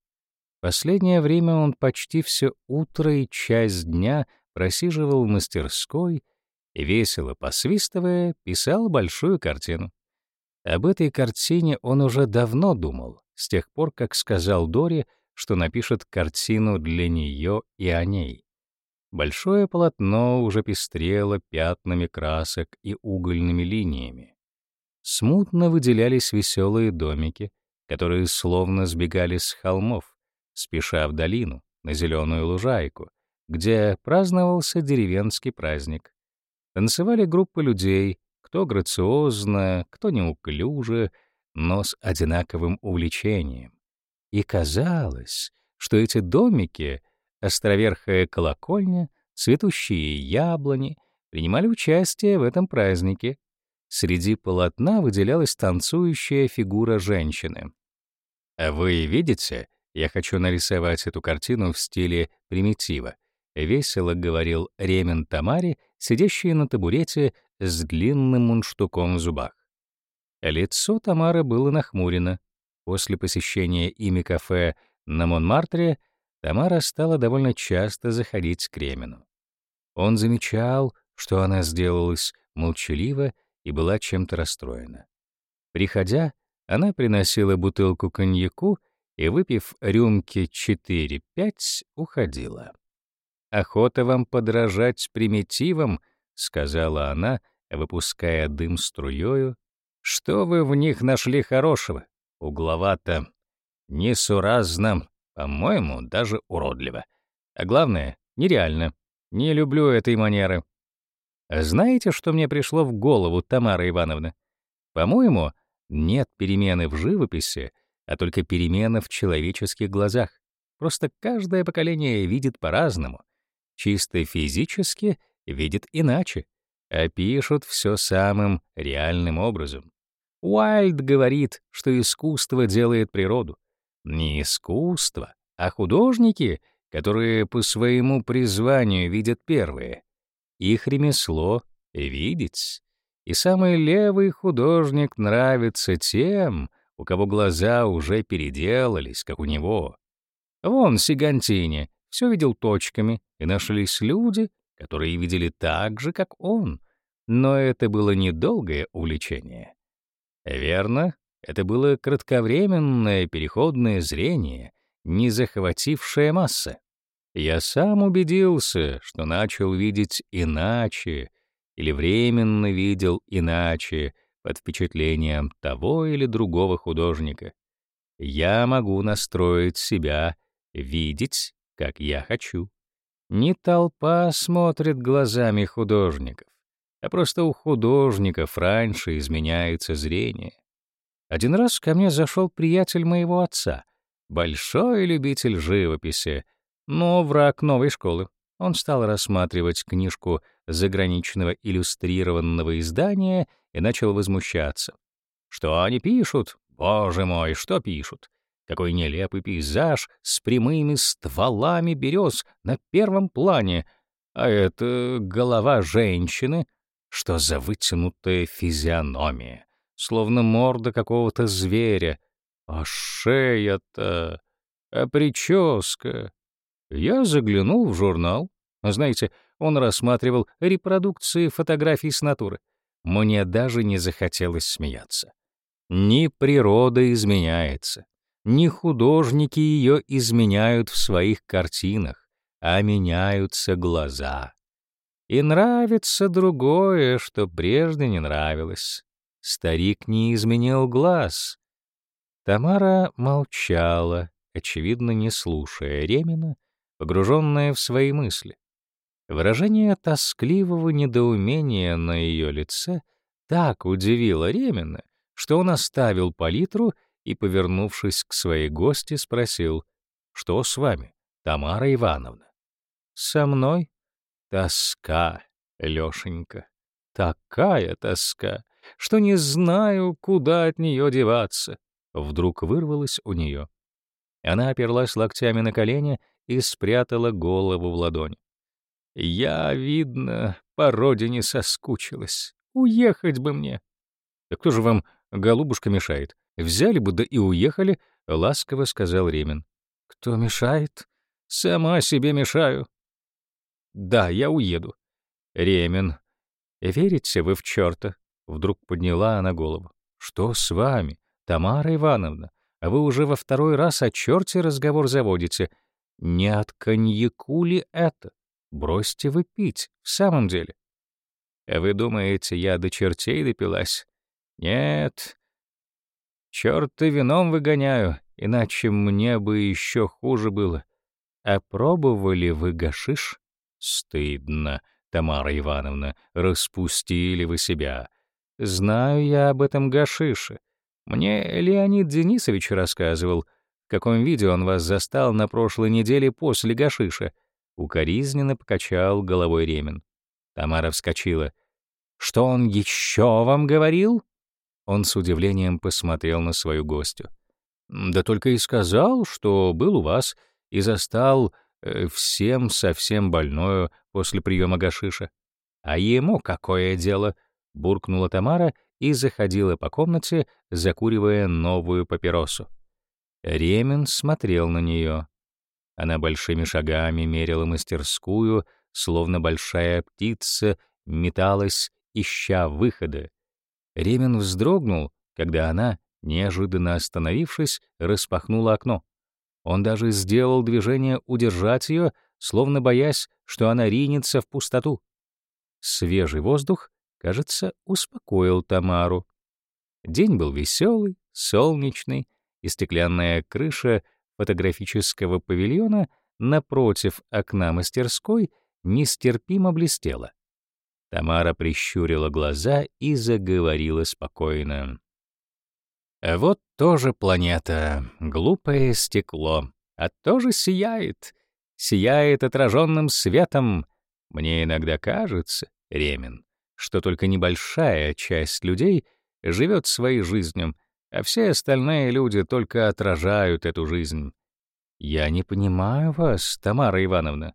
Последнее время он почти все утро и часть дня просиживал в мастерской и, весело посвистывая, писал большую картину. Об этой картине он уже давно думал, с тех пор, как сказал Дори, что напишет картину для нее и о ней. Большое полотно уже пестрело пятнами красок и угольными линиями. Смутно выделялись веселые домики, которые словно сбегали с холмов, спеша в долину, на зеленую лужайку, где праздновался деревенский праздник. Танцевали группы людей, кто грациозно, кто неуклюже, но с одинаковым увлечением. И казалось, что эти домики, островерхая колокольня, цветущие яблони, принимали участие в этом празднике. Среди полотна выделялась танцующая фигура женщины. А вы видите, я хочу нарисовать эту картину в стиле примитива, весело говорил Ремен Тамари, сидящий на табурете с длинным мунштуком в зубах. Лицо Тамары было нахмурено. После посещения ими кафе на Монмартре Тамара стала довольно часто заходить к Кремену. Он замечал, что она сделалась молчалива и была чем-то расстроена. Приходя, она приносила бутылку коньяку и, выпив рюмки 4-5, уходила. «Охота вам подражать примитивам», — сказала она, выпуская дым струёю. «Что вы в них нашли хорошего? угловато, несуразно, по-моему, даже уродливо. А главное, нереально. Не люблю этой манеры. Знаете, что мне пришло в голову, Тамара Ивановна? По-моему, нет перемены в живописи, а только перемена в человеческих глазах. Просто каждое поколение видит по-разному. Чисто физически видит иначе, а пишут все самым реальным образом. Уайльд говорит, что искусство делает природу. Не искусство, а художники, которые по своему призванию видят первые. Их ремесло — видеть. И самый левый художник нравится тем, у кого глаза уже переделались, как у него. Вон Сигантини все видел точками, и нашлись люди, которые видели так же, как он. Но это было недолгое увлечение. Верно, это было кратковременное переходное зрение, не захватившее массы. Я сам убедился, что начал видеть иначе или временно видел иначе под впечатлением того или другого художника. Я могу настроить себя видеть, как я хочу. Не толпа смотрит глазами художников а просто у художников раньше изменяется зрение. Один раз ко мне зашел приятель моего отца, большой любитель живописи, но враг новой школы. Он стал рассматривать книжку заграничного иллюстрированного издания и начал возмущаться. «Что они пишут? Боже мой, что пишут? Какой нелепый пейзаж с прямыми стволами берез на первом плане, а это голова женщины, что за вытянутая физиономия, словно морда какого-то зверя. А шея-то, а прическа. Я заглянул в журнал. Знаете, он рассматривал репродукции фотографий с натуры. Мне даже не захотелось смеяться. Ни природа изменяется, ни художники ее изменяют в своих картинах, а меняются глаза. И нравится другое, что прежде не нравилось. Старик не изменил глаз. Тамара молчала, очевидно, не слушая Ремина, погруженная в свои мысли. Выражение тоскливого недоумения на ее лице так удивило Ремина, что он оставил палитру и, повернувшись к своей гости, спросил, «Что с вами, Тамара Ивановна?» «Со мной?» Тоска, Лёшенька, такая тоска, что не знаю, куда от неё деваться. Вдруг вырвалась у неё. Она оперлась локтями на колени и спрятала голову в ладонь. Я, видно, по родине соскучилась. Уехать бы мне. Так кто же вам, голубушка, мешает? Взяли бы, да и уехали, — ласково сказал Ремин. Кто мешает? Сама себе мешаю. Да, я уеду. Ремен. Верите вы в чёрта? Вдруг подняла она голову. Что с вами, Тамара Ивановна? А вы уже во второй раз о черте разговор заводите. Не от коньяку ли это? Бросьте вы пить, в самом деле. А вы думаете, я до чертей допилась? Нет. Черта вином выгоняю, иначе мне бы ещё хуже было. А пробовали вы гашиш? «Стыдно, Тамара Ивановна, распустили вы себя. Знаю я об этом гашише. Мне Леонид Денисович рассказывал, в каком виде он вас застал на прошлой неделе после гашиша». Укоризненно покачал головой Ремин. Тамара вскочила. «Что он еще вам говорил?» Он с удивлением посмотрел на свою гостю. «Да только и сказал, что был у вас и застал Э, всем совсем больную после приема гашиша. А ему какое дело? буркнула Тамара и заходила по комнате, закуривая новую папиросу. Ремин смотрел на нее. Она большими шагами мерила мастерскую, словно большая птица металась, ища выхода. Ремин вздрогнул, когда она, неожиданно остановившись, распахнула окно. Он даже сделал движение удержать ее, словно боясь, что она ринется в пустоту. Свежий воздух, кажется, успокоил Тамару. День был веселый, солнечный, и стеклянная крыша фотографического павильона напротив окна мастерской нестерпимо блестела. Тамара прищурила глаза и заговорила спокойно вот тоже планета, глупое стекло, а тоже сияет, сияет отраженным светом. Мне иногда кажется, Ремин, что только небольшая часть людей живет своей жизнью, а все остальные люди только отражают эту жизнь. Я не понимаю вас, Тамара Ивановна.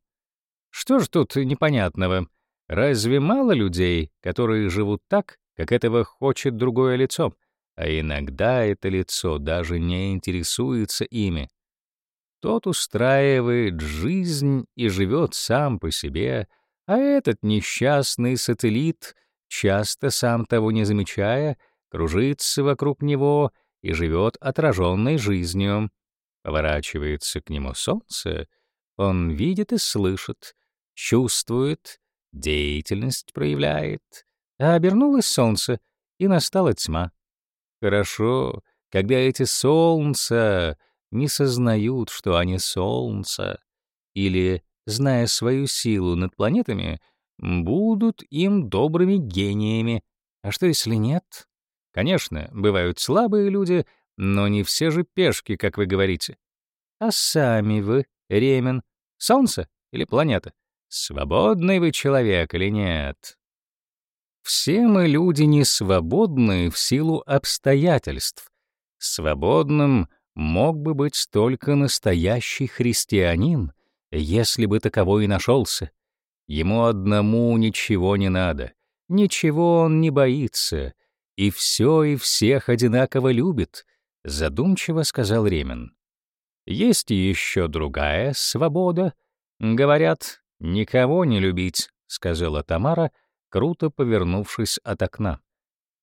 Что ж тут непонятного? Разве мало людей, которые живут так, как этого хочет другое лицо? а иногда это лицо даже не интересуется ими. Тот устраивает жизнь и живет сам по себе, а этот несчастный сателлит, часто сам того не замечая, кружится вокруг него и живет отраженной жизнью. Поворачивается к нему солнце, он видит и слышит, чувствует, деятельность проявляет. А обернулось солнце, и настала тьма. Хорошо, когда эти солнца не сознают, что они солнца, или, зная свою силу над планетами, будут им добрыми гениями. А что, если нет? Конечно, бывают слабые люди, но не все же пешки, как вы говорите. А сами вы, Ремен, солнце или планета? Свободный вы человек или нет? Все мы люди не свободны в силу обстоятельств. Свободным мог бы быть только настоящий христианин, если бы таковой и нашелся. Ему одному ничего не надо, ничего он не боится, и все и всех одинаково любит, задумчиво сказал Ремин. Есть еще другая свобода. Говорят, никого не любить, сказала Тамара, круто повернувшись от окна.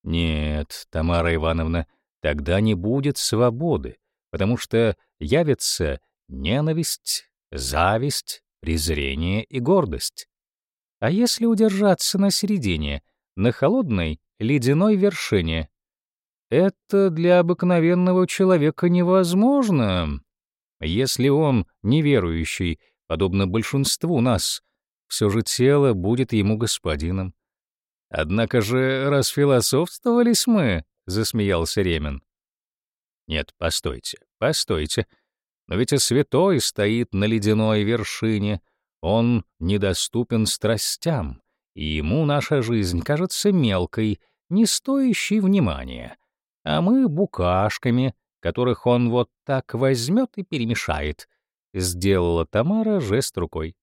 «Нет, Тамара Ивановна, тогда не будет свободы, потому что явится ненависть, зависть, презрение и гордость. А если удержаться на середине, на холодной, ледяной вершине? Это для обыкновенного человека невозможно. Если он неверующий, подобно большинству нас, все же тело будет ему господином. Однако же, раз философствовались мы, засмеялся Ремен. Нет, постойте, постойте. Но ведь и святой стоит на ледяной вершине. Он недоступен страстям, и ему наша жизнь кажется мелкой, не стоящей внимания. А мы — букашками, которых он вот так возьмет и перемешает. Сделала Тамара жест рукой.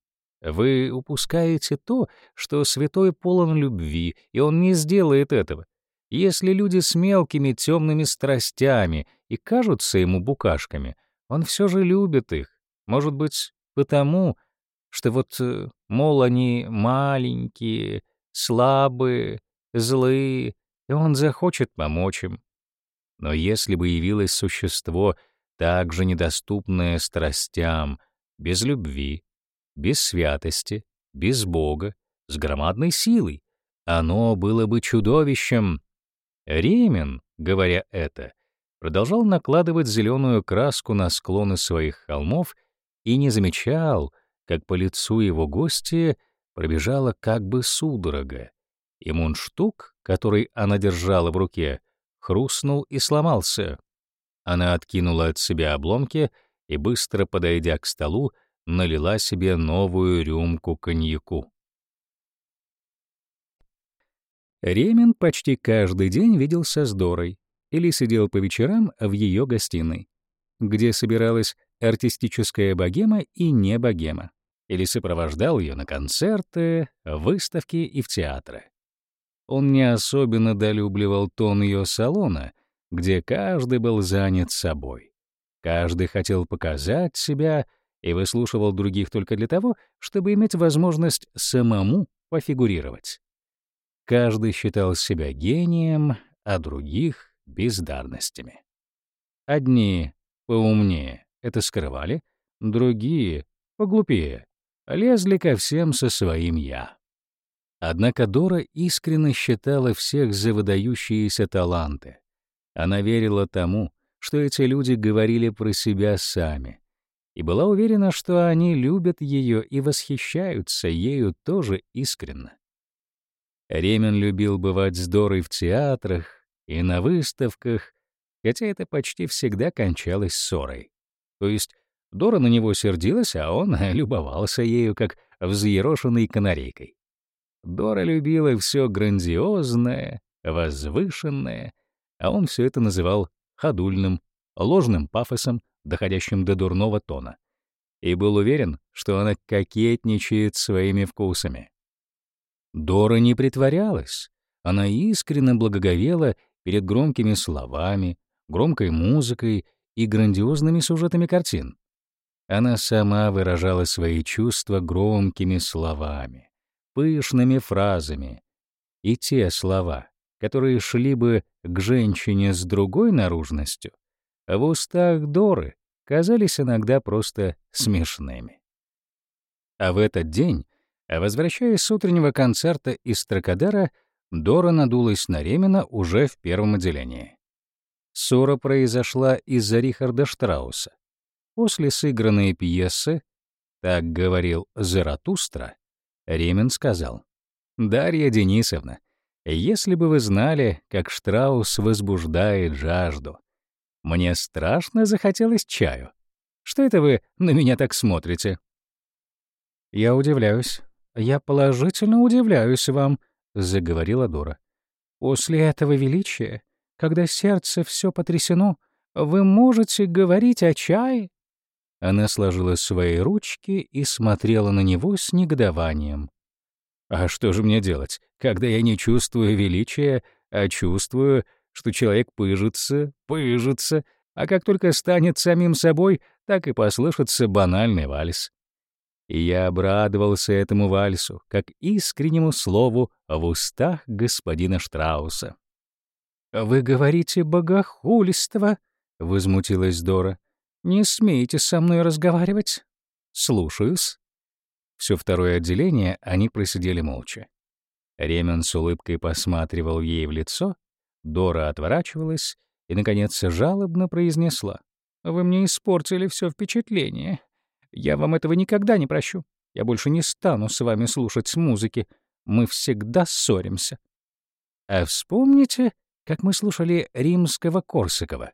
Вы упускаете то, что святой полон любви, и он не сделает этого. Если люди с мелкими темными страстями и кажутся ему букашками, он все же любит их. Может быть, потому, что вот, э, мол, они маленькие, слабые, злые, и он захочет помочь им. Но если бы явилось существо, также недоступное страстям, без любви, без святости, без Бога, с громадной силой. Оно было бы чудовищем. Ремин, говоря это, продолжал накладывать зеленую краску на склоны своих холмов и не замечал, как по лицу его гостя пробежала как бы судорога, и мундштук, который она держала в руке, хрустнул и сломался. Она откинула от себя обломки и, быстро подойдя к столу, налила себе новую рюмку коньяку. Ремин почти каждый день виделся с Дорой или сидел по вечерам в ее гостиной, где собиралась артистическая богема и не богема, или сопровождал ее на концерты, выставки и в театры. Он не особенно долюбливал тон ее салона, где каждый был занят собой. Каждый хотел показать себя — и выслушивал других только для того, чтобы иметь возможность самому пофигурировать. Каждый считал себя гением, а других — бездарностями. Одни поумнее это скрывали, другие — поглупее, лезли ко всем со своим «я». Однако Дора искренне считала всех за выдающиеся таланты. Она верила тому, что эти люди говорили про себя сами, и была уверена, что они любят ее и восхищаются ею тоже искренно. Ремин любил бывать с Дорой в театрах и на выставках, хотя это почти всегда кончалось ссорой. То есть Дора на него сердилась, а он любовался ею, как взъерошенной канарейкой. Дора любила все грандиозное, возвышенное, а он все это называл ходульным, ложным пафосом, доходящим до дурного тона, и был уверен, что она кокетничает своими вкусами. Дора не притворялась, она искренне благоговела перед громкими словами, громкой музыкой и грандиозными сюжетами картин. Она сама выражала свои чувства громкими словами, пышными фразами. И те слова, которые шли бы к женщине с другой наружностью, в устах Доры казались иногда просто смешными. А в этот день, возвращаясь с утреннего концерта из Тракадера, Дора надулась на Ремина уже в первом отделении. Ссора произошла из-за Рихарда Штрауса. После сыгранной пьесы «Так говорил Заратустра», Ремин сказал, «Дарья Денисовна, если бы вы знали, как Штраус возбуждает жажду, мне страшно захотелось чаю. Что это вы на меня так смотрите? Я удивляюсь. Я положительно удивляюсь вам, заговорила Дора. После этого величия, когда сердце все потрясено, вы можете говорить о чае? Она сложила свои ручки и смотрела на него с негодованием. «А что же мне делать, когда я не чувствую величия, а чувствую, что человек пыжится, пыжится, а как только станет самим собой, так и послышится банальный вальс. И я обрадовался этому вальсу, как искреннему слову в устах господина Штрауса. «Вы говорите богохульство», — возмутилась Дора. «Не смейте со мной разговаривать. Слушаюсь». Все второе отделение они просидели молча. Ремен с улыбкой посматривал ей в лицо, Дора отворачивалась и, наконец, жалобно произнесла. «Вы мне испортили все впечатление. Я вам этого никогда не прощу. Я больше не стану с вами слушать музыки. Мы всегда ссоримся». А вспомните, как мы слушали римского Корсакова.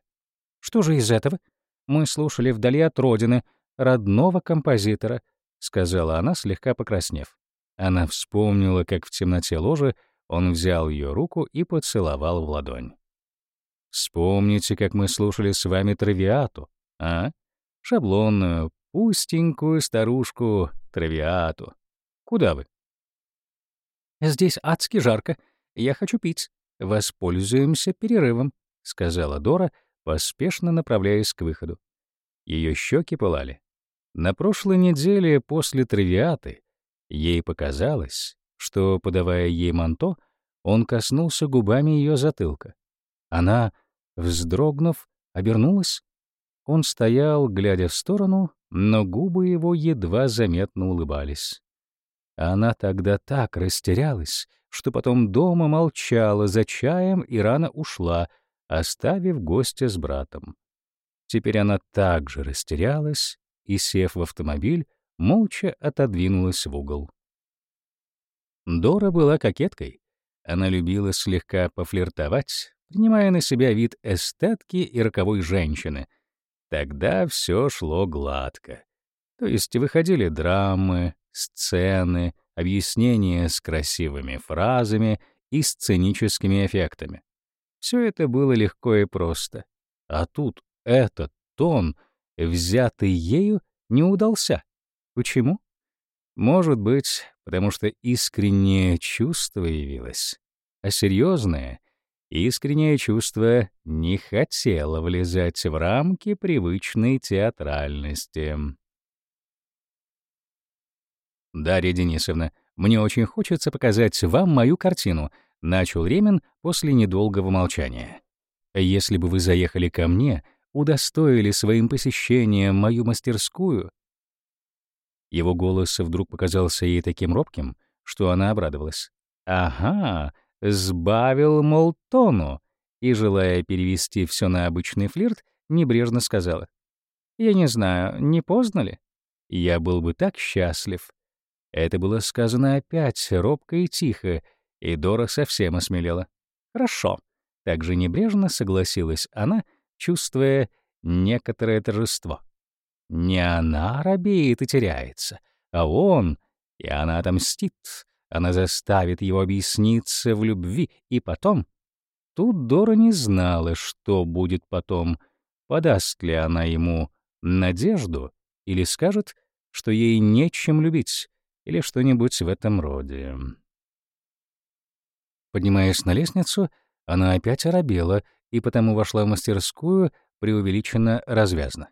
Что же из этого? Мы слушали «Вдали от родины» родного композитора —— сказала она, слегка покраснев. Она вспомнила, как в темноте ложи. Он взял ее руку и поцеловал в ладонь. «Вспомните, как мы слушали с вами травиату, а? Шаблонную, пустенькую старушку травиату. Куда вы?» «Здесь адски жарко. Я хочу пить. Воспользуемся перерывом», — сказала Дора, поспешно направляясь к выходу. Ее щеки пылали. На прошлой неделе после травиаты ей показалось, что, подавая ей манто, он коснулся губами ее затылка. Она, вздрогнув, обернулась. Он стоял, глядя в сторону, но губы его едва заметно улыбались. Она тогда так растерялась, что потом дома молчала за чаем и рано ушла, оставив гостя с братом. Теперь она также растерялась и, сев в автомобиль, молча отодвинулась в угол. Дора была кокеткой. Она любила слегка пофлиртовать, принимая на себя вид эстетки и роковой женщины. Тогда все шло гладко. То есть выходили драмы, сцены, объяснения с красивыми фразами и сценическими эффектами. Все это было легко и просто. А тут этот тон, взятый ею, не удался. Почему? Может быть, потому что искреннее чувство явилось, а серьезное, искреннее чувство не хотело влезать в рамки привычной театральности. «Дарья Денисовна, мне очень хочется показать вам мою картину», — начал Ремин после недолгого молчания. «Если бы вы заехали ко мне, удостоили своим посещением мою мастерскую, его голос вдруг показался ей таким робким, что она обрадовалась. «Ага, сбавил, мол, тону!» И, желая перевести все на обычный флирт, небрежно сказала. «Я не знаю, не поздно ли?» «Я был бы так счастлив». Это было сказано опять, робко и тихо, и Дора совсем осмелела. «Хорошо», — также небрежно согласилась она, чувствуя некоторое торжество. Не она робеет и теряется, а он, и она отомстит. Она заставит его объясниться в любви, и потом... Тут Дора не знала, что будет потом. Подаст ли она ему надежду или скажет, что ей нечем любить, или что-нибудь в этом роде. Поднимаясь на лестницу, она опять оробела и потому вошла в мастерскую преувеличенно развязно.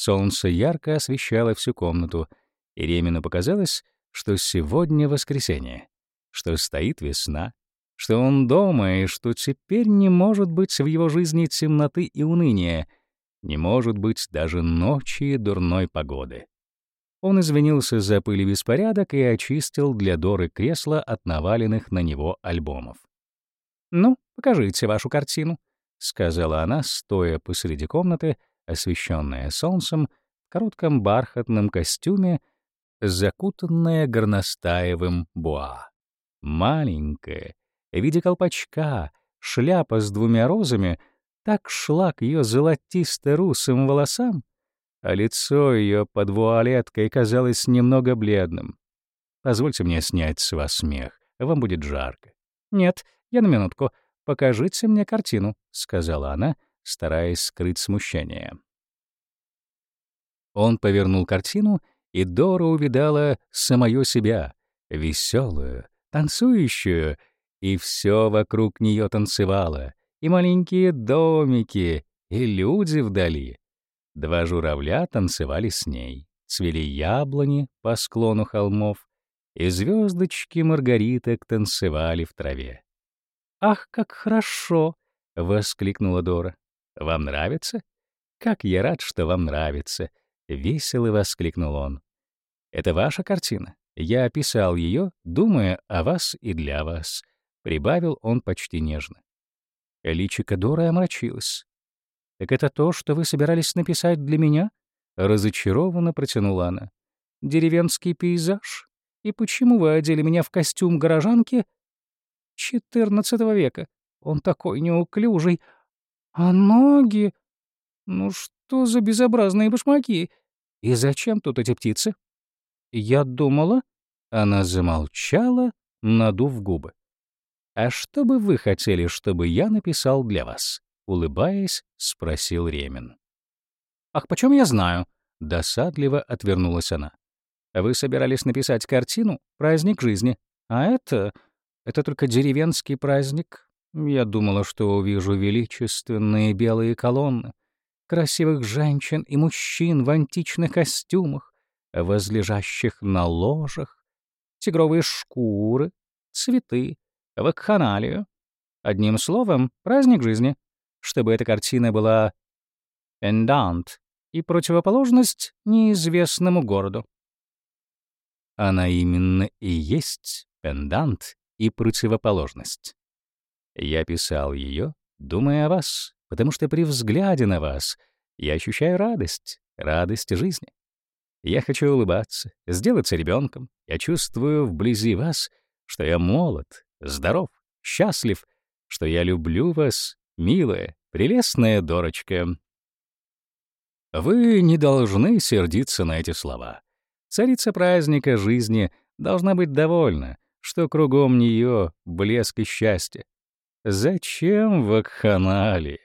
Солнце ярко освещало всю комнату, и Ремину показалось, что сегодня воскресенье, что стоит весна, что он дома и что теперь не может быть в его жизни темноты и уныния, не может быть даже ночи и дурной погоды. Он извинился за пыль и беспорядок и очистил для Доры кресло от наваленных на него альбомов. «Ну, покажите вашу картину», — сказала она, стоя посреди комнаты — освещенная солнцем, в коротком бархатном костюме, закутанная горностаевым буа. Маленькая, в виде колпачка, шляпа с двумя розами так шла к ее золотисто-русым волосам, а лицо ее под вуалеткой казалось немного бледным. «Позвольте мне снять с вас смех, вам будет жарко». «Нет, я на минутку. Покажите мне картину», — сказала она, — стараясь скрыть смущение. Он повернул картину, и Дора увидала самое себя, веселую, танцующую, и все вокруг нее танцевало, и маленькие домики, и люди вдали. Два журавля танцевали с ней, цвели яблони по склону холмов, и звездочки маргариток танцевали в траве. «Ах, как хорошо!» — воскликнула Дора. Вам нравится? Как я рад, что вам нравится, весело воскликнул он. Это ваша картина. Я описал ее, думая о вас и для вас, прибавил он почти нежно. Личико Доры омрачилось. «Так это то, что вы собирались написать для меня?» — разочарованно протянула она. «Деревенский пейзаж? И почему вы одели меня в костюм горожанки четырнадцатого века? Он такой неуклюжий, а ноги? Ну что за безобразные башмаки? И зачем тут эти птицы? Я думала... Она замолчала, надув губы. «А что бы вы хотели, чтобы я написал для вас?» — улыбаясь, спросил Ремин. «Ах, почем я знаю?» — досадливо отвернулась она. «Вы собирались написать картину «Праздник жизни», а это... это только деревенский праздник, я думала, что увижу величественные белые колонны, красивых женщин и мужчин в античных костюмах, возлежащих на ложах, тигровые шкуры, цветы, вакханалию. Одним словом, праздник жизни. Чтобы эта картина была эндант и противоположность неизвестному городу. Она именно и есть пендант и противоположность. Я писал ее, думая о вас, потому что при взгляде на вас я ощущаю радость, радость жизни. Я хочу улыбаться, сделаться ребенком. Я чувствую вблизи вас, что я молод, здоров, счастлив, что я люблю вас, милая, прелестная Дорочка. Вы не должны сердиться на эти слова. Царица праздника жизни должна быть довольна, что кругом нее блеск и счастье, Зачем вакханали,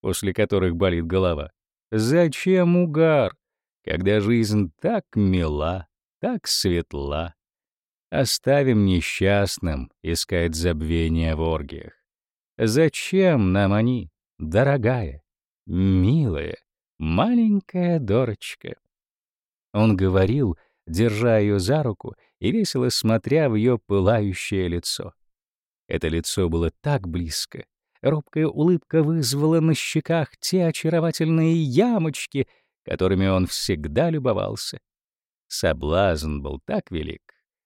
после которых болит голова? Зачем угар, когда жизнь так мила, так светла? Оставим несчастным искать забвения в оргиях. Зачем нам они, дорогая, милая, маленькая Дорочка? Он говорил, держа ее за руку и весело смотря в ее пылающее лицо. Это лицо было так близко. Робкая улыбка вызвала на щеках те очаровательные ямочки, которыми он всегда любовался. Соблазн был так велик,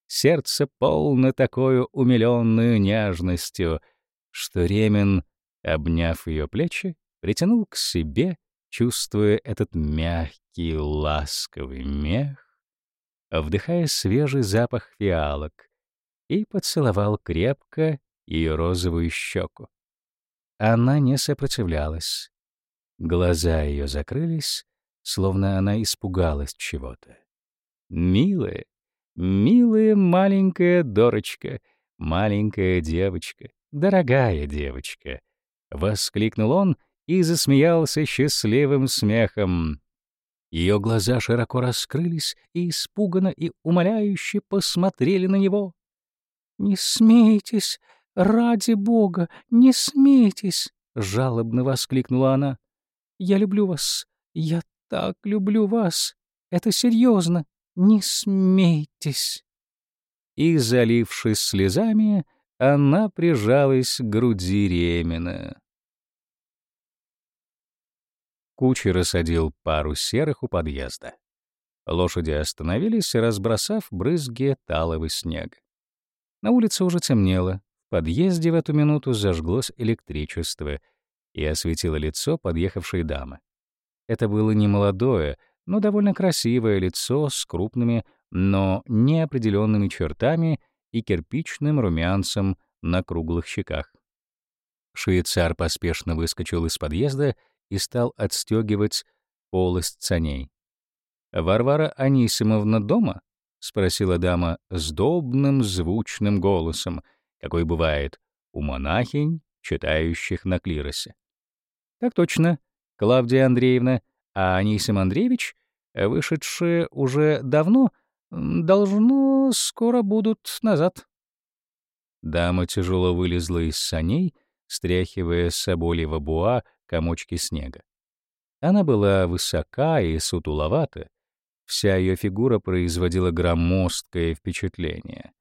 сердце полно такой умилённой нежностью, что Ремин, обняв её плечи, притянул к себе, чувствуя этот мягкий, ласковый мех, вдыхая свежий запах фиалок, и поцеловал крепко ее розовую щеку. Она не сопротивлялась. Глаза ее закрылись, словно она испугалась чего-то. «Милая, милая маленькая Дорочка, маленькая девочка, дорогая девочка!» — воскликнул он и засмеялся счастливым смехом. Ее глаза широко раскрылись и испуганно и умоляюще посмотрели на него. «Не смейтесь, «Ради бога, не смейтесь!» — жалобно воскликнула она. «Я люблю вас. Я так люблю вас. Это серьезно. Не смейтесь!» И, залившись слезами, она прижалась к груди Ремена. Кучер осадил пару серых у подъезда. Лошади остановились, разбросав брызги талого снега. На улице уже темнело, подъезде в эту минуту зажглось электричество и осветило лицо подъехавшей дамы. Это было не молодое, но довольно красивое лицо с крупными, но неопределенными чертами и кирпичным румянцем на круглых щеках. Швейцар поспешно выскочил из подъезда и стал отстегивать полость саней. «Варвара Анисимовна дома?» — спросила дама с добным звучным голосом — какой бывает у монахинь, читающих на клиросе. Так точно, Клавдия Андреевна, а Анисим Андреевич, вышедшие уже давно, должно, скоро будут назад. Дама тяжело вылезла из саней, стряхивая с соболева буа комочки снега. Она была высока и сутуловата. Вся ее фигура производила громоздкое впечатление.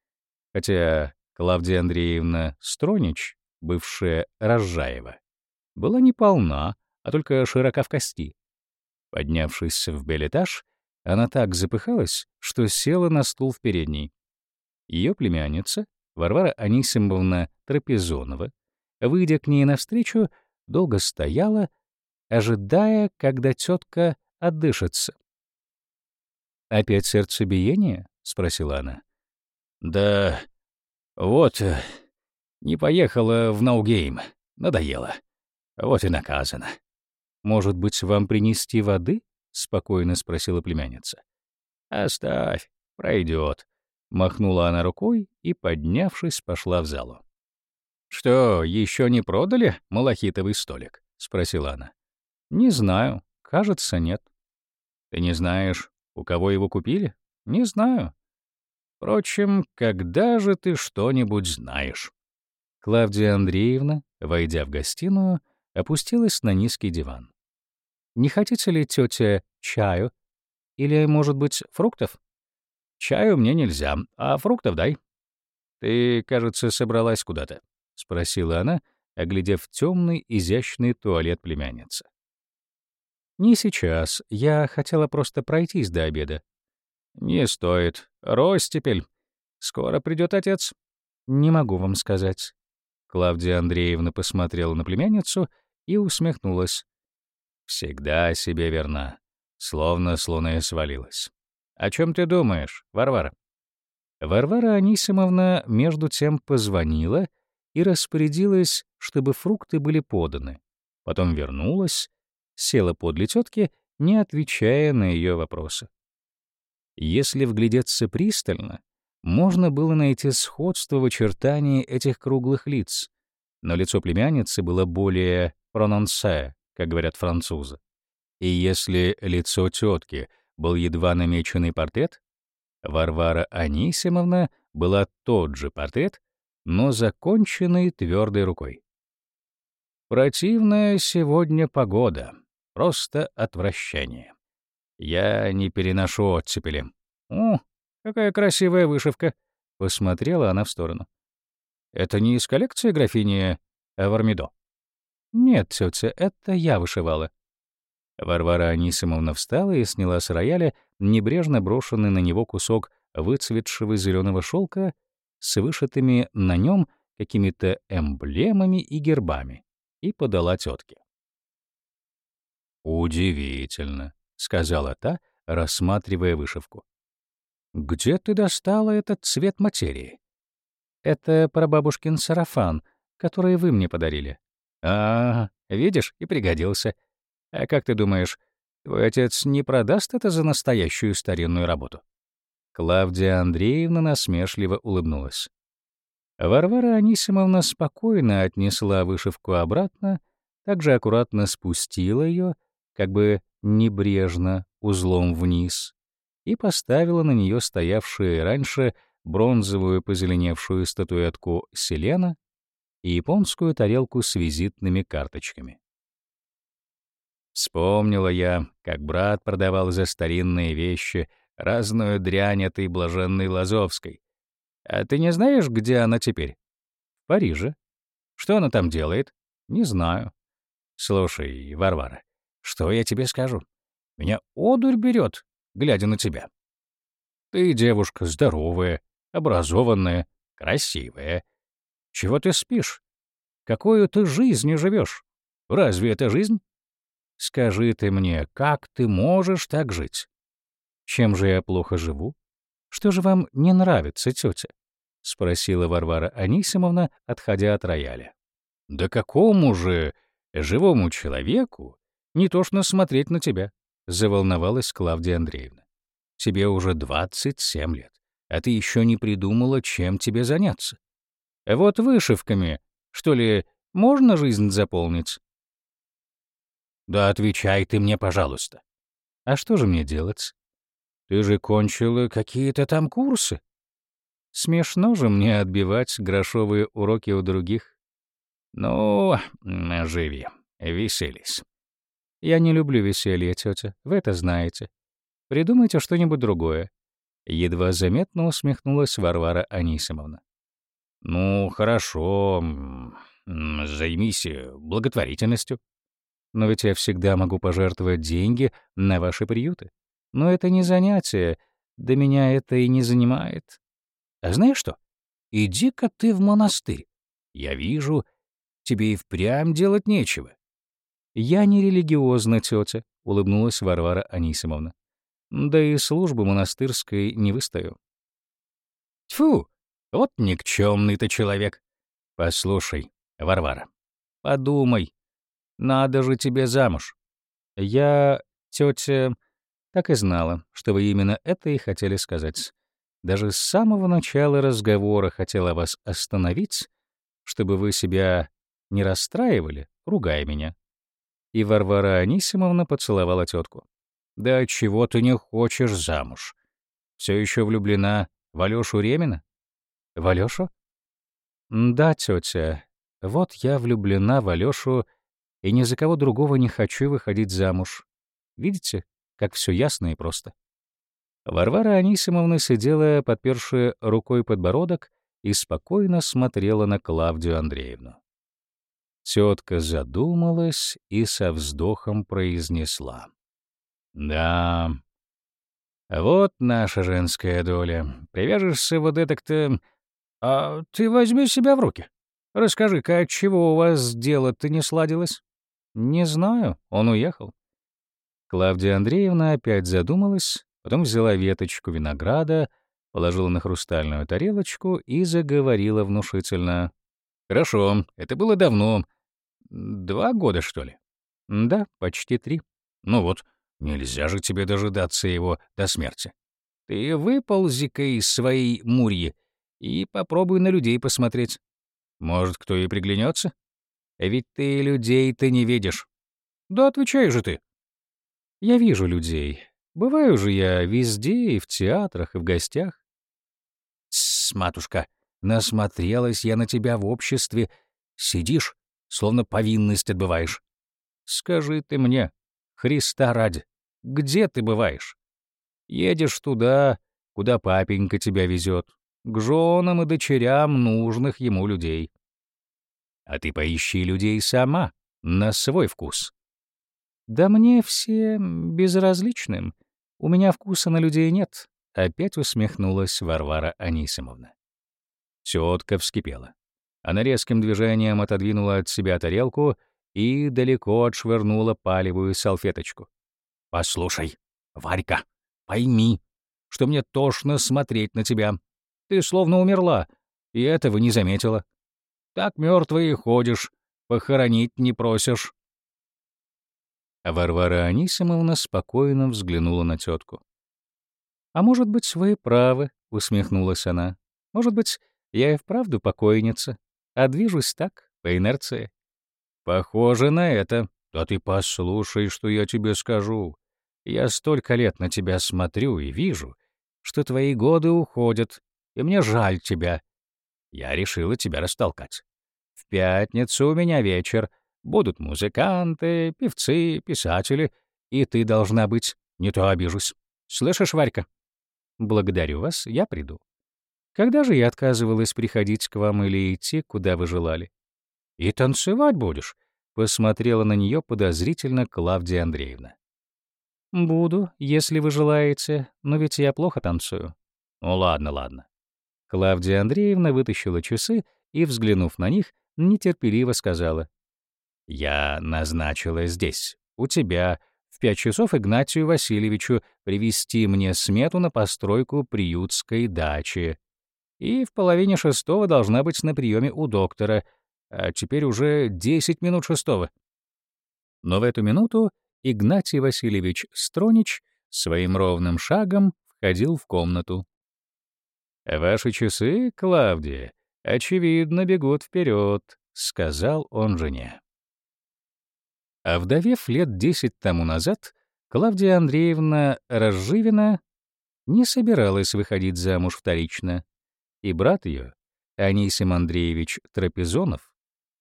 Хотя Клавдия Андреевна Стронич, бывшая Рожаева, была не полна, а только широка в кости. Поднявшись в белетаж, она так запыхалась, что села на стул в передней. Ее племянница, Варвара Анисимовна Трапезонова, выйдя к ней навстречу, долго стояла, ожидая, когда тетка отдышится. «Опять сердцебиение?» — спросила она. «Да вот, э, не поехала в Ноугейм, надоело. Вот и наказано. «Может быть, вам принести воды?» — спокойно спросила племянница. «Оставь, пройдет», — махнула она рукой и, поднявшись, пошла в залу. «Что, еще не продали малахитовый столик?» — спросила она. «Не знаю. Кажется, нет». «Ты не знаешь, у кого его купили?» «Не знаю. Впрочем, когда же ты что-нибудь знаешь?» Клавдия Андреевна, войдя в гостиную, опустилась на низкий диван. «Не хотите ли, тетя, чаю? Или, может быть, фруктов?» «Чаю мне нельзя, а фруктов дай». «Ты, кажется, собралась куда-то», — спросила она, оглядев темный, изящный туалет племянницы. «Не сейчас. Я хотела просто пройтись до обеда. «Не стоит. Ростепель. Скоро придет отец». «Не могу вам сказать». Клавдия Андреевна посмотрела на племянницу и усмехнулась. «Всегда себе верна. Словно с луны свалилась. О чем ты думаешь, Варвара?» Варвара Анисимовна между тем позвонила и распорядилась, чтобы фрукты были поданы. Потом вернулась, села подле тетки, не отвечая на ее вопросы. Если вглядеться пристально, можно было найти сходство в очертании этих круглых лиц, но лицо племянницы было более «прононсе», как говорят французы. И если лицо тетки был едва намеченный портрет, Варвара Анисимовна была тот же портрет, но законченный твердой рукой. Противная сегодня погода, просто отвращение. Я не переношу оттепели. О, какая красивая вышивка. Посмотрела она в сторону. Это не из коллекции графини Авармидо? Нет, тетя, это я вышивала. Варвара Анисимовна встала и сняла с рояля небрежно брошенный на него кусок выцветшего зеленого шелка с вышитыми на нем какими-то эмблемами и гербами и подала тетке. Удивительно сказала та, рассматривая вышивку. «Где ты достала этот цвет материи?» «Это прабабушкин сарафан, который вы мне подарили». «А, видишь, и пригодился. А как ты думаешь, твой отец не продаст это за настоящую старинную работу?» Клавдия Андреевна насмешливо улыбнулась. Варвара Анисимовна спокойно отнесла вышивку обратно, также аккуратно спустила ее, как бы небрежно, узлом вниз, и поставила на нее стоявшую раньше бронзовую позеленевшую статуэтку Селена и японскую тарелку с визитными карточками. Вспомнила я, как брат продавал за старинные вещи разную дрянь этой блаженной Лазовской. А ты не знаешь, где она теперь? В Париже. Что она там делает? Не знаю. Слушай, Варвара, что я тебе скажу? Меня одурь берет, глядя на тебя. Ты девушка здоровая, образованная, красивая. Чего ты спишь? Какую ты жизнью живешь? Разве это жизнь? Скажи ты мне, как ты можешь так жить? Чем же я плохо живу? Что же вам не нравится, тетя? спросила Варвара Анисимовна, отходя от рояля. Да какому же живому человеку не тошно смотреть на тебя», — заволновалась Клавдия Андреевна. «Тебе уже 27 лет, а ты еще не придумала, чем тебе заняться. Вот вышивками, что ли, можно жизнь заполнить?» «Да отвечай ты мне, пожалуйста». «А что же мне делать? Ты же кончила какие-то там курсы. Смешно же мне отбивать грошовые уроки у других. Ну, живи, веселись. Я не люблю веселье, тетя, вы это знаете. Придумайте что-нибудь другое. Едва заметно усмехнулась Варвара Анисимовна. Ну, хорошо, займись э, благотворительностью. Но ведь я всегда могу пожертвовать деньги на ваши приюты. Но это не занятие, да меня это и не занимает. А знаешь что? Иди-ка ты в монастырь. Я вижу, тебе и впрямь делать нечего. «Я не религиозна, тетя», — улыбнулась Варвара Анисимовна. «Да и службы монастырской не выстаю. «Тьфу! Вот никчемный ты человек!» «Послушай, Варвара, подумай. Надо же тебе замуж». «Я, тетя, так и знала, что вы именно это и хотели сказать. Даже с самого начала разговора хотела вас остановить, чтобы вы себя не расстраивали, ругая меня. И Варвара Анисимовна поцеловала тетку. «Да чего ты не хочешь замуж? Все еще влюблена в Алёшу Ремина?» «В Алёшу?» «Да, тетя, вот я влюблена в Алёшу, и ни за кого другого не хочу выходить замуж. Видите, как все ясно и просто?» Варвара Анисимовна сидела, подпершая рукой подбородок, и спокойно смотрела на Клавдию Андреевну. Тетка задумалась и со вздохом произнесла. «Да, вот наша женская доля. Привяжешься вот этак-то... А ты возьми себя в руки. Расскажи-ка, чего у вас дело-то не сладилось?» «Не знаю, он уехал». Клавдия Андреевна опять задумалась, потом взяла веточку винограда, положила на хрустальную тарелочку и заговорила внушительно. «Хорошо, это было давно. Два года, что ли? Да, почти три. Ну вот, нельзя же тебе дожидаться его до смерти. Ты выползи-ка из своей мурьи и попробуй на людей посмотреть. Может, кто и приглянется? Ведь ты людей то не видишь. Да отвечай же ты. Я вижу людей. Бываю же я везде, и в театрах, и в гостях. Тссс, матушка, насмотрелась я на тебя в обществе. Сидишь словно повинность отбываешь. Скажи ты мне, Христа ради, где ты бываешь? Едешь туда, куда папенька тебя везет, к женам и дочерям нужных ему людей. А ты поищи людей сама, на свой вкус. Да мне все безразличным. У меня вкуса на людей нет, опять усмехнулась Варвара Анисимовна. Тетка вскипела. Она резким движением отодвинула от себя тарелку и далеко отшвырнула палевую салфеточку. «Послушай, Варька, пойми, что мне тошно смотреть на тебя. Ты словно умерла, и этого не заметила. Так мертвые ходишь, похоронить не просишь». Варвара Анисимовна спокойно взглянула на тетку. «А может быть, вы правы», — усмехнулась она. «Может быть, я и вправду покойница?» а движусь так, по инерции. Похоже на это. Да ты послушай, что я тебе скажу. Я столько лет на тебя смотрю и вижу, что твои годы уходят, и мне жаль тебя. Я решила тебя растолкать. В пятницу у меня вечер. Будут музыканты, певцы, писатели, и ты должна быть, не то обижусь. Слышишь, Варька? Благодарю вас, я приду. Когда же я отказывалась приходить к вам или идти, куда вы желали? «И танцевать будешь?» — посмотрела на нее подозрительно Клавдия Андреевна. «Буду, если вы желаете, но ведь я плохо танцую». «Ну ладно, ладно». Клавдия Андреевна вытащила часы и, взглянув на них, нетерпеливо сказала. «Я назначила здесь, у тебя, в пять часов Игнатию Васильевичу привести мне смету на постройку приютской дачи» и в половине шестого должна быть на приеме у доктора, а теперь уже десять минут шестого. Но в эту минуту Игнатий Васильевич Стронич своим ровным шагом входил в комнату. «Ваши часы, Клавдия, очевидно, бегут вперед», — сказал он жене. А вдовев лет десять тому назад, Клавдия Андреевна Разживина не собиралась выходить замуж вторично и брат ее, Анисим Андреевич Трапезонов,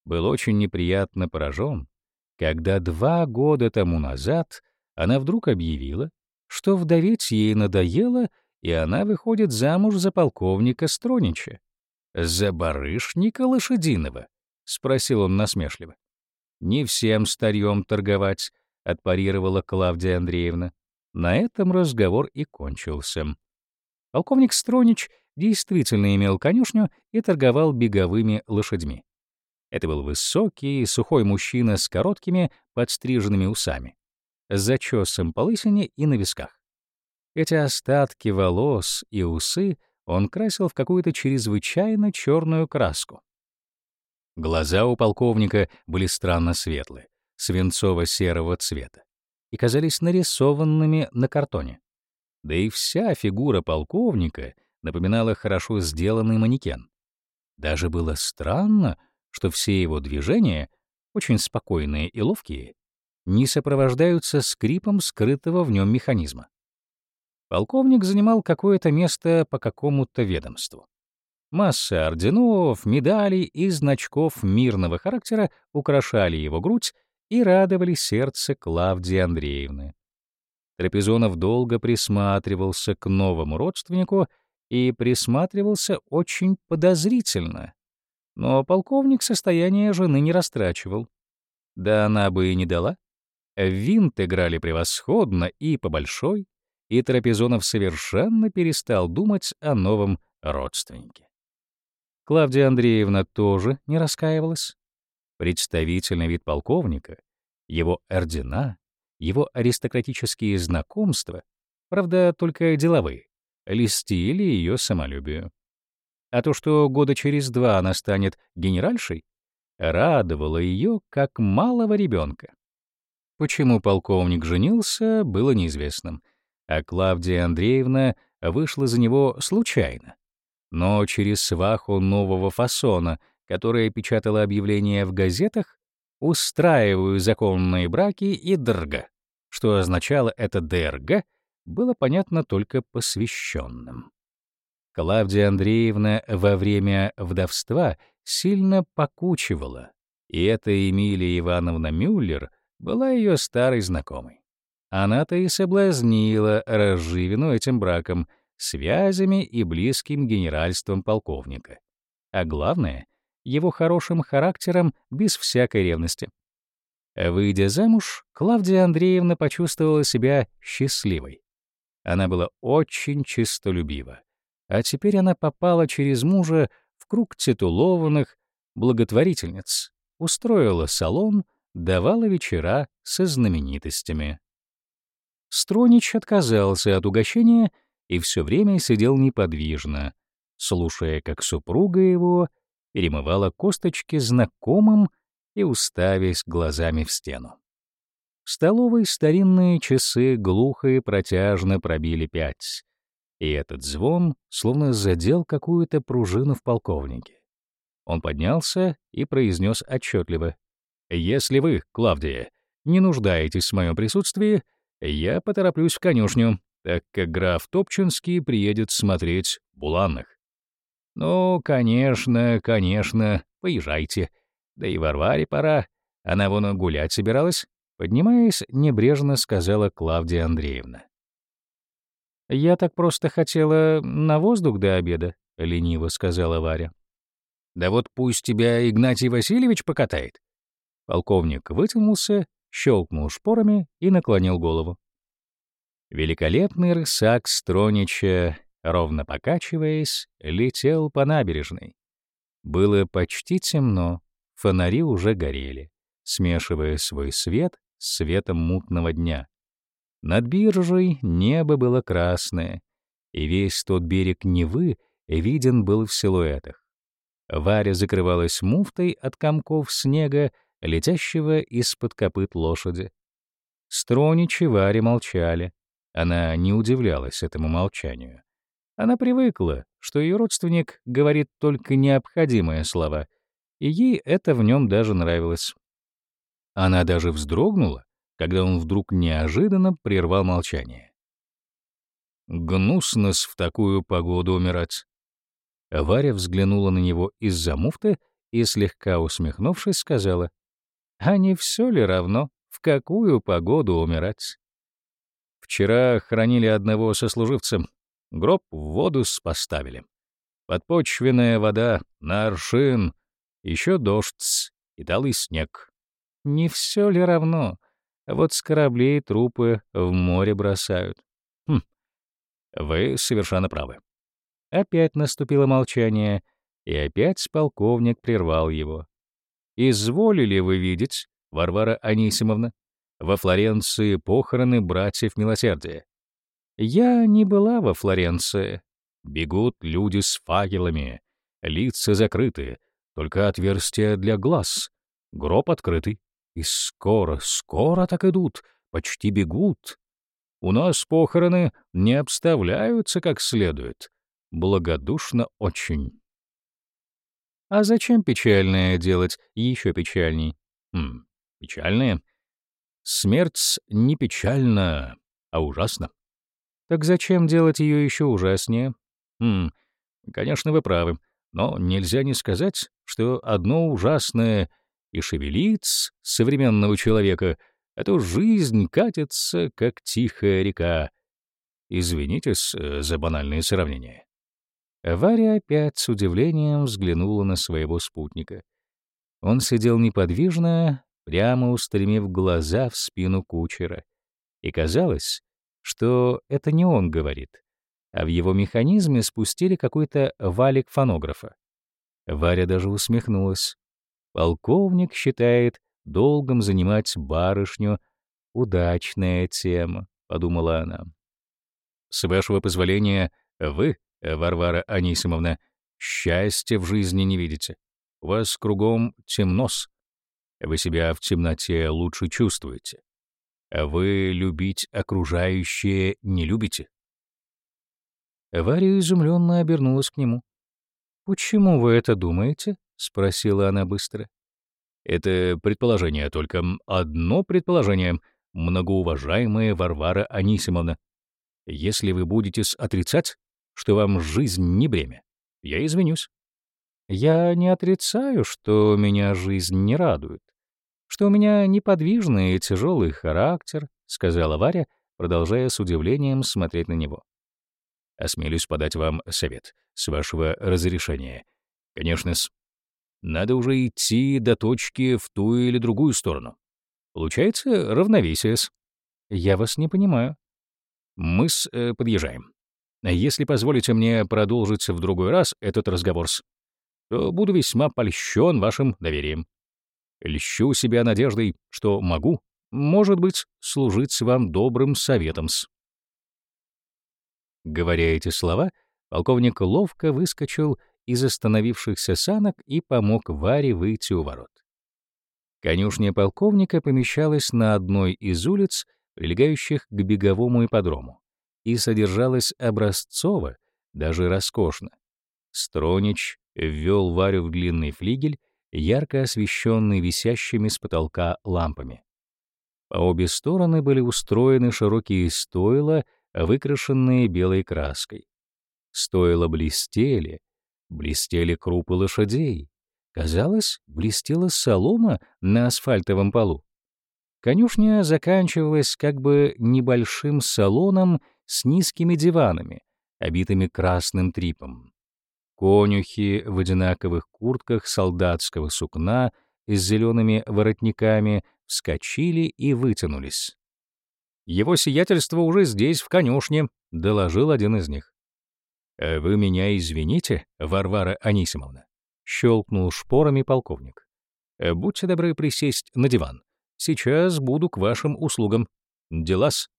был очень неприятно поражен, когда два года тому назад она вдруг объявила, что вдовец ей надоело, и она выходит замуж за полковника Стронича. «За барышника лошадиного?» — спросил он насмешливо. «Не всем старьем торговать», — отпарировала Клавдия Андреевна. На этом разговор и кончился. Полковник Стронич действительно имел конюшню и торговал беговыми лошадьми. Это был высокий, сухой мужчина с короткими, подстриженными усами, с зачесом по лысине и на висках. Эти остатки волос и усы он красил в какую-то чрезвычайно черную краску. Глаза у полковника были странно светлые, свинцово-серого цвета, и казались нарисованными на картоне. Да и вся фигура полковника — напоминала хорошо сделанный манекен. Даже было странно, что все его движения, очень спокойные и ловкие, не сопровождаются скрипом скрытого в нем механизма. Полковник занимал какое-то место по какому-то ведомству. Масса орденов, медалей и значков мирного характера украшали его грудь и радовали сердце Клавдии Андреевны. Трапезонов долго присматривался к новому родственнику и присматривался очень подозрительно. Но полковник состояние жены не растрачивал. Да она бы и не дала. Винт играли превосходно и по большой, и Трапезонов совершенно перестал думать о новом родственнике. Клавдия Андреевна тоже не раскаивалась. Представительный вид полковника, его ордена, его аристократические знакомства, правда, только деловые, Листили ее самолюбию. А то, что года через два она станет генеральшей, радовало ее как малого ребенка. Почему полковник женился, было неизвестным, а Клавдия Андреевна вышла за него случайно. Но через сваху нового фасона, которая печатала объявления в газетах, «Устраиваю законные браки и ДРГ», что означало это «ДРГ», было понятно только посвященным. Клавдия Андреевна во время вдовства сильно покучивала, и эта Эмилия Ивановна Мюллер была ее старой знакомой. Она-то и соблазнила Разживину этим браком, связями и близким генеральством полковника. А главное — его хорошим характером без всякой ревности. Выйдя замуж, Клавдия Андреевна почувствовала себя счастливой. Она была очень чистолюбива. А теперь она попала через мужа в круг титулованных благотворительниц, устроила салон, давала вечера со знаменитостями. Стронич отказался от угощения и все время сидел неподвижно, слушая, как супруга его перемывала косточки знакомым и уставясь глазами в стену. В столовой старинные часы глухо и протяжно пробили пять. И этот звон словно задел какую-то пружину в полковнике. Он поднялся и произнес отчетливо. «Если вы, Клавдия, не нуждаетесь в моем присутствии, я потороплюсь в конюшню, так как граф Топчинский приедет смотреть буланных». «Ну, конечно, конечно, поезжайте. Да и Варваре пора. Она вон гулять собиралась». Поднимаясь, небрежно сказала Клавдия Андреевна. «Я так просто хотела на воздух до обеда», — лениво сказала Варя. «Да вот пусть тебя Игнатий Васильевич покатает». Полковник вытянулся, щелкнул шпорами и наклонил голову. Великолепный рысак Стронича, ровно покачиваясь, летел по набережной. Было почти темно, фонари уже горели, смешивая свой свет светом мутного дня. Над биржей небо было красное, и весь тот берег Невы виден был в силуэтах. Варя закрывалась муфтой от комков снега, летящего из-под копыт лошади. Строничи Варе молчали. Она не удивлялась этому молчанию. Она привыкла, что ее родственник говорит только необходимые слова, и ей это в нем даже нравилось. Она даже вздрогнула, когда он вдруг неожиданно прервал молчание. «Гнусно-с в такую погоду умирать!» Варя взглянула на него из-за муфты и, слегка усмехнувшись, сказала, «А не все ли равно, в какую погоду умирать?» Вчера хранили одного сослуживца, гроб в воду споставили. Подпочвенная вода, на аршин, еще дождь и талый снег. Не все ли равно? вот с кораблей трупы в море бросают. Хм, вы совершенно правы. Опять наступило молчание, и опять полковник прервал его. «Изволили вы видеть, Варвара Анисимовна, во Флоренции похороны братьев Милосердия?» «Я не была во Флоренции. Бегут люди с факелами, лица закрыты, только отверстия для глаз, гроб открытый. И скоро, скоро так идут, почти бегут. У нас похороны не обставляются как следует. Благодушно очень. А зачем печальное делать еще печальней? Хм, печальное? Смерть не печальна, а ужасна. Так зачем делать ее еще ужаснее? Хм, конечно, вы правы, но нельзя не сказать, что одно ужасное и шевелиц современного человека, а то жизнь катится, как тихая река. Извинитесь э, за банальные сравнения. Варя опять с удивлением взглянула на своего спутника. Он сидел неподвижно, прямо устремив глаза в спину кучера. И казалось, что это не он говорит, а в его механизме спустили какой-то валик фонографа. Варя даже усмехнулась. Полковник считает долгом занимать барышню удачная тема, подумала она. С вашего позволения, вы, Варвара Анисимовна, счастья в жизни не видите. У вас кругом темнос. Вы себя в темноте лучше чувствуете. А вы любить окружающее не любите. Варя изумленно обернулась к нему. «Почему вы это думаете?» — спросила она быстро. «Это предположение, только одно предположение, многоуважаемая Варвара Анисимовна. Если вы будете отрицать, что вам жизнь не бремя, я извинюсь. Я не отрицаю, что меня жизнь не радует, что у меня неподвижный и тяжелый характер», — сказала Варя, продолжая с удивлением смотреть на него. «Осмелюсь подать вам совет, с вашего разрешения. Конечно, с надо уже идти до точки в ту или другую сторону. Получается равновесие с... Я вас не понимаю. Мы с... Э, подъезжаем. Если позволите мне продолжить в другой раз этот разговор с... то буду весьма польщен вашим доверием. Льщу себя надеждой, что могу, может быть, служить вам добрым советом с... Говоря эти слова, полковник ловко выскочил из остановившихся санок и помог Варе выйти у ворот. Конюшня полковника помещалась на одной из улиц, прилегающих к беговому ипподрому, и содержалась образцово, даже роскошно. Стронич ввел Варю в длинный флигель, ярко освещенный висящими с потолка лампами. По обе стороны были устроены широкие стойла, выкрашенные белой краской. Стойла блестели, Блестели крупы лошадей. Казалось, блестела солома на асфальтовом полу. Конюшня заканчивалась как бы небольшим салоном с низкими диванами, обитыми красным трипом. Конюхи в одинаковых куртках солдатского сукна с зелеными воротниками вскочили и вытянулись. «Его сиятельство уже здесь, в конюшне», — доложил один из них. Э, «Вы меня извините, Варвара Анисимовна», — щелкнул шпорами полковник. Э, «Будьте добры присесть на диван. Сейчас буду к вашим услугам. Делас».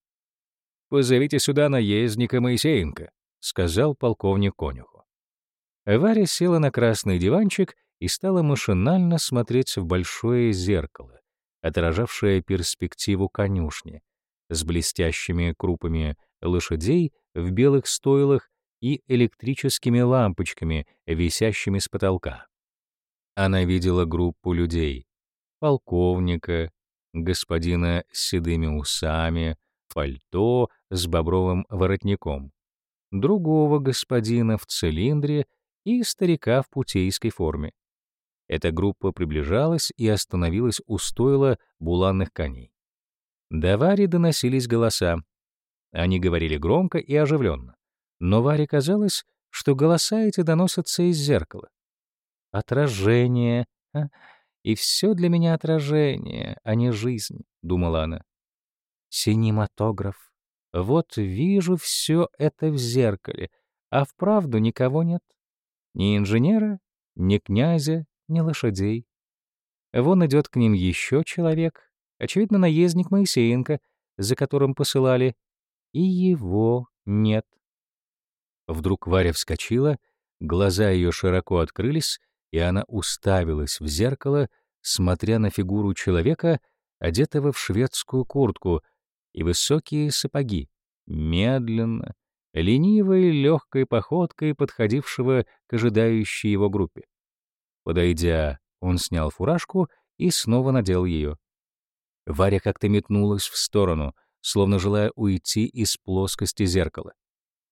«Позовите сюда наездника Моисеенко», — сказал полковник конюху. Варя села на красный диванчик и стала машинально смотреть в большое зеркало, отражавшее перспективу конюшни, с блестящими крупами лошадей в белых стойлах и электрическими лампочками, висящими с потолка. Она видела группу людей — полковника, господина с седыми усами, фальто с бобровым воротником, другого господина в цилиндре и старика в путейской форме. Эта группа приближалась и остановилась у стойла буланных коней. До Вари доносились голоса. Они говорили громко и оживленно. Но Варе казалось, что голоса эти доносятся из зеркала. «Отражение, а, и все для меня отражение, а не жизнь», — думала она. «Синематограф. Вот вижу все это в зеркале, а вправду никого нет. Ни инженера, ни князя, ни лошадей. Вон идет к ним еще человек, очевидно, наездник Моисеенко, за которым посылали, и его нет. Вдруг Варя вскочила, глаза ее широко открылись, и она уставилась в зеркало, смотря на фигуру человека, одетого в шведскую куртку и высокие сапоги, медленно, ленивой легкой походкой подходившего к ожидающей его группе. Подойдя, он снял фуражку и снова надел ее. Варя как-то метнулась в сторону, словно желая уйти из плоскости зеркала.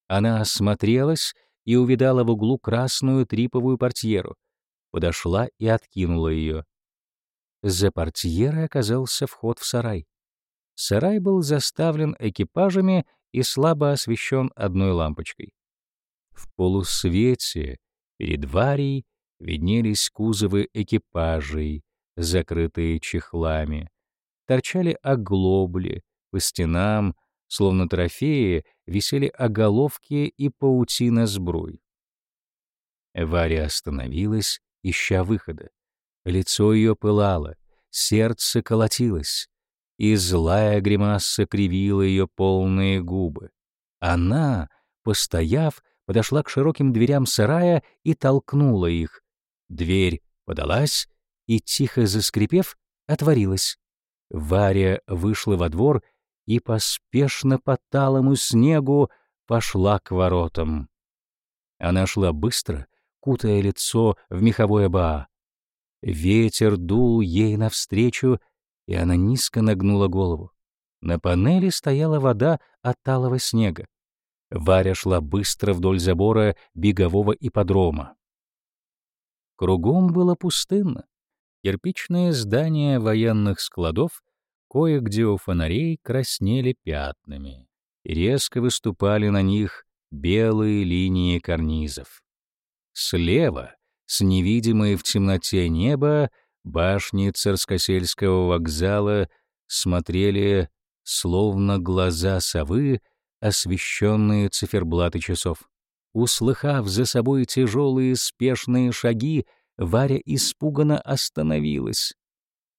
Она осмотрелась и увидала в углу красную триповую портьеру. Подошла и откинула ее. За портьерой оказался вход в сарай. Сарай был заставлен экипажами и слабо освещен одной лампочкой. В полусвете перед Варей виднелись кузовы экипажей, закрытые чехлами. Торчали оглобли, по стенам — Словно трофеи висели оголовки и паутина сбруй. Варя остановилась, ища выхода. Лицо ее пылало, сердце колотилось, и злая гримаса кривила ее полные губы. Она, постояв, подошла к широким дверям сарая и толкнула их. Дверь подалась и, тихо заскрипев, отворилась. Варя вышла во двор и поспешно по талому снегу пошла к воротам. Она шла быстро, кутая лицо в меховое баа. Ветер дул ей навстречу, и она низко нагнула голову. На панели стояла вода от талого снега. Варя шла быстро вдоль забора бегового ипподрома. Кругом было пустынно. Кирпичные здания военных складов кое-где у фонарей краснели пятнами, и резко выступали на них белые линии карнизов. Слева, с невидимой в темноте неба, башни Царскосельского вокзала смотрели словно глаза совы, освещенные циферблаты часов. Услыхав за собой тяжелые спешные шаги, Варя испуганно остановилась.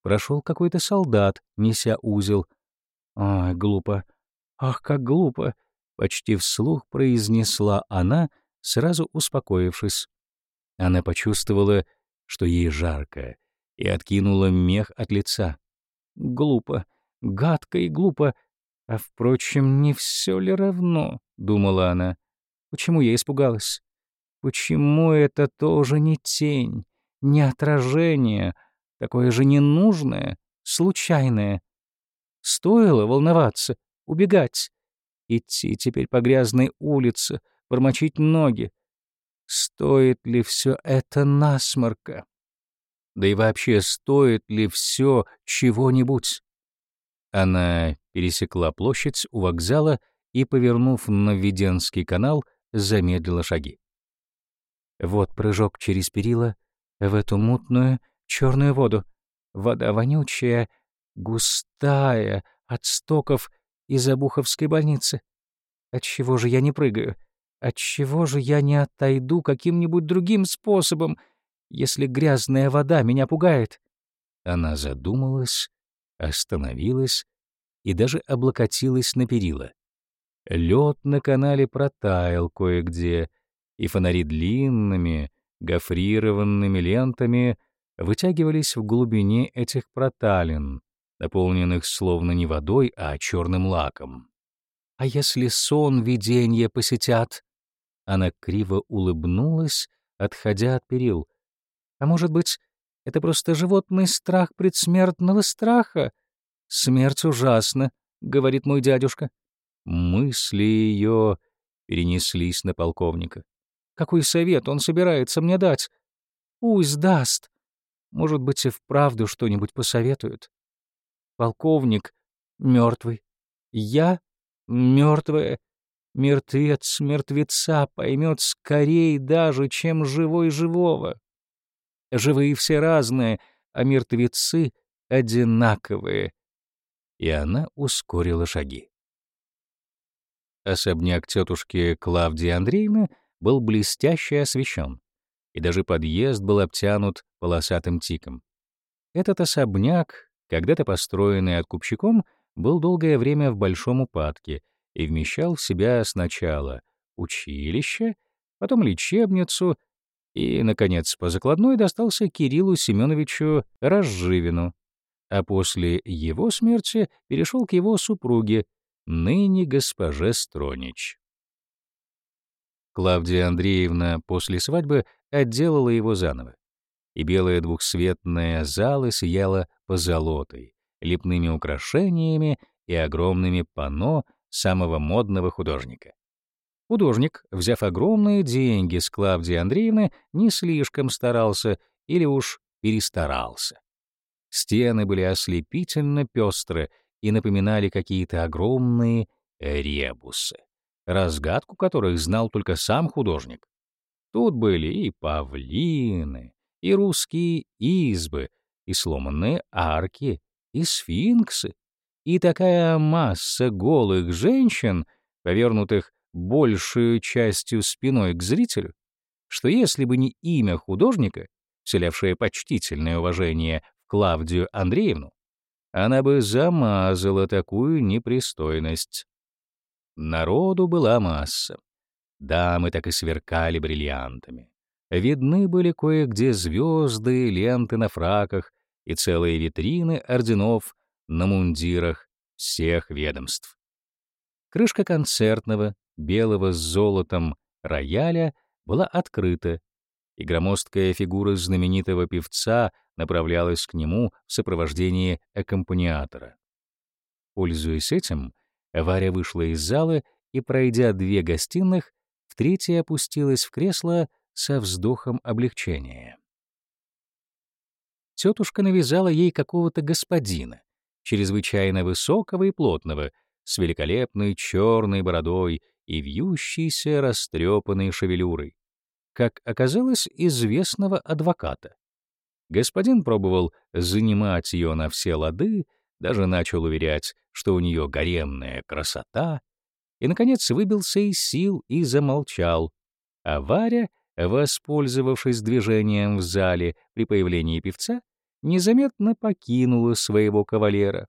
Прошел какой-то солдат, неся узел. «Ай, глупо! Ах, как глупо!» — почти вслух произнесла она, сразу успокоившись. Она почувствовала, что ей жарко, и откинула мех от лица. «Глупо! Гадко и глупо! А, впрочем, не все ли равно?» — думала она. «Почему я испугалась? Почему это тоже не тень, не отражение?» такое же ненужное, случайное. Стоило волноваться, убегать, идти теперь по грязной улице, промочить ноги. Стоит ли все это насморка? Да и вообще, стоит ли все чего-нибудь? Она пересекла площадь у вокзала и, повернув на Веденский канал, замедлила шаги. Вот прыжок через перила в эту мутную, черную воду. Вода вонючая, густая, от стоков из Обуховской больницы. Отчего же я не прыгаю? Отчего же я не отойду каким-нибудь другим способом, если грязная вода меня пугает?» Она задумалась, остановилась и даже облокотилась на перила. Лед на канале протаял кое-где, и фонари длинными, гофрированными лентами вытягивались в глубине этих проталин, наполненных словно не водой, а черным лаком. «А если сон видения посетят?» Она криво улыбнулась, отходя от перил. «А может быть, это просто животный страх предсмертного страха? Смерть ужасна, — говорит мой дядюшка». Мысли ее перенеслись на полковника. «Какой совет он собирается мне дать? Пусть даст. Может быть, и вправду что-нибудь посоветуют. Полковник мертвый. Я мертвая. Мертвец мертвеца поймет скорее даже, чем живой живого. Живые все разные, а мертвецы одинаковые. И она ускорила шаги. Особняк тетушки Клавдии Андреевны был блестяще освещен и даже подъезд был обтянут полосатым тиком. Этот особняк, когда-то построенный откупщиком, был долгое время в большом упадке и вмещал в себя сначала училище, потом лечебницу и, наконец, по закладной достался Кириллу Семеновичу Разживину, а после его смерти перешел к его супруге, ныне госпоже Стронич. Клавдия Андреевна после свадьбы отделала его заново. И белая двухсветная зала сияла позолотой, лепными украшениями и огромными пано самого модного художника. Художник, взяв огромные деньги с Клавдии Андреевны, не слишком старался или уж перестарался. Стены были ослепительно пестры и напоминали какие-то огромные ребусы, разгадку которых знал только сам художник. Тут были и павлины, и русские избы, и сломанные арки, и сфинксы, и такая масса голых женщин, повернутых большую частью спиной к зрителю, что если бы не имя художника, вселявшее почтительное уважение в Клавдию Андреевну, она бы замазала такую непристойность. Народу была масса. Дамы так и сверкали бриллиантами. Видны были кое-где звезды, ленты на фраках и целые витрины орденов на мундирах всех ведомств. Крышка концертного, белого с золотом рояля была открыта, и громоздкая фигура знаменитого певца направлялась к нему в сопровождении аккомпаниатора. Пользуясь этим, Варя вышла из зала и, пройдя две гостиных, Третья опустилась в кресло со вздохом облегчения. Тетушка навязала ей какого-то господина, чрезвычайно высокого и плотного, с великолепной черной бородой и вьющейся растрепанной шевелюрой, как оказалось, известного адвоката. Господин пробовал занимать ее на все лады, даже начал уверять, что у нее гаремная красота, и, наконец, выбился из сил и замолчал. А Варя, воспользовавшись движением в зале при появлении певца, незаметно покинула своего кавалера.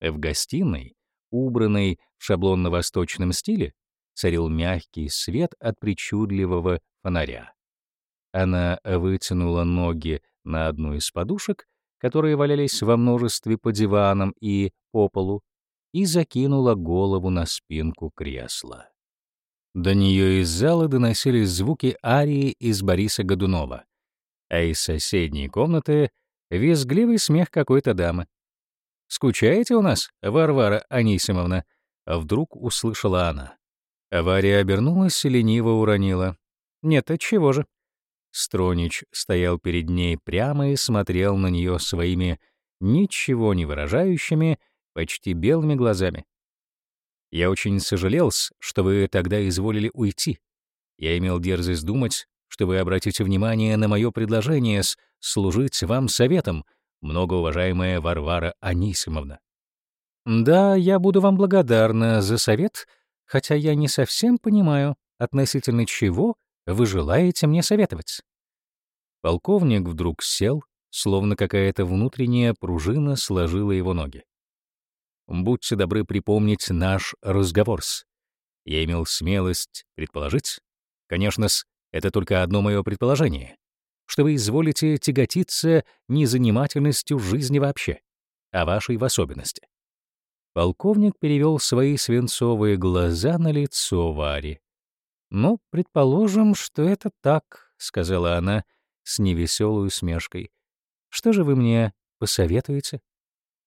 В гостиной, убранной в шаблонно-восточном стиле, царил мягкий свет от причудливого фонаря. Она вытянула ноги на одну из подушек, которые валялись во множестве по диванам и по полу, и закинула голову на спинку кресла. До нее из зала доносились звуки арии из Бориса Годунова, а из соседней комнаты — визгливый смех какой-то дамы. «Скучаете у нас, Варвара Анисимовна?» а Вдруг услышала она. Авария обернулась и лениво уронила. «Нет, а чего же?» Стронич стоял перед ней прямо и смотрел на нее своими ничего не выражающими, почти белыми глазами. «Я очень сожалел, что вы тогда изволили уйти. Я имел дерзость думать, что вы обратите внимание на мое предложение служить вам советом, многоуважаемая Варвара Анисимовна. Да, я буду вам благодарна за совет, хотя я не совсем понимаю, относительно чего вы желаете мне советовать. Полковник вдруг сел, словно какая-то внутренняя пружина сложила его ноги будьте добры припомнить наш разговор с. Я имел смелость предположить, конечно с, это только одно мое предположение, что вы изволите тяготиться незанимательностью жизни вообще, а вашей в особенности. Полковник перевел свои свинцовые глаза на лицо Вари. «Ну, предположим, что это так», — сказала она с невеселой усмешкой. «Что же вы мне посоветуете?»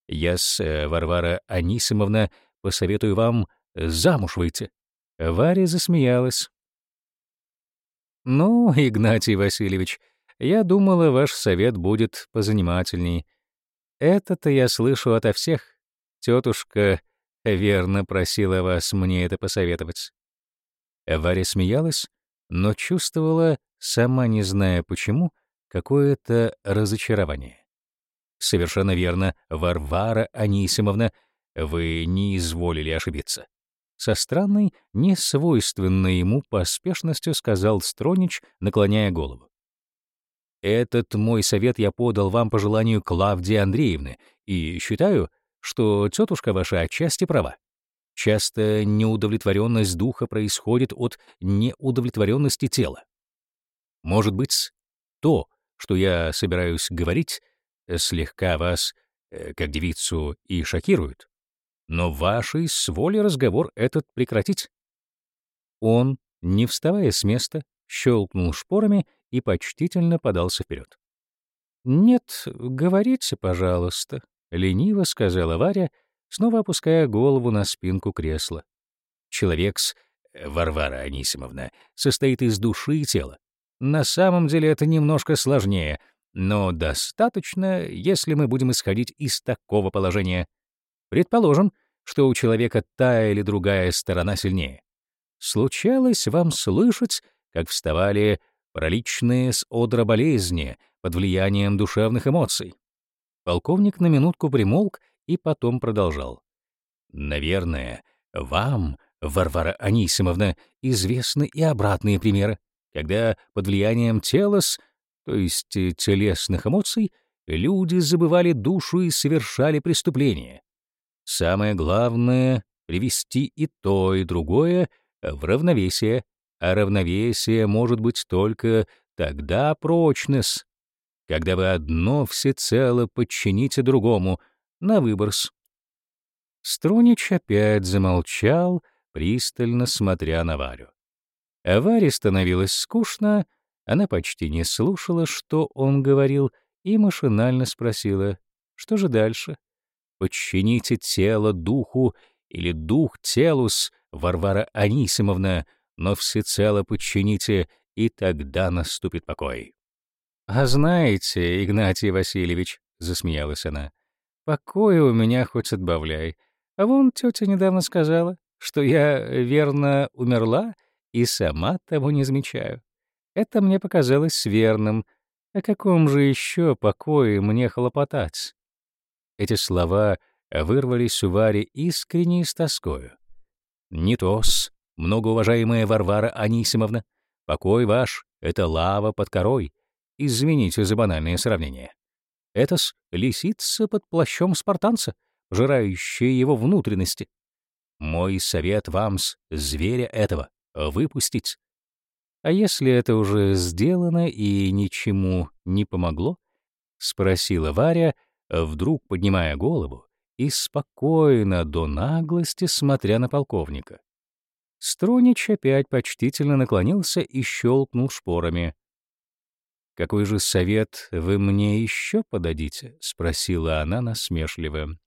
Я с э, Варвара Анисимовна посоветую вам замуж выйти». Варя засмеялась. «Ну, Игнатий Васильевич, я думала, ваш совет будет позанимательней. Это-то я слышу ото всех. Тетушка верно просила вас мне это посоветовать». Варя смеялась, но чувствовала, сама не зная почему, какое-то разочарование. Совершенно верно, Варвара Анисимовна, вы не изволили ошибиться. Со странной, несвойственной ему поспешностью сказал Стронич, наклоняя голову. Этот мой совет я подал вам по желанию Клавдии Андреевны, и считаю, что тетушка ваша отчасти права. Часто неудовлетворенность духа происходит от неудовлетворенности тела. Может быть, то, что я собираюсь говорить, слегка вас, э, как девицу, и шокируют, Но вашей с воли разговор этот прекратить. Он, не вставая с места, щелкнул шпорами и почтительно подался вперед. «Нет, говорите, пожалуйста», — лениво сказала Варя, снова опуская голову на спинку кресла. «Человек с... Э, Варвара Анисимовна состоит из души и тела. На самом деле это немножко сложнее — но достаточно, если мы будем исходить из такого положения. Предположим, что у человека та или другая сторона сильнее. Случалось вам слышать, как вставали параличные с одра болезни под влиянием душевных эмоций? Полковник на минутку примолк и потом продолжал. «Наверное, вам, Варвара Анисимовна, известны и обратные примеры, когда под влиянием телос то есть э, телесных эмоций, люди забывали душу и совершали преступления. Самое главное — привести и то, и другое в равновесие, а равновесие может быть только тогда прочность, когда вы одно всецело подчините другому, на выборс. Струнич опять замолчал, пристально смотря на Варю. А Варе становилось скучно, — она почти не слушала, что он говорил, и машинально спросила, что же дальше? «Подчините тело духу или дух телус, Варвара Анисимовна, но всецело подчините, и тогда наступит покой». «А знаете, Игнатий Васильевич», — засмеялась она, — «покоя у меня хоть отбавляй. А вон тетя недавно сказала, что я, верно, умерла и сама того не замечаю. Это мне показалось верным. О каком же еще покое мне хлопотать? Эти слова вырвались у Вари искренне и с тоскою. «Не тос, многоуважаемая Варвара Анисимовна, покой ваш — это лава под корой. Извините за банальное сравнение. Это с лисица под плащом спартанца, жирающая его внутренности. Мой совет вам с зверя этого — выпустить, а если это уже сделано и ничему не помогло? Спросила Варя, вдруг поднимая голову и спокойно до наглости смотря на полковника. Струнич опять почтительно наклонился и щелкнул шпорами. «Какой же совет вы мне еще подадите?» — спросила она насмешливо.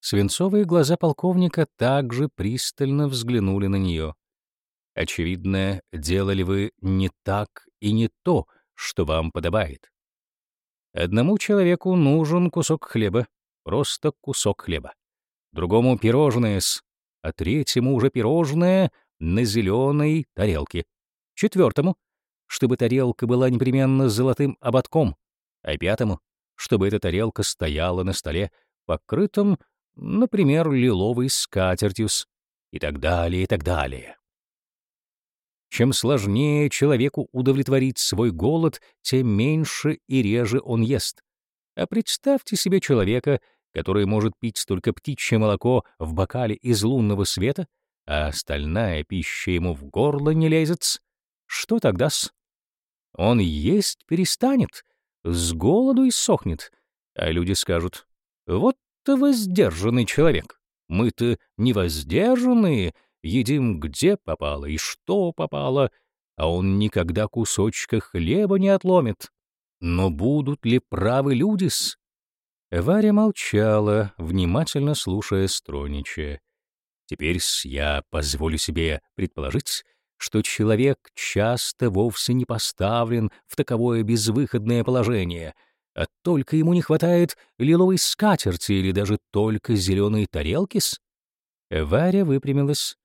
Свинцовые глаза полковника также пристально взглянули на нее. Очевидно, делали вы не так и не то, что вам подобает. Одному человеку нужен кусок хлеба, просто кусок хлеба. Другому — пирожное с, а третьему уже пирожное на зеленой тарелке. Четвертому — чтобы тарелка была непременно с золотым ободком. А пятому — чтобы эта тарелка стояла на столе, покрытом, например, лиловой скатертью и так далее, и так далее. Чем сложнее человеку удовлетворить свой голод, тем меньше и реже он ест. А представьте себе человека, который может пить только птичье молоко в бокале из лунного света, а остальная пища ему в горло не лезет. Что тогда-с? Он есть перестанет, с голоду и сохнет. А люди скажут, вот ты воздержанный человек. Мы-то невоздержанные, едим где попало и что попало, а он никогда кусочка хлеба не отломит. Но будут ли правы люди-с? Варя молчала, внимательно слушая Стронича. Теперь я позволю себе предположить, что человек часто вовсе не поставлен в таковое безвыходное положение, а только ему не хватает лиловой скатерти или даже только зеленой тарелки-с. Варя выпрямилась.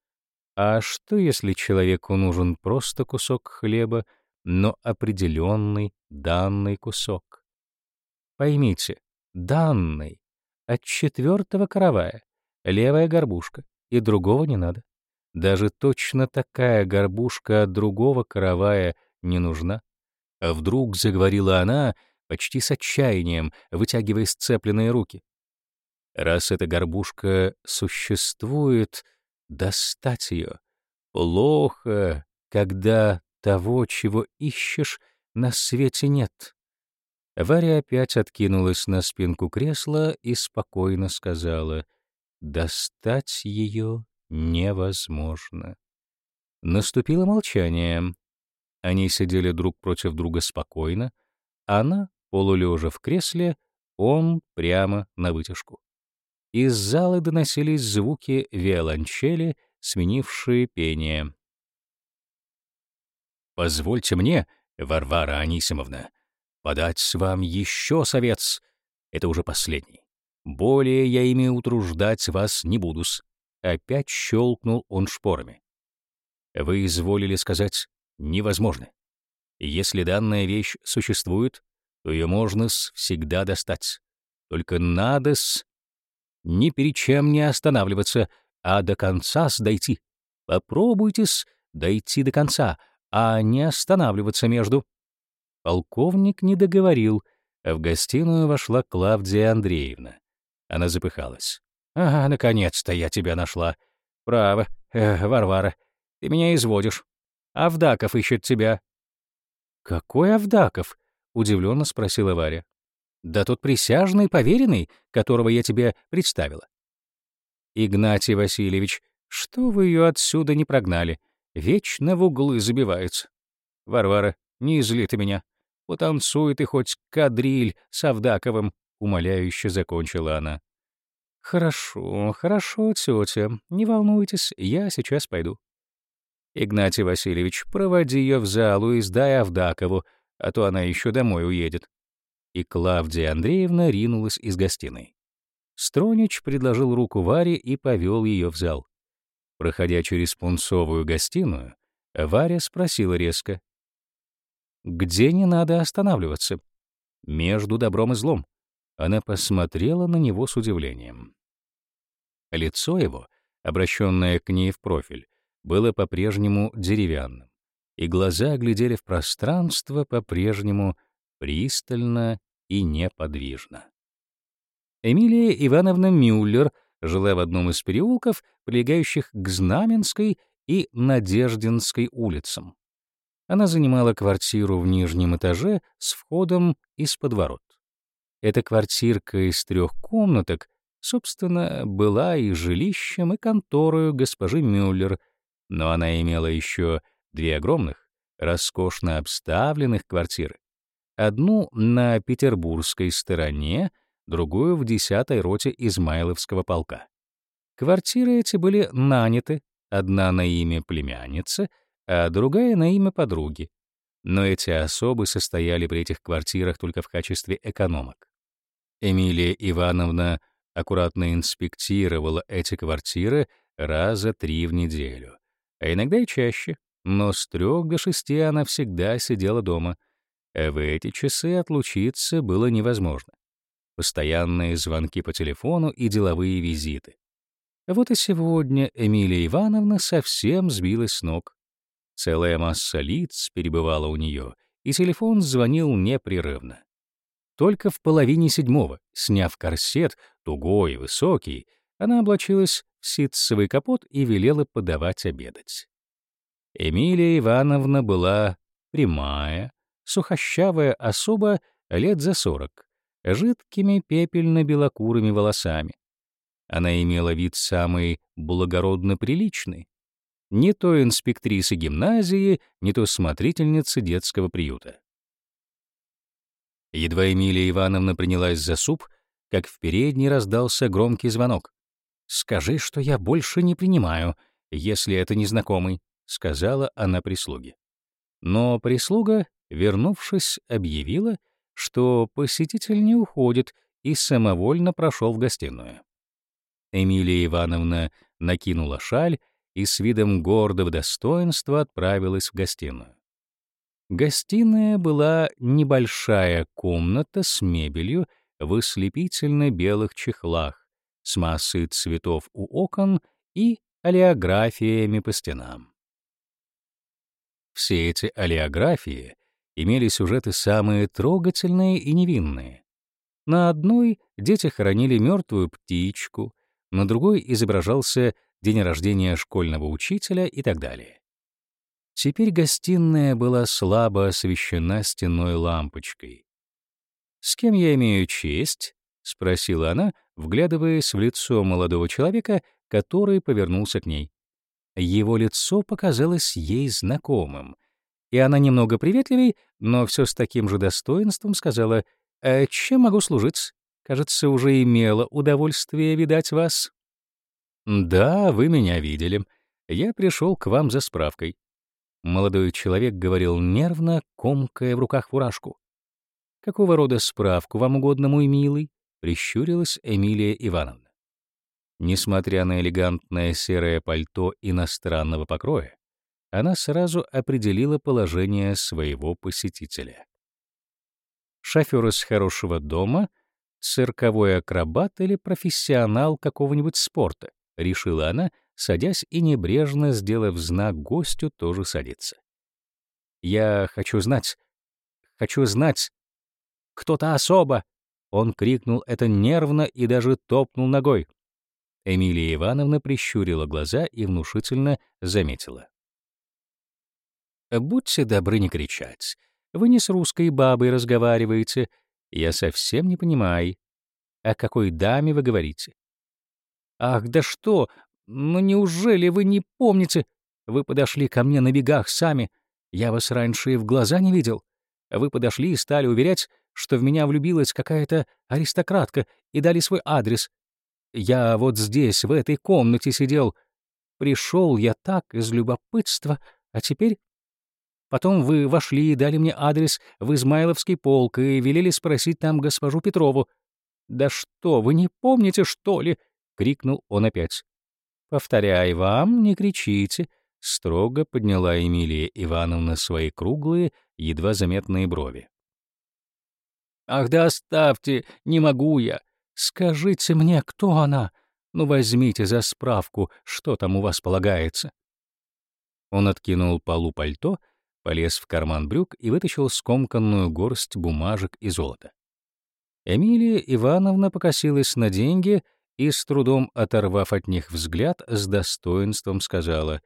А что, если человеку нужен просто кусок хлеба, но определенный данный кусок? Поймите, данный от четвертого каравая, левая горбушка, и другого не надо. Даже точно такая горбушка от другого каравая не нужна. А вдруг заговорила она почти с отчаянием, вытягивая сцепленные руки. Раз эта горбушка существует, достать ее. Плохо, когда того, чего ищешь, на свете нет. Варя опять откинулась на спинку кресла и спокойно сказала, «Достать ее невозможно». Наступило молчание. Они сидели друг против друга спокойно, она полулежа в кресле, он прямо на вытяжку. Из зала доносились звуки виолончели, сменившие пение. «Позвольте мне, Варвара Анисимовна, подать вам еще совет. Это уже последний. Более я ими утруждать вас не буду-с». Опять щелкнул он шпорами. «Вы изволили сказать «невозможно». Если данная вещь существует, то ее можно с всегда достать. Только надо-с ни перед чем не останавливаться, а до конца дойти. Попробуйте-с дойти до конца, а не останавливаться между. Полковник не договорил, а в гостиную вошла Клавдия Андреевна. Она запыхалась. «Ага, наконец-то я тебя нашла. Право, э, Варвара, ты меня изводишь. Авдаков ищет тебя». «Какой Авдаков?» — удивленно спросила Варя. Да тот присяжный поверенный, которого я тебе представила. Игнатий Васильевич, что вы ее отсюда не прогнали? Вечно в углы забивается. Варвара, не изли ты меня. Потанцуй и хоть кадриль с Авдаковым, умоляюще закончила она. «Хорошо, хорошо, тетя, не волнуйтесь, я сейчас пойду». «Игнатий Васильевич, проводи ее в залу и сдай Авдакову, а то она еще домой уедет» и Клавдия Андреевна ринулась из гостиной. Стронич предложил руку Варе и повел ее в зал. Проходя через пунцовую гостиную, Варя спросила резко. «Где не надо останавливаться?» «Между добром и злом». Она посмотрела на него с удивлением. Лицо его, обращенное к ней в профиль, было по-прежнему деревянным, и глаза глядели в пространство по-прежнему пристально и неподвижно. Эмилия Ивановна Мюллер жила в одном из переулков, прилегающих к Знаменской и Надеждинской улицам. Она занимала квартиру в нижнем этаже с входом из подворот. Эта квартирка из трех комнаток, собственно, была и жилищем, и конторою госпожи Мюллер, но она имела еще две огромных, роскошно обставленных квартиры, одну на петербургской стороне, другую в 10-й роте Измайловского полка. Квартиры эти были наняты, одна на имя племянницы, а другая на имя подруги. Но эти особы состояли при этих квартирах только в качестве экономок. Эмилия Ивановна аккуратно инспектировала эти квартиры раза три в неделю, а иногда и чаще, но с трех до шести она всегда сидела дома — а в эти часы отлучиться было невозможно. Постоянные звонки по телефону и деловые визиты. Вот и сегодня Эмилия Ивановна совсем сбилась с ног. Целая масса лиц перебывала у нее, и телефон звонил непрерывно. Только в половине седьмого, сняв корсет, тугой и высокий, она облачилась в ситцевый капот и велела подавать обедать. Эмилия Ивановна была прямая, сухощавая особа лет за сорок, жидкими пепельно-белокурыми волосами. Она имела вид самый благородно приличный. Не то инспектрисы гимназии, не то смотрительницы детского приюта. Едва Эмилия Ивановна принялась за суп, как в передней раздался громкий звонок. «Скажи, что я больше не принимаю, если это незнакомый», — сказала она прислуге. Но прислуга вернувшись, объявила, что посетитель не уходит и самовольно прошел в гостиную. Эмилия Ивановна накинула шаль и с видом гордого достоинства отправилась в гостиную. Гостиная была небольшая комната с мебелью в ослепительно-белых чехлах, с массой цветов у окон и олеографиями по стенам. Все эти олеографии имели сюжеты самые трогательные и невинные. На одной дети хоронили мертвую птичку, на другой изображался день рождения школьного учителя и так далее. Теперь гостиная была слабо освещена стеной лампочкой. «С кем я имею честь?» — спросила она, вглядываясь в лицо молодого человека, который повернулся к ней. Его лицо показалось ей знакомым — и она немного приветливей, но все с таким же достоинством сказала, «А чем могу служить? Кажется, уже имела удовольствие видать вас». «Да, вы меня видели. Я пришел к вам за справкой». Молодой человек говорил нервно, комкая в руках фуражку. «Какого рода справку вам угодно, мой милый?» — прищурилась Эмилия Ивановна. Несмотря на элегантное серое пальто иностранного покроя, она сразу определила положение своего посетителя. Шофер из хорошего дома, цирковой акробат или профессионал какого-нибудь спорта, решила она, садясь и небрежно, сделав знак гостю, тоже садиться. «Я хочу знать, хочу знать, кто-то особо!» Он крикнул это нервно и даже топнул ногой. Эмилия Ивановна прищурила глаза и внушительно заметила. Будьте добры не кричать. Вы не с русской бабой разговариваете. Я совсем не понимаю. О какой даме вы говорите? Ах, да что? Ну неужели вы не помните? Вы подошли ко мне на бегах сами. Я вас раньше и в глаза не видел. Вы подошли и стали уверять, что в меня влюбилась какая-то аристократка и дали свой адрес. Я вот здесь, в этой комнате сидел. Пришел я так из любопытства, а теперь Потом вы вошли и дали мне адрес в Измайловский полк и велели спросить там госпожу Петрову. «Да что, вы не помните, что ли?» — крикнул он опять. «Повторяй вам, не кричите», — строго подняла Эмилия Ивановна свои круглые, едва заметные брови. «Ах да оставьте, не могу я. Скажите мне, кто она? Ну возьмите за справку, что там у вас полагается». Он откинул полу пальто — Полез в карман брюк и вытащил скомканную горсть бумажек и золота. Эмилия Ивановна покосилась на деньги и, с трудом оторвав от них взгляд, с достоинством сказала,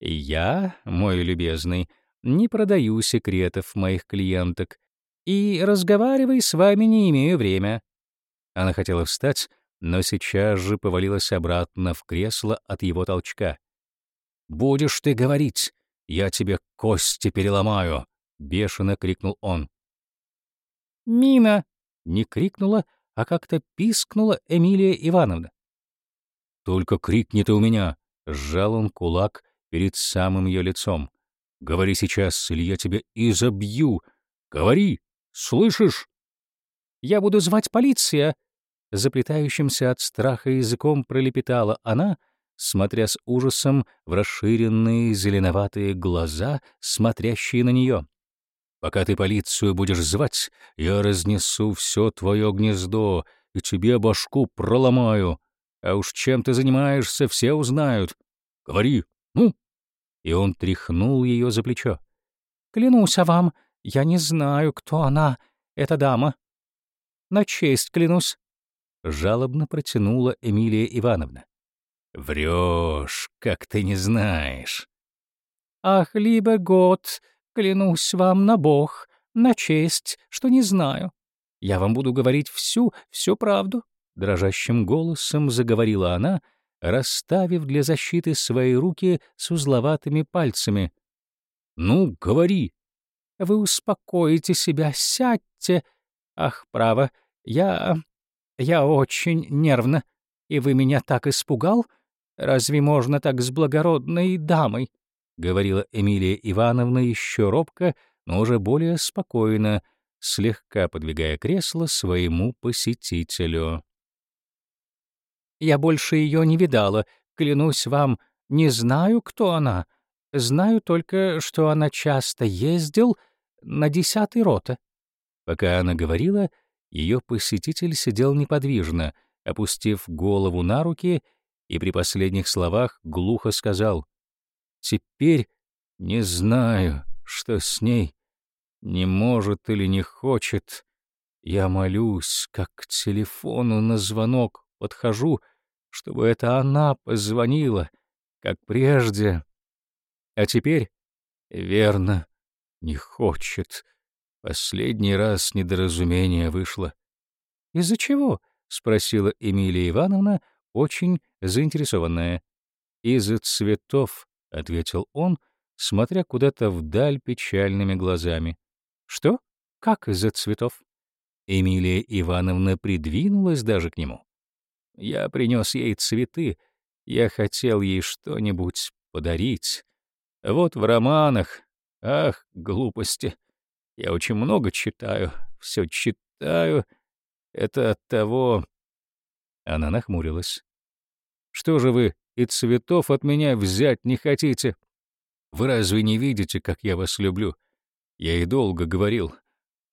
«Я, мой любезный, не продаю секретов моих клиенток, и разговаривай с вами не имею время». Она хотела встать, но сейчас же повалилась обратно в кресло от его толчка. «Будешь ты говорить, я тебе кости переломаю!» — бешено крикнул он. «Мина!» — не крикнула, а как-то пискнула Эмилия Ивановна. «Только крикни ты у меня!» — сжал он кулак перед самым ее лицом. «Говори сейчас, или я тебя изобью! Говори! Слышишь?» «Я буду звать полиция!» Заплетающимся от страха языком пролепетала она — смотря с ужасом в расширенные зеленоватые глаза, смотрящие на нее. «Пока ты полицию будешь звать, я разнесу все твое гнездо и тебе башку проломаю. А уж чем ты занимаешься, все узнают. Говори, ну!» И он тряхнул ее за плечо. «Клянусь а вам, я не знаю, кто она, эта дама. На честь клянусь!» Жалобно протянула Эмилия Ивановна. Врешь, как ты не знаешь. Ах, либо год, клянусь вам на бог, на честь, что не знаю. Я вам буду говорить всю, всю правду, — дрожащим голосом заговорила она, расставив для защиты свои руки с узловатыми пальцами. «Ну, говори!» «Вы успокоите себя, сядьте!» «Ах, право, я... я очень нервно, и вы меня так испугал, Разве можно так с благородной дамой?» — говорила Эмилия Ивановна еще робко, но уже более спокойно, слегка подвигая кресло своему посетителю. «Я больше ее не видала, клянусь вам, не знаю, кто она. Знаю только, что она часто ездил на десятый рота». Пока она говорила, ее посетитель сидел неподвижно, опустив голову на руки — и при последних словах глухо сказал «Теперь не знаю, что с ней, не может или не хочет. Я молюсь, как к телефону на звонок подхожу, чтобы это она позвонила, как прежде. А теперь, верно, не хочет. Последний раз недоразумение вышло». «Из-за чего?» — спросила Эмилия Ивановна — очень заинтересованная. «Из-за цветов», — ответил он, смотря куда-то вдаль печальными глазами. «Что? Как из-за цветов?» Эмилия Ивановна придвинулась даже к нему. «Я принес ей цветы. Я хотел ей что-нибудь подарить. Вот в романах. Ах, глупости. Я очень много читаю. Все читаю. Это от того, она нахмурилась. «Что же вы и цветов от меня взять не хотите? Вы разве не видите, как я вас люблю? Я ей долго говорил.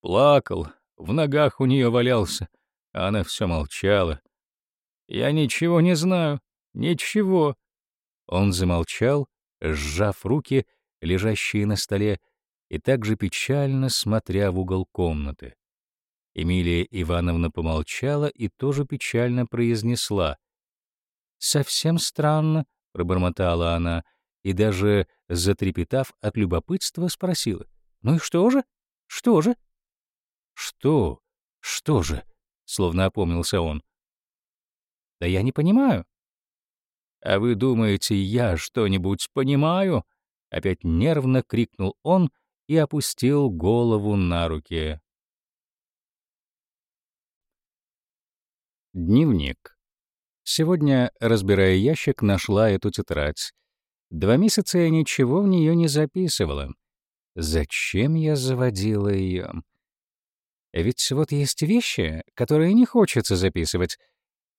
Плакал, в ногах у нее валялся, а она все молчала. Я ничего не знаю, ничего». Он замолчал, сжав руки, лежащие на столе, и также печально смотря в угол комнаты. Эмилия Ивановна помолчала и тоже печально произнесла. «Совсем странно», — пробормотала она, и даже, затрепетав от любопытства, спросила. «Ну и что же? Что же?» «Что? Что же?» — словно опомнился он. «Да я не понимаю». «А вы думаете, я что-нибудь понимаю?» — опять нервно крикнул он и опустил голову на руки. Дневник. Сегодня, разбирая ящик, нашла эту тетрадь. Два месяца я ничего в нее не записывала. Зачем я заводила ее? Ведь вот есть вещи, которые не хочется записывать.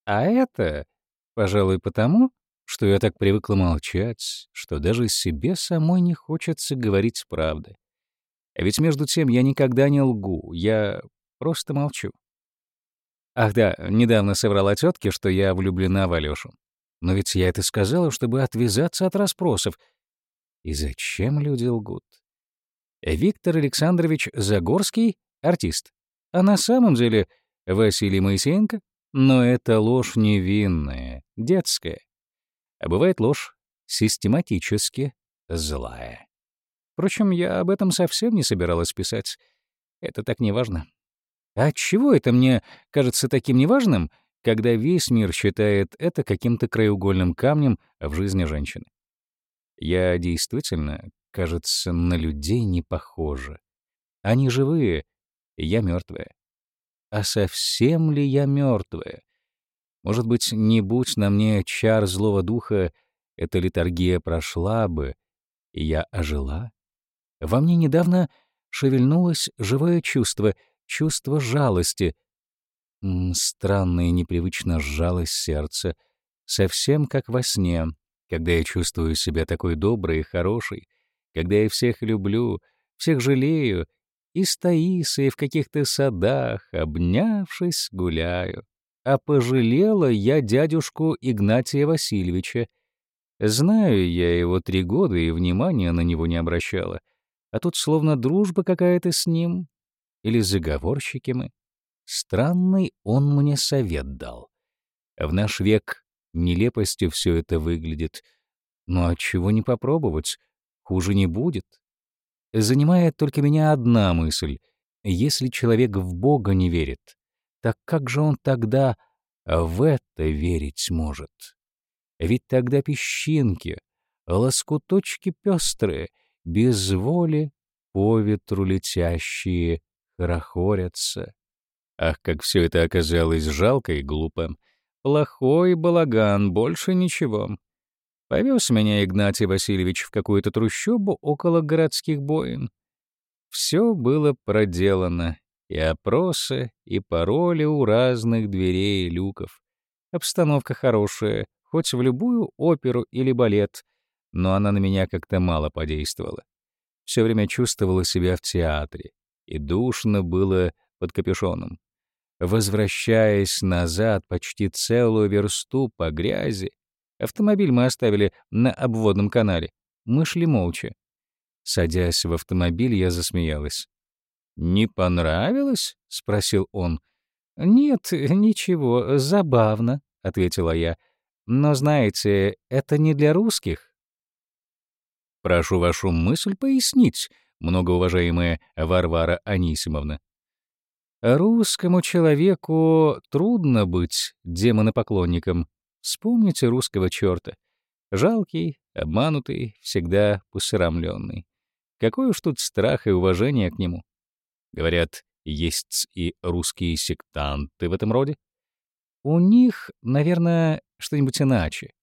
А это, пожалуй, потому, что я так привыкла молчать, что даже себе самой не хочется говорить правды. Ведь между тем я никогда не лгу, я просто молчу. Ах да, недавно соврала тетке, что я влюблена в Алёшу. Но ведь я это сказала, чтобы отвязаться от расспросов. И зачем люди лгут? Виктор Александрович Загорский — артист. А на самом деле Василий Моисеенко? Но это ложь невинная, детская. А бывает ложь систематически злая. Впрочем, я об этом совсем не собиралась писать. Это так неважно. А чего это мне кажется таким неважным, когда весь мир считает это каким-то краеугольным камнем в жизни женщины? Я действительно, кажется, на людей не похожа. Они живые, я мертвая. А совсем ли я мертвая? Может быть, не будь на мне чар злого духа, эта литургия прошла бы, и я ожила? Во мне недавно шевельнулось живое чувство — чувство жалости. странное и непривычно сжалось сердце, совсем как во сне, когда я чувствую себя такой доброй и хорошей, когда я всех люблю, всех жалею, и с Таисой в каких-то садах, обнявшись, гуляю. А пожалела я дядюшку Игнатия Васильевича. Знаю я его три года и внимания на него не обращала, а тут словно дружба какая-то с ним, или заговорщики мы? Странный он мне совет дал. В наш век нелепостью все это выглядит. Но чего не попробовать? Хуже не будет. Занимает только меня одна мысль. Если человек в Бога не верит, так как же он тогда в это верить может? Ведь тогда песчинки, лоскуточки пестрые, без воли по ветру летящие, хорохорятся. Ах, как все это оказалось жалко и глупо. Плохой балаган, больше ничего. Повез меня Игнатий Васильевич в какую-то трущобу около городских боин. Все было проделано, и опросы, и пароли у разных дверей и люков. Обстановка хорошая, хоть в любую оперу или балет, но она на меня как-то мало подействовала. Все время чувствовала себя в театре и душно было под капюшоном. Возвращаясь назад почти целую версту по грязи, автомобиль мы оставили на обводном канале. Мы шли молча. Садясь в автомобиль, я засмеялась. «Не понравилось?» — спросил он. «Нет, ничего, забавно», — ответила я. «Но знаете, это не для русских». «Прошу вашу мысль пояснить», многоуважаемая Варвара Анисимовна. Русскому человеку трудно быть демонопоклонником. Вспомните русского черта. Жалкий, обманутый, всегда посрамленный. Какой уж тут страх и уважение к нему. Говорят, есть и русские сектанты в этом роде. У них, наверное, что-нибудь иначе.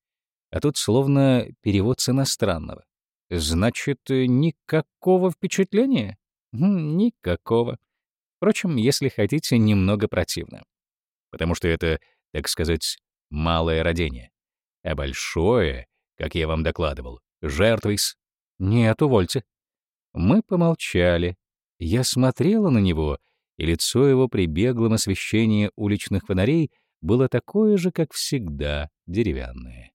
А тут словно перевод с иностранного. Значит, э, никакого впечатления? Хм, никакого. Впрочем, если хотите, немного противно. Потому что это, так сказать, малое родение. А большое, как я вам докладывал, жертвой с... Нет, увольте. Мы помолчали. Я смотрела на него, и лицо его при беглом освещении уличных фонарей было такое же, как всегда, деревянное.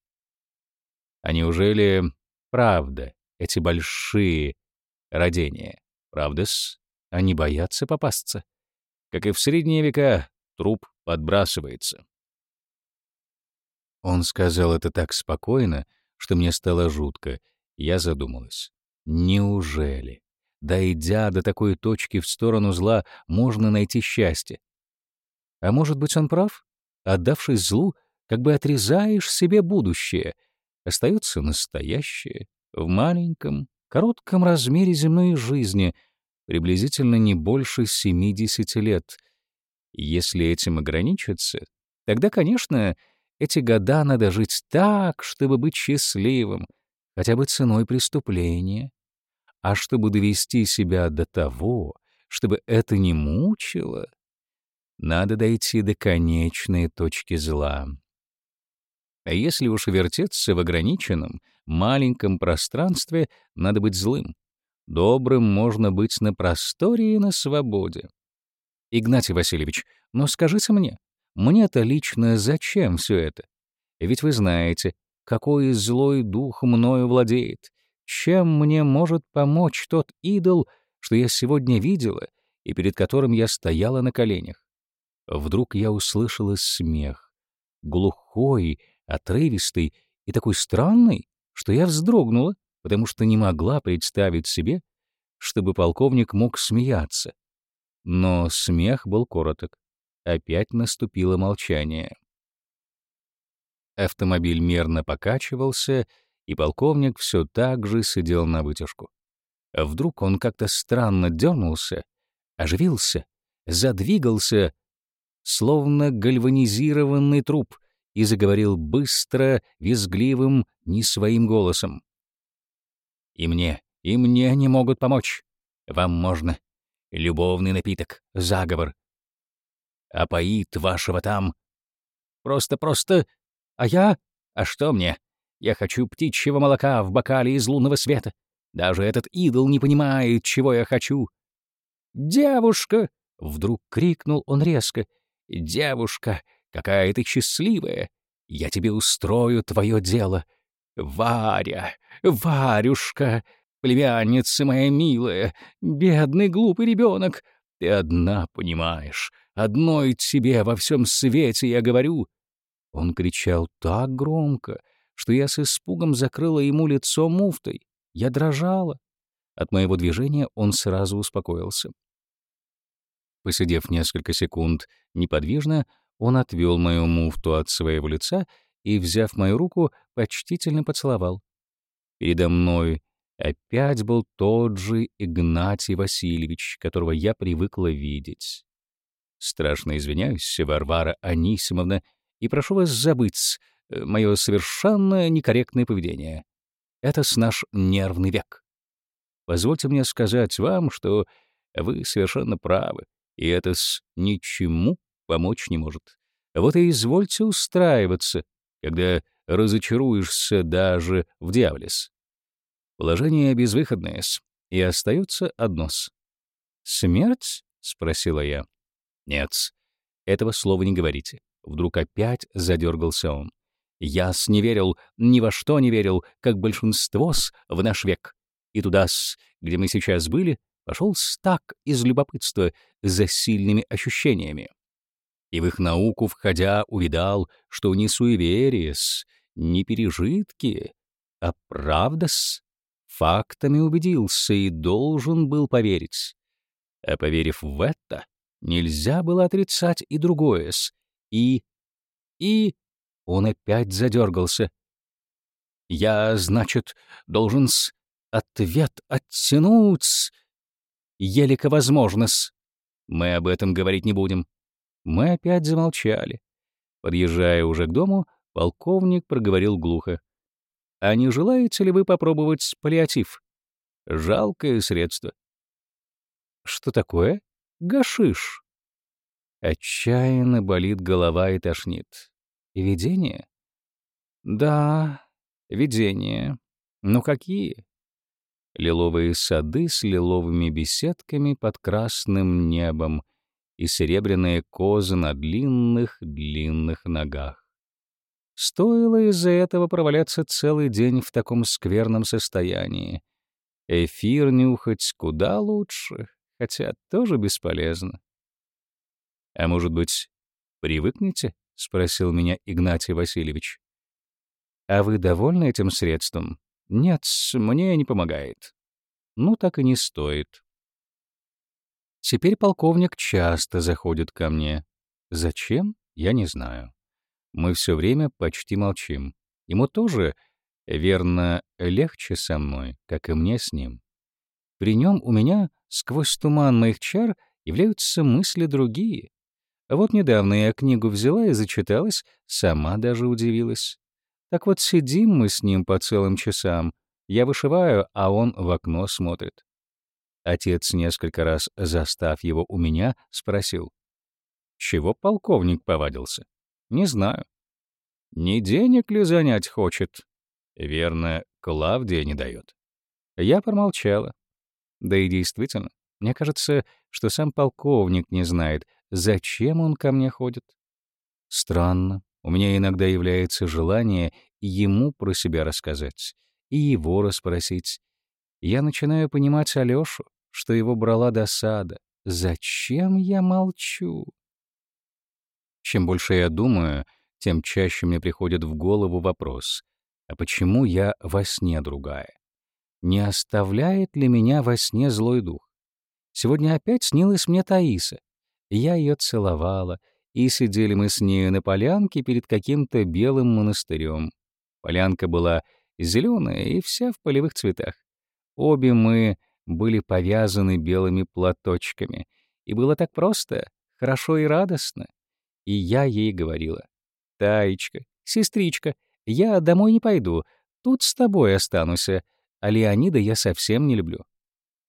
А неужели правда эти большие родения. Правда-с, они боятся попасться. Как и в средние века, труп подбрасывается. Он сказал это так спокойно, что мне стало жутко. Я задумалась. Неужели, дойдя до такой точки в сторону зла, можно найти счастье? А может быть, он прав? Отдавшись злу, как бы отрезаешь себе будущее. Остается настоящее, в маленьком, коротком размере земной жизни, приблизительно не больше 70 лет. Если этим ограничиться, тогда, конечно, эти года надо жить так, чтобы быть счастливым, хотя бы ценой преступления. А чтобы довести себя до того, чтобы это не мучило, надо дойти до конечной точки зла. А если уж вертеться в ограниченном, маленьком пространстве, надо быть злым. Добрым можно быть на просторе и на свободе. Игнатий Васильевич, но скажите мне, мне-то лично зачем все это? Ведь вы знаете, какой злой дух мною владеет. Чем мне может помочь тот идол, что я сегодня видела и перед которым я стояла на коленях? Вдруг я услышала смех, глухой, отрывистый и такой странный, что я вздрогнула, потому что не могла представить себе, чтобы полковник мог смеяться. Но смех был короток. Опять наступило молчание. Автомобиль мерно покачивался, и полковник все так же сидел на вытяжку. А вдруг он как-то странно дернулся, оживился, задвигался, словно гальванизированный труп, и заговорил быстро, визгливым, не своим голосом. «И мне, и мне не могут помочь. Вам можно. Любовный напиток, заговор. А Опоит вашего там. Просто-просто... А я? А что мне? Я хочу птичьего молока в бокале из лунного света. Даже этот идол не понимает, чего я хочу. «Девушка!» — вдруг крикнул он резко. «Девушка! Какая ты счастливая! Я тебе устрою твое дело. Варя, Варюшка, племянница моя милая, бедный глупый ребенок, ты одна понимаешь, одной тебе во всем свете я говорю». Он кричал так громко, что я с испугом закрыла ему лицо муфтой. Я дрожала. От моего движения он сразу успокоился. Посидев несколько секунд неподвижно, он отвел мою муфту от своего лица и, взяв мою руку, почтительно поцеловал. Передо мной опять был тот же Игнатий Васильевич, которого я привыкла видеть. Страшно извиняюсь, Варвара Анисимовна, и прошу вас забыть э, мое совершенно некорректное поведение. Это с наш нервный век. Позвольте мне сказать вам, что вы совершенно правы, и это с ничему помочь не может. Вот и извольте устраиваться, когда разочаруешься даже в Диавлес. Положение безвыходное и остается одно -с. «Смерть?» — спросила я. нет этого слова не говорите». Вдруг опять задергался он. «Я-с не верил, ни во что не верил, как большинство-с в наш век. И туда-с, где мы сейчас были, пошел так из любопытства за сильными ощущениями и в их науку входя увидал, что не суеверие-с, не пережитки, а правда-с. Фактами убедился и должен был поверить. А поверив в это, нельзя было отрицать и другое-с, и... и... Он опять задергался. «Я, значит, должен-с ответ оттянуть-с, еле-ко возможно-с. Мы об этом говорить не будем. Мы опять замолчали. Подъезжая уже к дому, полковник проговорил глухо. «А не желаете ли вы попробовать паллиатив? Жалкое средство». «Что такое?» «Гашиш». Отчаянно болит голова и тошнит. И «Видение?» «Да, видение. Но какие?» Лиловые сады с лиловыми беседками под красным небом — и серебряные козы на длинных-длинных ногах. Стоило из-за этого проваляться целый день в таком скверном состоянии. Эфир нюхать куда лучше, хотя тоже бесполезно. — А может быть, привыкнете? — спросил меня Игнатий Васильевич. — А вы довольны этим средством? — Нет, мне не помогает. — Ну, так и не стоит. Теперь полковник часто заходит ко мне. Зачем? Я не знаю. Мы все время почти молчим. Ему тоже, верно, легче со мной, как и мне с ним. При нем у меня сквозь туман моих чар являются мысли другие. А вот недавно я книгу взяла и зачиталась, сама даже удивилась. Так вот сидим мы с ним по целым часам. Я вышиваю, а он в окно смотрит. Отец, несколько раз застав его у меня, спросил. «Чего полковник повадился?» «Не знаю». «Не денег ли занять хочет?» «Верно, Клавдия не дает. Я промолчала. Да и действительно, мне кажется, что сам полковник не знает, зачем он ко мне ходит. Странно, у меня иногда является желание ему про себя рассказать и его расспросить. Я начинаю понимать Алешу что его брала досада. Зачем я молчу? Чем больше я думаю, тем чаще мне приходит в голову вопрос, а почему я во сне другая? Не оставляет ли меня во сне злой дух? Сегодня опять снилась мне Таиса. Я ее целовала, и сидели мы с ней на полянке перед каким-то белым монастырем. Полянка была зеленая и вся в полевых цветах. Обе мы были повязаны белыми платочками. И было так просто, хорошо и радостно. И я ей говорила, «Таечка, сестричка, я домой не пойду, тут с тобой останусь, а, а Леонида я совсем не люблю».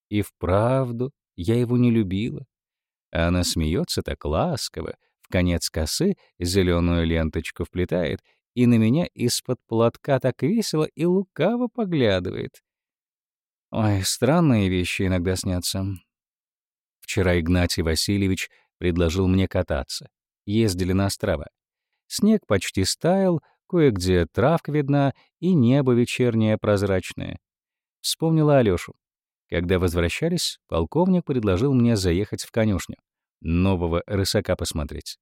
И вправду я его не любила. А она смеется так ласково, в конец косы зеленую ленточку вплетает и на меня из-под платка так весело и лукаво поглядывает. Ой, странные вещи иногда снятся. Вчера Игнатий Васильевич предложил мне кататься. Ездили на острова. Снег почти стаял, кое-где травка видна и небо вечернее прозрачное. Вспомнила Алёшу. Когда возвращались, полковник предложил мне заехать в конюшню, нового рысака посмотреть.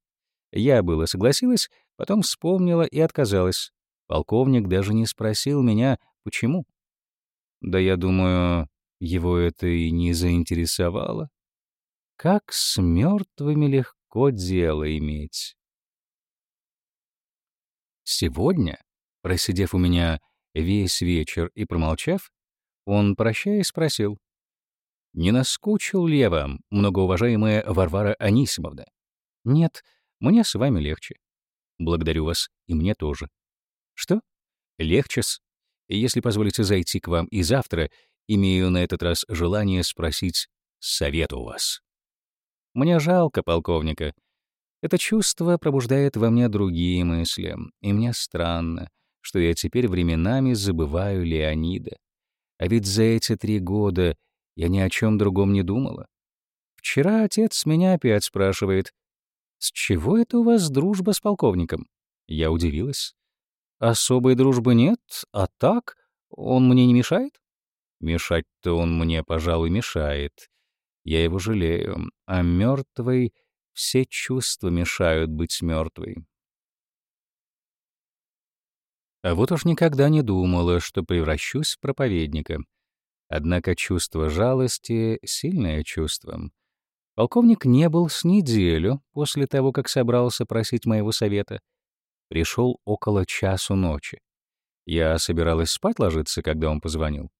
Я было согласилась, потом вспомнила и отказалась. Полковник даже не спросил меня, почему. Да я думаю, его это и не заинтересовало. Как с мертвыми легко дело иметь. Сегодня, просидев у меня весь вечер и промолчав, он, прощаясь, спросил, «Не наскучил ли я вам, многоуважаемая Варвара Анисимовна?» «Нет, мне с вами легче». «Благодарю вас, и мне тоже». «Что?» «Легче-с если позволите зайти к вам и завтра, имею на этот раз желание спросить совет у вас. Мне жалко полковника. Это чувство пробуждает во мне другие мысли, и мне странно, что я теперь временами забываю Леонида. А ведь за эти три года я ни о чем другом не думала. Вчера отец меня опять спрашивает, «С чего это у вас дружба с полковником?» Я удивилась. Особой дружбы нет, а так он мне не мешает? Мешать-то он мне, пожалуй, мешает. Я его жалею, а мертвый все чувства мешают быть мертвой. А вот уж никогда не думала, что превращусь в проповедника. Однако чувство жалости — сильное чувство. Полковник не был с неделю после того, как собрался просить моего совета — Пришел около часу ночи. Я собиралась спать ложиться, когда он позвонил.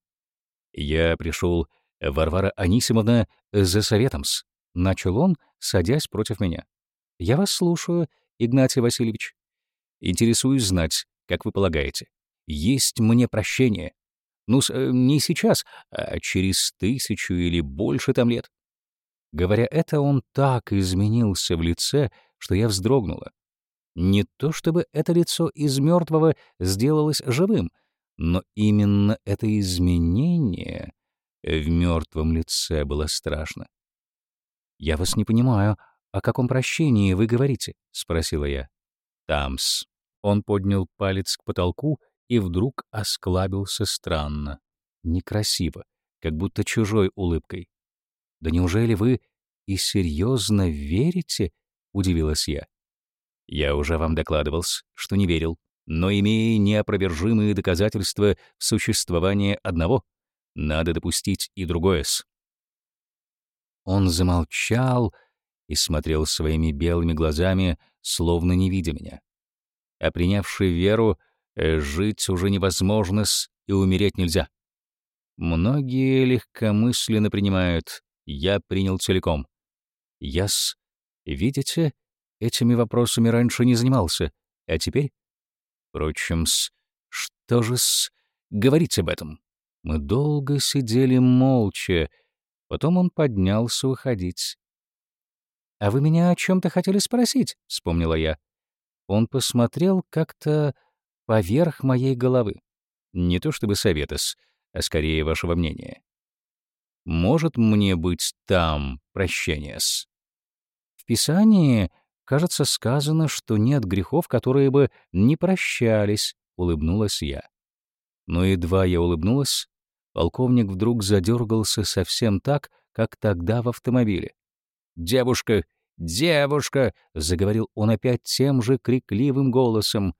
Я пришел, Варвара Анисимовна, э, за советом-с. Начал он, садясь против меня. Я вас слушаю, Игнатий Васильевич. Интересуюсь знать, как вы полагаете. Есть мне прощение. Ну, э, не сейчас, а через тысячу или больше там лет. Говоря это, он так изменился в лице, что я вздрогнула. Не то чтобы это лицо из мертвого сделалось живым, но именно это изменение в мертвом лице было страшно. «Я вас не понимаю. О каком прощении вы говорите?» — спросила я. «Тамс». Он поднял палец к потолку и вдруг осклабился странно, некрасиво, как будто чужой улыбкой. «Да неужели вы и серьезно верите?» — удивилась я. Я уже вам докладывался, что не верил, но имея неопровержимые доказательства существования одного, надо допустить и другое -с. Он замолчал и смотрел своими белыми глазами, словно не видя меня. А принявший веру, э, жить уже невозможно -с и умереть нельзя. Многие легкомысленно принимают «я принял целиком». «Яс, видите?» Этими вопросами раньше не занимался. А теперь? Впрочем, с... что же с... говорить об этом? Мы долго сидели молча. Потом он поднялся выходить. «А вы меня о чем то хотели спросить?» — вспомнила я. Он посмотрел как-то поверх моей головы. Не то чтобы советос, а, а скорее вашего мнения. «Может мне быть там прощение-с?» В Писании Кажется, сказано, что нет грехов, которые бы не прощались, — улыбнулась я. Но едва я улыбнулась, полковник вдруг задергался совсем так, как тогда в автомобиле. «Девушка! Девушка!» — заговорил он опять тем же крикливым голосом.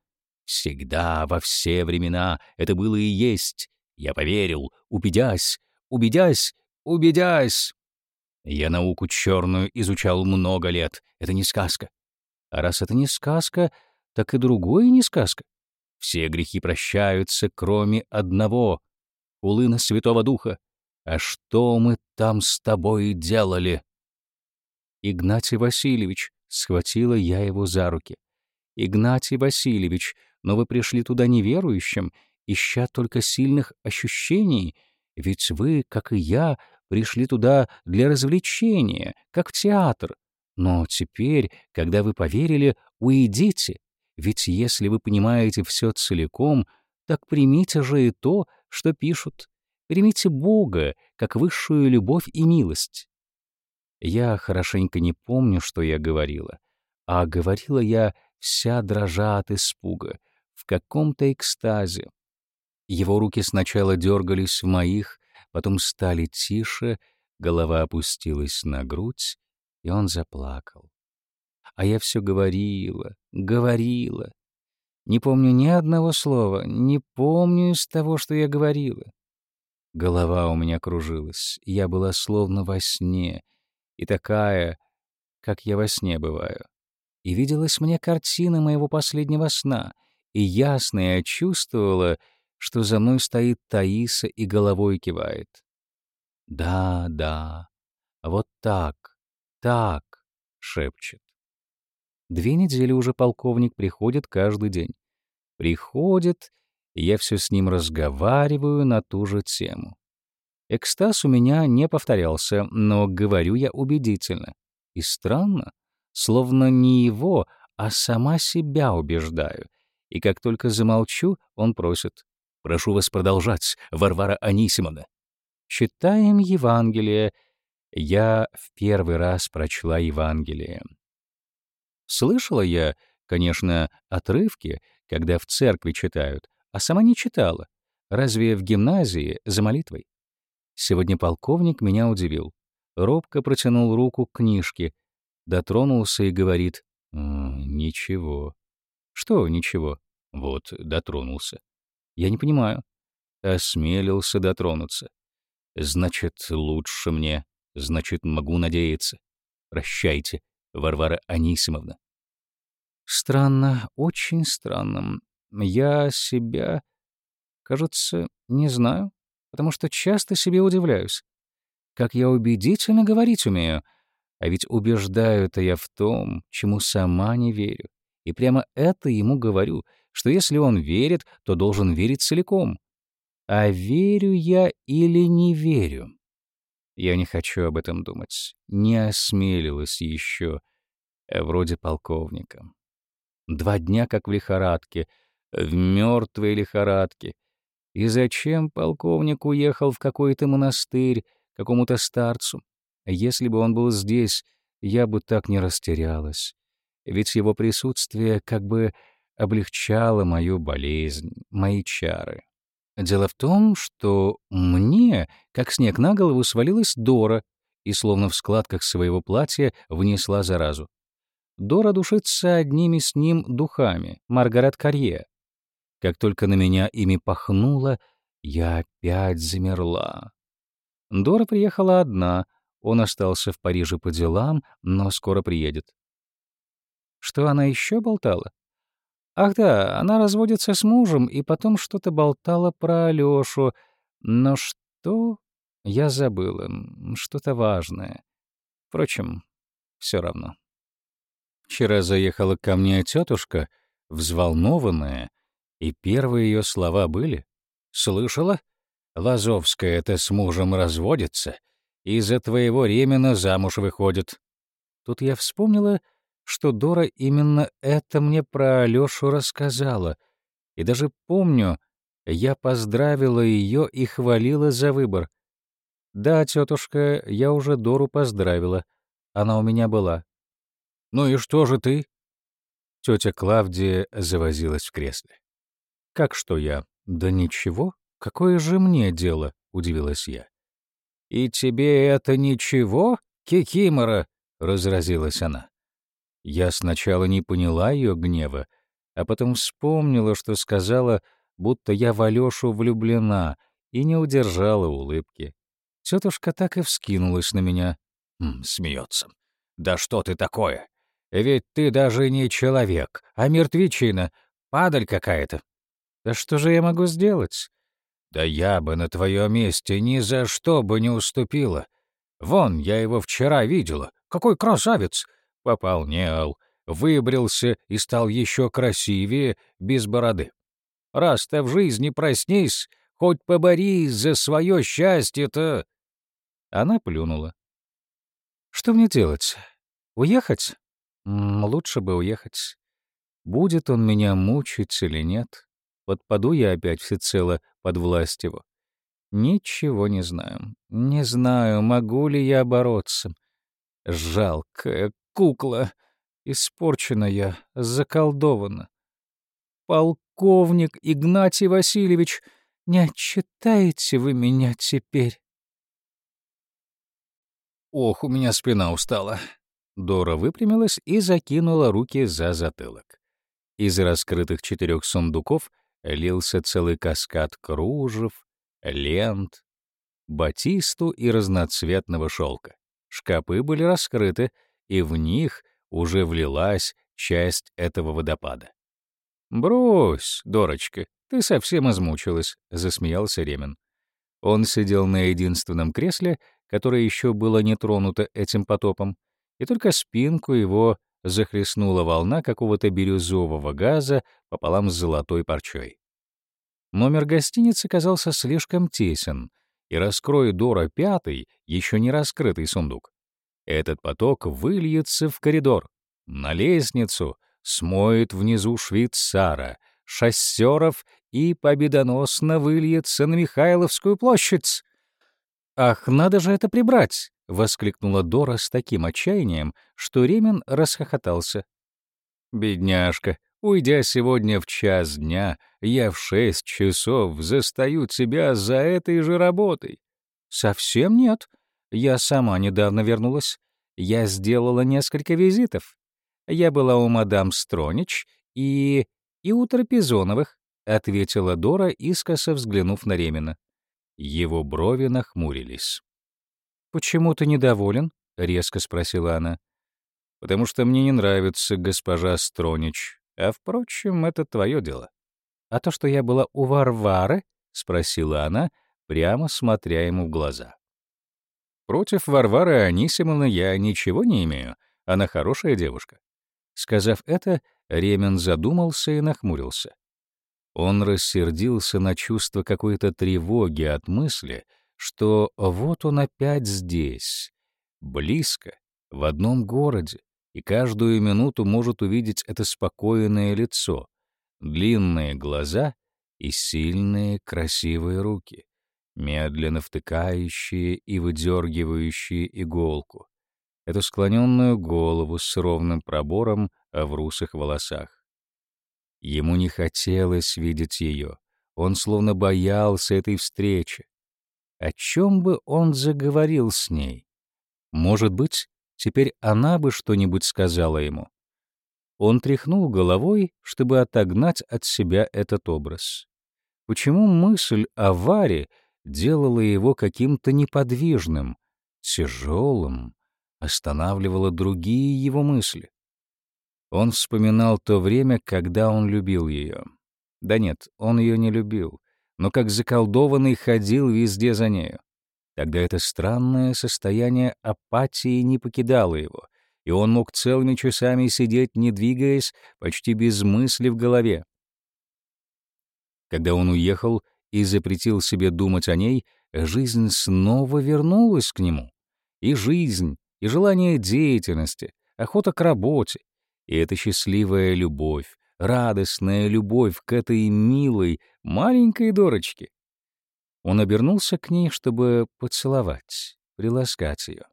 «Всегда, во все времена, это было и есть. Я поверил, убедясь, убедясь, убедясь!» Я науку черную изучал много лет. Это не сказка. А раз это не сказка, так и другое не сказка. Все грехи прощаются, кроме одного — улына Святого Духа. А что мы там с тобой делали? Игнатий Васильевич, схватила я его за руки. Игнатий Васильевич, но вы пришли туда неверующим, ища только сильных ощущений, ведь вы, как и я, пришли туда для развлечения, как в театр. Но теперь, когда вы поверили, уйдите. Ведь если вы понимаете все целиком, так примите же и то, что пишут. Примите Бога как высшую любовь и милость. Я хорошенько не помню, что я говорила. А говорила я вся дрожа от испуга, в каком-то экстазе. Его руки сначала дергались в моих, потом стали тише, голова опустилась на грудь, и он заплакал. А я все говорила, говорила. Не помню ни одного слова, не помню из того, что я говорила. Голова у меня кружилась, я была словно во сне, и такая, как я во сне бываю. И виделась мне картина моего последнего сна, и ясно я чувствовала — что за мной стоит Таиса и головой кивает. «Да, да, вот так, так», — шепчет. Две недели уже полковник приходит каждый день. Приходит, я все с ним разговариваю на ту же тему. Экстаз у меня не повторялся, но говорю я убедительно. И странно, словно не его, а сама себя убеждаю. И как только замолчу, он просит Прошу вас продолжать, Варвара Анисимовна. Читаем Евангелие. Я в первый раз прочла Евангелие. Слышала я, конечно, отрывки, когда в церкви читают, а сама не читала. Разве в гимназии за молитвой? Сегодня полковник меня удивил. Робко протянул руку к книжке, дотронулся и говорит «Ничего». «Что ничего?» «Вот, дотронулся». Я не понимаю. Осмелился дотронуться. Значит, лучше мне. Значит, могу надеяться. Прощайте, Варвара Анисимовна. Странно, очень странно. Я себя, кажется, не знаю, потому что часто себе удивляюсь. Как я убедительно говорить умею. А ведь убеждаю-то я в том, чему сама не верю. И прямо это ему говорю — что если он верит, то должен верить целиком. А верю я или не верю? Я не хочу об этом думать. Не осмелилась еще. Э, вроде полковника. Два дня как в лихорадке, в мертвой лихорадке. И зачем полковник уехал в какой-то монастырь, какому-то старцу? Если бы он был здесь, я бы так не растерялась. Ведь его присутствие как бы облегчала мою болезнь, мои чары. Дело в том, что мне, как снег на голову, свалилась Дора и словно в складках своего платья внесла заразу. Дора душится одними с ним духами, Маргарет Карье. Как только на меня ими пахнуло, я опять замерла. Дора приехала одна, он остался в Париже по делам, но скоро приедет. Что она еще болтала? Ах да, она разводится с мужем и потом что-то болтала про Алёшу. Но что? Я забыла. Что-то важное. Впрочем, все равно. Вчера заехала ко мне тетушка, взволнованная, и первые ее слова были. «Слышала? Лазовская-то с мужем разводится, и за твоего ремена замуж выходит». Тут я вспомнила, что Дора именно это мне про Алёшу рассказала. И даже помню, я поздравила ее и хвалила за выбор. Да, тетушка, я уже Дору поздравила. Она у меня была. Ну и что же ты? Тетя Клавдия завозилась в кресле. Как что я? Да ничего. Какое же мне дело? Удивилась я. И тебе это ничего, Кикимора? Разразилась она. Я сначала не поняла ее гнева, а потом вспомнила, что сказала, будто я в Алёшу влюблена, и не удержала улыбки. Тетушка так и вскинулась на меня. Смеется. «Да что ты такое? Ведь ты даже не человек, а мертвечина, падаль какая-то». «Да что же я могу сделать?» «Да я бы на твоем месте ни за что бы не уступила. Вон, я его вчера видела. Какой красавец! пополнел, выбрился и стал еще красивее, без бороды. Раз ты в жизни проснись, хоть поборись за свое счастье-то!» Она плюнула. «Что мне делать? Уехать? М -м, лучше бы уехать. Будет он меня мучить или нет? Подпаду я опять всецело под власть его. Ничего не знаю. Не знаю, могу ли я бороться. Жалкая кукла. Испорчена я, заколдована. Полковник Игнатий Васильевич, не отчитаете вы меня теперь? Ох, у меня спина устала. Дора выпрямилась и закинула руки за затылок. Из раскрытых четырех сундуков лился целый каскад кружев, лент, батисту и разноцветного шелка. Шкапы были раскрыты, и в них уже влилась часть этого водопада. «Брось, дорочка, ты совсем измучилась», — засмеялся Ремин. Он сидел на единственном кресле, которое еще было не тронуто этим потопом, и только спинку его захлестнула волна какого-то бирюзового газа пополам с золотой парчой. Номер гостиницы казался слишком тесен, и раскрой Дора пятый, еще не раскрытый сундук. Этот поток выльется в коридор, на лестницу, смоет внизу швейцара, шоссеров и победоносно выльется на Михайловскую площадь. «Ах, надо же это прибрать!» — воскликнула Дора с таким отчаянием, что Ремин расхохотался. «Бедняжка, уйдя сегодня в час дня, я в шесть часов застаю тебя за этой же работой». «Совсем нет. Я сама недавно вернулась. Я сделала несколько визитов. Я была у мадам Стронич и... и у Трапезоновых», — ответила Дора, искоса взглянув на Ремина. Его брови нахмурились. «Почему ты недоволен?» — резко спросила она. «Потому что мне не нравится госпожа Стронич. А, впрочем, это твое дело». «А то, что я была у Варвары?» — спросила она, прямо смотря ему в глаза. Против Варвары Анисимовны я ничего не имею, она хорошая девушка. Сказав это, Ремен задумался и нахмурился. Он рассердился на чувство какой-то тревоги от мысли, что вот он опять здесь, близко, в одном городе, и каждую минуту может увидеть это спокойное лицо, длинные глаза и сильные красивые руки медленно втыкающие и выдергивающие иголку, эту склоненную голову с ровным пробором в русых волосах. Ему не хотелось видеть ее, он словно боялся этой встречи. О чем бы он заговорил с ней? Может быть, теперь она бы что-нибудь сказала ему. Он тряхнул головой, чтобы отогнать от себя этот образ. Почему мысль о Варе — делало его каким-то неподвижным, тяжелым, останавливало другие его мысли. Он вспоминал то время, когда он любил ее. Да нет, он ее не любил, но как заколдованный ходил везде за нею. Тогда это странное состояние апатии не покидало его, и он мог целыми часами сидеть, не двигаясь, почти без мысли в голове. Когда он уехал — и запретил себе думать о ней, жизнь снова вернулась к нему. И жизнь, и желание деятельности, охота к работе, и эта счастливая любовь, радостная любовь к этой милой, маленькой дорочке. Он обернулся к ней, чтобы поцеловать, приласкать ее.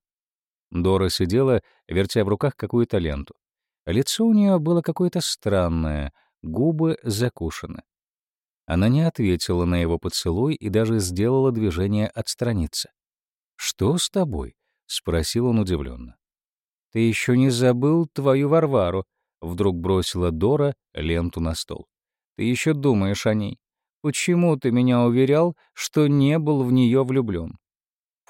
Дора сидела, вертя в руках какую-то ленту. Лицо у нее было какое-то странное, губы закушены. Она не ответила на его поцелуй и даже сделала движение отстраниться. «Что с тобой?» — спросил он удивленно. «Ты еще не забыл твою Варвару», — вдруг бросила Дора ленту на стол. «Ты еще думаешь о ней. Почему ты меня уверял, что не был в нее влюблен?»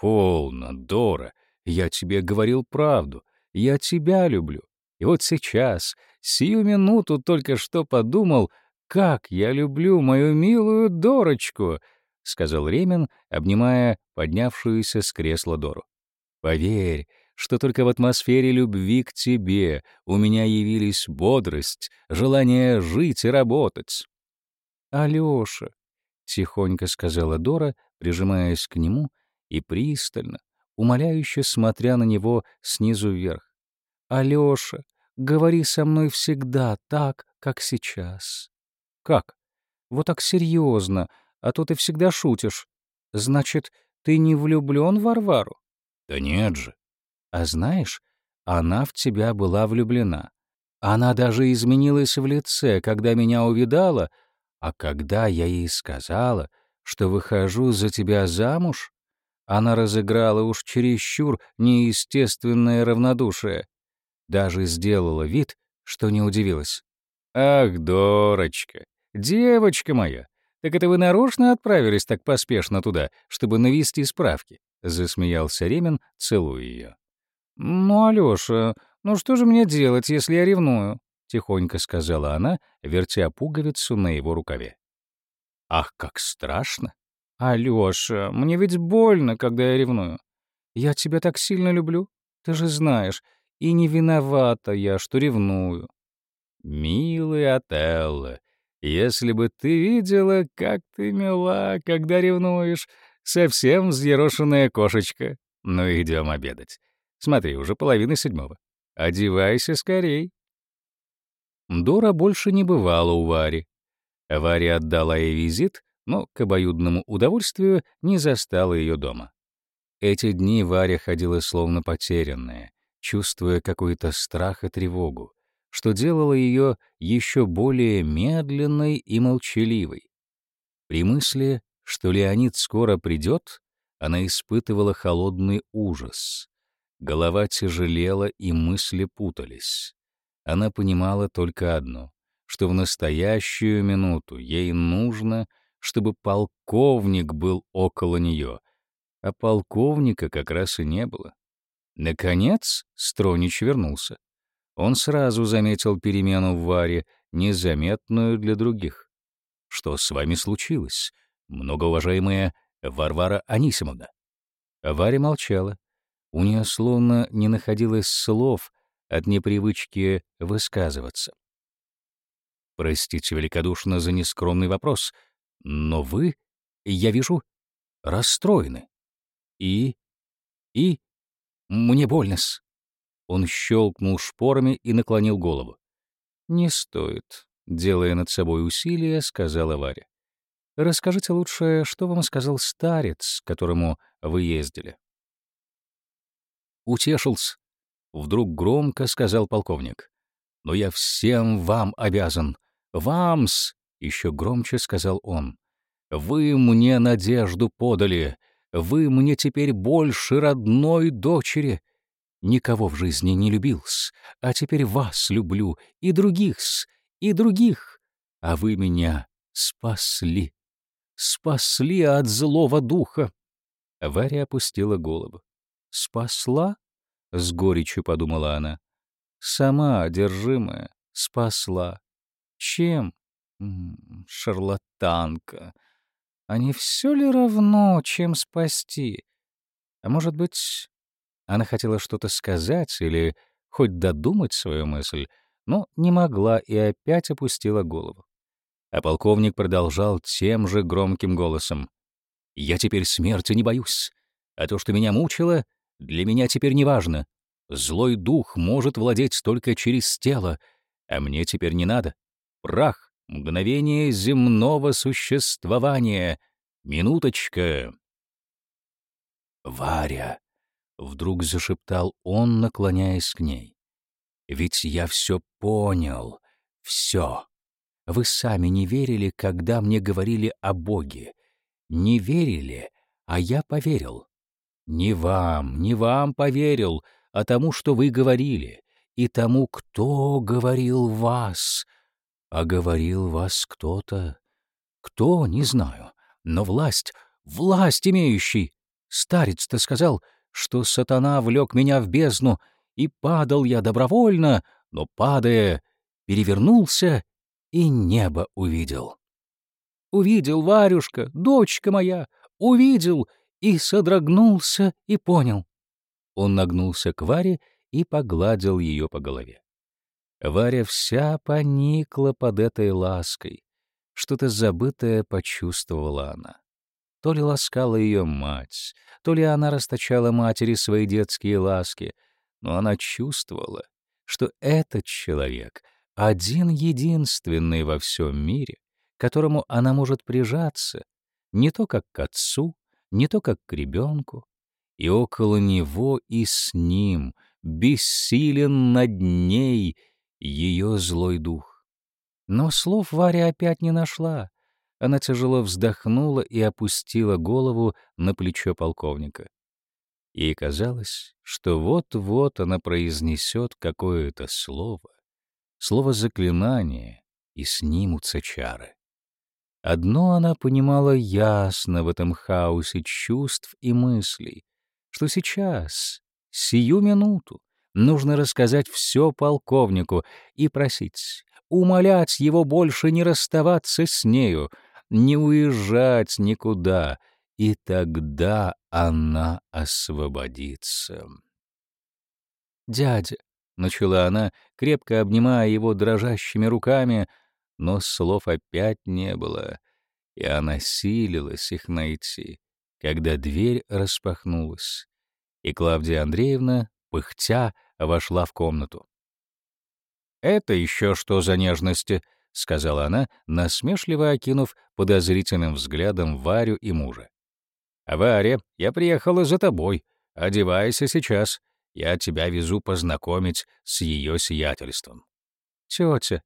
«Полно, Дора, я тебе говорил правду. Я тебя люблю. И вот сейчас, сию минуту только что подумал, как я люблю мою милую Дорочку!» — сказал Ремин, обнимая поднявшуюся с кресла Дору. «Поверь, что только в атмосфере любви к тебе у меня явились бодрость, желание жить и работать». «Алёша», — тихонько сказала Дора, прижимаясь к нему и пристально, умоляюще смотря на него снизу вверх. «Алёша, говори со мной всегда так, как сейчас. «Как?» «Вот так серьезно, а то ты всегда шутишь. Значит, ты не влюблен в Варвару?» «Да нет же». «А знаешь, она в тебя была влюблена. Она даже изменилась в лице, когда меня увидала, а когда я ей сказала, что выхожу за тебя замуж, она разыграла уж чересчур неестественное равнодушие. Даже сделала вид, что не удивилась. «Ах, Дорочка, «Девочка моя, так это вы нарочно отправились так поспешно туда, чтобы навести справки?» — засмеялся Ремин, целуя ее. «Ну, Алёша, ну что же мне делать, если я ревную?» — тихонько сказала она, вертя пуговицу на его рукаве. «Ах, как страшно!» «Алёша, мне ведь больно, когда я ревную. Я тебя так сильно люблю, ты же знаешь, и не виновата я, что ревную». «Милый Отелло, если бы ты видела, как ты мила, когда ревнуешь. Совсем взъерошенная кошечка. Ну, идем обедать. Смотри, уже половина седьмого. Одевайся скорей. Дора больше не бывала у Вари. Варя отдала ей визит, но к обоюдному удовольствию не застала ее дома. Эти дни Варя ходила словно потерянная, чувствуя какой-то страх и тревогу что делало ее еще более медленной и молчаливой. При мысли, что Леонид скоро придет, она испытывала холодный ужас. Голова тяжелела, и мысли путались. Она понимала только одно, что в настоящую минуту ей нужно, чтобы полковник был около нее, а полковника как раз и не было. Наконец Стронич вернулся. Он сразу заметил перемену в Варе, незаметную для других. «Что с вами случилось, многоуважаемая Варвара Анисимовна?» Варя молчала. У нее словно не находилось слов от непривычки высказываться. «Простите великодушно за нескромный вопрос, но вы, я вижу, расстроены. И... и... мне больно-с». Он щелкнул шпорами и наклонил голову. «Не стоит», — делая над собой усилие, сказала Варя. «Расскажите лучше, что вам сказал старец, к которому вы ездили?» «Утешился», — вдруг громко сказал полковник. «Но я всем вам обязан. Вамс!» — еще громче сказал он. «Вы мне надежду подали. Вы мне теперь больше родной дочери. Никого в жизни не любил-с, а теперь вас люблю, и других-с, и других. А вы меня спасли, спасли от злого духа. Варя опустила голову. «Спасла?» — с горечью подумала она. «Сама одержимая спасла. Чем? Шарлатанка. А не все ли равно, чем спасти? А может быть, она хотела что-то сказать или хоть додумать свою мысль, но не могла и опять опустила голову. А полковник продолжал тем же громким голосом. «Я теперь смерти не боюсь, а то, что меня мучило, для меня теперь не важно. Злой дух может владеть только через тело, а мне теперь не надо. Прах, мгновение земного существования, минуточка». «Варя», Вдруг зашептал он, наклоняясь к ней. «Ведь я все понял. Все. Вы сами не верили, когда мне говорили о Боге. Не верили, а я поверил. Не вам, не вам поверил, а тому, что вы говорили, и тому, кто говорил вас. А говорил вас кто-то. Кто, не знаю, но власть, власть имеющий. Старец-то сказал — что сатана влек меня в бездну, и падал я добровольно, но, падая, перевернулся и небо увидел. Увидел, Варюшка, дочка моя, увидел и содрогнулся и понял. Он нагнулся к Варе и погладил ее по голове. Варя вся поникла под этой лаской. Что-то забытое почувствовала она. То ли ласкала ее мать, то ли она расточала матери свои детские ласки, но она чувствовала, что этот человек — один-единственный во всем мире, к которому она может прижаться, не то как к отцу, не то как к ребенку, и около него и с ним бессилен над ней ее злой дух. Но слов Варя опять не нашла, она тяжело вздохнула и опустила голову на плечо полковника. Ей казалось, что вот-вот она произнесет какое-то слово, слово заклинание, и снимутся чары. Одно она понимала ясно в этом хаосе чувств и мыслей, что сейчас, сию минуту, нужно рассказать все полковнику и просить, умолять его больше не расставаться с нею — не уезжать никуда, и тогда она освободится. «Дядя», — начала она, крепко обнимая его дрожащими руками, но слов опять не было, и она силилась их найти, когда дверь распахнулась, и Клавдия Андреевна, пыхтя, вошла в комнату. «Это еще что за нежности?» — сказала она, насмешливо окинув подозрительным взглядом Варю и мужа. «А, «Варя, я приехала за тобой. Одевайся сейчас. Я тебя везу познакомить с ее сиятельством». «Тетя».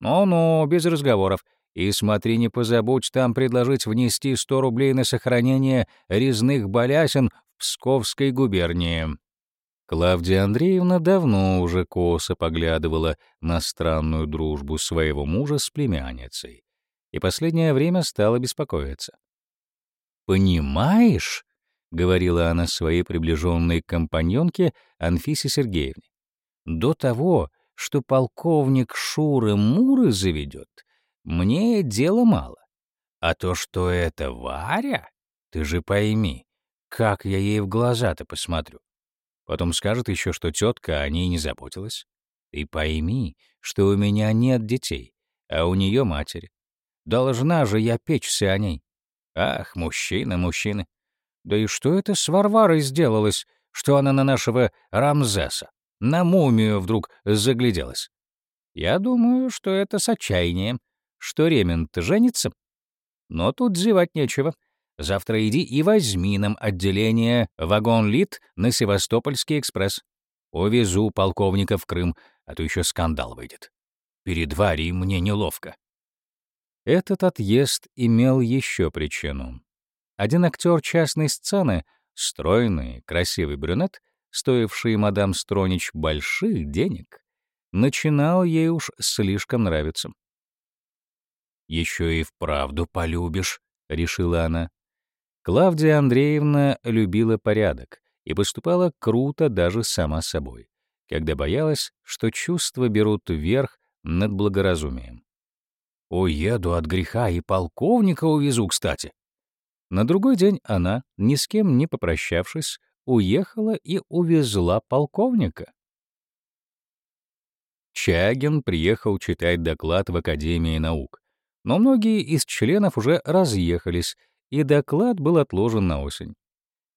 «Ну-ну, без разговоров. И смотри, не позабудь там предложить внести сто рублей на сохранение резных балясин в Псковской губернии». Клавдия Андреевна давно уже косо поглядывала на странную дружбу своего мужа с племянницей и последнее время стала беспокоиться. «Понимаешь?» — говорила она своей приближенной компаньонке Анфисе Сергеевне. «До того, что полковник Шуры Муры заведет, мне дела мало. А то, что это Варя, ты же пойми, как я ей в глаза-то посмотрю. Потом скажет еще, что тетка о ней не заботилась. Ты пойми, что у меня нет детей, а у нее матери. Должна же я печься о ней. Ах, мужчины, мужчины. Да и что это с Варварой сделалось, что она на нашего Рамзеса, на мумию вдруг загляделась? Я думаю, что это с отчаянием, что Ремент женится. Но тут зевать нечего. Завтра иди и возьми нам отделение «Вагон-Лит» на Севастопольский экспресс. Увезу полковника в Крым, а то еще скандал выйдет. Перед Варей мне неловко. Этот отъезд имел еще причину. Один актер частной сцены, стройный, красивый брюнет, стоивший мадам Стронич больших денег, начинал ей уж слишком нравиться. «Еще и вправду полюбишь», — решила она. Клавдия Андреевна любила порядок и поступала круто даже сама собой, когда боялась, что чувства берут верх над благоразумием. «Уеду от греха и полковника увезу, кстати». На другой день она, ни с кем не попрощавшись, уехала и увезла полковника. Чагин приехал читать доклад в Академии наук, но многие из членов уже разъехались, и доклад был отложен на осень.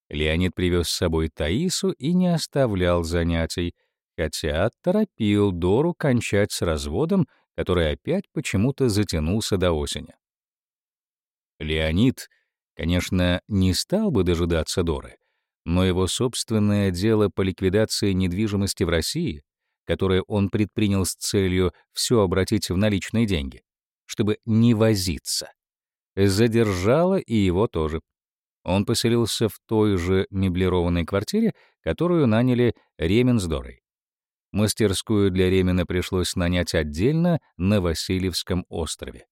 Леонид привез с собой Таису и не оставлял занятий, хотя торопил Дору кончать с разводом, который опять почему-то затянулся до осени. Леонид, конечно, не стал бы дожидаться Доры, но его собственное дело по ликвидации недвижимости в России, которое он предпринял с целью все обратить в наличные деньги, чтобы не возиться, задержала и его тоже. Он поселился в той же меблированной квартире, которую наняли Ремин с Дорой. Мастерскую для Ремена пришлось нанять отдельно на Васильевском острове.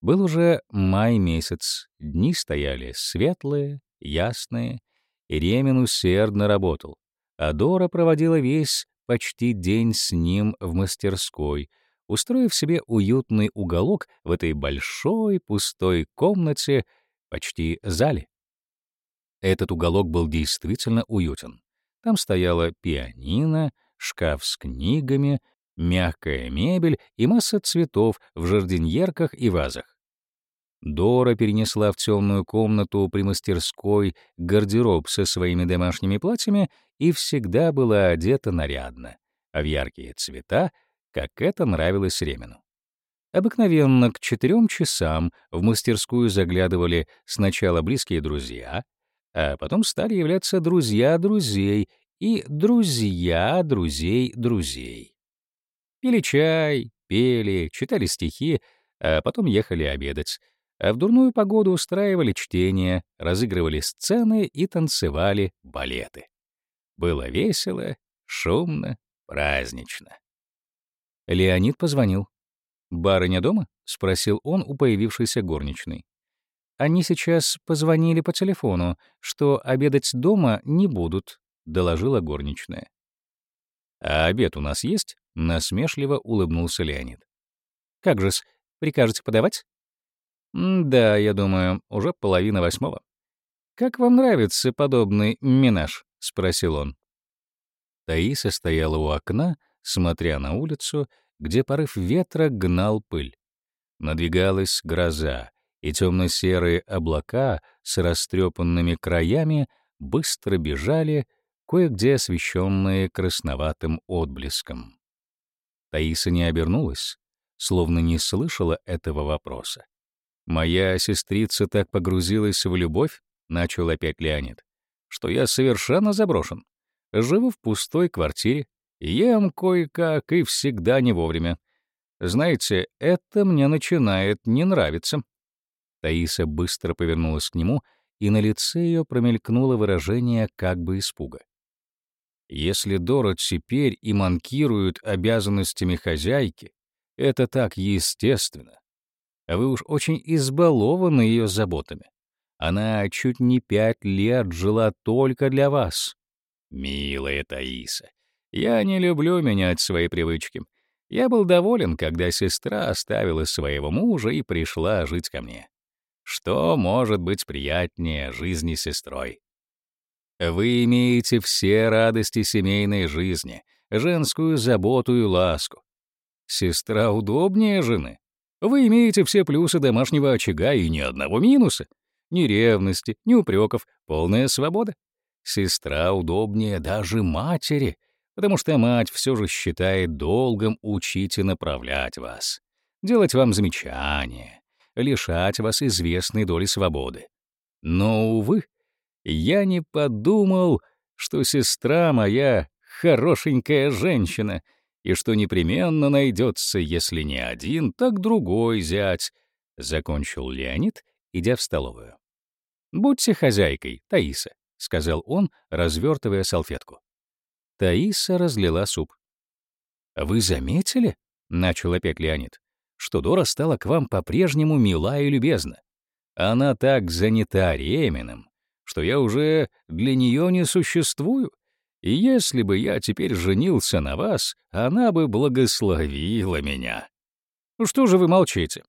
Был уже май месяц, дни стояли светлые, ясные, и Ремин усердно работал. А Дора проводила весь почти день с ним в мастерской — устроив себе уютный уголок в этой большой пустой комнате, почти зале. Этот уголок был действительно уютен. Там стояла пианино, шкаф с книгами, мягкая мебель и масса цветов в жардиньерках и вазах. Дора перенесла в темную комнату при мастерской гардероб со своими домашними платьями и всегда была одета нарядно, а в яркие цвета как это нравилось Ремину. Обыкновенно к четырем часам в мастерскую заглядывали сначала близкие друзья, а потом стали являться друзья друзей и друзья друзей друзей. Пили чай, пели, читали стихи, а потом ехали обедать. А в дурную погоду устраивали чтения, разыгрывали сцены и танцевали балеты. Было весело, шумно, празднично. Леонид позвонил. «Барыня дома?» — спросил он у появившейся горничной. «Они сейчас позвонили по телефону, что обедать дома не будут», — доложила горничная. «А обед у нас есть?» — насмешливо улыбнулся Леонид. «Как же-с, прикажете подавать?» «Да, я думаю, уже половина восьмого». «Как вам нравится подобный минаж?» — спросил он. Таиса стояла у окна, — смотря на улицу, где порыв ветра гнал пыль. Надвигалась гроза, и темно-серые облака с растрепанными краями быстро бежали, кое-где освещенные красноватым отблеском. Таиса не обернулась, словно не слышала этого вопроса. «Моя сестрица так погрузилась в любовь», — начал опять Леонид, — «что я совершенно заброшен. Живу в пустой квартире, Ем кое-как и всегда не вовремя. Знаете, это мне начинает не нравиться». Таиса быстро повернулась к нему, и на лице ее промелькнуло выражение как бы испуга. «Если Дора теперь и манкируют обязанностями хозяйки, это так естественно. А вы уж очень избалованы ее заботами. Она чуть не пять лет жила только для вас. Милая Таиса, я не люблю менять свои привычки. Я был доволен, когда сестра оставила своего мужа и пришла жить ко мне. Что может быть приятнее жизни с сестрой? Вы имеете все радости семейной жизни, женскую заботу и ласку. Сестра удобнее жены. Вы имеете все плюсы домашнего очага и ни одного минуса. Ни ревности, ни упреков, полная свобода. Сестра удобнее даже матери, потому что мать все же считает долгом учить и направлять вас, делать вам замечания, лишать вас известной доли свободы. Но, увы, я не подумал, что сестра моя хорошенькая женщина и что непременно найдется, если не один, так другой зять, — закончил Леонид, идя в столовую. «Будьте хозяйкой, Таиса», — сказал он, развертывая салфетку. Таиса разлила суп. «Вы заметили?» — начал опять Леонид. «Что Дора стала к вам по-прежнему мила и любезна. Она так занята ременем, что я уже для нее не существую. И если бы я теперь женился на вас, она бы благословила меня». «Ну что же вы молчите?»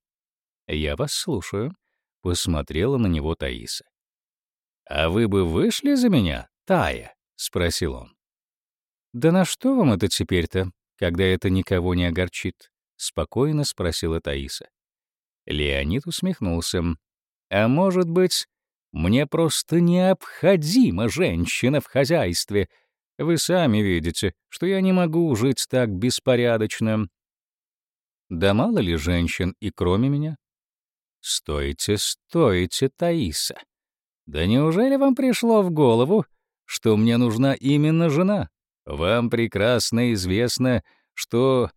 «Я вас слушаю», — посмотрела на него Таиса. «А вы бы вышли за меня, Тая?» — спросил он. «Да на что вам это теперь-то, когда это никого не огорчит?» — спокойно спросила Таиса. Леонид усмехнулся. «А может быть, мне просто необходима женщина в хозяйстве. Вы сами видите, что я не могу жить так беспорядочно». «Да мало ли женщин и кроме меня?» «Стойте, стойте, Таиса! Да неужели вам пришло в голову, что мне нужна именно жена?» Вам прекрасно известно, что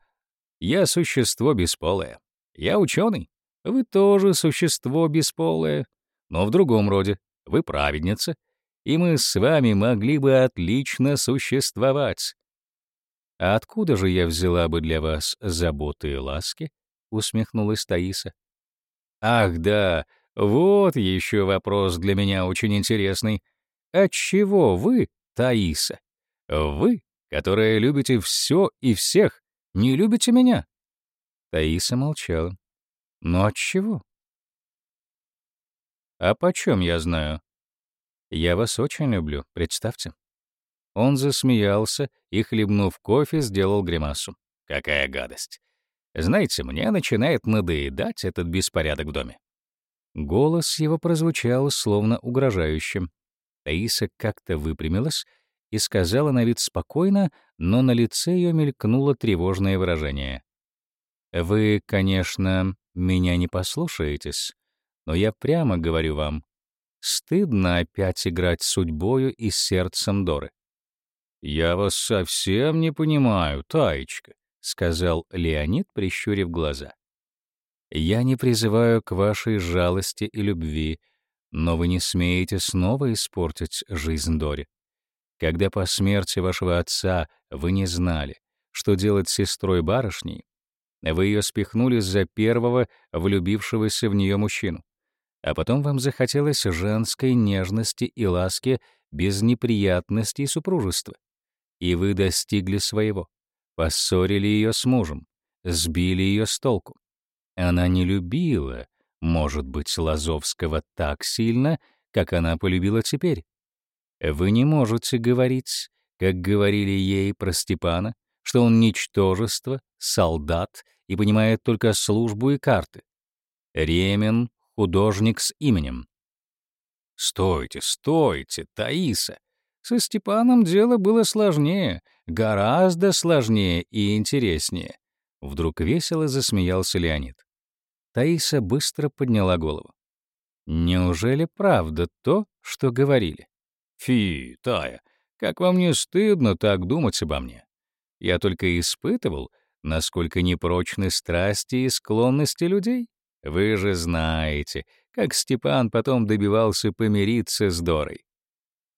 я существо бесполое. Я ученый. Вы тоже существо бесполое, но в другом роде. Вы праведница, и мы с вами могли бы отлично существовать. А откуда же я взяла бы для вас заботы и ласки? усмехнулась Таиса. Ах, да, вот еще вопрос для меня очень интересный. Отчего вы, Таиса, вы, которые любите все и всех, не любите меня?» Таиса молчала. «Но «Ну, от чего? «А почем я знаю?» «Я вас очень люблю, представьте». Он засмеялся и, хлебнув кофе, сделал гримасу. «Какая гадость! Знаете, мне начинает надоедать этот беспорядок в доме». Голос его прозвучал словно угрожающим. Таиса как-то выпрямилась, и сказала на вид спокойно, но на лице ее мелькнуло тревожное выражение. «Вы, конечно, меня не послушаетесь, но я прямо говорю вам, стыдно опять играть судьбою и сердцем Доры». «Я вас совсем не понимаю, Таечка», — сказал Леонид, прищурив глаза. «Я не призываю к вашей жалости и любви, но вы не смеете снова испортить жизнь Дори когда по смерти вашего отца вы не знали, что делать с сестрой барышней, вы ее спихнули за первого влюбившегося в нее мужчину, а потом вам захотелось женской нежности и ласки без неприятностей и супружества, и вы достигли своего, поссорили ее с мужем, сбили ее с толку. Она не любила, может быть, Лазовского так сильно, как она полюбила теперь, вы не можете говорить, как говорили ей про Степана, что он ничтожество, солдат и понимает только службу и карты. Ремин — художник с именем. Стойте, стойте, Таиса. Со Степаном дело было сложнее, гораздо сложнее и интереснее. Вдруг весело засмеялся Леонид. Таиса быстро подняла голову. Неужели правда то, что говорили? Фи, Тая, как вам не стыдно так думать обо мне? Я только испытывал, насколько непрочны страсти и склонности людей. Вы же знаете, как Степан потом добивался помириться с Дорой.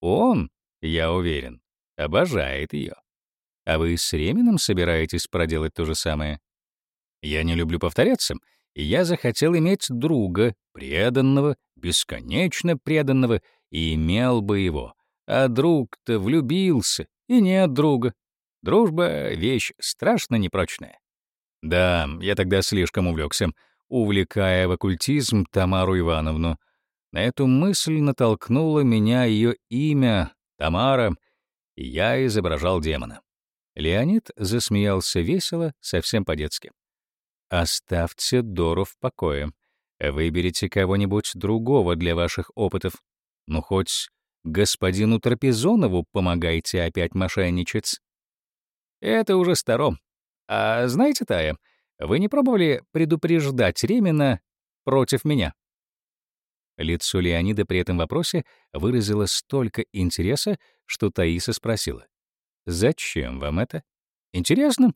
Он, я уверен, обожает ее. А вы с Ременом собираетесь проделать то же самое? Я не люблю повторяться, и я захотел иметь друга, преданного, бесконечно преданного и имел бы его, а друг-то влюбился, и нет друга. Дружба — вещь страшно непрочная. Да, я тогда слишком увлекся, увлекая в оккультизм Тамару Ивановну. На эту мысль натолкнуло меня ее имя, Тамара, и я изображал демона. Леонид засмеялся весело, совсем по-детски. «Оставьте Дору в покое. Выберите кого-нибудь другого для ваших опытов. Ну, хоть господину Трапезонову помогайте опять мошенничать. Это уже старо. А знаете, Тая, вы не пробовали предупреждать Ремина против меня? Лицо Леонида при этом вопросе выразило столько интереса, что Таиса спросила. «Зачем вам это? Интересным?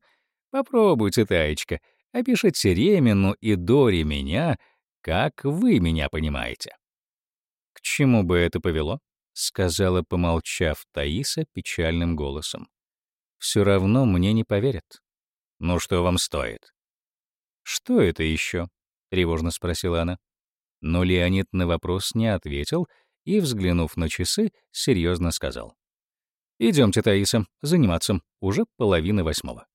Попробуйте, Таечка, опишите Ремину и Дори меня, как вы меня понимаете». К чему бы это повело? сказала, помолчав Таиса печальным голосом. Все равно мне не поверят. Ну что вам стоит? Что это еще? тревожно спросила она. Но Леонид на вопрос не ответил и, взглянув на часы, серьезно сказал: Идемте, Таиса, заниматься. Уже половина восьмого.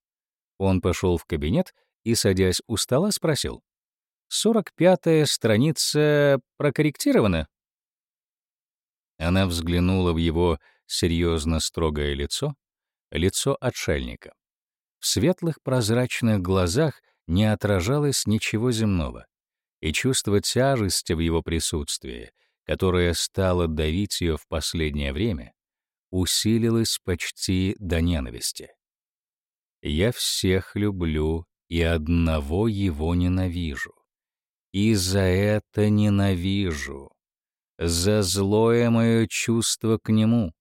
Он пошел в кабинет и, садясь у стола, спросил: "Сорок пятая страница прокорректирована?" Она взглянула в его серьезно строгое лицо, лицо отшельника. В светлых прозрачных глазах не отражалось ничего земного, и чувство тяжести в его присутствии, которое стало давить ее в последнее время, усилилось почти до ненависти. «Я всех люблю и одного его ненавижу. И за это ненавижу», за злое мое чувство к нему.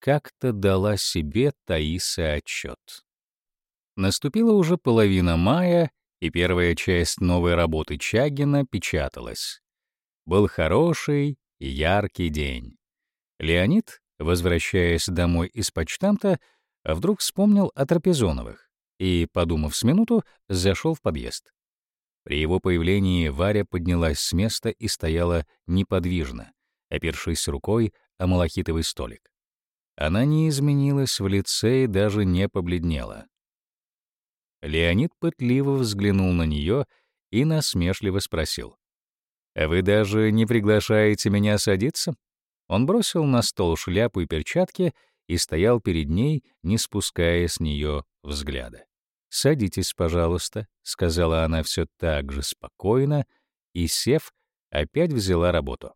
Как-то дала себе Таиса отчет. Наступила уже половина мая, и первая часть новой работы Чагина печаталась. Был хороший и яркий день. Леонид, возвращаясь домой из почтамта, вдруг вспомнил о Трапезоновых и, подумав с минуту, зашел в подъезд. При его появлении Варя поднялась с места и стояла неподвижно, опершись рукой о малахитовый столик. Она не изменилась в лице и даже не побледнела. Леонид пытливо взглянул на нее и насмешливо спросил. «А «Вы даже не приглашаете меня садиться?» Он бросил на стол шляпу и перчатки и стоял перед ней, не спуская с нее взгляда. «Садитесь, пожалуйста», — сказала она все так же спокойно и, сев, опять взяла работу.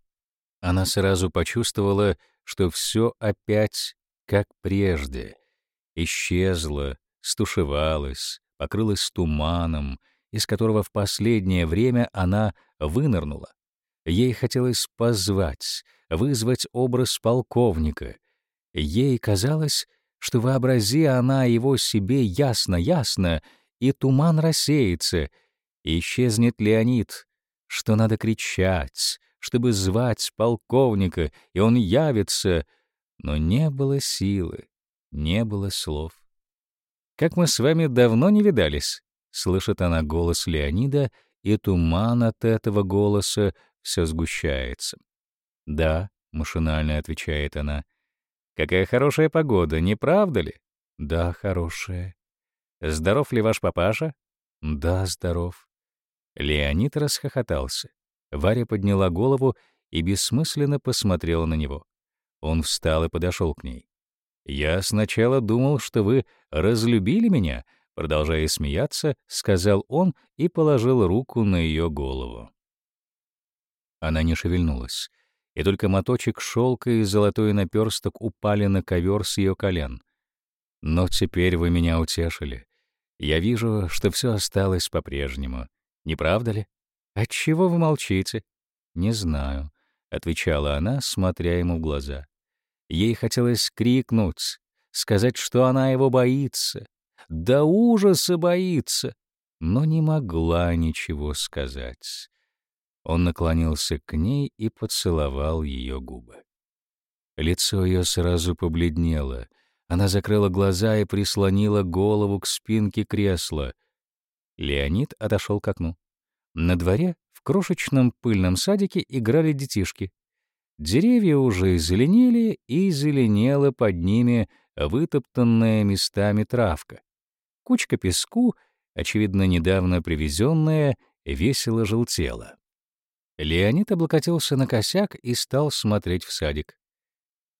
Она сразу почувствовала, что все опять как прежде. Исчезло, стушевалось, покрылось туманом, из которого в последнее время она вынырнула. Ей хотелось позвать, вызвать образ полковника. Ей казалось, что вообрази она его себе ясно-ясно, и туман рассеется, исчезнет Леонид, что надо кричать, чтобы звать полковника, и он явится, но не было силы, не было слов. «Как мы с вами давно не видались», — слышит она голос Леонида, и туман от этого голоса все сгущается. «Да», — машинально отвечает она. «Какая хорошая погода, не правда ли?» «Да, хорошая». «Здоров ли ваш папаша?» «Да, здоров». Леонид расхохотался. Варя подняла голову и бессмысленно посмотрела на него. Он встал и подошел к ней. «Я сначала думал, что вы разлюбили меня», — продолжая смеяться, сказал он и положил руку на ее голову. Она не шевельнулась, и только моточек шелка и золотой наперсток упали на ковер с ее колен. «Но теперь вы меня утешили. Я вижу, что все осталось по-прежнему. Не правда ли?» «Отчего вы молчите?» «Не знаю», — отвечала она, смотря ему в глаза. Ей хотелось крикнуть, сказать, что она его боится, да ужаса боится, но не могла ничего сказать. Он наклонился к ней и поцеловал ее губы. Лицо ее сразу побледнело. Она закрыла глаза и прислонила голову к спинке кресла. Леонид отошел к окну. На дворе в крошечном пыльном садике играли детишки. Деревья уже зеленели, и зеленела под ними вытоптанная местами травка. Кучка песку, очевидно, недавно привезенная, весело желтела. Леонид облокотился на косяк и стал смотреть в садик.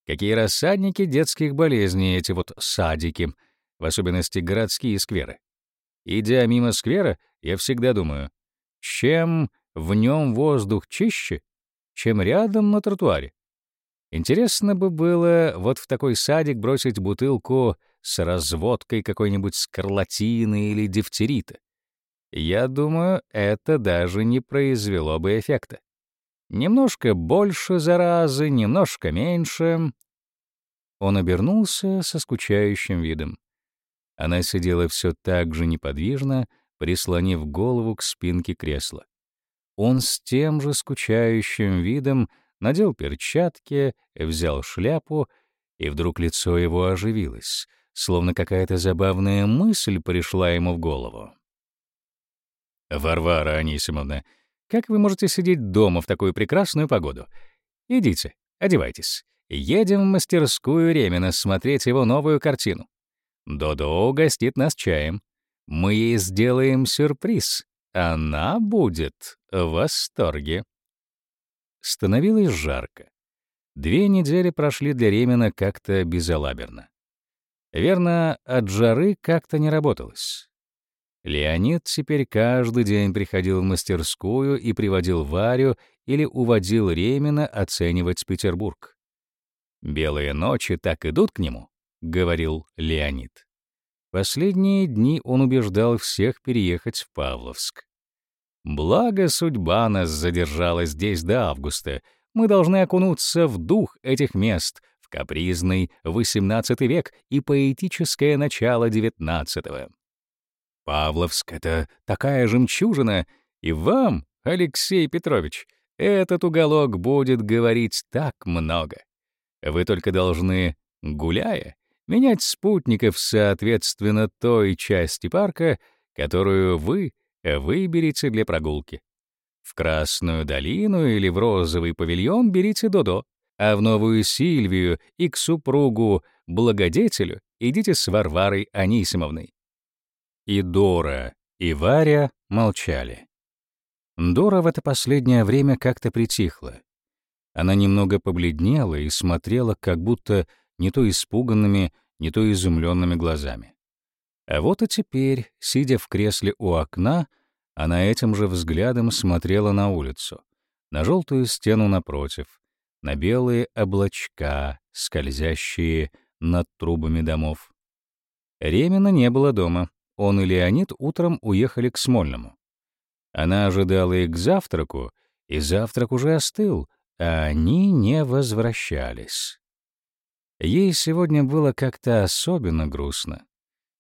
Какие рассадники детских болезней эти вот садики, в особенности городские скверы. Идя мимо сквера, я всегда думаю, чем в нем воздух чище, чем рядом на тротуаре. Интересно бы было вот в такой садик бросить бутылку с разводкой какой-нибудь скарлатины или дифтерита. Я думаю, это даже не произвело бы эффекта. Немножко больше заразы, немножко меньше. Он обернулся со скучающим видом. Она сидела все так же неподвижно, прислонив голову к спинке кресла. Он с тем же скучающим видом надел перчатки, взял шляпу, и вдруг лицо его оживилось, словно какая-то забавная мысль пришла ему в голову. «Варвара Анисимовна, как вы можете сидеть дома в такую прекрасную погоду? Идите, одевайтесь. Едем в мастерскую Ремена смотреть его новую картину. Додо угостит нас чаем. Мы ей сделаем сюрприз. Она будет в восторге. Становилось жарко. Две недели прошли для Ремина как-то безалаберно. Верно, от жары как-то не работалось. Леонид теперь каждый день приходил в мастерскую и приводил Варю или уводил Ремина оценивать Петербург. «Белые ночи так идут к нему», — говорил Леонид. Последние дни он убеждал всех переехать в Павловск. Благо, судьба нас задержала здесь до августа. Мы должны окунуться в дух этих мест, в капризный XVIII век и поэтическое начало XIX. Павловск — это такая жемчужина, и вам, Алексей Петрович, этот уголок будет говорить так много. Вы только должны, гуляя, менять спутников соответственно той части парка, которую вы выберете для прогулки. В Красную долину или в Розовый павильон берите Додо, а в Новую Сильвию и к супругу-благодетелю идите с Варварой Анисимовной. И Дора, и Варя молчали. Дора в это последнее время как-то притихла. Она немного побледнела и смотрела как будто не то испуганными, не то изумленными глазами. А вот и теперь, сидя в кресле у окна, она этим же взглядом смотрела на улицу, на желтую стену напротив, на белые облачка, скользящие над трубами домов. Ремина не было дома. Он и Леонид утром уехали к Смольному. Она ожидала их к завтраку, и завтрак уже остыл, а они не возвращались. Ей сегодня было как-то особенно грустно.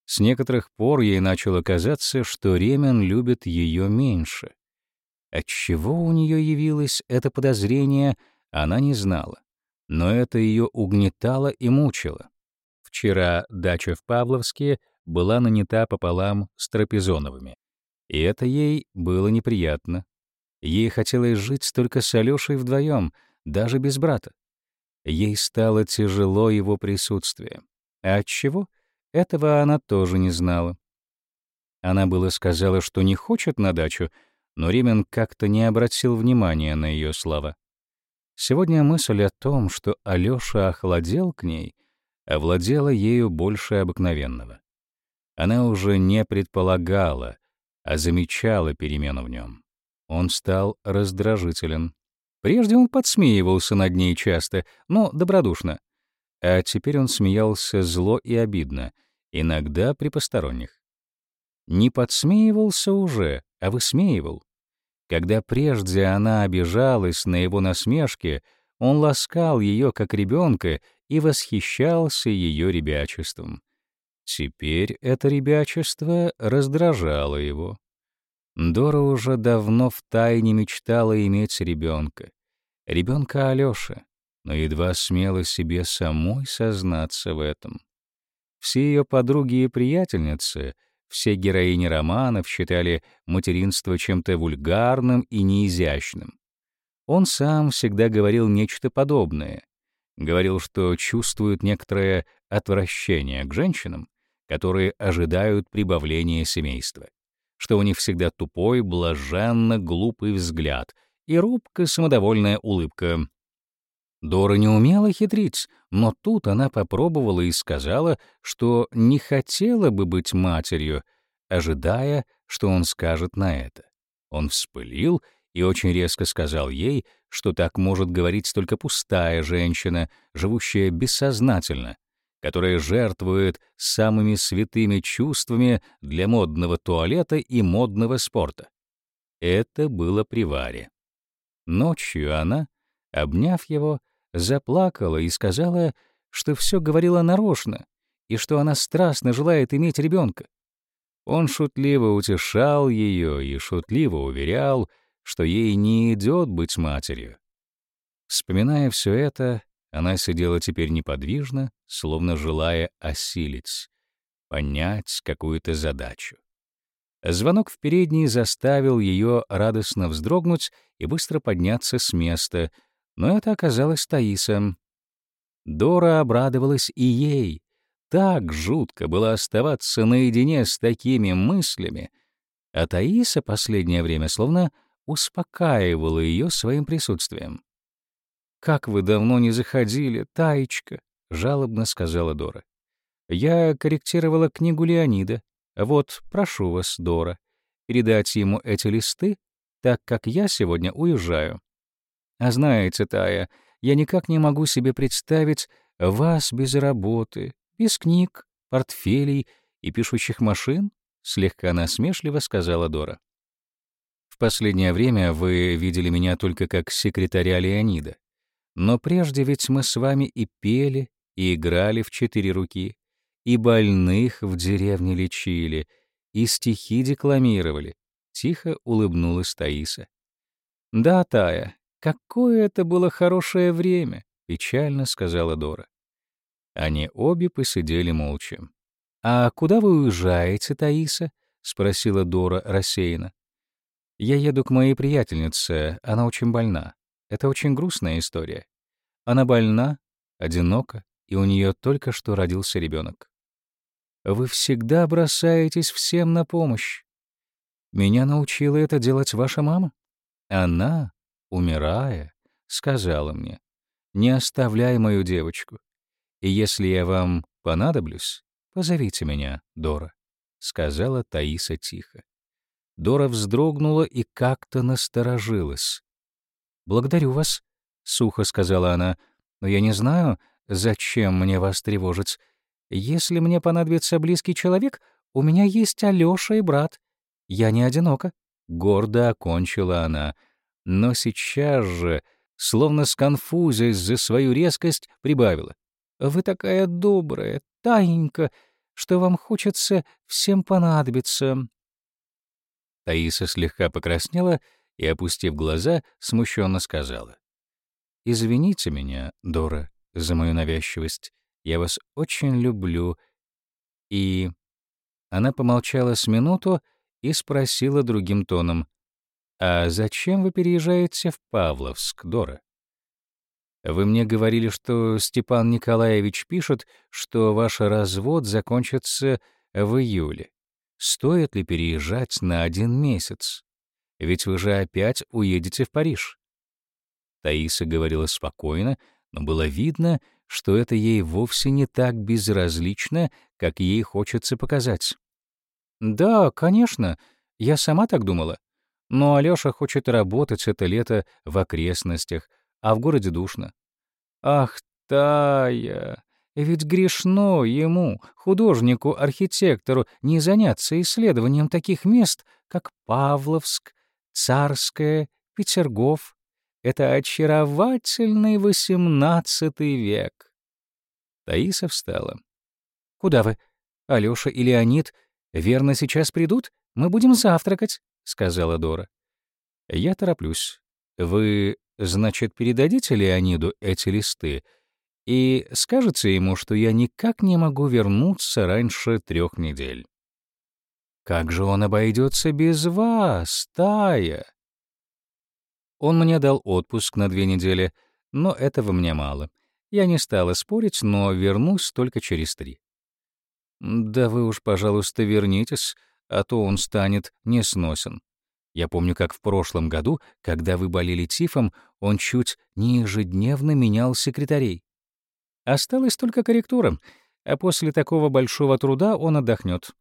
С некоторых пор ей начало казаться, что Ремен любит ее меньше. Отчего у нее явилось это подозрение, она не знала. Но это ее угнетало и мучило. Вчера дача в Павловске была нанята пополам с Трапезоновыми. И это ей было неприятно. Ей хотелось жить только с Алёшей вдвоем, даже без брата. Ей стало тяжело его присутствие. А от чего? Этого она тоже не знала. Она было сказала, что не хочет на дачу, но Римен как-то не обратил внимания на ее слова. Сегодня мысль о том, что Алёша охладел к ней, овладела ею больше обыкновенного. Она уже не предполагала, а замечала перемену в нем. Он стал раздражителен. Прежде он подсмеивался над ней часто, но добродушно. А теперь он смеялся зло и обидно, иногда при посторонних. Не подсмеивался уже, а высмеивал. Когда прежде она обижалась на его насмешки, он ласкал ее как ребенка и восхищался ее ребячеством. Теперь это ребячество раздражало его. Дора уже давно втайне мечтала иметь ребенка. Ребенка Алёши, но едва смела себе самой сознаться в этом. Все ее подруги и приятельницы, все героини романов считали материнство чем-то вульгарным и неизящным. Он сам всегда говорил нечто подобное. Говорил, что чувствует некоторое отвращение к женщинам, которые ожидают прибавления семейства что у них всегда тупой, блаженно глупый взгляд и рубка самодовольная улыбка. Дора не умела хитрить, но тут она попробовала и сказала, что не хотела бы быть матерью, ожидая, что он скажет на это. Он вспылил и очень резко сказал ей, что так может говорить только пустая женщина, живущая бессознательно, которые жертвуют самыми святыми чувствами для модного туалета и модного спорта. Это было при Варе. Ночью она, обняв его, заплакала и сказала, что все говорила нарочно и что она страстно желает иметь ребенка. Он шутливо утешал ее и шутливо уверял, что ей не идет быть матерью. Вспоминая все это, она сидела теперь неподвижно, словно желая осилить, понять какую-то задачу. Звонок в передней заставил ее радостно вздрогнуть и быстро подняться с места, но это оказалось Таисом. Дора обрадовалась и ей. Так жутко было оставаться наедине с такими мыслями, а Таиса последнее время словно успокаивала ее своим присутствием. «Как вы давно не заходили, Таечка!» — жалобно сказала Дора. «Я корректировала книгу Леонида. Вот, прошу вас, Дора, передать ему эти листы, так как я сегодня уезжаю. А знаете, Тая, я никак не могу себе представить вас без работы, без книг, портфелей и пишущих машин», — слегка насмешливо сказала Дора. «В последнее время вы видели меня только как секретаря Леонида. Но прежде ведь мы с вами и пели, и играли в четыре руки, и больных в деревне лечили, и стихи декламировали. Тихо улыбнулась Таиса. «Да, Тая, какое это было хорошее время!» — печально сказала Дора. Они обе посидели молча. «А куда вы уезжаете, Таиса?» — спросила Дора рассеянно. «Я еду к моей приятельнице, она очень больна. Это очень грустная история. Она больна, одинока, и у нее только что родился ребенок. Вы всегда бросаетесь всем на помощь. Меня научила это делать ваша мама. Она, умирая, сказала мне, не оставляй мою девочку. И если я вам понадоблюсь, позовите меня, Дора, — сказала Таиса тихо. Дора вздрогнула и как-то насторожилась. «Благодарю вас», — сухо сказала она, — «но я не знаю, зачем мне вас тревожить. Если мне понадобится близкий человек, у меня есть Алёша и брат. Я не одинока», — гордо окончила она. Но сейчас же, словно с сконфузясь за свою резкость, прибавила. «Вы такая добрая, Таненька, что вам хочется всем понадобиться». Таиса слегка покраснела, — и, опустив глаза, смущенно сказала. «Извините меня, Дора, за мою навязчивость. Я вас очень люблю». И... Она помолчала с минуту и спросила другим тоном. «А зачем вы переезжаете в Павловск, Дора?» «Вы мне говорили, что Степан Николаевич пишет, что ваш развод закончится в июле. Стоит ли переезжать на один месяц?» ведь вы же опять уедете в Париж». Таиса говорила спокойно, но было видно, что это ей вовсе не так безразлично, как ей хочется показать. «Да, конечно, я сама так думала. Но Алёша хочет работать это лето в окрестностях, а в городе душно». «Ах, Тая, ведь грешно ему, художнику-архитектору, не заняться исследованием таких мест, как Павловск, Царское, Петергоф — это очаровательный восемнадцатый век. Таиса встала. «Куда вы? Алёша и Леонид, верно, сейчас придут? Мы будем завтракать», — сказала Дора. «Я тороплюсь. Вы, значит, передадите Леониду эти листы и скажете ему, что я никак не могу вернуться раньше трех недель». Как же он обойдется без вас, Тая? Он мне дал отпуск на две недели, но этого мне мало. Я не стала спорить, но вернусь только через три. Да вы уж, пожалуйста, вернитесь, а то он станет несносен. Я помню, как в прошлом году, когда вы болели тифом, он чуть не ежедневно менял секретарей. Осталась только корректура, а после такого большого труда он отдохнет.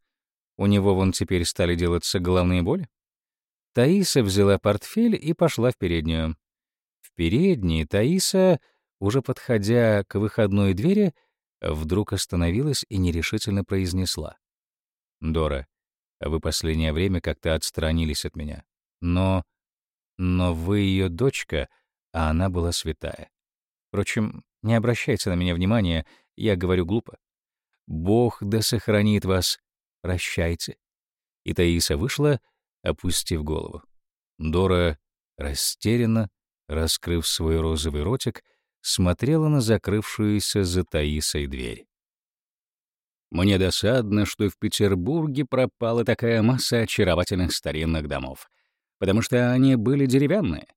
У него вон теперь стали делаться головные боли? Таиса взяла портфель и пошла в переднюю. В передней Таиса, уже подходя к выходной двери, вдруг остановилась и нерешительно произнесла. «Дора, вы последнее время как-то отстранились от меня. Но... но вы ее дочка, а она была святая. Впрочем, не обращайте на меня внимания, я говорю глупо. Бог да сохранит вас, прощайте». И Таиса вышла, опустив голову. Дора растерянно, раскрыв свой розовый ротик, смотрела на закрывшуюся за Таисой дверь. Мне досадно, что в Петербурге пропала такая масса очаровательных старинных домов, потому что они были деревянные.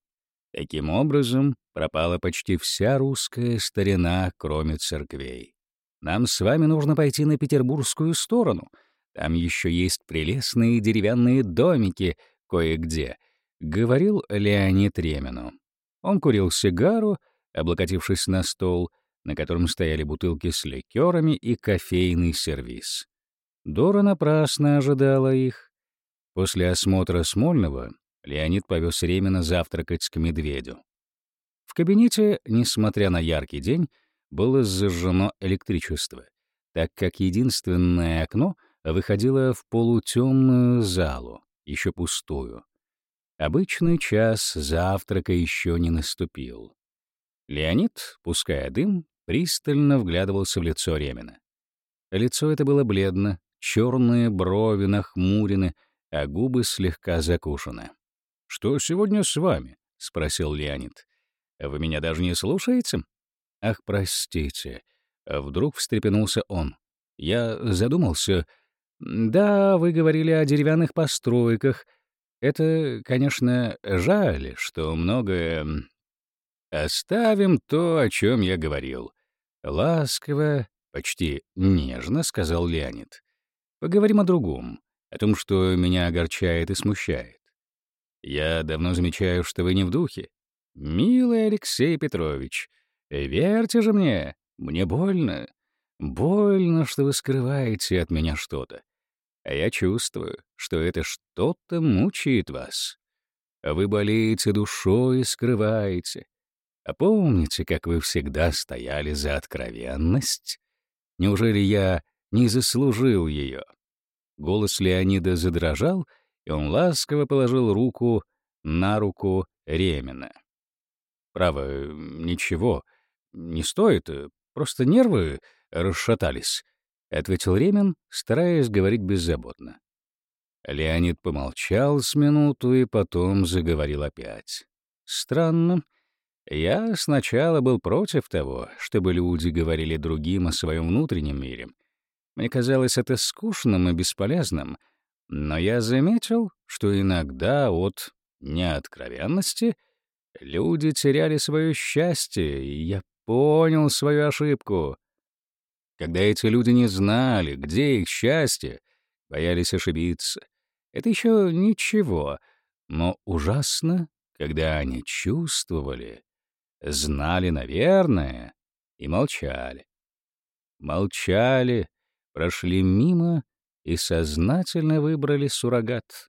Таким образом, пропала почти вся русская старина, кроме церквей. Нам с вами нужно пойти на петербургскую сторону — там еще есть прелестные деревянные домики кое-где», — говорил Леонид Ремину. Он курил сигару, облокотившись на стол, на котором стояли бутылки с ликерами и кофейный сервиз. Дора напрасно ожидала их. После осмотра Смольного Леонид повез Ремина завтракать к медведю. В кабинете, несмотря на яркий день, было зажжено электричество, так как единственное окно — выходила в полутемную залу, еще пустую. Обычный час завтрака еще не наступил. Леонид, пуская дым, пристально вглядывался в лицо Ремина. Лицо это было бледно, черные брови нахмурены, а губы слегка закушены. «Что сегодня с вами?» — спросил Леонид. «Вы меня даже не слушаете?» «Ах, простите». Вдруг встрепенулся он. «Я задумался...» Да, вы говорили о деревянных постройках. Это, конечно, жаль, что многое... Оставим то, о чем я говорил. Ласково, почти нежно, сказал Леонид. Поговорим о другом, о том, что меня огорчает и смущает. Я давно замечаю, что вы не в духе. Милый Алексей Петрович, верьте же мне, мне больно. Больно, что вы скрываете от меня что-то. А я чувствую, что это что-то мучает вас. Вы болеете душой и скрываете. А помните, как вы всегда стояли за откровенность? Неужели я не заслужил ее? Голос Леонида задрожал, и он ласково положил руку на руку Ремина. «Право, ничего. Не стоит. Просто нервы расшатались», — ответил Ремин, стараясь говорить беззаботно. Леонид помолчал с минуту и потом заговорил опять. «Странно. Я сначала был против того, чтобы люди говорили другим о своем внутреннем мире. Мне казалось это скучным и бесполезным, но я заметил, что иногда от неоткровенности люди теряли свое счастье, и я понял свою ошибку когда эти люди не знали, где их счастье, боялись ошибиться. Это еще ничего, но ужасно, когда они чувствовали, знали, наверное, и молчали. Молчали, прошли мимо и сознательно выбрали суррогат.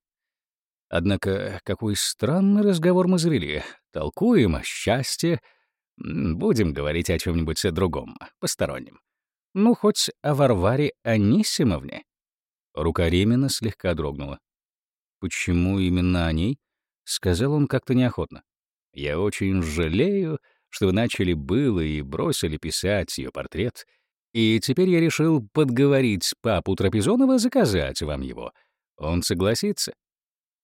Однако какой странный разговор мы завели. Толкуем о счастье. Будем говорить о чем-нибудь другом, постороннем. Ну, хоть о Варваре Анисимовне. Рука Ремина слегка дрогнула. «Почему именно о ней?» — сказал он как-то неохотно. «Я очень жалею, что вы начали было и бросили писать ее портрет, и теперь я решил подговорить папу Трапезонова заказать вам его. Он согласится?»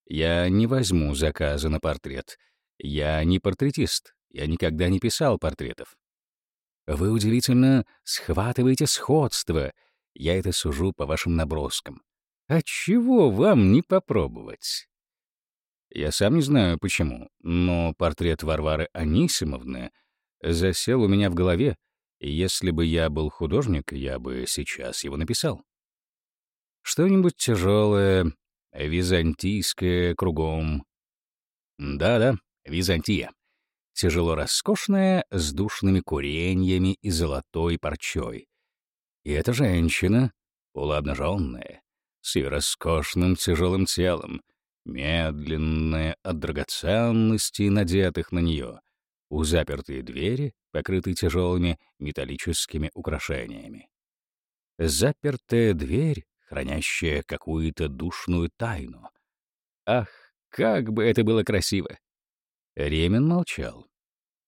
«Я не возьму заказа на портрет. Я не портретист. Я никогда не писал портретов. Вы удивительно схватываете сходство. Я это сужу по вашим наброскам. А чего вам не попробовать? Я сам не знаю почему, но портрет Варвары Анисимовны засел у меня в голове, и если бы я был художник, я бы сейчас его написал. Что-нибудь тяжелое, византийское кругом. Да-да, Византия тяжело роскошная, с душными куреньями и золотой парчой. И эта женщина, полуобнаженная, с ее роскошным тяжелым телом, медленная от драгоценностей, надетых на нее, у запертые двери, покрытые тяжелыми металлическими украшениями. Запертая дверь, хранящая какую-то душную тайну. Ах, как бы это было красиво! Ремин молчал.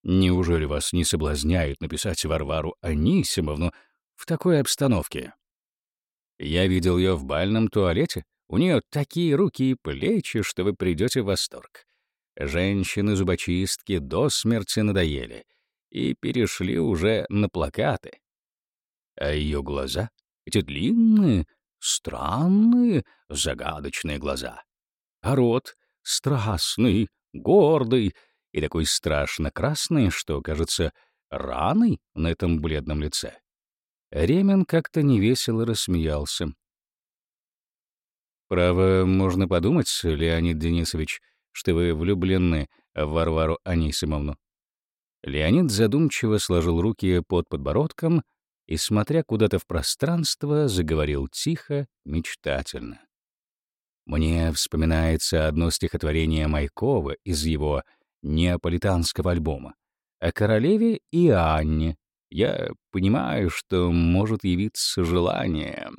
«Неужели вас не соблазняет написать Варвару Анисимовну в такой обстановке?» «Я видел ее в бальном туалете. У нее такие руки и плечи, что вы придете в восторг. Женщины-зубочистки до смерти надоели и перешли уже на плакаты. А ее глаза, эти длинные, странные, загадочные глаза. А рот — страстный, гордый и такой страшно красный, что, кажется, раны на этом бледном лице. Ремен как-то невесело рассмеялся. «Право, можно подумать, Леонид Денисович, что вы влюблены в Варвару Анисимовну». Леонид задумчиво сложил руки под подбородком и, смотря куда-то в пространство, заговорил тихо, мечтательно. Мне вспоминается одно стихотворение Майкова из его неаполитанского альбома о королеве и Анне. Я понимаю, что может явиться желание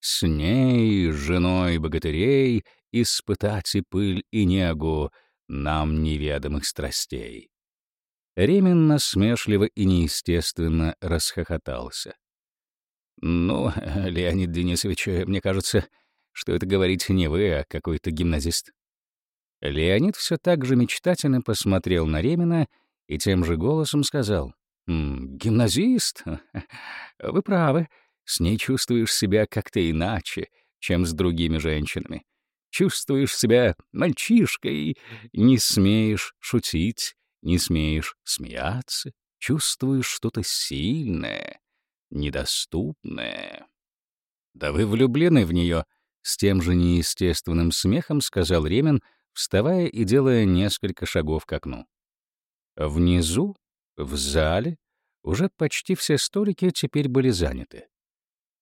с ней, женой богатырей, испытать и пыль, и негу нам неведомых страстей. Ремин насмешливо и неестественно расхохотался. «Ну, Леонид Денисович, мне кажется, что это говорить не вы, а какой-то гимназист. Леонид все так же мечтательно посмотрел на Ремина и тем же голосом сказал. «М -м, «Гимназист? Вы правы. С ней чувствуешь себя как-то иначе, чем с другими женщинами. Чувствуешь себя мальчишкой, не смеешь шутить, не смеешь смеяться, чувствуешь что-то сильное, недоступное». «Да вы влюблены в нее, с тем же неестественным смехом сказал Ремин, вставая и делая несколько шагов к окну. Внизу, в зале, уже почти все столики теперь были заняты.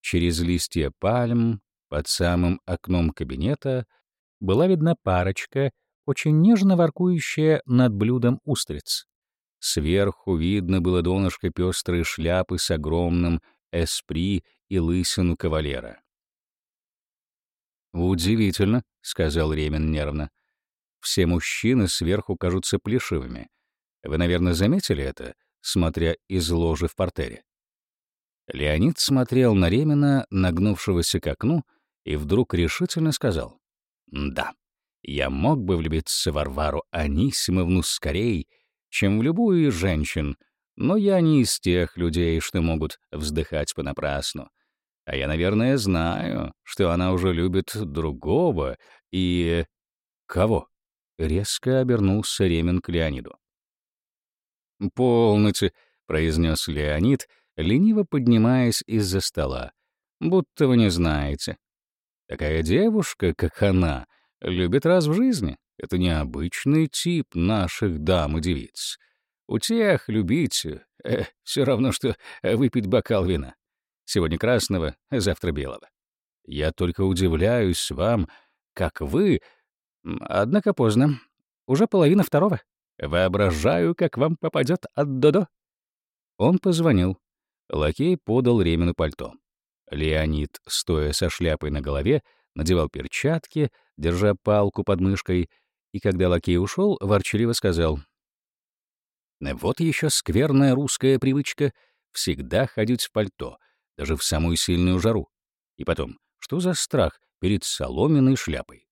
Через листья пальм, под самым окном кабинета, была видна парочка, очень нежно воркующая над блюдом устриц. Сверху видно было донышко пестрой шляпы с огромным эспри и лысину кавалера. «Удивительно», — сказал Ремин нервно. «Все мужчины сверху кажутся плешивыми. Вы, наверное, заметили это, смотря из ложи в портере?» Леонид смотрел на Ремина, нагнувшегося к окну, и вдруг решительно сказал. «Да, я мог бы влюбиться в Варвару Анисимовну скорее, чем в любую из женщин, но я не из тех людей, что могут вздыхать понапрасну. А я, наверное, знаю, что она уже любит другого и... Кого? Резко обернулся Ремин к Леониду. «Полноте», — произнес Леонид, лениво поднимаясь из-за стола. «Будто вы не знаете. Такая девушка, как она, любит раз в жизни. Это необычный тип наших дам и девиц. У тех любить э, — все равно, что выпить бокал вина сегодня красного, а завтра белого. Я только удивляюсь вам, как вы... Однако поздно. Уже половина второго. Воображаю, как вам попадет от Додо. Он позвонил. Лакей подал Ремину пальто. Леонид, стоя со шляпой на голове, надевал перчатки, держа палку под мышкой, и когда лакей ушел, ворчливо сказал. «Вот еще скверная русская привычка — всегда ходить в пальто, даже в самую сильную жару. И потом, что за страх перед соломенной шляпой?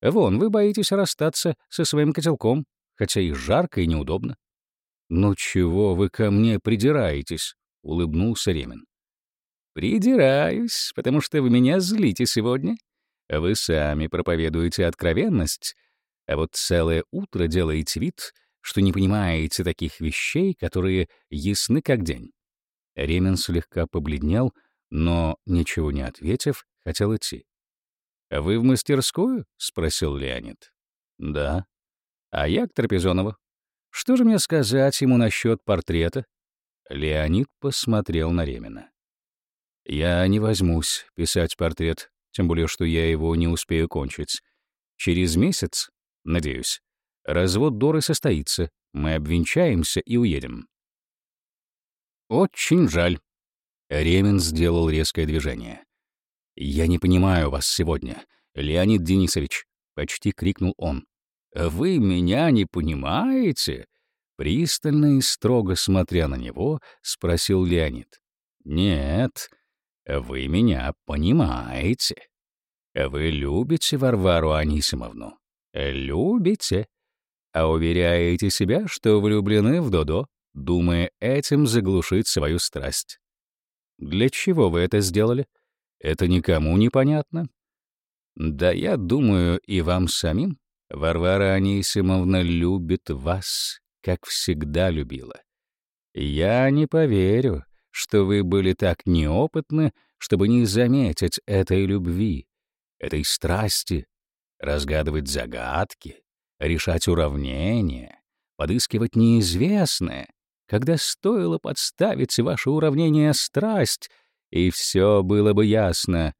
Вон, вы боитесь расстаться со своим котелком, хотя и жарко, и неудобно. «Ну чего вы ко мне придираетесь?» — улыбнулся Ремин. «Придираюсь, потому что вы меня злите сегодня. Вы сами проповедуете откровенность, а вот целое утро делаете вид, что не понимаете таких вещей, которые ясны как день. Ремин слегка побледнел, но, ничего не ответив, хотел идти. «А «Вы в мастерскую?» — спросил Леонид. «Да». «А я к Трапезонову. Что же мне сказать ему насчет портрета?» Леонид посмотрел на Ремена. «Я не возьмусь писать портрет, тем более, что я его не успею кончить. Через месяц, надеюсь, развод Доры состоится, мы обвенчаемся и уедем. «Очень жаль». Ремин сделал резкое движение. «Я не понимаю вас сегодня, Леонид Денисович», — почти крикнул он. «Вы меня не понимаете?» Пристально и строго смотря на него, спросил Леонид. «Нет, вы меня понимаете. Вы любите Варвару Анисимовну? Любите? А уверяете себя, что влюблены в Додо? думая этим заглушить свою страсть. Для чего вы это сделали? Это никому не понятно. Да я думаю, и вам самим. Варвара Анисимовна любит вас, как всегда любила. Я не поверю, что вы были так неопытны, чтобы не заметить этой любви, этой страсти, разгадывать загадки, решать уравнения, подыскивать неизвестное, когда стоило подставить ваше уравнение страсть, и все было бы ясно.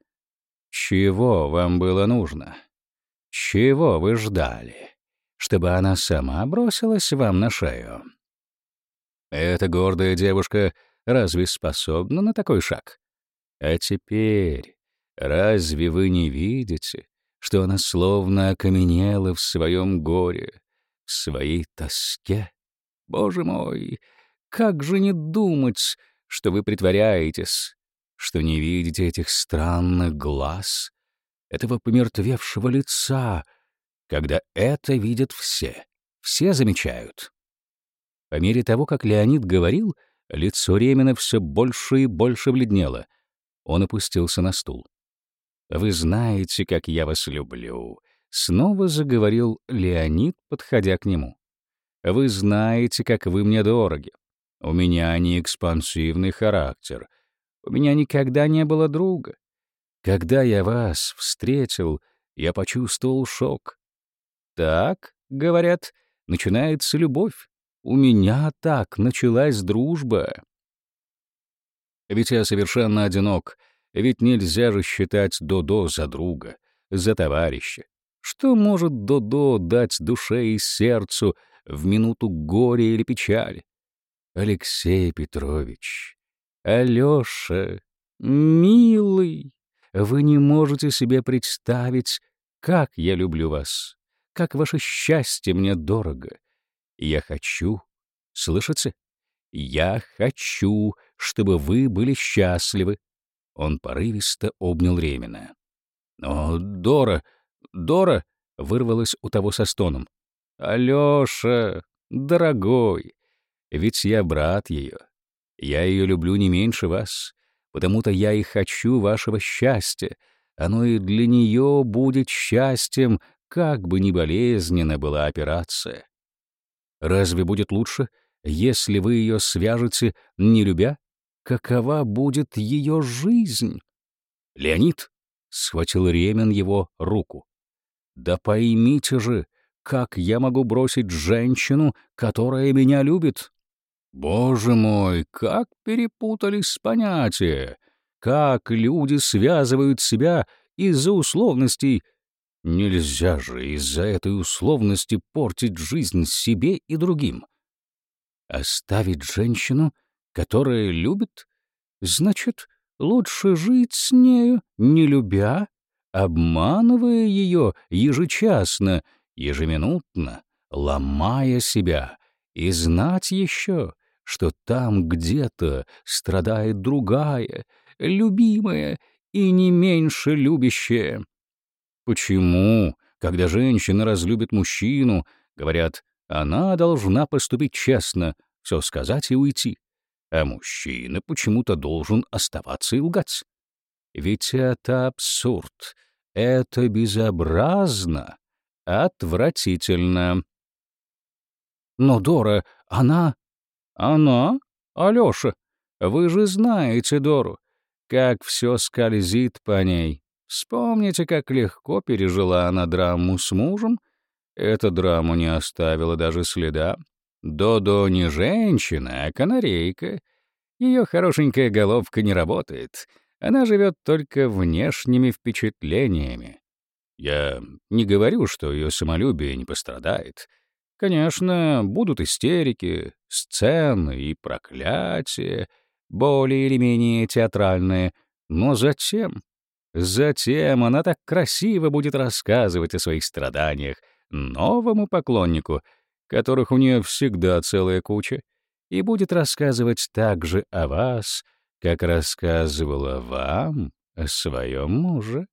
Чего вам было нужно? Чего вы ждали? Чтобы она сама бросилась вам на шею? Эта гордая девушка разве способна на такой шаг? А теперь разве вы не видите, что она словно окаменела в своем горе, в своей тоске? Боже мой, как же не думать, что вы притворяетесь, что не видите этих странных глаз, этого помертвевшего лица, когда это видят все, все замечают. По мере того, как Леонид говорил, лицо Ремина все больше и больше бледнело. Он опустился на стул. «Вы знаете, как я вас люблю», — снова заговорил Леонид, подходя к нему. «Вы знаете, как вы мне дороги. У меня не экспансивный характер. У меня никогда не было друга. Когда я вас встретил, я почувствовал шок. Так, говорят, начинается любовь. У меня так началась дружба. Ведь я совершенно одинок, ведь нельзя же считать Додо за друга, за товарища. Что может Додо дать душе и сердцу в минуту горя или печали? Алексей Петрович, Алёша, милый, вы не можете себе представить, как я люблю вас, как ваше счастье мне дорого. Я хочу, слышите? Я хочу, чтобы вы были счастливы. Он порывисто обнял Ремина. Но Дора, Дора вырвалась у того со стоном. Алёша, дорогой, ведь я брат ее. Я ее люблю не меньше вас, потому-то я и хочу вашего счастья. Оно и для нее будет счастьем, как бы ни болезненна была операция. Разве будет лучше, если вы ее свяжете, не любя? Какова будет ее жизнь? Леонид схватил Ремен его руку. Да поймите же, как я могу бросить женщину, которая меня любит? Боже мой, как перепутались понятия! Как люди связывают себя из-за условностей! Нельзя же из-за этой условности портить жизнь себе и другим. Оставить женщину, которая любит, значит, лучше жить с нею, не любя, обманывая ее ежечасно, ежеминутно, ломая себя. И знать еще, что там где-то страдает другая, любимая и не меньше любящая. Почему, когда женщина разлюбит мужчину, говорят, она должна поступить честно, все сказать и уйти, а мужчина почему-то должен оставаться и лгать? Ведь это абсурд, это безобразно, отвратительно. Но Дора, она... «Она? Алёша, вы же знаете Дору. Как всё скользит по ней. Вспомните, как легко пережила она драму с мужем. Эта драма не оставила даже следа. Додо не женщина, а канарейка. Её хорошенькая головка не работает. Она живёт только внешними впечатлениями. Я не говорю, что её самолюбие не пострадает. Конечно, будут истерики, сцены и проклятия, более или менее театральные, но затем... Затем она так красиво будет рассказывать о своих страданиях новому поклоннику, которых у нее всегда целая куча, и будет рассказывать так же о вас, как рассказывала вам о своем муже.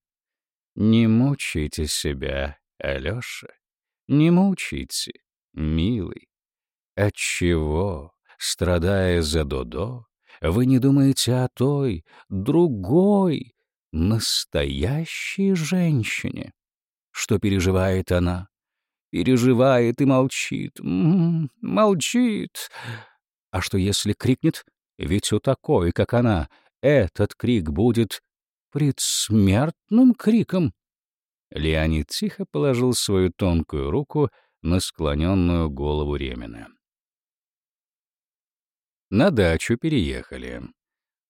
Не мучайте себя, Алёша, не мучайте милый, отчего, страдая за Додо, вы не думаете о той, другой, настоящей женщине? Что переживает она? Переживает и молчит, м-м, молчит. А что если крикнет? Ведь у такой, как она, этот крик будет предсмертным криком. Леонид тихо положил свою тонкую руку — на склоненную голову Ремина. На дачу переехали.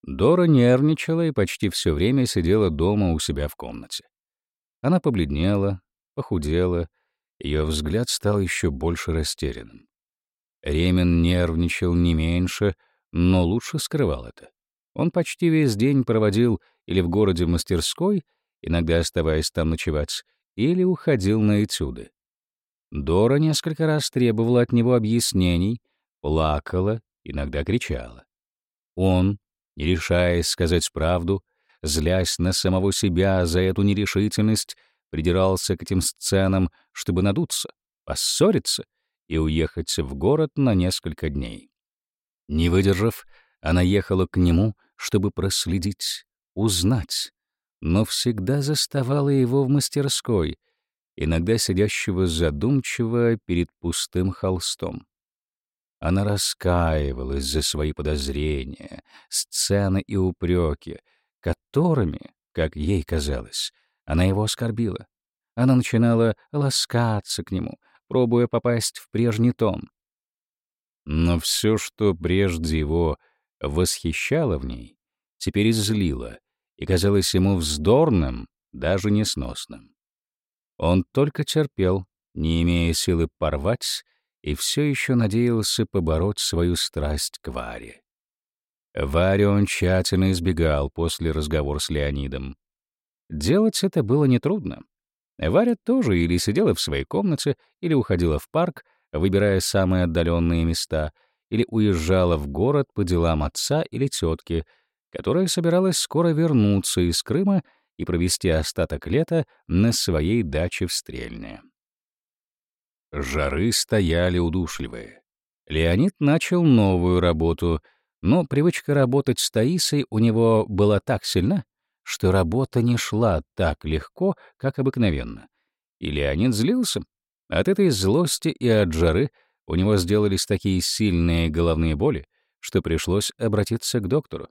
Дора нервничала и почти все время сидела дома у себя в комнате. Она побледнела, похудела, ее взгляд стал еще больше растерянным. Ремин нервничал не меньше, но лучше скрывал это. Он почти весь день проводил или в городе в мастерской, иногда оставаясь там ночевать, или уходил на этюды. Дора несколько раз требовала от него объяснений, плакала, иногда кричала. Он, не решаясь сказать правду, злясь на самого себя за эту нерешительность, придирался к этим сценам, чтобы надуться, поссориться и уехать в город на несколько дней. Не выдержав, она ехала к нему, чтобы проследить, узнать, но всегда заставала его в мастерской, иногда сидящего задумчиво перед пустым холстом. Она раскаивалась за свои подозрения, сцены и упреки, которыми, как ей казалось, она его оскорбила. Она начинала ласкаться к нему, пробуя попасть в прежний тон. Но все, что прежде его восхищало в ней, теперь излило и казалось ему вздорным, даже несносным. Он только терпел, не имея силы порвать, и все еще надеялся побороть свою страсть к Варе. Варю он тщательно избегал после разговора с Леонидом. Делать это было нетрудно. Варя тоже или сидела в своей комнате, или уходила в парк, выбирая самые отдаленные места, или уезжала в город по делам отца или тетки, которая собиралась скоро вернуться из Крыма и провести остаток лета на своей даче в Стрельне. Жары стояли удушливые. Леонид начал новую работу, но привычка работать с Таисой у него была так сильна, что работа не шла так легко, как обыкновенно. И Леонид злился. От этой злости и от жары у него сделались такие сильные головные боли, что пришлось обратиться к доктору.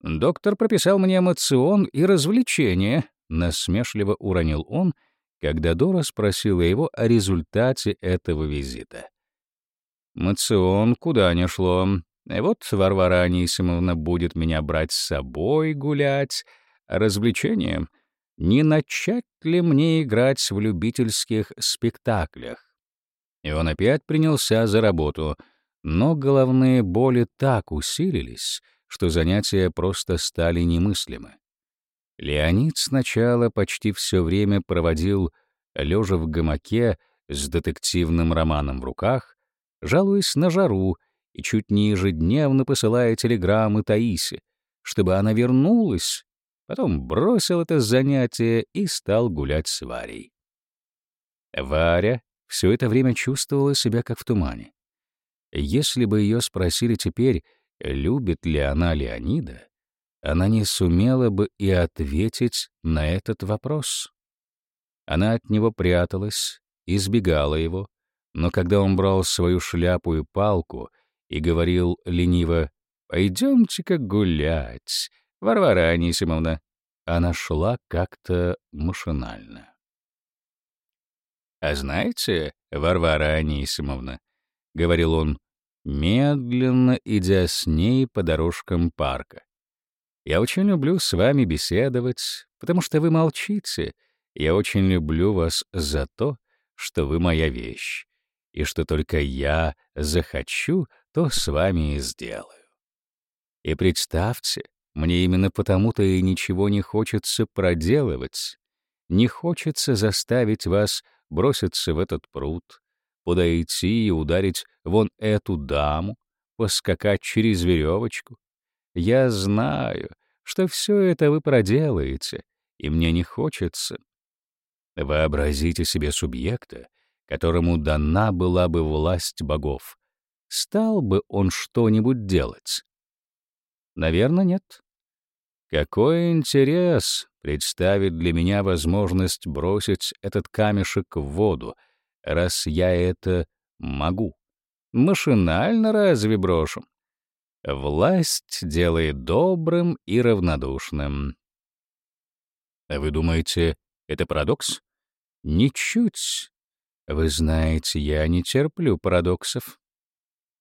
Доктор прописал мне эмоцион и развлечения, насмешливо уронил он, когда Дора спросила его о результате этого визита. Эмоцион, куда ни шло. И вот Варвара Анисимовна будет меня брать с собой гулять. А развлечением — не начать ли мне играть в любительских спектаклях? И он опять принялся за работу, но головные боли так усилились — что занятия просто стали немыслимы. Леонид сначала почти все время проводил, лежа в гамаке с детективным романом в руках, жалуясь на жару и чуть не ежедневно посылая телеграммы Таисе, чтобы она вернулась, потом бросил это занятие и стал гулять с Варей. Варя все это время чувствовала себя как в тумане. Если бы ее спросили теперь, любит ли она Леонида, она не сумела бы и ответить на этот вопрос. Она от него пряталась, избегала его, но когда он брал свою шляпу и палку и говорил лениво «Пойдемте-ка гулять, Варвара Анисимовна», она шла как-то машинально. «А знаете, Варвара Анисимовна», — говорил он, медленно идя с ней по дорожкам парка. Я очень люблю с вами беседовать, потому что вы молчите. Я очень люблю вас за то, что вы моя вещь, и что только я захочу, то с вами и сделаю. И представьте, мне именно потому-то и ничего не хочется проделывать. Не хочется заставить вас броситься в этот пруд, куда идти и ударить вон эту даму, поскакать через веревочку. Я знаю, что все это вы проделаете, и мне не хочется. Вообразите себе субъекта, которому дана была бы власть богов. Стал бы он что-нибудь делать? Наверное, нет. Какой интерес представит для меня возможность бросить этот камешек в воду — раз я это могу. Машинально разве брошу? Власть делает добрым и равнодушным. Вы думаете, это парадокс? Ничуть. Вы знаете, я не терплю парадоксов.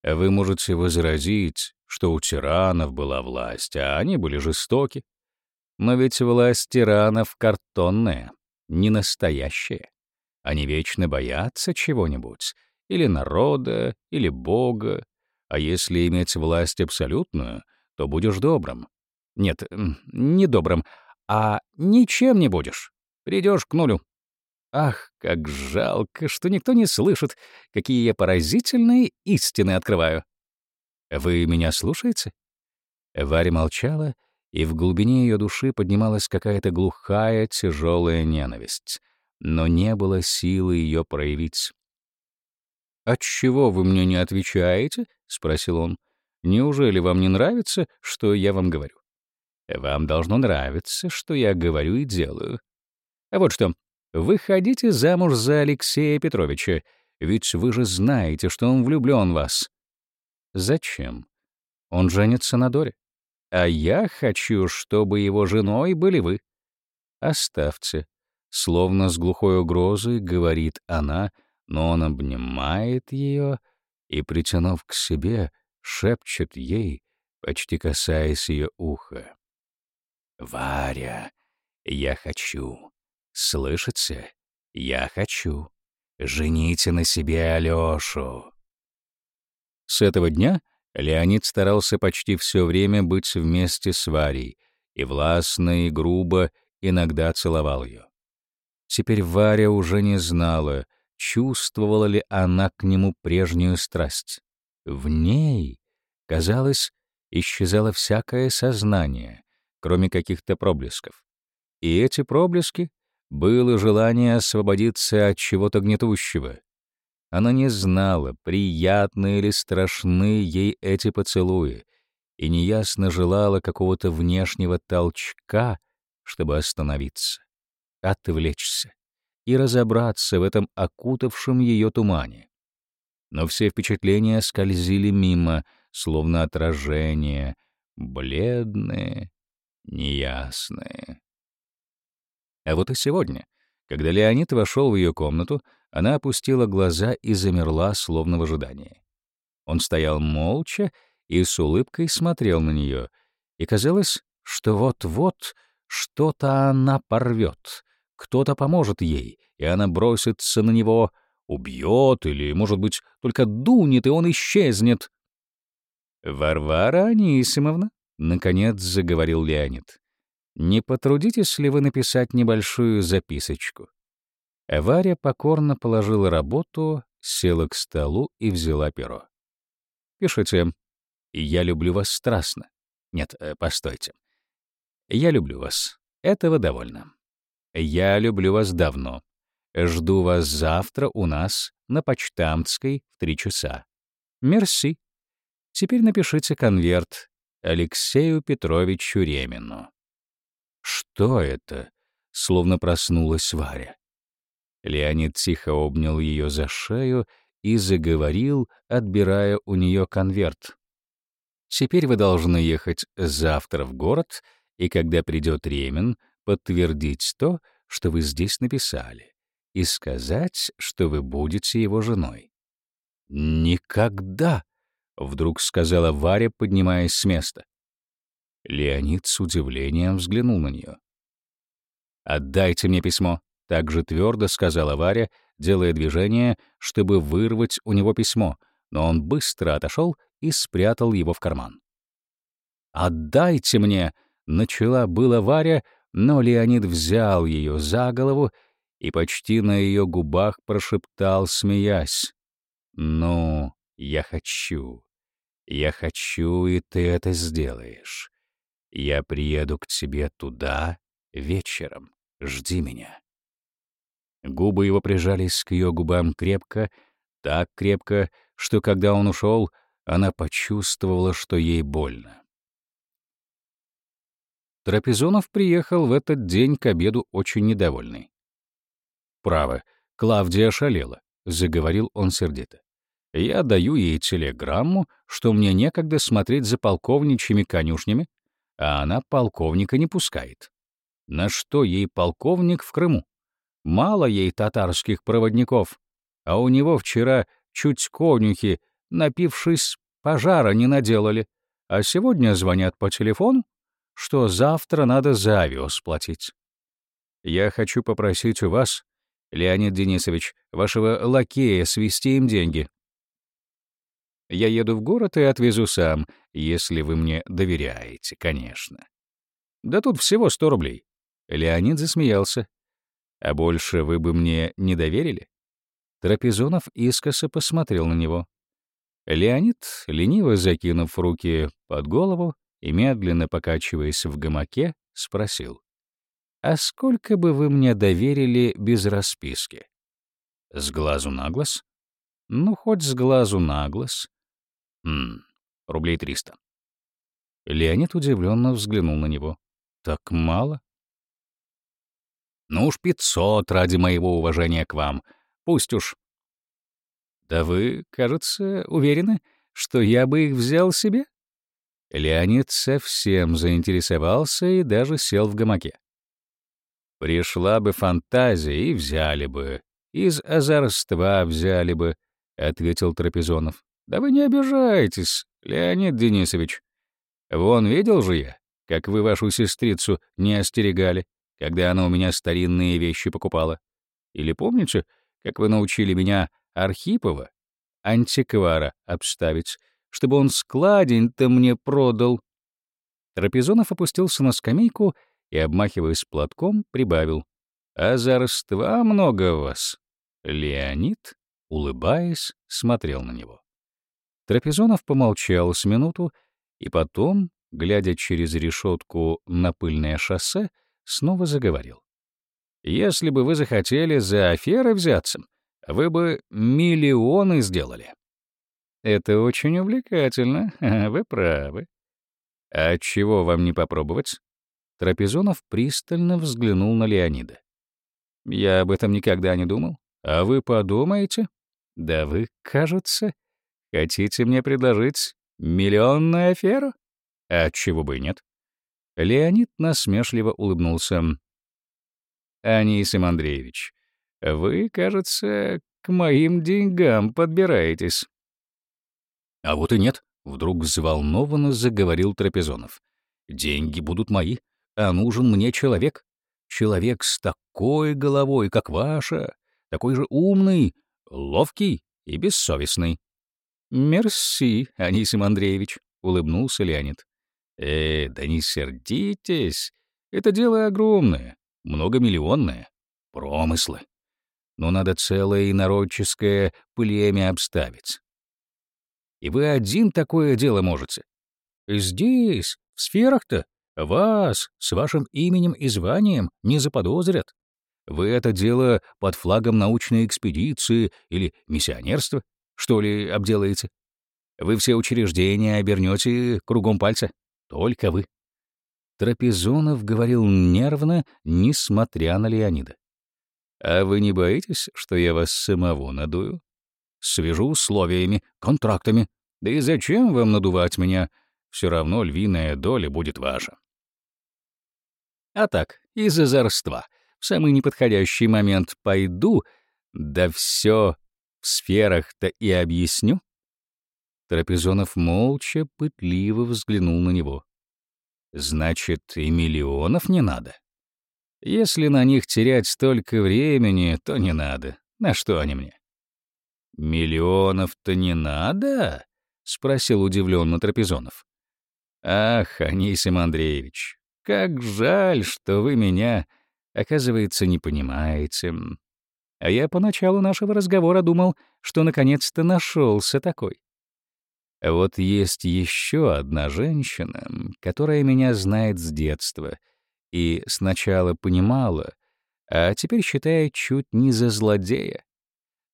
Вы можете возразить, что у тиранов была власть, а они были жестоки. Но ведь власть тиранов картонная, не настоящая. Они вечно боятся чего-нибудь, или народа, или Бога. А если иметь власть абсолютную, то будешь добрым. Нет, не добрым, а ничем не будешь. Придешь к нулю. Ах, как жалко, что никто не слышит, какие я поразительные истины открываю. Вы меня слушаете? Варя молчала, и в глубине ее души поднималась какая-то глухая, тяжелая ненависть но не было силы ее проявить. «Отчего вы мне не отвечаете?» — спросил он. «Неужели вам не нравится, что я вам говорю?» «Вам должно нравиться, что я говорю и делаю. А вот что, выходите замуж за Алексея Петровича, ведь вы же знаете, что он влюблен в вас». «Зачем? Он женится на Доре. А я хочу, чтобы его женой были вы. Оставьте Словно с глухой угрозой говорит она, но он обнимает ее и, притянув к себе, шепчет ей, почти касаясь ее уха. «Варя, я хочу. Слышите? Я хочу. Жените на себе Алешу. С этого дня Леонид старался почти все время быть вместе с Варей, и властно, и грубо иногда целовал ее. Теперь Варя уже не знала, чувствовала ли она к нему прежнюю страсть. В ней, казалось, исчезало всякое сознание, кроме каких-то проблесков. И эти проблески было желание освободиться от чего-то гнетущего. Она не знала, приятны или страшны ей эти поцелуи, и неясно желала какого-то внешнего толчка, чтобы остановиться отвлечься и разобраться в этом окутавшем ее тумане. Но все впечатления скользили мимо, словно отражения, бледные, неясные. А вот и сегодня, когда Леонид вошел в ее комнату, она опустила глаза и замерла, словно в ожидании. Он стоял молча и с улыбкой смотрел на нее, и казалось, что вот-вот что-то она порвет, кто-то поможет ей, и она бросится на него, убьет или, может быть, только дунет, и он исчезнет. «Варвара Анисимовна», — наконец заговорил Леонид, — «не потрудитесь ли вы написать небольшую записочку?» Варя покорно положила работу, села к столу и взяла перо. «Пишите. Я люблю вас страстно. Нет, э, постойте. Я люблю вас. Этого довольно». Я люблю вас давно. Жду вас завтра у нас на Почтамтской в три часа. Мерси. Теперь напишите конверт Алексею Петровичу Ремину. Что это? Словно проснулась Варя. Леонид тихо обнял ее за шею и заговорил, отбирая у нее конверт. «Теперь вы должны ехать завтра в город, и когда придет Ремин, подтвердить то, что вы здесь написали, и сказать, что вы будете его женой. «Никогда!» — вдруг сказала Варя, поднимаясь с места. Леонид с удивлением взглянул на нее. «Отдайте мне письмо», — так же твердо сказала Варя, делая движение, чтобы вырвать у него письмо, но он быстро отошел и спрятал его в карман. «Отдайте мне!» — начала была Варя, но Леонид взял ее за голову и почти на ее губах прошептал, смеясь. «Ну, я хочу. Я хочу, и ты это сделаешь. Я приеду к тебе туда вечером. Жди меня». Губы его прижались к ее губам крепко, так крепко, что когда он ушел, она почувствовала, что ей больно. Трапезонов приехал в этот день к обеду очень недовольный. «Право, Клавдия шалела», — заговорил он сердито. «Я даю ей телеграмму, что мне некогда смотреть за полковничьими конюшнями, а она полковника не пускает. На что ей полковник в Крыму? Мало ей татарских проводников, а у него вчера чуть конюхи, напившись, пожара не наделали, а сегодня звонят по телефону что завтра надо за авиос платить. Я хочу попросить у вас, Леонид Денисович, вашего лакея свести им деньги. Я еду в город и отвезу сам, если вы мне доверяете, конечно. Да тут всего сто рублей. Леонид засмеялся. А больше вы бы мне не доверили? Трапезонов искоса посмотрел на него. Леонид, лениво закинув руки под голову, и, медленно покачиваясь в гамаке, спросил. «А сколько бы вы мне доверили без расписки?» «С глазу на глаз?» «Ну, хоть с глазу на глаз». «Ммм, рублей триста». Леонид удивленно взглянул на него. «Так мало?» «Ну уж пятьсот ради моего уважения к вам. Пусть уж». «Да вы, кажется, уверены, что я бы их взял себе?» Леонид совсем заинтересовался и даже сел в гамаке. Пришла бы фантазия, и взяли бы. Из озорства взяли бы, — ответил Трапезонов. Да вы не обижайтесь, Леонид Денисович. Вон видел же я, как вы вашу сестрицу не остерегали, когда она у меня старинные вещи покупала. Или помните, как вы научили меня Архипова, антиквара, обставить, чтобы он складень-то мне продал. Трапезонов опустился на скамейку и, обмахиваясь платком, прибавил. «А зарства много вас!» Леонид, улыбаясь, смотрел на него. Трапезонов помолчал с минуту и потом, глядя через решетку на пыльное шоссе, снова заговорил. «Если бы вы захотели за аферы взяться, вы бы миллионы сделали. Это очень увлекательно, вы правы. А чего вам не попробовать? Трапезонов пристально взглянул на Леонида. Я об этом никогда не думал. А вы подумаете? Да вы, кажется, хотите мне предложить миллионную аферу? А чего бы и нет? Леонид насмешливо улыбнулся. «Анисим Андреевич, вы, кажется, к моим деньгам подбираетесь. А вот и нет, вдруг взволнованно заговорил Трапезонов. Деньги будут мои, а нужен мне человек. Человек с такой головой, как ваша, такой же умный, ловкий и бессовестный. «Мерси, Анисим Андреевич», — улыбнулся Леонид. «Э, да не сердитесь. Это дело огромное, многомиллионное. Промыслы. Но надо целое инородческое племя обставить. И вы один такое дело можете. Здесь, в сферах-то, вас с вашим именем и званием не заподозрят. Вы это дело под флагом научной экспедиции или миссионерства, что ли, обделаете. Вы все учреждения обернете кругом пальца. Только вы. Трапезонов говорил нервно, несмотря на Леонида. «А вы не боитесь, что я вас самого надую?» свяжу условиями, контрактами. Да и зачем вам надувать меня? Все равно львиная доля будет ваша. А так, из озорства, в самый неподходящий момент пойду, да все в сферах-то и объясню. Трапезонов молча, пытливо взглянул на него. «Значит, и миллионов не надо? Если на них терять столько времени, то не надо. На что они мне? «Миллионов-то не надо?» — спросил удивленно Трапезонов. «Ах, Анисим Андреевич, как жаль, что вы меня, оказывается, не понимаете. А я поначалу нашего разговора думал, что наконец-то нашелся такой. Вот есть еще одна женщина, которая меня знает с детства и сначала понимала, а теперь считает чуть не за злодея.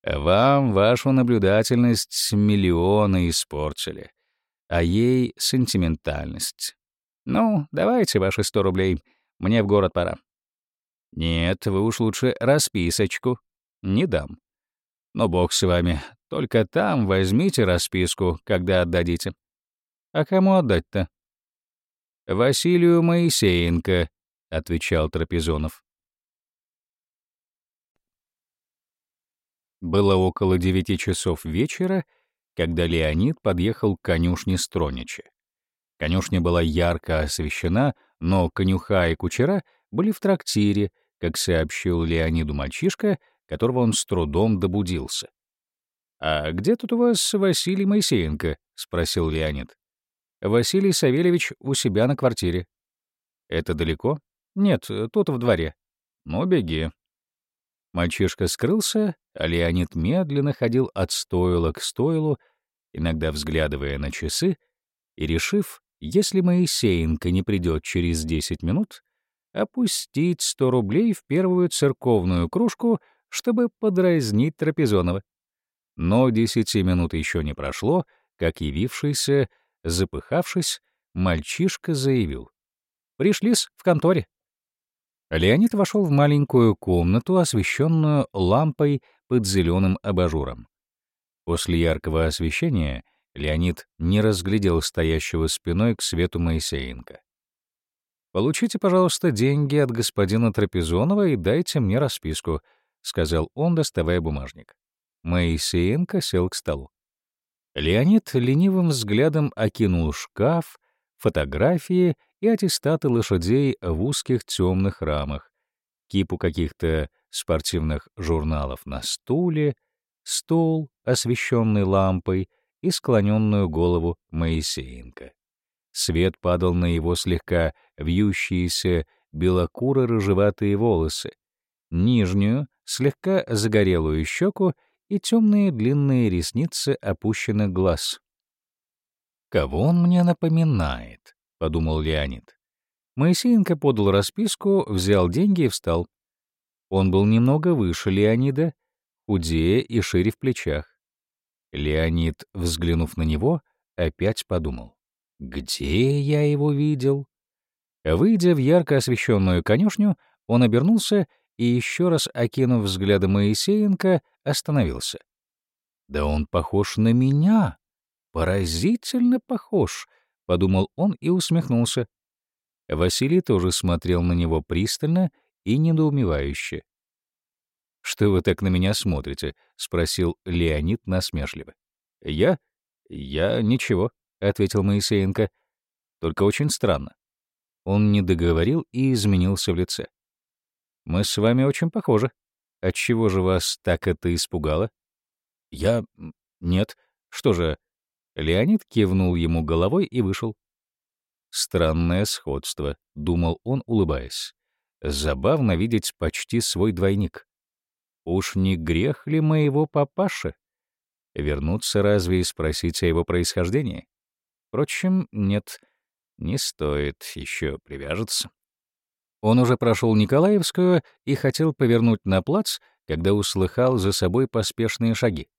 Вам вашу наблюдательность миллионы испортили, а ей сентиментальность. Ну, давайте ваши сто рублей, мне в город пора. Нет, вы уж лучше расписочку. Не дам. Но бог с вами, только там возьмите расписку, когда отдадите. А кому отдать-то? Василию Моисеенко, — отвечал Трапезонов. Было около девяти часов вечера, когда Леонид подъехал к конюшне Стронича. Конюшня была ярко освещена, но конюха и кучера были в трактире, как сообщил Леониду мальчишка, которого он с трудом добудился. «А где тут у вас Василий Моисеенко?» — спросил Леонид. «Василий Савельевич у себя на квартире». «Это далеко?» «Нет, тут в дворе». «Ну, беги», Мальчишка скрылся, а Леонид медленно ходил от стойла к стойлу, иногда взглядывая на часы, и решив, если Моисеенко не придет через 10 минут, опустить 100 рублей в первую церковную кружку, чтобы подразнить Трапезонова. Но 10 минут еще не прошло, как явившийся, запыхавшись, мальчишка заявил. «Пришлись в конторе». Леонид вошел в маленькую комнату, освещенную лампой под зеленым абажуром. После яркого освещения Леонид не разглядел стоящего спиной к свету Моисеенко. «Получите, пожалуйста, деньги от господина Трапезонова и дайте мне расписку», — сказал он, доставая бумажник. Моисеенко сел к столу. Леонид ленивым взглядом окинул шкаф, фотографии и аттестаты лошадей в узких темных рамах, кипу каких-то спортивных журналов на стуле, стол, освещенный лампой, и склоненную голову Моисеенко. Свет падал на его слегка вьющиеся белокуро-рыжеватые волосы, нижнюю, слегка загорелую щеку и темные длинные ресницы опущенных глаз. «Кого он мне напоминает?» — подумал Леонид. Моисеенко подал расписку, взял деньги и встал. Он был немного выше Леонида, худее и шире в плечах. Леонид, взглянув на него, опять подумал. «Где я его видел?» Выйдя в ярко освещенную конюшню, он обернулся и, еще раз окинув взглядом Моисеенко, остановился. «Да он похож на меня! Поразительно похож!» — подумал он и усмехнулся. Василий тоже смотрел на него пристально и недоумевающе. «Что вы так на меня смотрите?» — спросил Леонид насмешливо. «Я? Я ничего», — ответил Моисеенко. «Только очень странно». Он не договорил и изменился в лице. «Мы с вами очень похожи. Отчего же вас так это испугало?» «Я... Нет. Что же, Леонид кивнул ему головой и вышел. «Странное сходство», — думал он, улыбаясь. «Забавно видеть почти свой двойник. Уж не грех ли моего папаши? Вернуться разве и спросить о его происхождении? Впрочем, нет, не стоит, еще привяжется». Он уже прошел Николаевскую и хотел повернуть на плац, когда услыхал за собой поспешные шаги.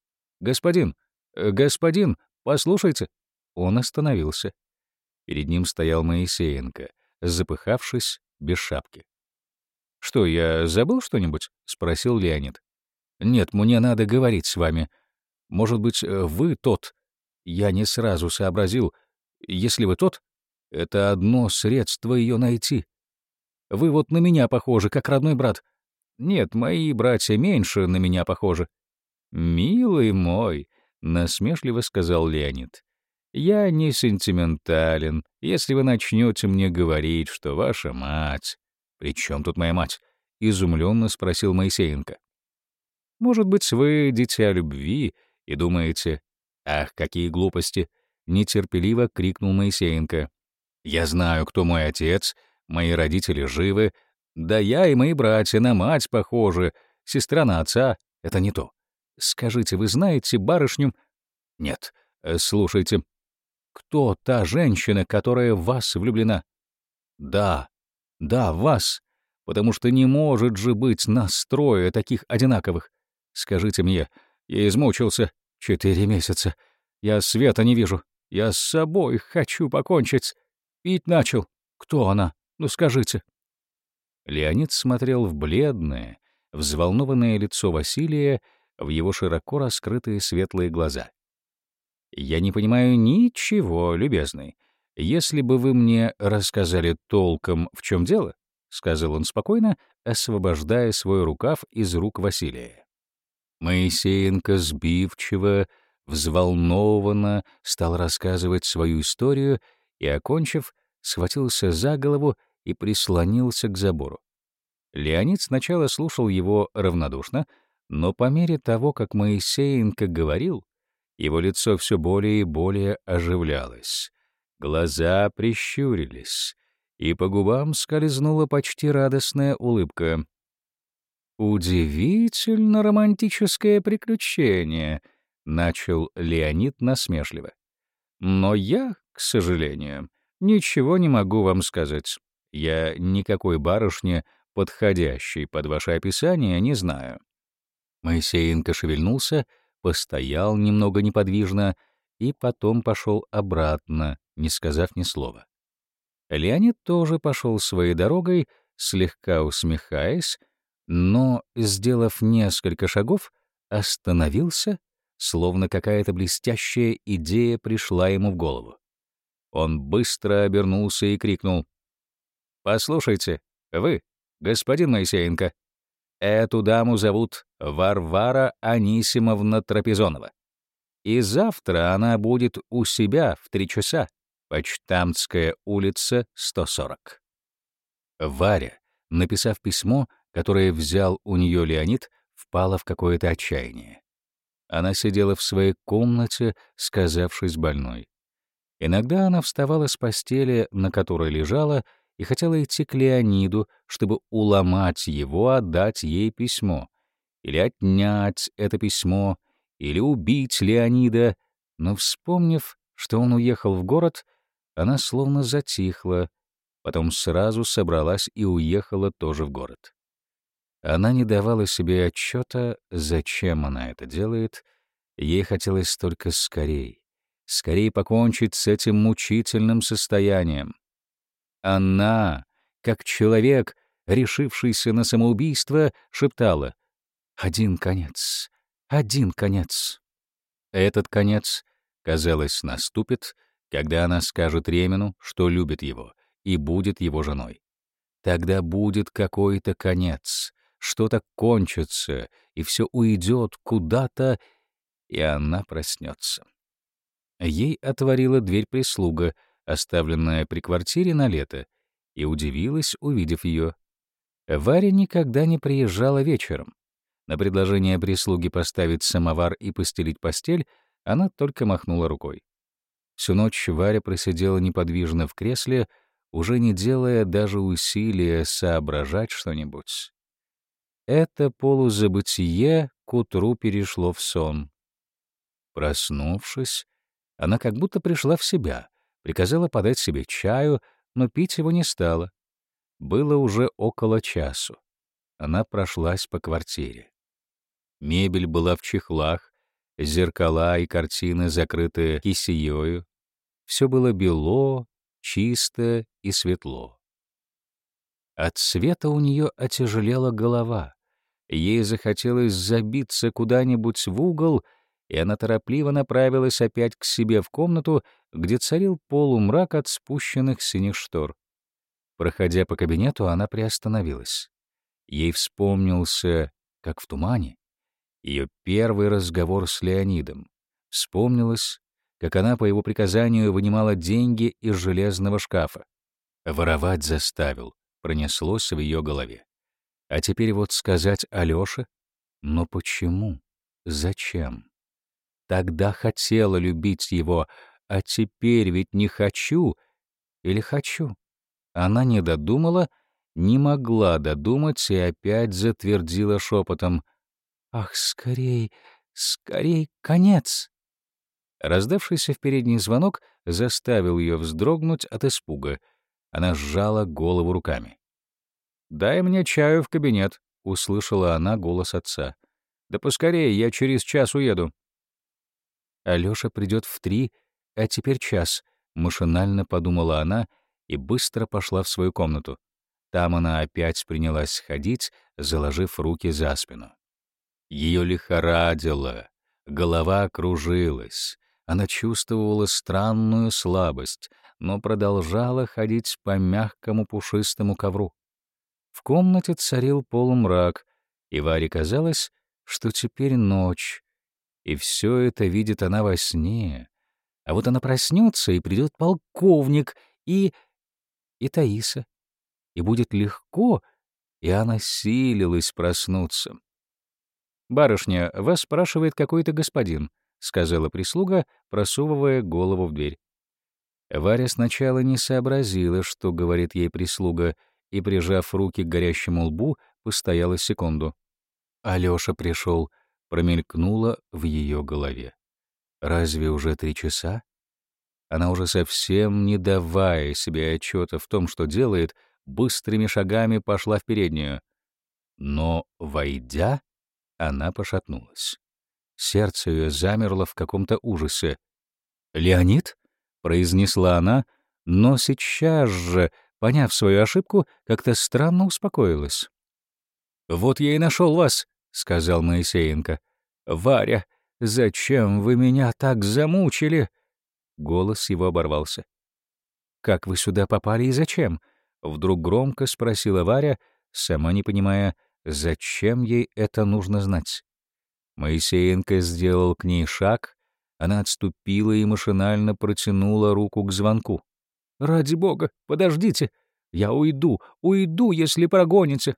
«Господин! Э, господин!» Послушайте». Он остановился. Перед ним стоял Моисеенко, запыхавшись, без шапки. «Что, я забыл что-нибудь?» — спросил Леонид. «Нет, мне надо говорить с вами. Может быть, э, вы тот?» Я не сразу сообразил. «Если вы тот, это одно средство ее найти. Вы вот на меня похожи, как родной брат. Нет, мои братья меньше на меня похожи». «Милый мой, насмешливо сказал Леонид. Я не сентиментален, если вы начнете мне говорить, что ваша мать... При чем тут моя мать? Изумленно спросил Моисеенко. Может быть, вы дитя любви и думаете... Ах, какие глупости! Нетерпеливо крикнул Моисеенко. Я знаю, кто мой отец, мои родители живы, да я и мои братья на мать похожи, сестра на отца — это не то. Скажите, вы знаете барышню? Нет. Э, слушайте. Кто та женщина, которая в вас влюблена? Да. Да, вас. Потому что не может же быть нас трое таких одинаковых. Скажите мне, я измучился четыре месяца. Я света не вижу. Я с собой хочу покончить. Пить начал. Кто она? Ну скажите. Леонид смотрел в бледное, взволнованное лицо Василия в его широко раскрытые светлые глаза. «Я не понимаю ничего, любезный. Если бы вы мне рассказали толком, в чем дело, — сказал он спокойно, освобождая свой рукав из рук Василия. Моисеенко сбивчиво, взволнованно стал рассказывать свою историю и, окончив, схватился за голову и прислонился к забору. Леонид сначала слушал его равнодушно, но по мере того, как Моисеенко говорил, его лицо все более и более оживлялось. Глаза прищурились, и по губам скользнула почти радостная улыбка. «Удивительно романтическое приключение», — начал Леонид насмешливо. «Но я, к сожалению, ничего не могу вам сказать. Я никакой барышни, подходящей под ваше описание, не знаю. Моисеенко шевельнулся, постоял немного неподвижно и потом пошел обратно, не сказав ни слова. Леонид тоже пошел своей дорогой, слегка усмехаясь, но, сделав несколько шагов, остановился, словно какая-то блестящая идея пришла ему в голову. Он быстро обернулся и крикнул. «Послушайте, вы, господин Моисеенко!» Эту даму зовут Варвара Анисимовна Трапезонова. И завтра она будет у себя в три часа, Почтамтская улица, 140. Варя, написав письмо, которое взял у нее Леонид, впала в какое-то отчаяние. Она сидела в своей комнате, сказавшись больной. Иногда она вставала с постели, на которой лежала, и хотела идти к Леониду, чтобы уломать его отдать ей письмо, или отнять это письмо, или убить Леонида, но, вспомнив, что он уехал в город, она словно затихла, потом сразу собралась и уехала тоже в город. Она не давала себе отчета, зачем она это делает, ей хотелось только скорей, скорее покончить с этим мучительным состоянием — она, как человек, решившийся на самоубийство, шептала «Один конец, один конец». Этот конец, казалось, наступит, когда она скажет Ремену, что любит его и будет его женой. Тогда будет какой-то конец, что-то кончится, и все уйдет куда-то, и она проснется. Ей отворила дверь прислуга — оставленная при квартире на лето, и удивилась, увидев ее. Варя никогда не приезжала вечером. На предложение прислуги поставить самовар и постелить постель она только махнула рукой. Всю ночь Варя просидела неподвижно в кресле, уже не делая даже усилия соображать что-нибудь. Это полузабытие к утру перешло в сон. Проснувшись, она как будто пришла в себя, приказала подать себе чаю, но пить его не стала. Было уже около часу. Она прошлась по квартире. Мебель была в чехлах, зеркала и картины, закрытые кисеёю. Все было бело, чисто и светло. От света у нее отяжелела голова. Ей захотелось забиться куда-нибудь в угол и она торопливо направилась опять к себе в комнату, где царил полумрак от спущенных синих штор. Проходя по кабинету, она приостановилась. Ей вспомнился, как в тумане, ее первый разговор с Леонидом. Вспомнилось, как она по его приказанию вынимала деньги из железного шкафа. «Воровать заставил», — пронеслось в ее голове. А теперь вот сказать Алёше? Но почему? Зачем? Тогда хотела любить его, а теперь ведь не хочу или хочу. Она не додумала, не могла додумать и опять затвердила шепотом. «Ах, скорей, скорей, конец!» Раздавшийся в передний звонок заставил ее вздрогнуть от испуга. Она сжала голову руками. «Дай мне чаю в кабинет», — услышала она голос отца. «Да поскорее, я через час уеду». Алёша придет в три, а теперь час, машинально подумала она и быстро пошла в свою комнату. Там она опять принялась ходить, заложив руки за спину. Ее лихорадило, голова кружилась. Она чувствовала странную слабость, но продолжала ходить по мягкому пушистому ковру. В комнате царил полумрак, и Варе казалось, что теперь ночь, и все это видит она во сне. А вот она проснется, и придет полковник, и... и Таиса. И будет легко, и она силилась проснуться. «Барышня, вас спрашивает какой-то господин», — сказала прислуга, просовывая голову в дверь. Варя сначала не сообразила, что говорит ей прислуга, и, прижав руки к горящему лбу, постояла секунду. Алёша пришел, Промелькнула в ее голове. Разве уже три часа? Она уже совсем не давая себе отчета в том, что делает, быстрыми шагами пошла в переднюю. Но, войдя, она пошатнулась. Сердце ее замерло в каком-то ужасе. «Леонид?» — произнесла она, но сейчас же, поняв свою ошибку, как-то странно успокоилась. «Вот я и нашел вас!» — сказал Моисеенко. «Варя, зачем вы меня так замучили?» Голос его оборвался. «Как вы сюда попали и зачем?» Вдруг громко спросила Варя, сама не понимая, зачем ей это нужно знать. Моисеенко сделал к ней шаг, она отступила и машинально протянула руку к звонку. «Ради бога, подождите! Я уйду, уйду, если прогоните!»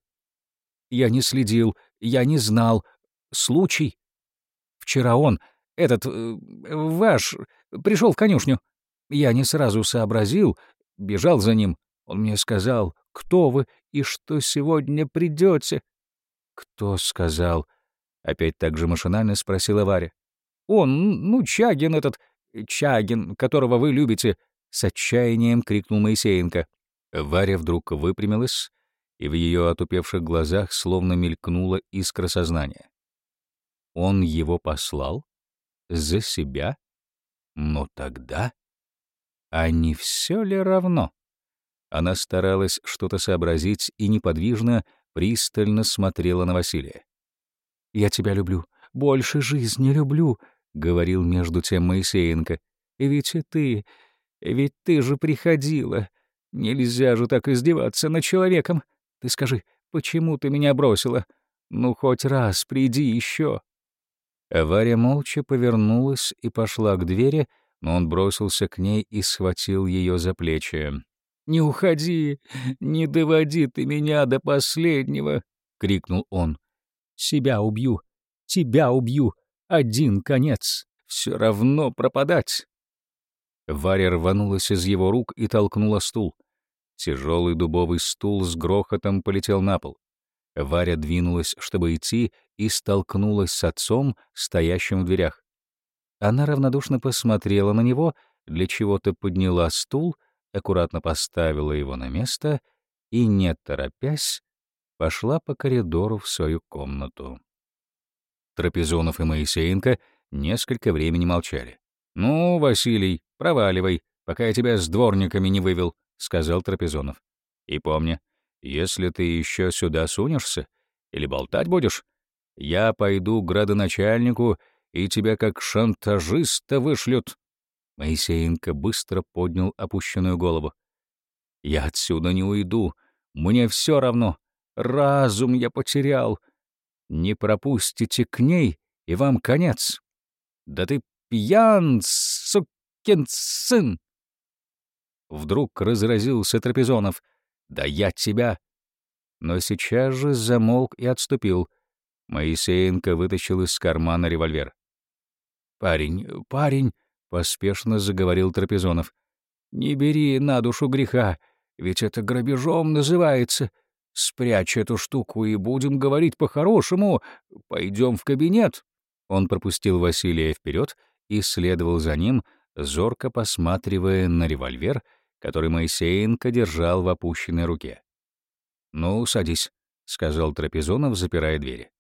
«Я не следил», я не знал. Случай? Вчера он, этот, э, ваш, пришел в конюшню. Я не сразу сообразил, бежал за ним. Он мне сказал, кто вы и что сегодня придете. Кто сказал? Опять так же машинально спросила Варя. Он, ну, Чагин этот, Чагин, которого вы любите, с отчаянием крикнул Моисеенко. Варя вдруг выпрямилась, и в ее отупевших глазах словно мелькнула искра сознания. Он его послал? За себя? Но тогда... А не все ли равно? Она старалась что-то сообразить и неподвижно, пристально смотрела на Василия. «Я тебя люблю, больше жизни люблю», — говорил между тем Моисеенко. «Ведь и ты, ведь ты же приходила. Нельзя же так издеваться над человеком. Ты скажи, почему ты меня бросила? Ну, хоть раз, приди еще. Варя молча повернулась и пошла к двери, но он бросился к ней и схватил ее за плечи. «Не уходи! Не доводи ты меня до последнего!» — крикнул он. «Себя убью! Тебя убью! Один конец! Все равно пропадать!» Варя рванулась из его рук и толкнула стул. Тяжелый дубовый стул с грохотом полетел на пол. Варя двинулась, чтобы идти, и столкнулась с отцом, стоящим в дверях. Она равнодушно посмотрела на него, для чего-то подняла стул, аккуратно поставила его на место и, не торопясь, пошла по коридору в свою комнату. Трапезонов и Моисеенко несколько времени молчали. «Ну, Василий, проваливай, пока я тебя с дворниками не вывел», — сказал Трапезонов. «И помни, если ты еще сюда сунешься или болтать будешь, я пойду к градоначальнику, и тебя как шантажиста вышлют». Моисеенко быстро поднял опущенную голову. «Я отсюда не уйду. Мне все равно. Разум я потерял. Не пропустите к ней, и вам конец. Да ты пьян, сукин сын!» Вдруг разразился Трапезонов. «Да я тебя!» Но сейчас же замолк и отступил. Моисеенко вытащил из кармана револьвер. «Парень, парень!» — поспешно заговорил Трапезонов. «Не бери на душу греха, ведь это грабежом называется. Спрячь эту штуку и будем говорить по-хорошему. Пойдем в кабинет». Он пропустил Василия вперед и следовал за ним, зорко посматривая на револьвер — который Моисеенко держал в опущенной руке. «Ну, садись», — сказал Трапезонов, запирая двери.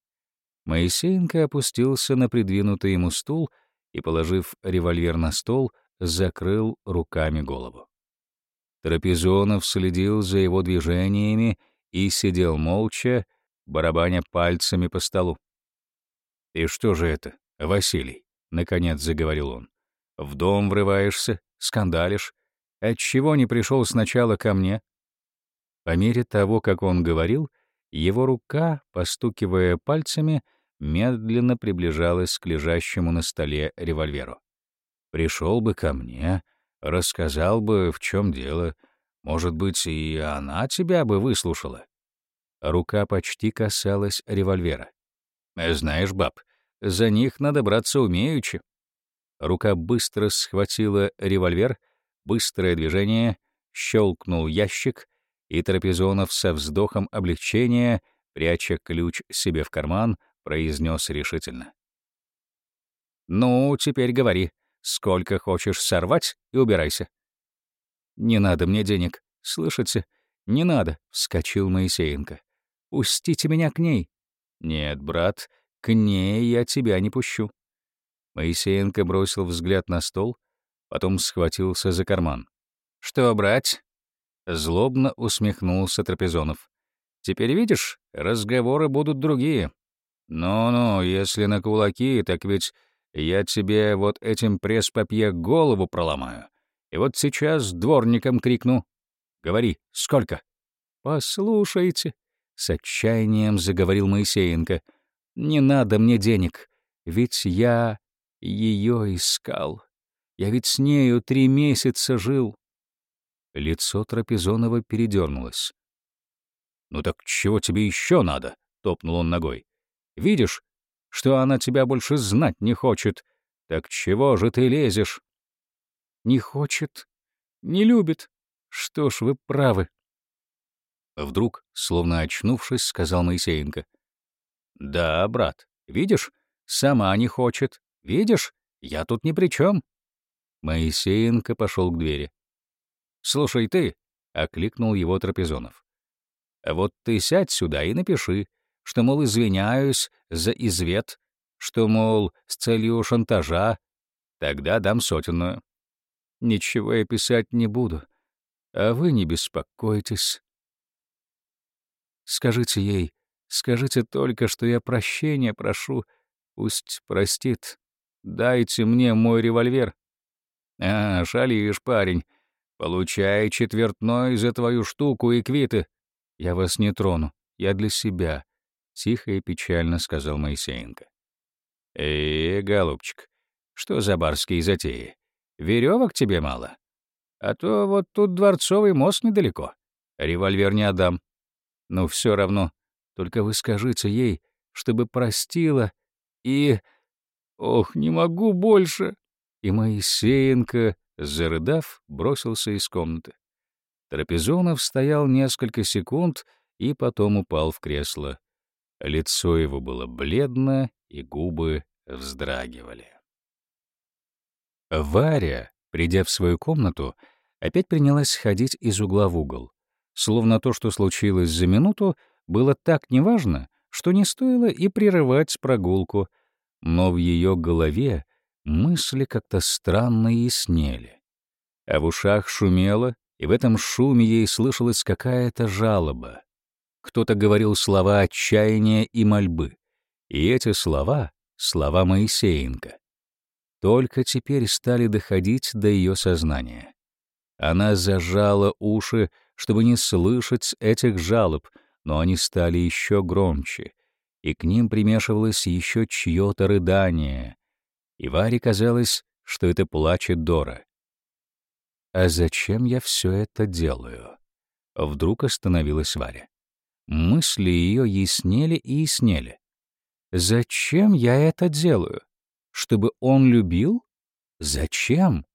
Моисеенко опустился на придвинутый ему стул и, положив револьвер на стол, закрыл руками голову. Трапезонов следил за его движениями и сидел молча, барабаня пальцами по столу. «И что же это, Василий?» — наконец заговорил он. «В дом врываешься, скандалишь, Отчего не пришел сначала ко мне?» По мере того, как он говорил, его рука, постукивая пальцами, медленно приближалась к лежащему на столе револьверу. «Пришел бы ко мне, рассказал бы, в чем дело. Может быть, и она тебя бы выслушала». Рука почти касалась револьвера. «Знаешь, баб, за них надо браться умеючи». Рука быстро схватила револьвер — Быстрое движение, щелкнул ящик, и Трапезонов со вздохом облегчения, пряча ключ себе в карман, произнес решительно. «Ну, теперь говори, сколько хочешь сорвать и убирайся». «Не надо мне денег, слышите? Не надо», — вскочил Моисеенко. «Пустите меня к ней». «Нет, брат, к ней я тебя не пущу». Моисеенко бросил взгляд на стол — потом схватился за карман. «Что брать?» Злобно усмехнулся Трапезонов. «Теперь видишь, разговоры будут другие. Ну-ну, если на кулаки, так ведь я тебе вот этим пресс-папье голову проломаю. И вот сейчас дворником крикну. Говори, сколько?» «Послушайте», — с отчаянием заговорил Моисеенко. «Не надо мне денег, ведь я ее искал». Я ведь с нею три месяца жил. Лицо Трапезонова передернулось. «Ну так чего тебе еще надо?» — топнул он ногой. «Видишь, что она тебя больше знать не хочет. Так чего же ты лезешь?» «Не хочет. Не любит. Что ж, вы правы». Вдруг, словно очнувшись, сказал Моисеенко. «Да, брат, видишь, сама не хочет. Видишь, я тут ни при чем. Моисеенко пошел к двери. «Слушай, ты!» — окликнул его Трапезонов. «Вот ты сядь сюда и напиши, что, мол, извиняюсь за извет, что, мол, с целью шантажа, тогда дам сотенную». «Ничего я писать не буду, а вы не беспокойтесь». «Скажите ей, скажите только, что я прощения прошу, пусть простит. Дайте мне мой револьвер». «А, шалишь, парень. Получай четвертной за твою штуку и квиты. Я вас не трону. Я для себя», — тихо и печально сказал Моисеенко. «Э, голубчик, что за барские затеи? Веревок тебе мало? А то вот тут Дворцовый мост недалеко. Револьвер не отдам. Ну, все равно. Только вы скажите ей, чтобы простила и... Ох, не могу больше!» и Моисеенко, зарыдав, бросился из комнаты. Трапезонов стоял несколько секунд и потом упал в кресло. Лицо его было бледно, и губы вздрагивали. Варя, придя в свою комнату, опять принялась ходить из угла в угол. Словно то, что случилось за минуту, было так неважно, что не стоило и прерывать прогулку, но в ее голове мысли как-то странно яснели. А в ушах шумело, и в этом шуме ей слышалась какая-то жалоба. Кто-то говорил слова отчаяния и мольбы. И эти слова — слова Моисеенко. Только теперь стали доходить до ее сознания. Она зажала уши, чтобы не слышать этих жалоб, но они стали еще громче, и к ним примешивалось еще чье-то рыдание — и Варе казалось, что это плачет Дора. «А зачем я все это делаю?» Вдруг остановилась Варя. Мысли ее яснели и яснели. «Зачем я это делаю? Чтобы он любил? Зачем?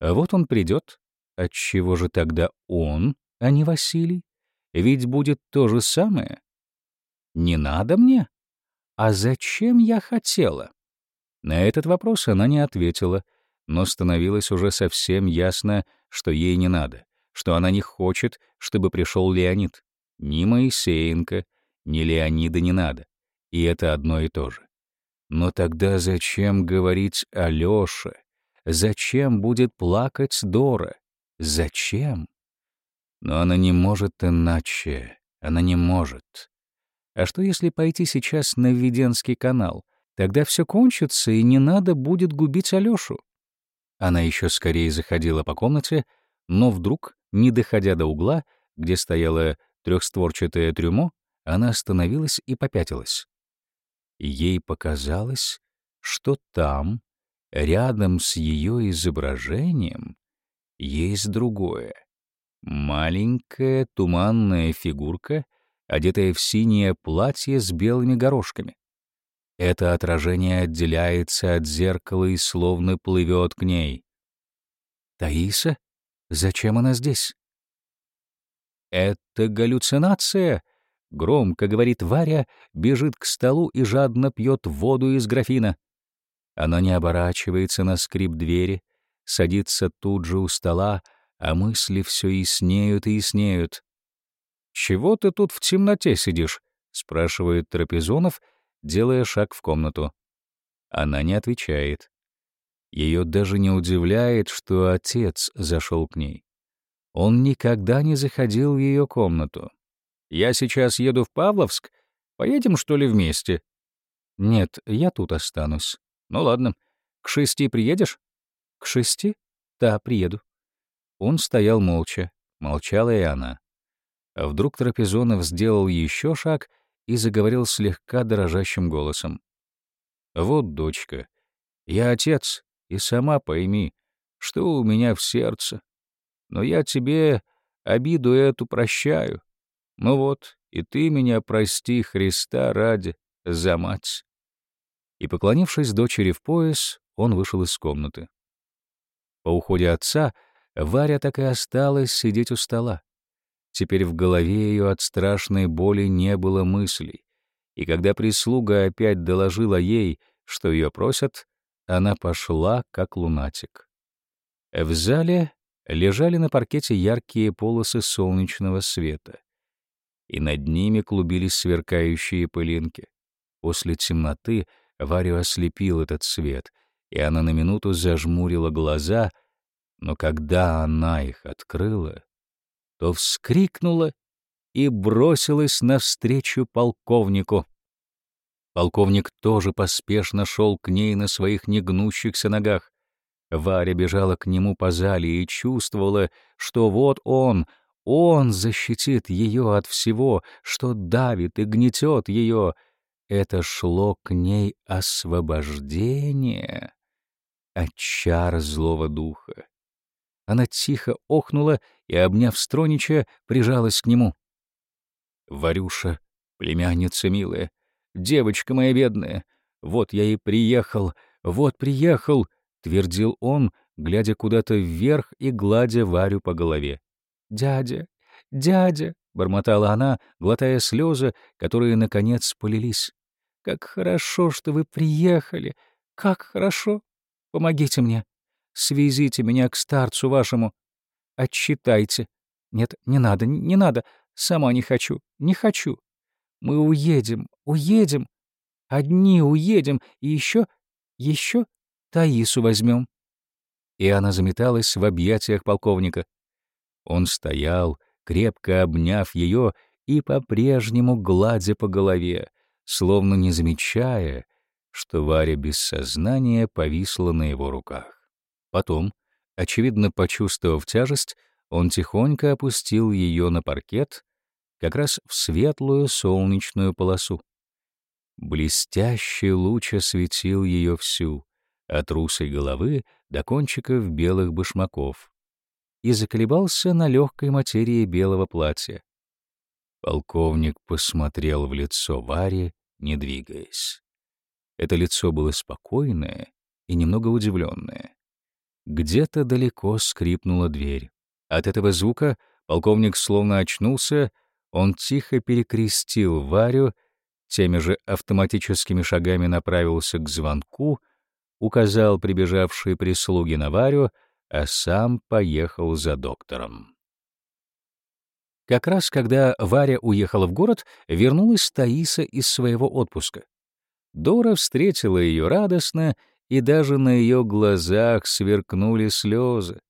А вот он придет. Отчего же тогда он, а не Василий? Ведь будет то же самое. Не надо мне. А зачем я хотела?» На этот вопрос она не ответила, но становилось уже совсем ясно, что ей не надо, что она не хочет, чтобы пришел Леонид. Ни Моисеенко, ни Леонида не надо. И это одно и то же. Но тогда зачем говорить о Лёше? Зачем будет плакать Дора? Зачем? Но она не может иначе. Она не может. А что, если пойти сейчас на Введенский канал — Тогда все кончится, и не надо будет губить Алёшу. Она еще скорее заходила по комнате, но вдруг, не доходя до угла, где стояло трехстворчатое трюмо, она остановилась и попятилась. Ей показалось, что там, рядом с ее изображением, есть другое. Маленькая туманная фигурка, одетая в синее платье с белыми горошками. Это отражение отделяется от зеркала и словно плывет к ней. «Таиса? Зачем она здесь?» «Это галлюцинация!» — громко говорит Варя, бежит к столу и жадно пьет воду из графина. Она не оборачивается на скрип двери, садится тут же у стола, а мысли все яснеют и яснеют. «Чего ты тут в темноте сидишь?» — спрашивает Трапезонов — делая шаг в комнату. Она не отвечает. Ее даже не удивляет, что отец зашел к ней. Он никогда не заходил в ее комнату. «Я сейчас еду в Павловск. Поедем, что ли, вместе?» «Нет, я тут останусь». «Ну ладно. К шести приедешь?» «К шести? Да, приеду». Он стоял молча. Молчала и она. А вдруг Трапезонов сделал еще шаг и заговорил слегка дрожащим голосом. «Вот, дочка, я отец, и сама пойми, что у меня в сердце. Но я тебе обиду эту прощаю. Ну вот, и ты меня прости, Христа ради, за мать». И, поклонившись дочери в пояс, он вышел из комнаты. По уходе отца Варя так и осталась сидеть у стола. Теперь в голове ее от страшной боли не было мыслей. И когда прислуга опять доложила ей, что ее просят, она пошла, как лунатик. В зале лежали на паркете яркие полосы солнечного света, и над ними клубились сверкающие пылинки. После темноты Варю ослепил этот свет, и она на минуту зажмурила глаза, но когда она их открыла, то вскрикнула и бросилась навстречу полковнику. Полковник тоже поспешно шел к ней на своих негнущихся ногах. Варя бежала к нему по зале и чувствовала, что вот он, он защитит ее от всего, что давит и гнетет ее. Это шло к ней освобождение от чар злого духа. Она тихо охнула и, обняв Стронича, прижалась к нему. «Варюша, племянница милая, девочка моя бедная, вот я и приехал, вот приехал», — твердил он, глядя куда-то вверх и гладя Варю по голове. «Дядя, дядя», — бормотала она, глотая слезы, которые, наконец, полились. «Как хорошо, что вы приехали! Как хорошо! Помогите мне! свезите меня к старцу вашему. Отчитайте. Нет, не надо, не надо. Сама не хочу, не хочу. Мы уедем, уедем. Одни уедем, и еще, еще Таису возьмем. И она заметалась в объятиях полковника. Он стоял, крепко обняв ее и по-прежнему гладя по голове, словно не замечая, что Варя без сознания повисла на его руках. Потом, очевидно почувствовав тяжесть, он тихонько опустил ее на паркет, как раз в светлую солнечную полосу. Блестящий луч осветил ее всю, от русой головы до кончиков белых башмаков, и заколебался на легкой материи белого платья. Полковник посмотрел в лицо Варе, не двигаясь. Это лицо было спокойное и немного удивленное. Где-то далеко скрипнула дверь. От этого звука полковник словно очнулся, он тихо перекрестил Варю, теми же автоматическими шагами направился к звонку, указал прибежавшие прислуги на Варю, а сам поехал за доктором. Как раз когда Варя уехала в город, вернулась Таиса из своего отпуска. Дора встретила ее радостно и даже на ее глазах сверкнули слезы.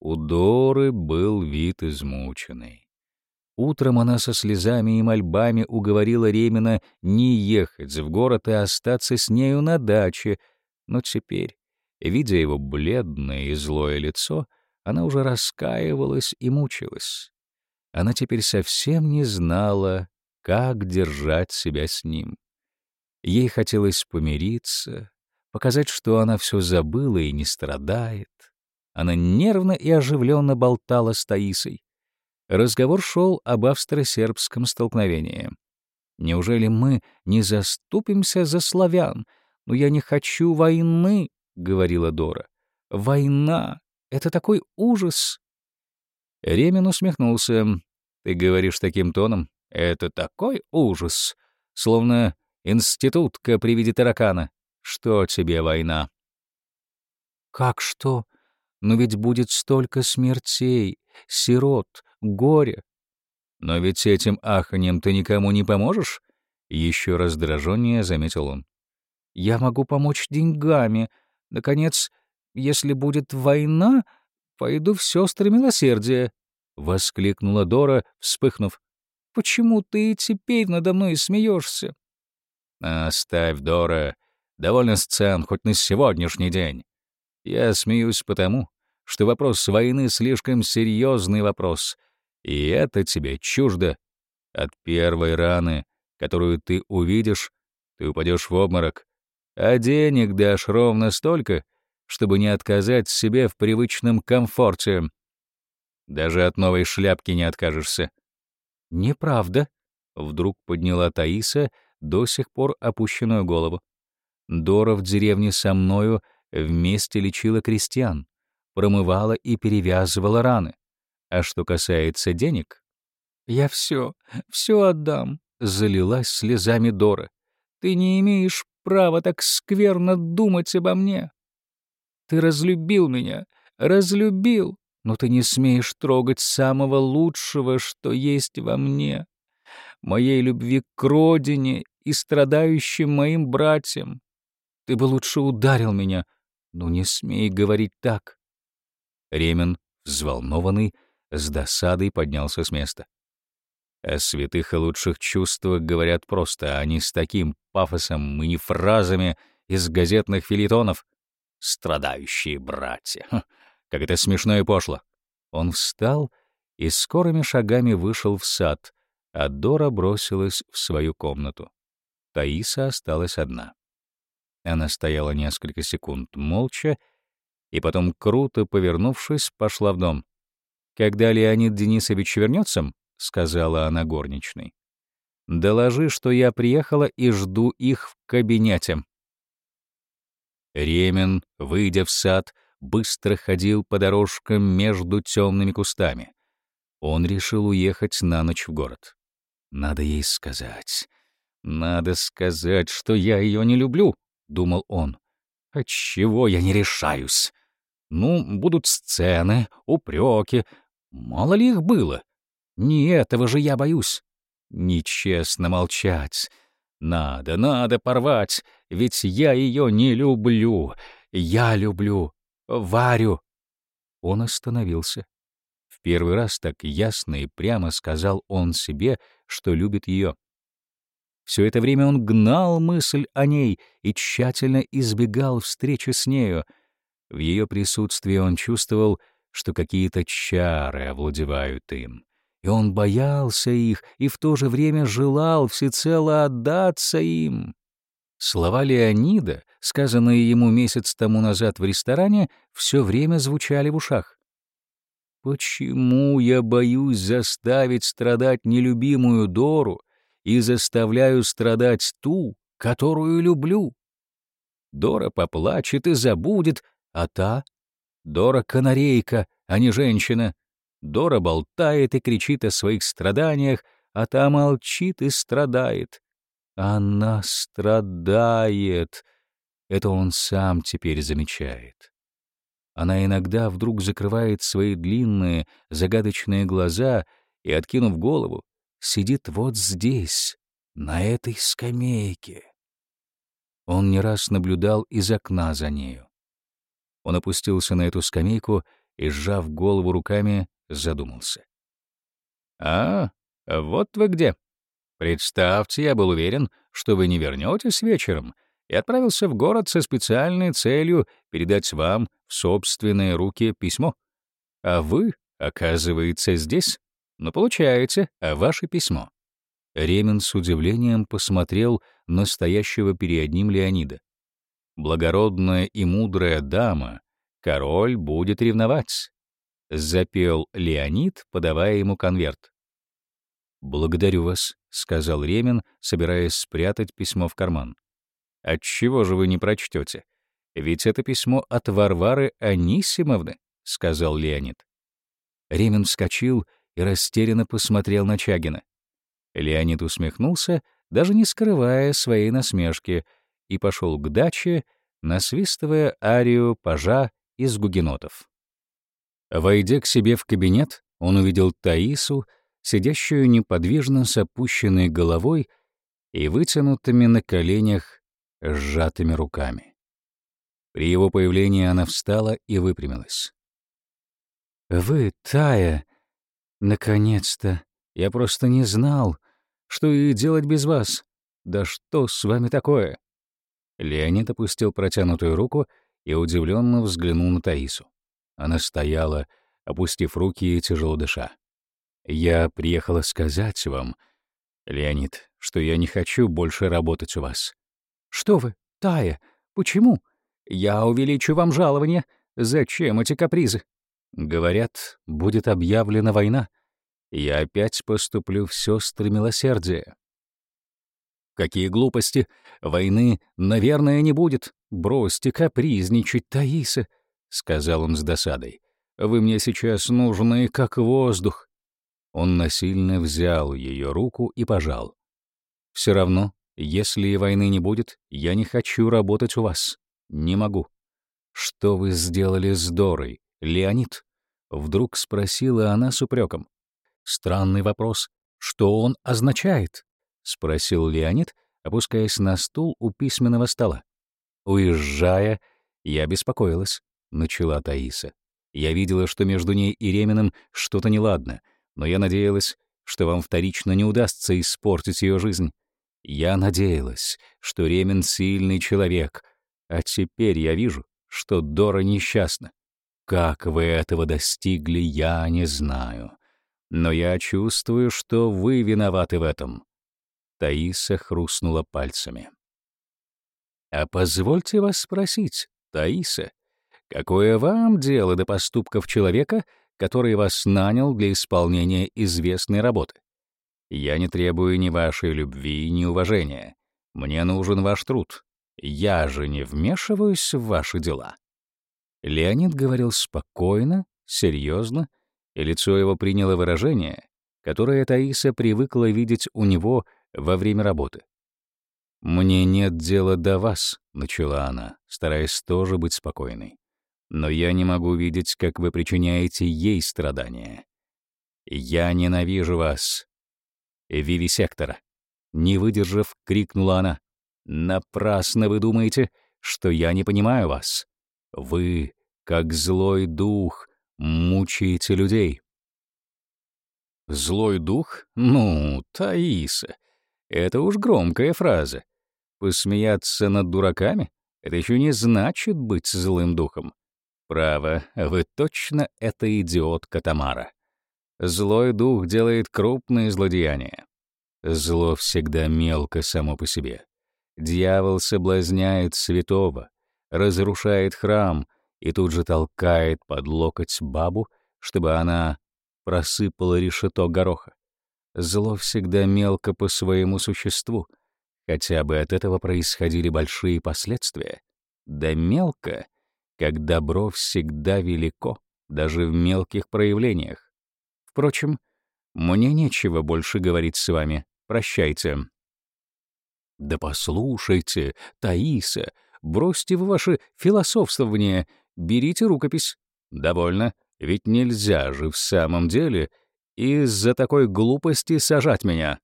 У Доры был вид измученный. Утром она со слезами и мольбами уговорила Ремина не ехать в город и остаться с нею на даче, но теперь, видя его бледное и злое лицо, она уже раскаивалась и мучилась. Она теперь совсем не знала, как держать себя с ним. Ей хотелось помириться, показать, что она все забыла и не страдает. Она нервно и оживленно болтала с Таисой. Разговор шел об австро-сербском столкновении. «Неужели мы не заступимся за славян? Но ну, я не хочу войны», — говорила Дора. «Война! Это такой ужас!» Ремин усмехнулся. «Ты говоришь таким тоном? Это такой ужас! Словно институтка при виде таракана. Что тебе война? Как что? Но ведь будет столько смертей, сирот, горя. Но ведь этим аханем ты никому не поможешь? Еще раздраженнее заметил он. Я могу помочь деньгами. Наконец, если будет война, пойду в сестры милосердия. Воскликнула Дора, вспыхнув. Почему ты и теперь надо мной смеешься? Оставь, Дора, Довольно сцен, хоть на сегодняшний день. Я смеюсь потому, что вопрос войны — слишком серьезный вопрос, и это тебе чуждо. От первой раны, которую ты увидишь, ты упадешь в обморок, а денег дашь ровно столько, чтобы не отказать себе в привычном комфорте. Даже от новой шляпки не откажешься. «Неправда», — вдруг подняла Таиса до сих пор опущенную голову. Дора в деревне со мною вместе лечила крестьян, промывала и перевязывала раны. А что касается денег... «Я все, все отдам», — залилась слезами Дора. «Ты не имеешь права так скверно думать обо мне. Ты разлюбил меня, разлюбил, но ты не смеешь трогать самого лучшего, что есть во мне, моей любви к родине и страдающим моим братьям. Ты бы лучше ударил меня. Ну не смей говорить так. Ремин, взволнованный, с досадой поднялся с места. О святых и лучших чувствах говорят просто, а не с таким пафосом и не фразами из газетных филитонов. Страдающие братья. как это смешно и пошло. Он встал и скорыми шагами вышел в сад, а Дора бросилась в свою комнату. Таиса осталась одна. Она стояла несколько секунд молча и потом, круто повернувшись, пошла в дом. «Когда Леонид Денисович вернется, — сказала она горничной, — доложи, что я приехала и жду их в кабинете». Ремин, выйдя в сад, быстро ходил по дорожкам между темными кустами. Он решил уехать на ночь в город. Надо ей сказать. Надо сказать, что я ее не люблю. — думал он. «Отчего «А я не решаюсь? Ну, будут сцены, упреки. Мало ли их было. Не этого же я боюсь. Нечестно молчать. Надо, надо порвать, ведь я ее не люблю. Я люблю Варю». Он остановился. В первый раз так ясно и прямо сказал он себе, что любит ее. Все это время он гнал мысль о ней и тщательно избегал встречи с нею. В ее присутствии он чувствовал, что какие-то чары овладевают им. И он боялся их и в то же время желал всецело отдаться им. Слова Леонида, сказанные ему месяц тому назад в ресторане, все время звучали в ушах. «Почему я боюсь заставить страдать нелюбимую Дору, и заставляю страдать ту, которую люблю. Дора поплачет и забудет, а та... Дора — канарейка, а не женщина. Дора болтает и кричит о своих страданиях, а та молчит и страдает. Она страдает. Это он сам теперь замечает. Она иногда вдруг закрывает свои длинные, загадочные глаза и, откинув голову, сидит вот здесь, на этой скамейке. Он не раз наблюдал из окна за нею. Он опустился на эту скамейку и, сжав голову руками, задумался. «А, вот вы где. Представьте, я был уверен, что вы не вернетесь вечером, и отправился в город со специальной целью передать вам в собственные руки письмо. А вы, оказывается, здесь но «Ну, получается, а ваше письмо». Ремин с удивлением посмотрел на стоящего перед ним Леонида. «Благородная и мудрая дама, король будет ревновать», — запел Леонид, подавая ему конверт. «Благодарю вас», — сказал Ремин, собираясь спрятать письмо в карман. «Отчего же вы не прочтете? Ведь это письмо от Варвары Анисимовны», — сказал Леонид. Ремин вскочил и растерянно посмотрел на Чагина. Леонид усмехнулся, даже не скрывая своей насмешки, и пошел к даче, насвистывая арию пажа из гугенотов. Войдя к себе в кабинет, он увидел Таису, сидящую неподвижно с опущенной головой и вытянутыми на коленях сжатыми руками. При его появлении она встала и выпрямилась. «Вы, Тая!» «Наконец-то! Я просто не знал, что и делать без вас. Да что с вами такое?» Леонид опустил протянутую руку и удивленно взглянул на Таису. Она стояла, опустив руки и тяжело дыша. «Я приехала сказать вам, Леонид, что я не хочу больше работать у вас». «Что вы, Тая, почему? Я увеличу вам жалование. Зачем эти капризы?» Говорят, будет объявлена война. Я опять поступлю в сестры милосердия. Какие глупости! Войны, наверное, не будет. Бросьте капризничать, Таиса, — сказал он с досадой. Вы мне сейчас нужны, как воздух. Он насильно взял ее руку и пожал. Все равно, если и войны не будет, я не хочу работать у вас. Не могу. Что вы сделали с Дорой, Леонид? Вдруг спросила она с упреком. «Странный вопрос. Что он означает?» — спросил Леонид, опускаясь на стул у письменного стола. «Уезжая, я беспокоилась», — начала Таиса. «Я видела, что между ней и Реминым что-то неладно, но я надеялась, что вам вторично не удастся испортить ее жизнь. Я надеялась, что Ремен сильный человек, а теперь я вижу, что Дора несчастна. Как вы этого достигли, я не знаю. Но я чувствую, что вы виноваты в этом». Таиса хрустнула пальцами. «А позвольте вас спросить, Таиса, какое вам дело до поступков человека, который вас нанял для исполнения известной работы? Я не требую ни вашей любви, ни уважения. Мне нужен ваш труд. Я же не вмешиваюсь в ваши дела». Леонид говорил спокойно, серьезно, и лицо его приняло выражение, которое Таиса привыкла видеть у него во время работы. «Мне нет дела до вас», — начала она, стараясь тоже быть спокойной. «Но я не могу видеть, как вы причиняете ей страдания. Я ненавижу вас, вивисектора!» Не выдержав, крикнула она. «Напрасно вы думаете, что я не понимаю вас. Вы, как злой дух, мучаете людей. Злой дух? Ну, Таиса. Это уж громкая фраза. Посмеяться над дураками? Это еще не значит быть злым духом. Право, вы точно это идиотка Тамара. Злой дух делает крупные злодеяния. Зло всегда мелко само по себе. Дьявол соблазняет святого, разрушает храм и тут же толкает под локоть бабу, чтобы она просыпала решето гороха. Зло всегда мелко по своему существу, хотя бы от этого происходили большие последствия. Да мелко, как добро всегда велико, даже в мелких проявлениях. Впрочем, мне нечего больше говорить с вами. Прощайте. Да послушайте, Таиса, Бросьте вы ваше философствование, берите рукопись. Довольно, ведь нельзя же в самом деле из-за такой глупости сажать меня.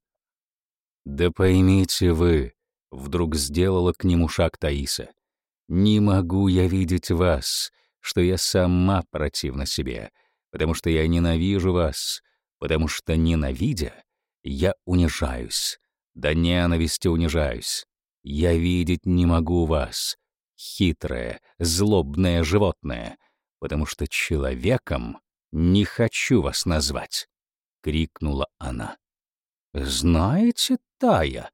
Да поймите вы, вдруг сделала к нему шаг Таиса. Не могу я видеть вас, что я сама противна себе, потому что я ненавижу вас, потому что, ненавидя, я унижаюсь, до ненависти унижаюсь. Я видеть не могу вас, хитрое, злобное животное, потому что человеком не хочу вас назвать!» — крикнула она. «Знаете, Тая,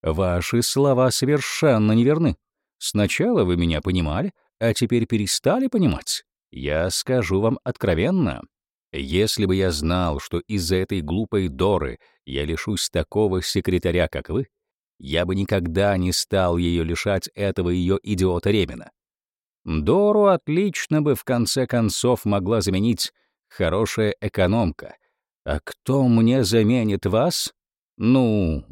ваши слова совершенно неверны. Сначала вы меня понимали, а теперь перестали понимать. Я скажу вам откровенно. Если бы я знал, что из-за этой глупой Доры я лишусь такого секретаря, как вы, я бы никогда не стал ее лишать этого ее идиота Ремина. Дору отлично бы в конце концов могла заменить хорошая экономка. А кто мне заменит вас? Ну,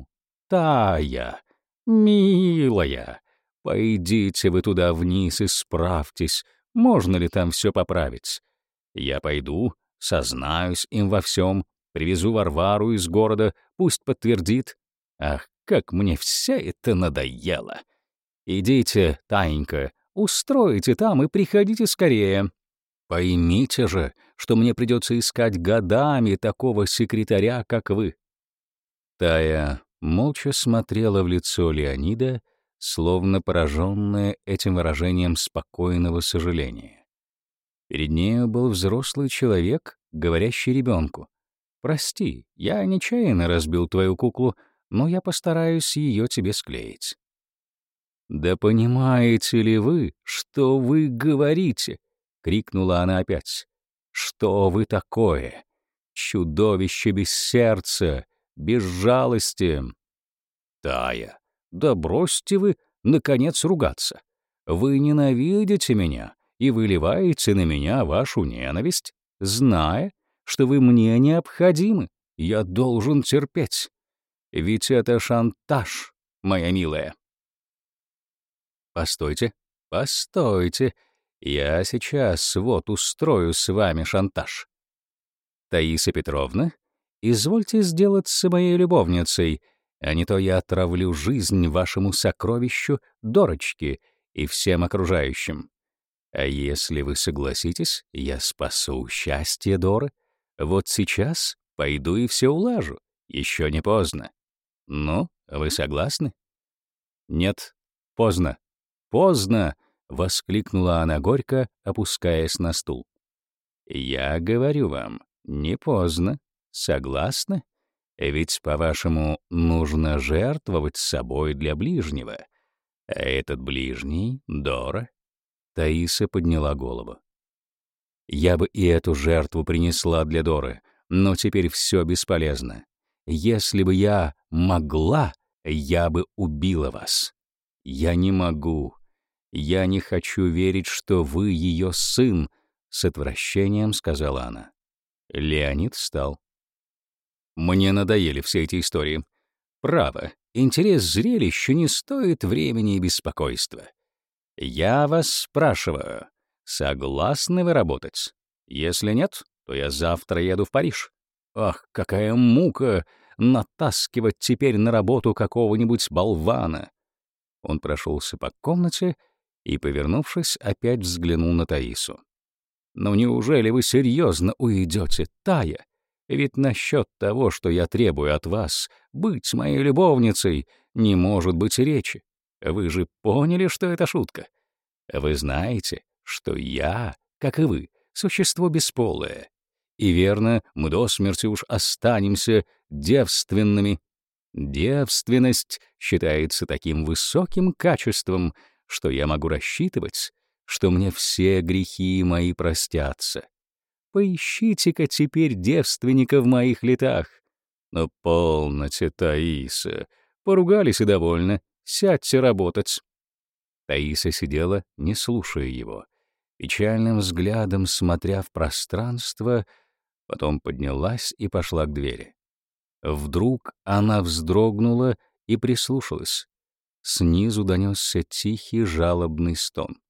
тая, милая. Пойдите вы туда вниз и справьтесь, можно ли там все поправить. Я пойду, сознаюсь им во всем, привезу Варвару из города, пусть подтвердит. Ах, как мне вся это надоело. Идите, Танька, устроите там и приходите скорее. Поймите же, что мне придется искать годами такого секретаря, как вы». Тая молча смотрела в лицо Леонида, словно пораженная этим выражением спокойного сожаления. Перед нею был взрослый человек, говорящий ребенку. «Прости, я нечаянно разбил твою куклу», но я постараюсь ее тебе склеить». «Да понимаете ли вы, что вы говорите?» — крикнула она опять. «Что вы такое? Чудовище без сердца, без жалости!» «Тая, да бросьте вы, наконец, ругаться. Вы ненавидите меня и выливаете на меня вашу ненависть, зная, что вы мне необходимы. Я должен терпеть. Ведь это шантаж, моя милая. Постойте, постойте. Я сейчас вот устрою с вами шантаж. Таиса Петровна, извольте сделаться моей любовницей, а не то я отравлю жизнь вашему сокровищу Дорочке и всем окружающим. А если вы согласитесь, я спасу счастье Доры. Вот сейчас пойду и все улажу. Еще не поздно. «Ну, вы согласны?» «Нет, поздно. Поздно!» — воскликнула она горько, опускаясь на стул. «Я говорю вам, не поздно. Согласны? Ведь, по-вашему, нужно жертвовать собой для ближнего. А этот ближний — Дора». Таиса подняла голову. «Я бы и эту жертву принесла для Доры, но теперь все бесполезно. Если бы я могла, я бы убила вас. Я не могу. Я не хочу верить, что вы ее сын, — с отвращением сказала она. Леонид встал. Мне надоели все эти истории. Право, интерес зрелища не стоит времени и беспокойства. Я вас спрашиваю, согласны вы работать? Если нет, то я завтра еду в Париж. Ах, какая мука! Натаскивать теперь на работу какого-нибудь болвана! Он прошелся по комнате и, повернувшись, опять взглянул на Таису. «Ну неужели вы серьезно уйдете, Тая? Ведь насчет того, что я требую от вас, быть моей любовницей, не может быть речи. Вы же поняли, что это шутка. Вы знаете, что я, как и вы, существо бесполое, и верно, мы до смерти уж останемся девственными. Девственность считается таким высоким качеством, что я могу рассчитывать, что мне все грехи мои простятся. Поищите-ка теперь девственника в моих летах. Но полноте, Таиса. Поругались и довольно. Сядьте работать. Таиса сидела, не слушая его, печальным взглядом смотря в пространство — потом поднялась и пошла к двери. Вдруг она вздрогнула и прислушалась. Снизу донесся тихий жалобный стон.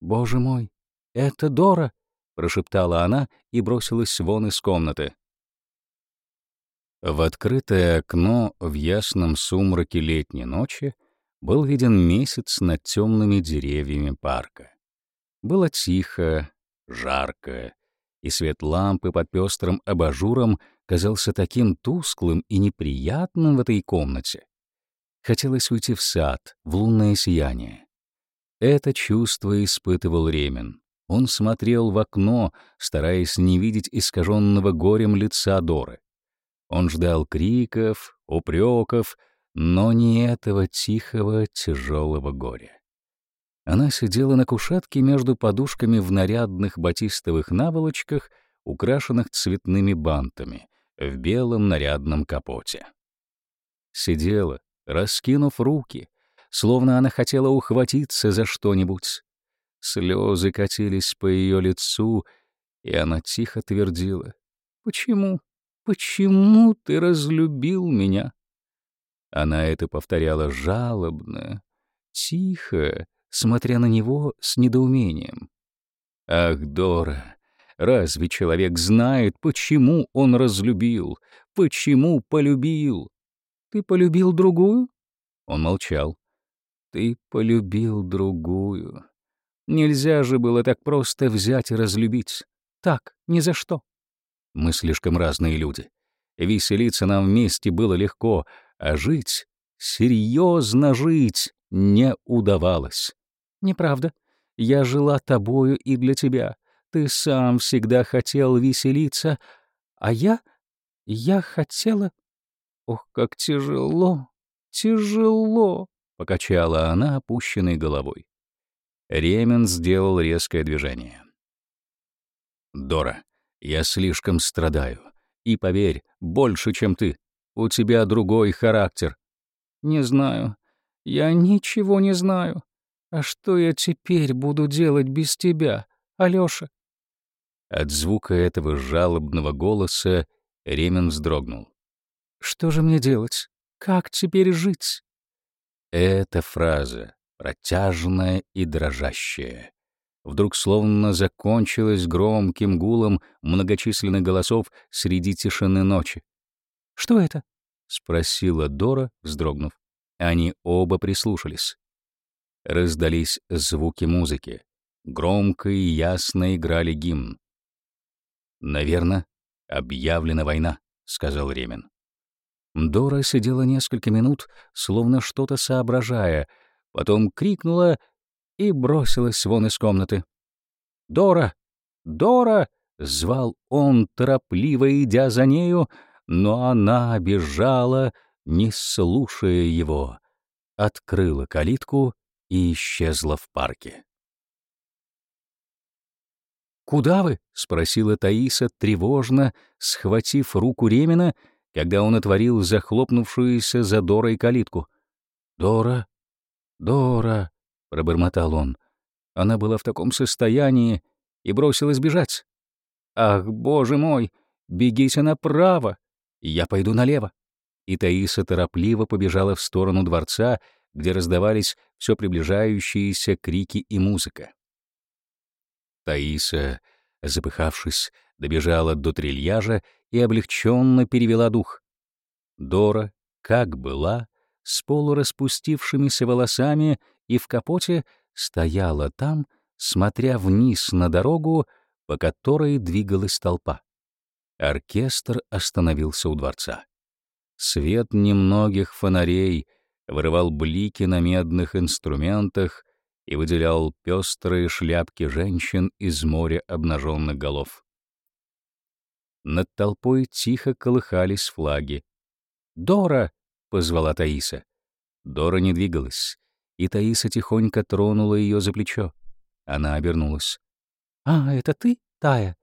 «Боже мой, это Дора!» — прошептала она и бросилась вон из комнаты. В открытое окно в ясном сумраке летней ночи был виден месяц над темными деревьями парка. Было тихо, жарко, и свет лампы под пестрым абажуром казался таким тусклым и неприятным в этой комнате. Хотелось уйти в сад, в лунное сияние. Это чувство испытывал Ремин. Он смотрел в окно, стараясь не видеть искаженного горем лица Доры. Он ждал криков, упреков, но не этого тихого, тяжелого горя. Она сидела на кушетке между подушками в нарядных батистовых наволочках, украшенных цветными бантами, в белом нарядном капоте. Сидела, раскинув руки, словно она хотела ухватиться за что-нибудь. Слезы катились по ее лицу, и она тихо твердила. «Почему? Почему ты разлюбил меня?» Она это повторяла жалобно, тихо, смотря на него с недоумением. «Ах, Дора, разве человек знает, почему он разлюбил, почему полюбил?» «Ты полюбил другую?» Он молчал. «Ты полюбил другую. Нельзя же было так просто взять и разлюбить. Так, ни за что». Мы слишком разные люди. Веселиться нам вместе было легко, а жить, серьезно жить, не удавалось. «Неправда. Я жила тобою и для тебя. Ты сам всегда хотел веселиться, а я... я хотела... Ох, как тяжело, тяжело!» — покачала она опущенной головой. Ремен сделал резкое движение. «Дора, я слишком страдаю. И поверь, больше, чем ты. У тебя другой характер». «Не знаю. Я ничего не знаю. А что я теперь буду делать без тебя, Алёша?» От звука этого жалобного голоса Ремин вздрогнул. «Что же мне делать? Как теперь жить?» Эта фраза, протяжная и дрожащая, вдруг словно закончилась громким гулом многочисленных голосов среди тишины ночи. «Что это?» — спросила Дора, вздрогнув. Они оба прислушались раздались звуки музыки. Громко и ясно играли гимн. Наверно, объявлена война», — сказал Ремин. Дора сидела несколько минут, словно что-то соображая, потом крикнула и бросилась вон из комнаты. «Дора! Дора!» — звал он, торопливо идя за нею, но она бежала, не слушая его. Открыла калитку и исчезла в парке. «Куда вы?» — спросила Таиса тревожно, схватив руку Ремина, когда он отворил захлопнувшуюся за Дорой калитку. «Дора! Дора!» — пробормотал он. Она была в таком состоянии и бросилась бежать. «Ах, боже мой! Бегите направо! Я пойду налево!» И Таиса торопливо побежала в сторону дворца, где раздавались все приближающиеся крики и музыка. Таиса, запыхавшись, добежала до трильяжа и облегченно перевела дух. Дора, как была, с полураспустившимися волосами и в капоте, стояла там, смотря вниз на дорогу, по которой двигалась толпа. Оркестр остановился у дворца. Свет немногих фонарей — вырывал блики на медных инструментах и выделял пестрые шляпки женщин из моря обнаженных голов. Над толпой тихо колыхались флаги. «Дора!» — позвала Таиса. Дора не двигалась, и Таиса тихонько тронула ее за плечо. Она обернулась. «А, это ты, Тая?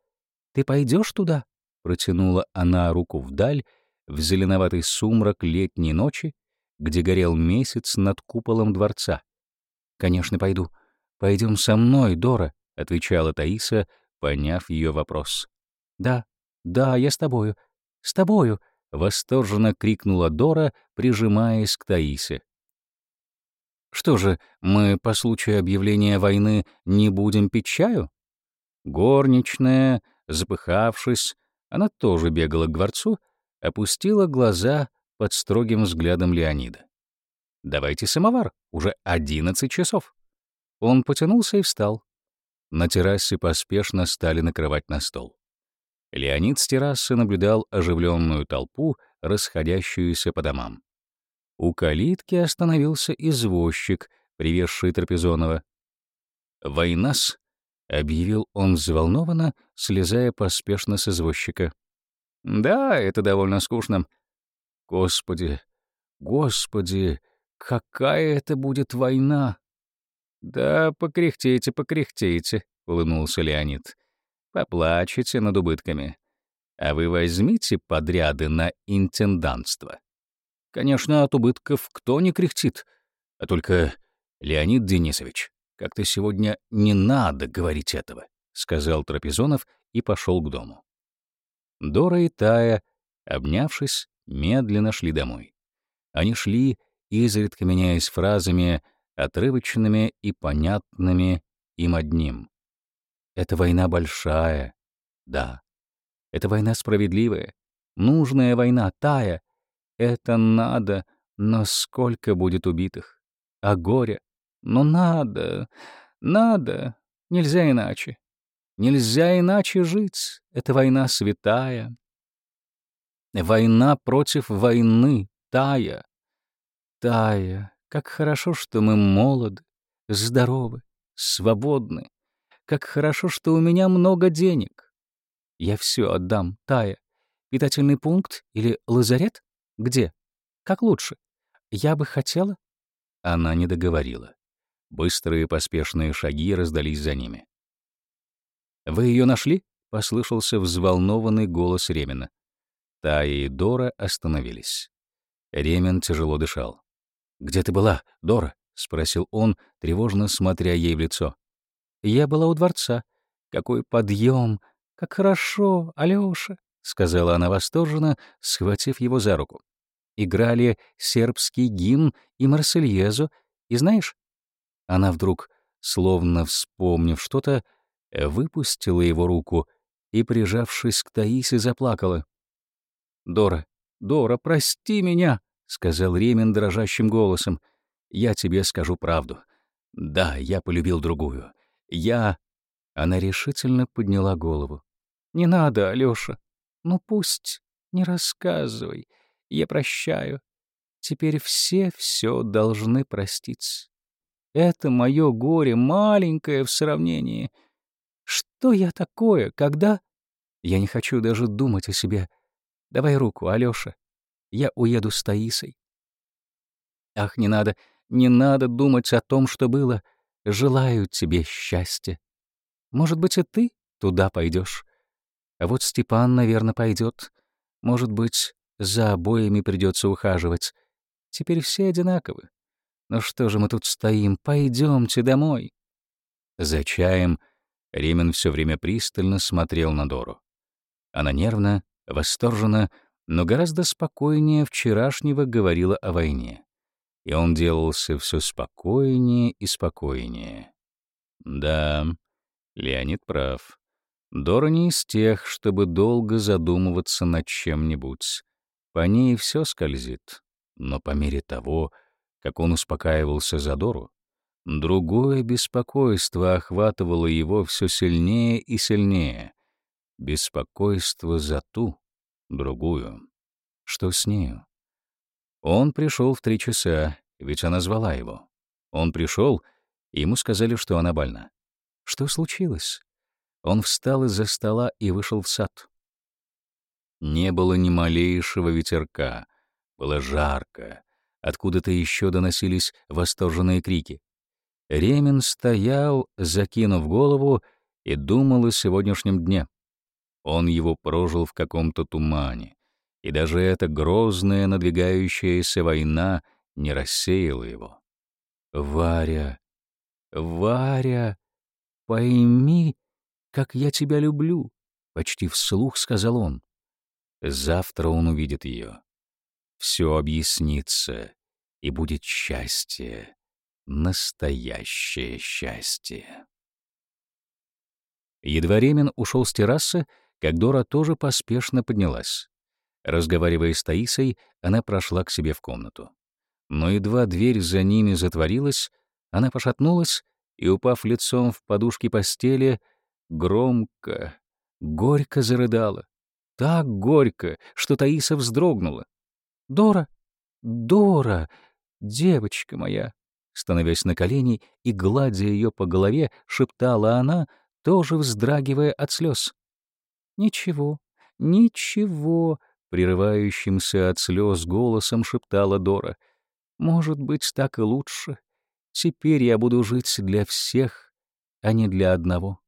Ты пойдешь туда?» Протянула она руку вдаль, в зеленоватый сумрак летней ночи, где горел месяц над куполом дворца. «Конечно, пойду. Пойдем со мной, Дора», — отвечала Таиса, поняв ее вопрос. «Да, да, я с тобою. С тобою!» — восторженно крикнула Дора, прижимаясь к Таисе. «Что же, мы по случаю объявления войны не будем пить чаю?» Горничная, запыхавшись, она тоже бегала к дворцу, опустила глаза под строгим взглядом Леонида. «Давайте самовар, уже одиннадцать часов». Он потянулся и встал. На террасе поспешно стали накрывать на стол. Леонид с террасы наблюдал оживленную толпу, расходящуюся по домам. У калитки остановился извозчик, привезший Трапезонова. «Войнас», — объявил он взволнованно, слезая поспешно с извозчика. «Да, это довольно скучно», Господи, господи, какая это будет война! Да покряхтите, покряхтите, улыбнулся Леонид. Поплачете над убытками. А вы возьмите подряды на интендантство. Конечно, от убытков кто не кряхтит, а только Леонид Денисович, как-то сегодня не надо говорить этого, сказал Трапезонов и пошел к дому. Дора и Тая, обнявшись, медленно шли домой. Они шли, изредка меняясь фразами, отрывочными и понятными им одним. «Это война большая, да. Это война справедливая, нужная война, тая. Это надо, но сколько будет убитых? А горе? Но надо, надо, нельзя иначе. Нельзя иначе жить, это война святая, Война против войны, Тая. Тая, как хорошо, что мы молоды, здоровы, свободны. Как хорошо, что у меня много денег. Я все отдам, Тая. Питательный пункт или лазарет? Где? Как лучше? Я бы хотела... Она не договорила. Быстрые поспешные шаги раздались за ними. «Вы ее нашли?» — послышался взволнованный голос Ремина. Тая и Дора остановились. Ремен тяжело дышал. «Где ты была, Дора?» — спросил он, тревожно смотря ей в лицо. «Я была у дворца. Какой подъем! Как хорошо, Алёша!» — сказала она восторженно, схватив его за руку. «Играли сербский гимн и Марсельезу, и знаешь...» Она вдруг, словно вспомнив что-то, выпустила его руку и, прижавшись к Таисе, заплакала. «Дора, Дора, прости меня!» — сказал Ремин дрожащим голосом. «Я тебе скажу правду. Да, я полюбил другую. Я...» Она решительно подняла голову. «Не надо, Алёша. Ну пусть. Не рассказывай. Я прощаю. Теперь все все должны простить. Это мое горе маленькое в сравнении. Что я такое, когда...» «Я не хочу даже думать о себе», Давай руку, Алёша. Я уеду с Таисой. Ах, не надо, не надо думать о том, что было. Желаю тебе счастья. Может быть, и ты туда пойдёшь. А вот Степан, наверное, пойдёт. Может быть, за обоими придётся ухаживать. Теперь все одинаковы. Ну что же мы тут стоим? Пойдёмте домой. За чаем Римин все время пристально смотрел на Дору. Она нервно Восторженно, но гораздо спокойнее вчерашнего говорила о войне. И он делался все спокойнее и спокойнее. Да, Леонид прав. Дора не из тех, чтобы долго задумываться над чем-нибудь. По ней все скользит. Но по мере того, как он успокаивался за Дору, другое беспокойство охватывало его все сильнее и сильнее беспокойство за ту, другую. Что с нею? Он пришел в три часа, ведь она звала его. Он пришел, ему сказали, что она больна. Что случилось? Он встал из-за стола и вышел в сад. Не было ни малейшего ветерка, было жарко. Откуда-то еще доносились восторженные крики. Ремин стоял, закинув голову, и думал о сегодняшнем дне. Он его прожил в каком-то тумане, и даже эта грозная надвигающаяся война не рассеяла его. «Варя, Варя, пойми, как я тебя люблю!» — почти вслух сказал он. Завтра он увидит ее. Все объяснится, и будет счастье, настоящее счастье. Едва Ремин ушел с террасы, как Дора тоже поспешно поднялась. Разговаривая с Таисой, она прошла к себе в комнату. Но едва дверь за ними затворилась, она пошатнулась и, упав лицом в подушки постели, громко, горько зарыдала. Так горько, что Таиса вздрогнула. «Дора! Дора! Девочка моя!» Становясь на колени и гладя ее по голове, шептала она, тоже вздрагивая от слез. «Ничего, ничего», — прерывающимся от слез голосом шептала Дора. «Может быть, так и лучше. Теперь я буду жить для всех, а не для одного».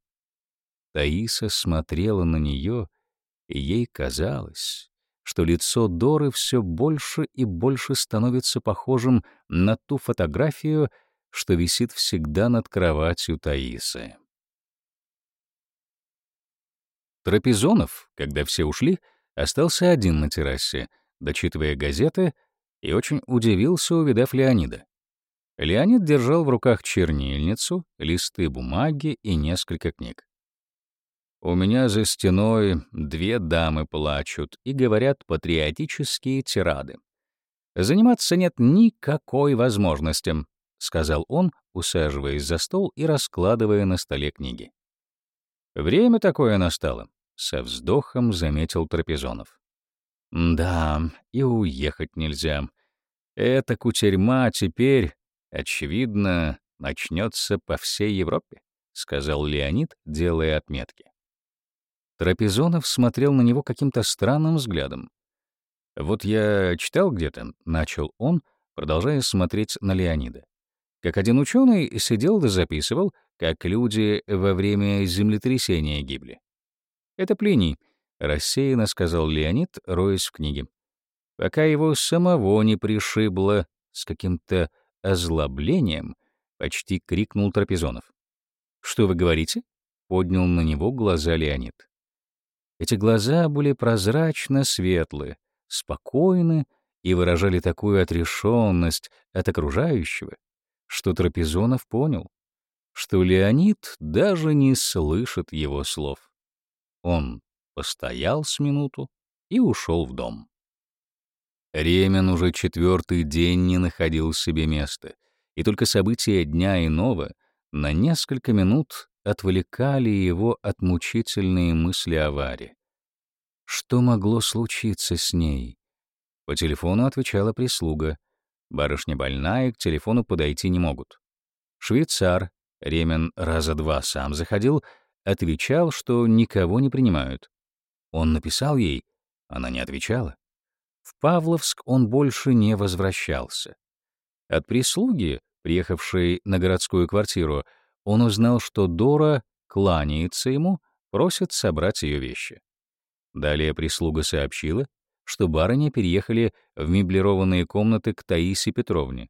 Таиса смотрела на нее, и ей казалось, что лицо Доры все больше и больше становится похожим на ту фотографию, что висит всегда над кроватью Таисы. Трапезонов, когда все ушли, остался один на террасе, дочитывая газеты, и очень удивился, увидав Леонида. Леонид держал в руках чернильницу, листы бумаги и несколько книг. «У меня за стеной две дамы плачут и говорят патриотические тирады. Заниматься нет никакой возможности», — сказал он, усаживаясь за стол и раскладывая на столе книги. Время такое настало со вздохом заметил Трапезонов. Да, и уехать нельзя. Эта кутерьма теперь, очевидно, начнется по всей Европе, сказал Леонид, делая отметки. Трапезонов смотрел на него каким-то странным взглядом. «Вот я читал где-то», — начал он, продолжая смотреть на Леонида. Как один ученый сидел да записывал, как люди во время землетрясения гибли. Это Плиний, рассеянно сказал Леонид, роясь в книге. Пока его самого не пришибло с каким-то озлоблением, почти крикнул Трапезонов. «Что вы говорите?» — поднял на него глаза Леонид. Эти глаза были прозрачно светлы, спокойны и выражали такую отрешенность от окружающего, что Трапезонов понял, что Леонид даже не слышит его слов. Он постоял с минуту и ушел в дом. Ремен уже четвертый день не находил себе места, и только события дня иного на несколько минут отвлекали его от мучительные мысли о аварии. Что могло случиться с ней? По телефону отвечала прислуга. Барышня больная, к телефону подойти не могут. Швейцар, Ремен раза два сам заходил отвечал, что никого не принимают. Он написал ей, она не отвечала. В Павловск он больше не возвращался. От прислуги, приехавшей на городскую квартиру, он узнал, что Дора кланяется ему, просит собрать ее вещи. Далее прислуга сообщила, что барыня переехали в меблированные комнаты к Таисе Петровне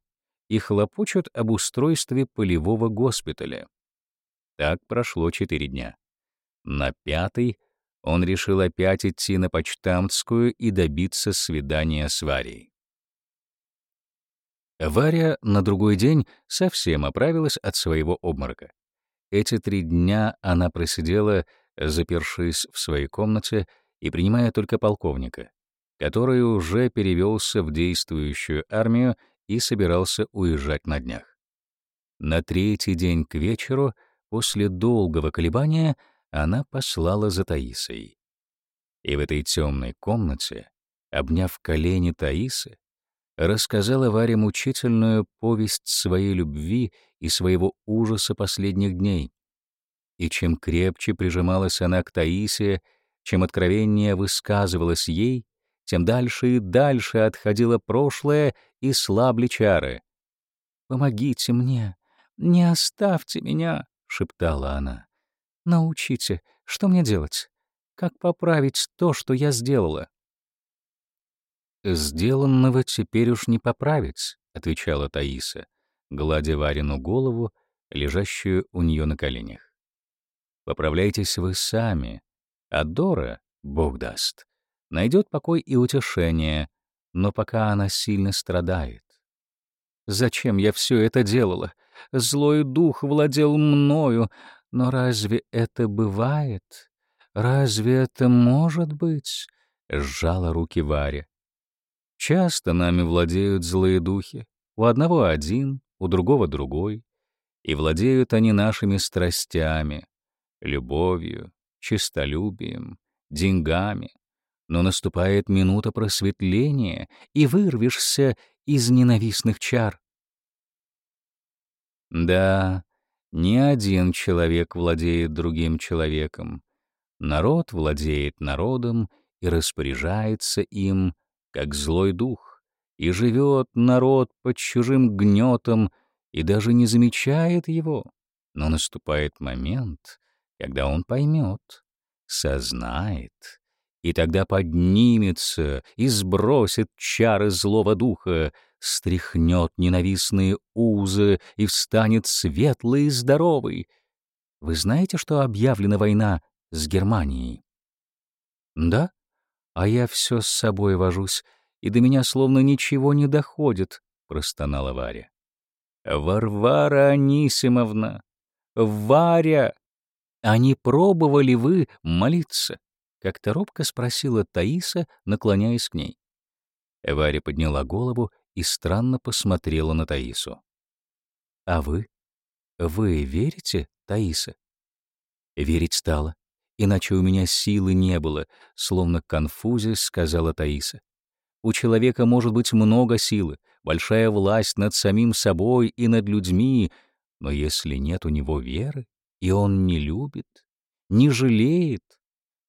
и хлопочут об устройстве полевого госпиталя. Так прошло четыре дня. На пятый он решил опять идти на Почтамтскую и добиться свидания с Варей. Варя на другой день совсем оправилась от своего обморока. Эти три дня она просидела, запершись в своей комнате и принимая только полковника, который уже перевелся в действующую армию и собирался уезжать на днях. На третий день к вечеру — После долгого колебания она послала за Таисой. И в этой темной комнате, обняв колени Таисы, рассказала Варе мучительную повесть своей любви и своего ужаса последних дней. И чем крепче прижималась она к Таисе, чем откровеннее высказывалась ей, тем дальше и дальше отходило прошлое и слабли чары. «Помогите мне, не оставьте меня!» — шептала она. «Научите, что мне делать? Как поправить то, что я сделала?» «Сделанного теперь уж не поправить», — отвечала Таиса, гладя Варину голову, лежащую у нее на коленях. «Поправляйтесь вы сами, а Дора, Бог даст, найдет покой и утешение, но пока она сильно страдает. Зачем я все это делала? злой дух владел мною. Но разве это бывает? Разве это может быть? Сжала руки Варя. Часто нами владеют злые духи. У одного один, у другого другой. И владеют они нашими страстями, любовью, честолюбием, деньгами. Но наступает минута просветления, и вырвешься из ненавистных чар. Да, не один человек владеет другим человеком. Народ владеет народом и распоряжается им, как злой дух, и живет народ под чужим гнетом и даже не замечает его. Но наступает момент, когда он поймет, сознает, и тогда поднимется и сбросит чары злого духа, стряхнет ненавистные узы и встанет светлый и здоровый. Вы знаете, что объявлена война с Германией? Да? А я все с собой вожусь, и до меня словно ничего не доходит, — простонала Варя. Варвара Анисимовна! Варя! А не пробовали вы молиться? — как-то робко спросила Таиса, наклоняясь к ней. Варя подняла голову и странно посмотрела на Таису. «А вы? Вы верите, Таиса?» Верить стала, иначе у меня силы не было, словно конфузе, сказала Таиса. У человека может быть много силы, большая власть над самим собой и над людьми, но если нет у него веры, и он не любит, не жалеет,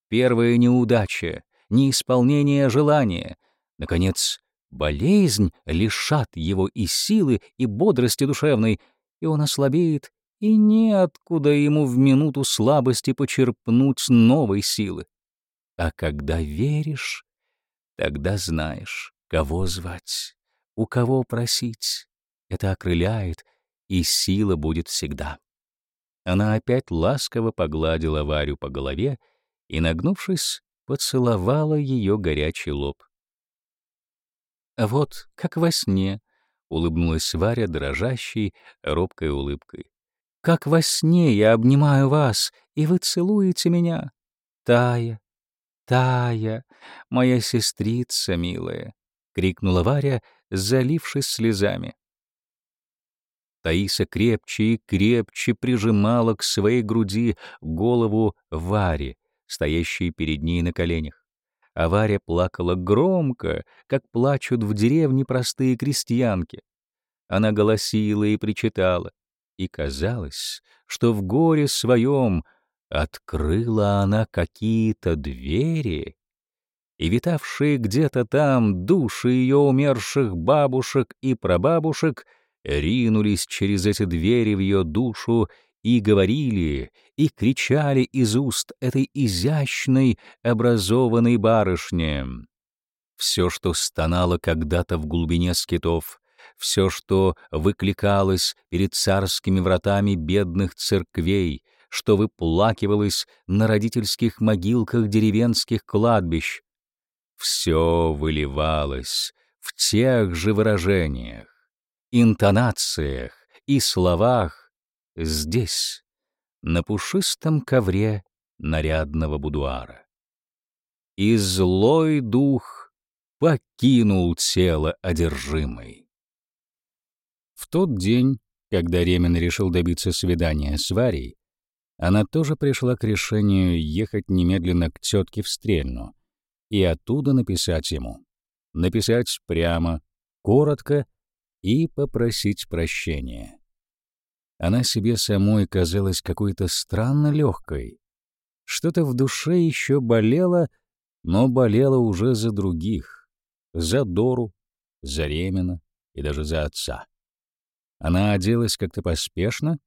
первая неудача, неисполнение желания, наконец, Болезнь лишат его и силы, и бодрости душевной, и он ослабеет, и неоткуда ему в минуту слабости почерпнуть новой силы. А когда веришь, тогда знаешь, кого звать, у кого просить. Это окрыляет, и сила будет всегда. Она опять ласково погладила Варю по голове и, нагнувшись, поцеловала ее горячий лоб. А вот как во сне, — улыбнулась Варя дрожащей, робкой улыбкой. Как во сне я обнимаю вас, и вы целуете меня. Тая, Тая, моя сестрица милая, — крикнула Варя, залившись слезами. Таиса крепче и крепче прижимала к своей груди голову Вари, стоящей перед ней на коленях. Авария плакала громко, как плачут в деревне простые крестьянки. Она голосила и причитала, и казалось, что в горе своем открыла она какие-то двери, и витавшие где-то там души ее умерших бабушек и прабабушек — ринулись через эти двери в ее душу и говорили, и кричали из уст этой изящной, образованной барышни. Все, что стонало когда-то в глубине скитов, все, что выкликалось перед царскими вратами бедных церквей, что выплакивалось на родительских могилках деревенских кладбищ, все выливалось в тех же выражениях, интонациях и словах, здесь, на пушистом ковре нарядного будуара. И злой дух покинул тело одержимой. В тот день, когда Ремин решил добиться свидания с Варей, она тоже пришла к решению ехать немедленно к тетке в Стрельну и оттуда написать ему. Написать прямо, коротко и попросить прощения. Она себе самой казалась какой-то странно легкой. Что-то в душе еще болело, но болело уже за других. За Дору, за Ремена и даже за отца. Она оделась как-то поспешно,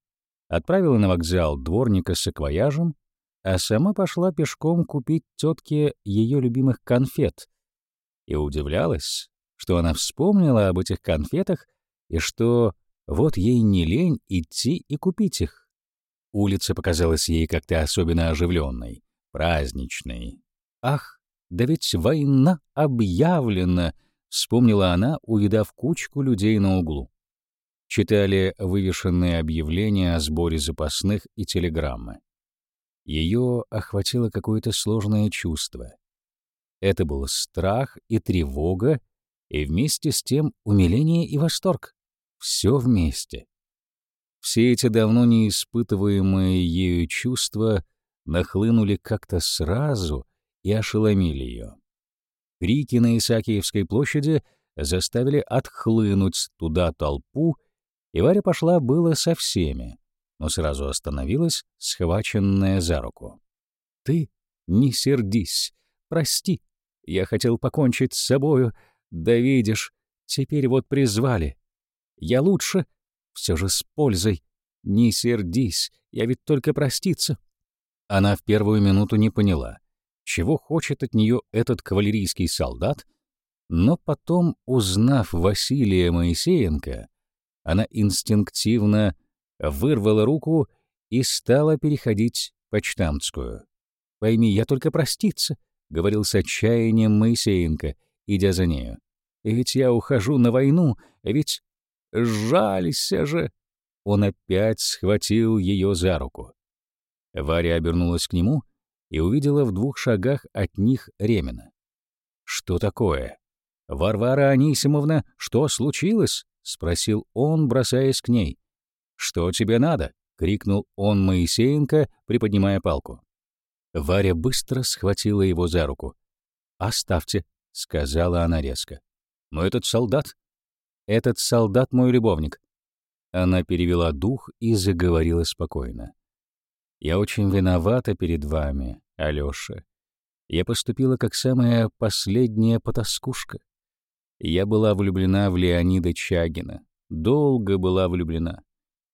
отправила на вокзал дворника с акваяжем, а сама пошла пешком купить тетке ее любимых конфет. И удивлялась, что она вспомнила об этих конфетах и что вот ей не лень идти и купить их. Улица показалась ей как-то особенно оживленной, праздничной. «Ах, да ведь война объявлена!» — вспомнила она, увидав кучку людей на углу. Читали вывешенные объявления о сборе запасных и телеграммы. Ее охватило какое-то сложное чувство. Это был страх и тревога, и вместе с тем умиление и восторг. Все вместе. Все эти давно не испытываемые ею чувства нахлынули как-то сразу и ошеломили ее. Крики на Исаакиевской площади заставили отхлынуть туда толпу, и Варя пошла было со всеми, но сразу остановилась, схваченная за руку. «Ты не сердись, прости, я хотел покончить с собою, да видишь, теперь вот призвали, я лучше. Все же с пользой. Не сердись, я ведь только проститься. Она в первую минуту не поняла, чего хочет от нее этот кавалерийский солдат, но потом, узнав Василия Моисеенко, она инстинктивно вырвала руку и стала переходить почтамтскую. «Пойми, я только проститься», — говорил с отчаянием Моисеенко, идя за нею. «Ведь я ухожу на войну, ведь Жалься же!» Он опять схватил ее за руку. Варя обернулась к нему и увидела в двух шагах от них Ремина. «Что такое? Варвара Анисимовна, что случилось?» — спросил он, бросаясь к ней. «Что тебе надо?» — крикнул он Моисеенко, приподнимая палку. Варя быстро схватила его за руку. «Оставьте», — сказала она резко. «Но этот солдат, этот солдат мой любовник». Она перевела дух и заговорила спокойно. «Я очень виновата перед вами, Алёша. Я поступила как самая последняя потаскушка. Я была влюблена в Леонида Чагина. Долго была влюблена.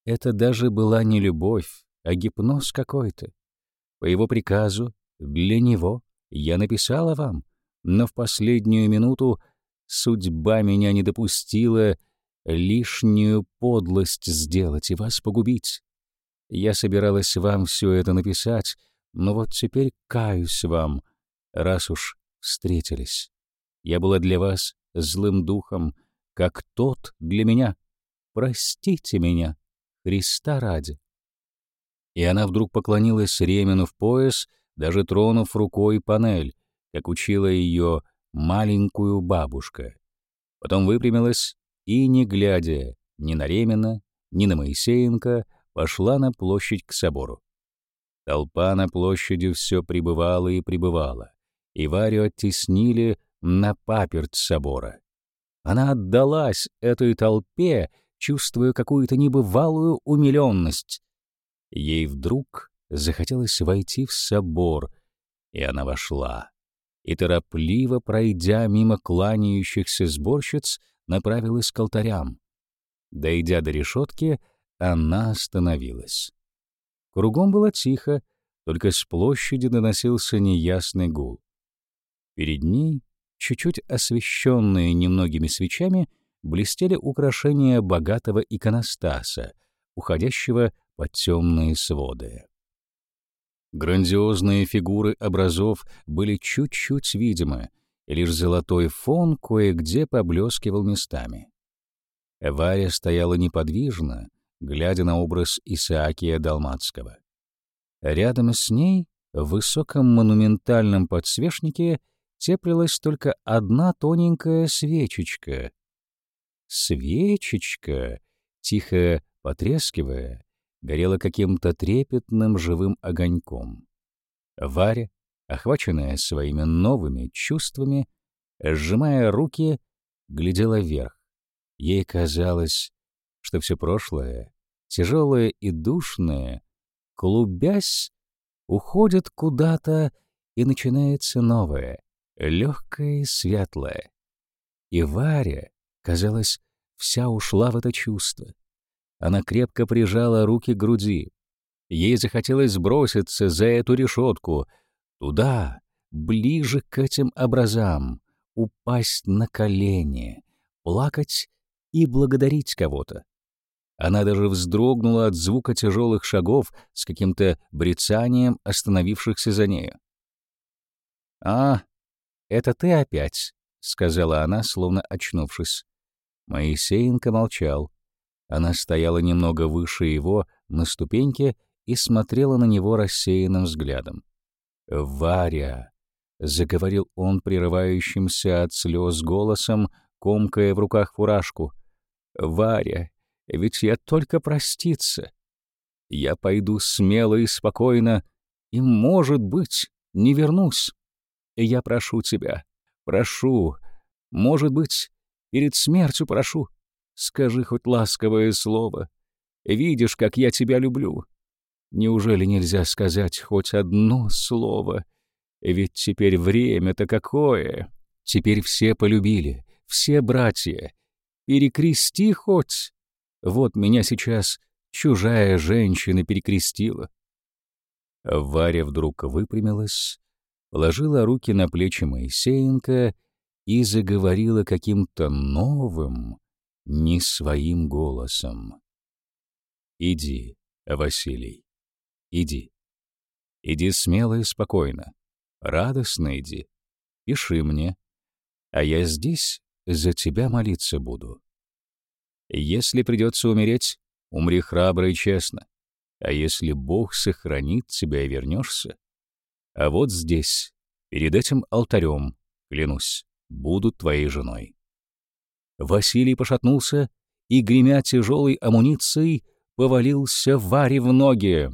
Это даже была не любовь, а гипноз какой-то. По его приказу, для него, я написала вам, но в последнюю минуту Судьба меня не допустила лишнюю подлость сделать и вас погубить. Я собиралась вам все это написать, но вот теперь каюсь вам, раз уж встретились. Я была для вас злым духом, как тот для меня. Простите меня, Христа ради. И она вдруг поклонилась Ремену в пояс, даже тронув рукой панель, как учила ее маленькую бабушка. Потом выпрямилась и, не глядя ни на ремена, ни на Моисеенко, пошла на площадь к собору. Толпа на площади все пребывала и пребывала, и Варю оттеснили на паперть собора. Она отдалась этой толпе, чувствуя какую-то небывалую умиленность. Ей вдруг захотелось войти в собор, и она вошла и, торопливо пройдя мимо кланяющихся сборщиц, направилась к алтарям. Дойдя до решетки, она остановилась. Кругом было тихо, только с площади доносился неясный гул. Перед ней, чуть-чуть освещенные немногими свечами, блестели украшения богатого иконостаса, уходящего под темные своды. Грандиозные фигуры образов были чуть-чуть видимы, и лишь золотой фон кое-где поблескивал местами. Варя стояла неподвижно, глядя на образ Исаакия Далматского. Рядом с ней, в высоком монументальном подсвечнике, теплилась только одна тоненькая свечечка. Свечечка, тихо потрескивая, горела каким-то трепетным живым огоньком. Варя, охваченная своими новыми чувствами, сжимая руки, глядела вверх. Ей казалось, что все прошлое, тяжелое и душное, клубясь, уходит куда-то и начинается новое, легкое и светлое. И Варя, казалось, вся ушла в это чувство, она крепко прижала руки к груди. Ей захотелось сброситься за эту решетку, туда, ближе к этим образам, упасть на колени, плакать и благодарить кого-то. Она даже вздрогнула от звука тяжелых шагов с каким-то брецанием остановившихся за нею. «А, это ты опять?» — сказала она, словно очнувшись. Моисеенко молчал. Она стояла немного выше его, на ступеньке, и смотрела на него рассеянным взглядом. «Варя!» — заговорил он прерывающимся от слез голосом, комкая в руках фуражку. «Варя, ведь я только проститься. Я пойду смело и спокойно, и, может быть, не вернусь. Я прошу тебя, прошу, может быть, перед смертью прошу, Скажи хоть ласковое слово. Видишь, как я тебя люблю. Неужели нельзя сказать хоть одно слово? Ведь теперь время-то какое! Теперь все полюбили, все братья. Перекрести хоть! Вот меня сейчас чужая женщина перекрестила. Варя вдруг выпрямилась, положила руки на плечи Моисеенко и заговорила каким-то новым, не своим голосом. «Иди, Василий, иди. Иди смело и спокойно, радостно иди, пиши мне, а я здесь за тебя молиться буду. Если придется умереть, умри храбро и честно, а если Бог сохранит тебя и вернешься, а вот здесь, перед этим алтарем, клянусь, буду твоей женой». Василий пошатнулся и, гремя тяжелой амуницией, повалился Варе в ноги.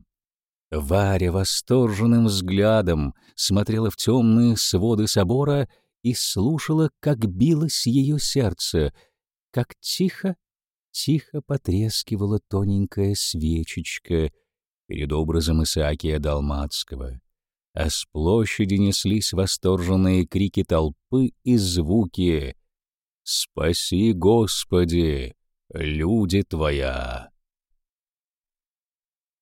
Варя восторженным взглядом смотрела в темные своды собора и слушала, как билось ее сердце, как тихо, тихо потрескивала тоненькая свечечка перед образом Исаакия Далмацкого, а с площади неслись восторженные крики толпы и звуки Спаси, Господи, люди Твоя.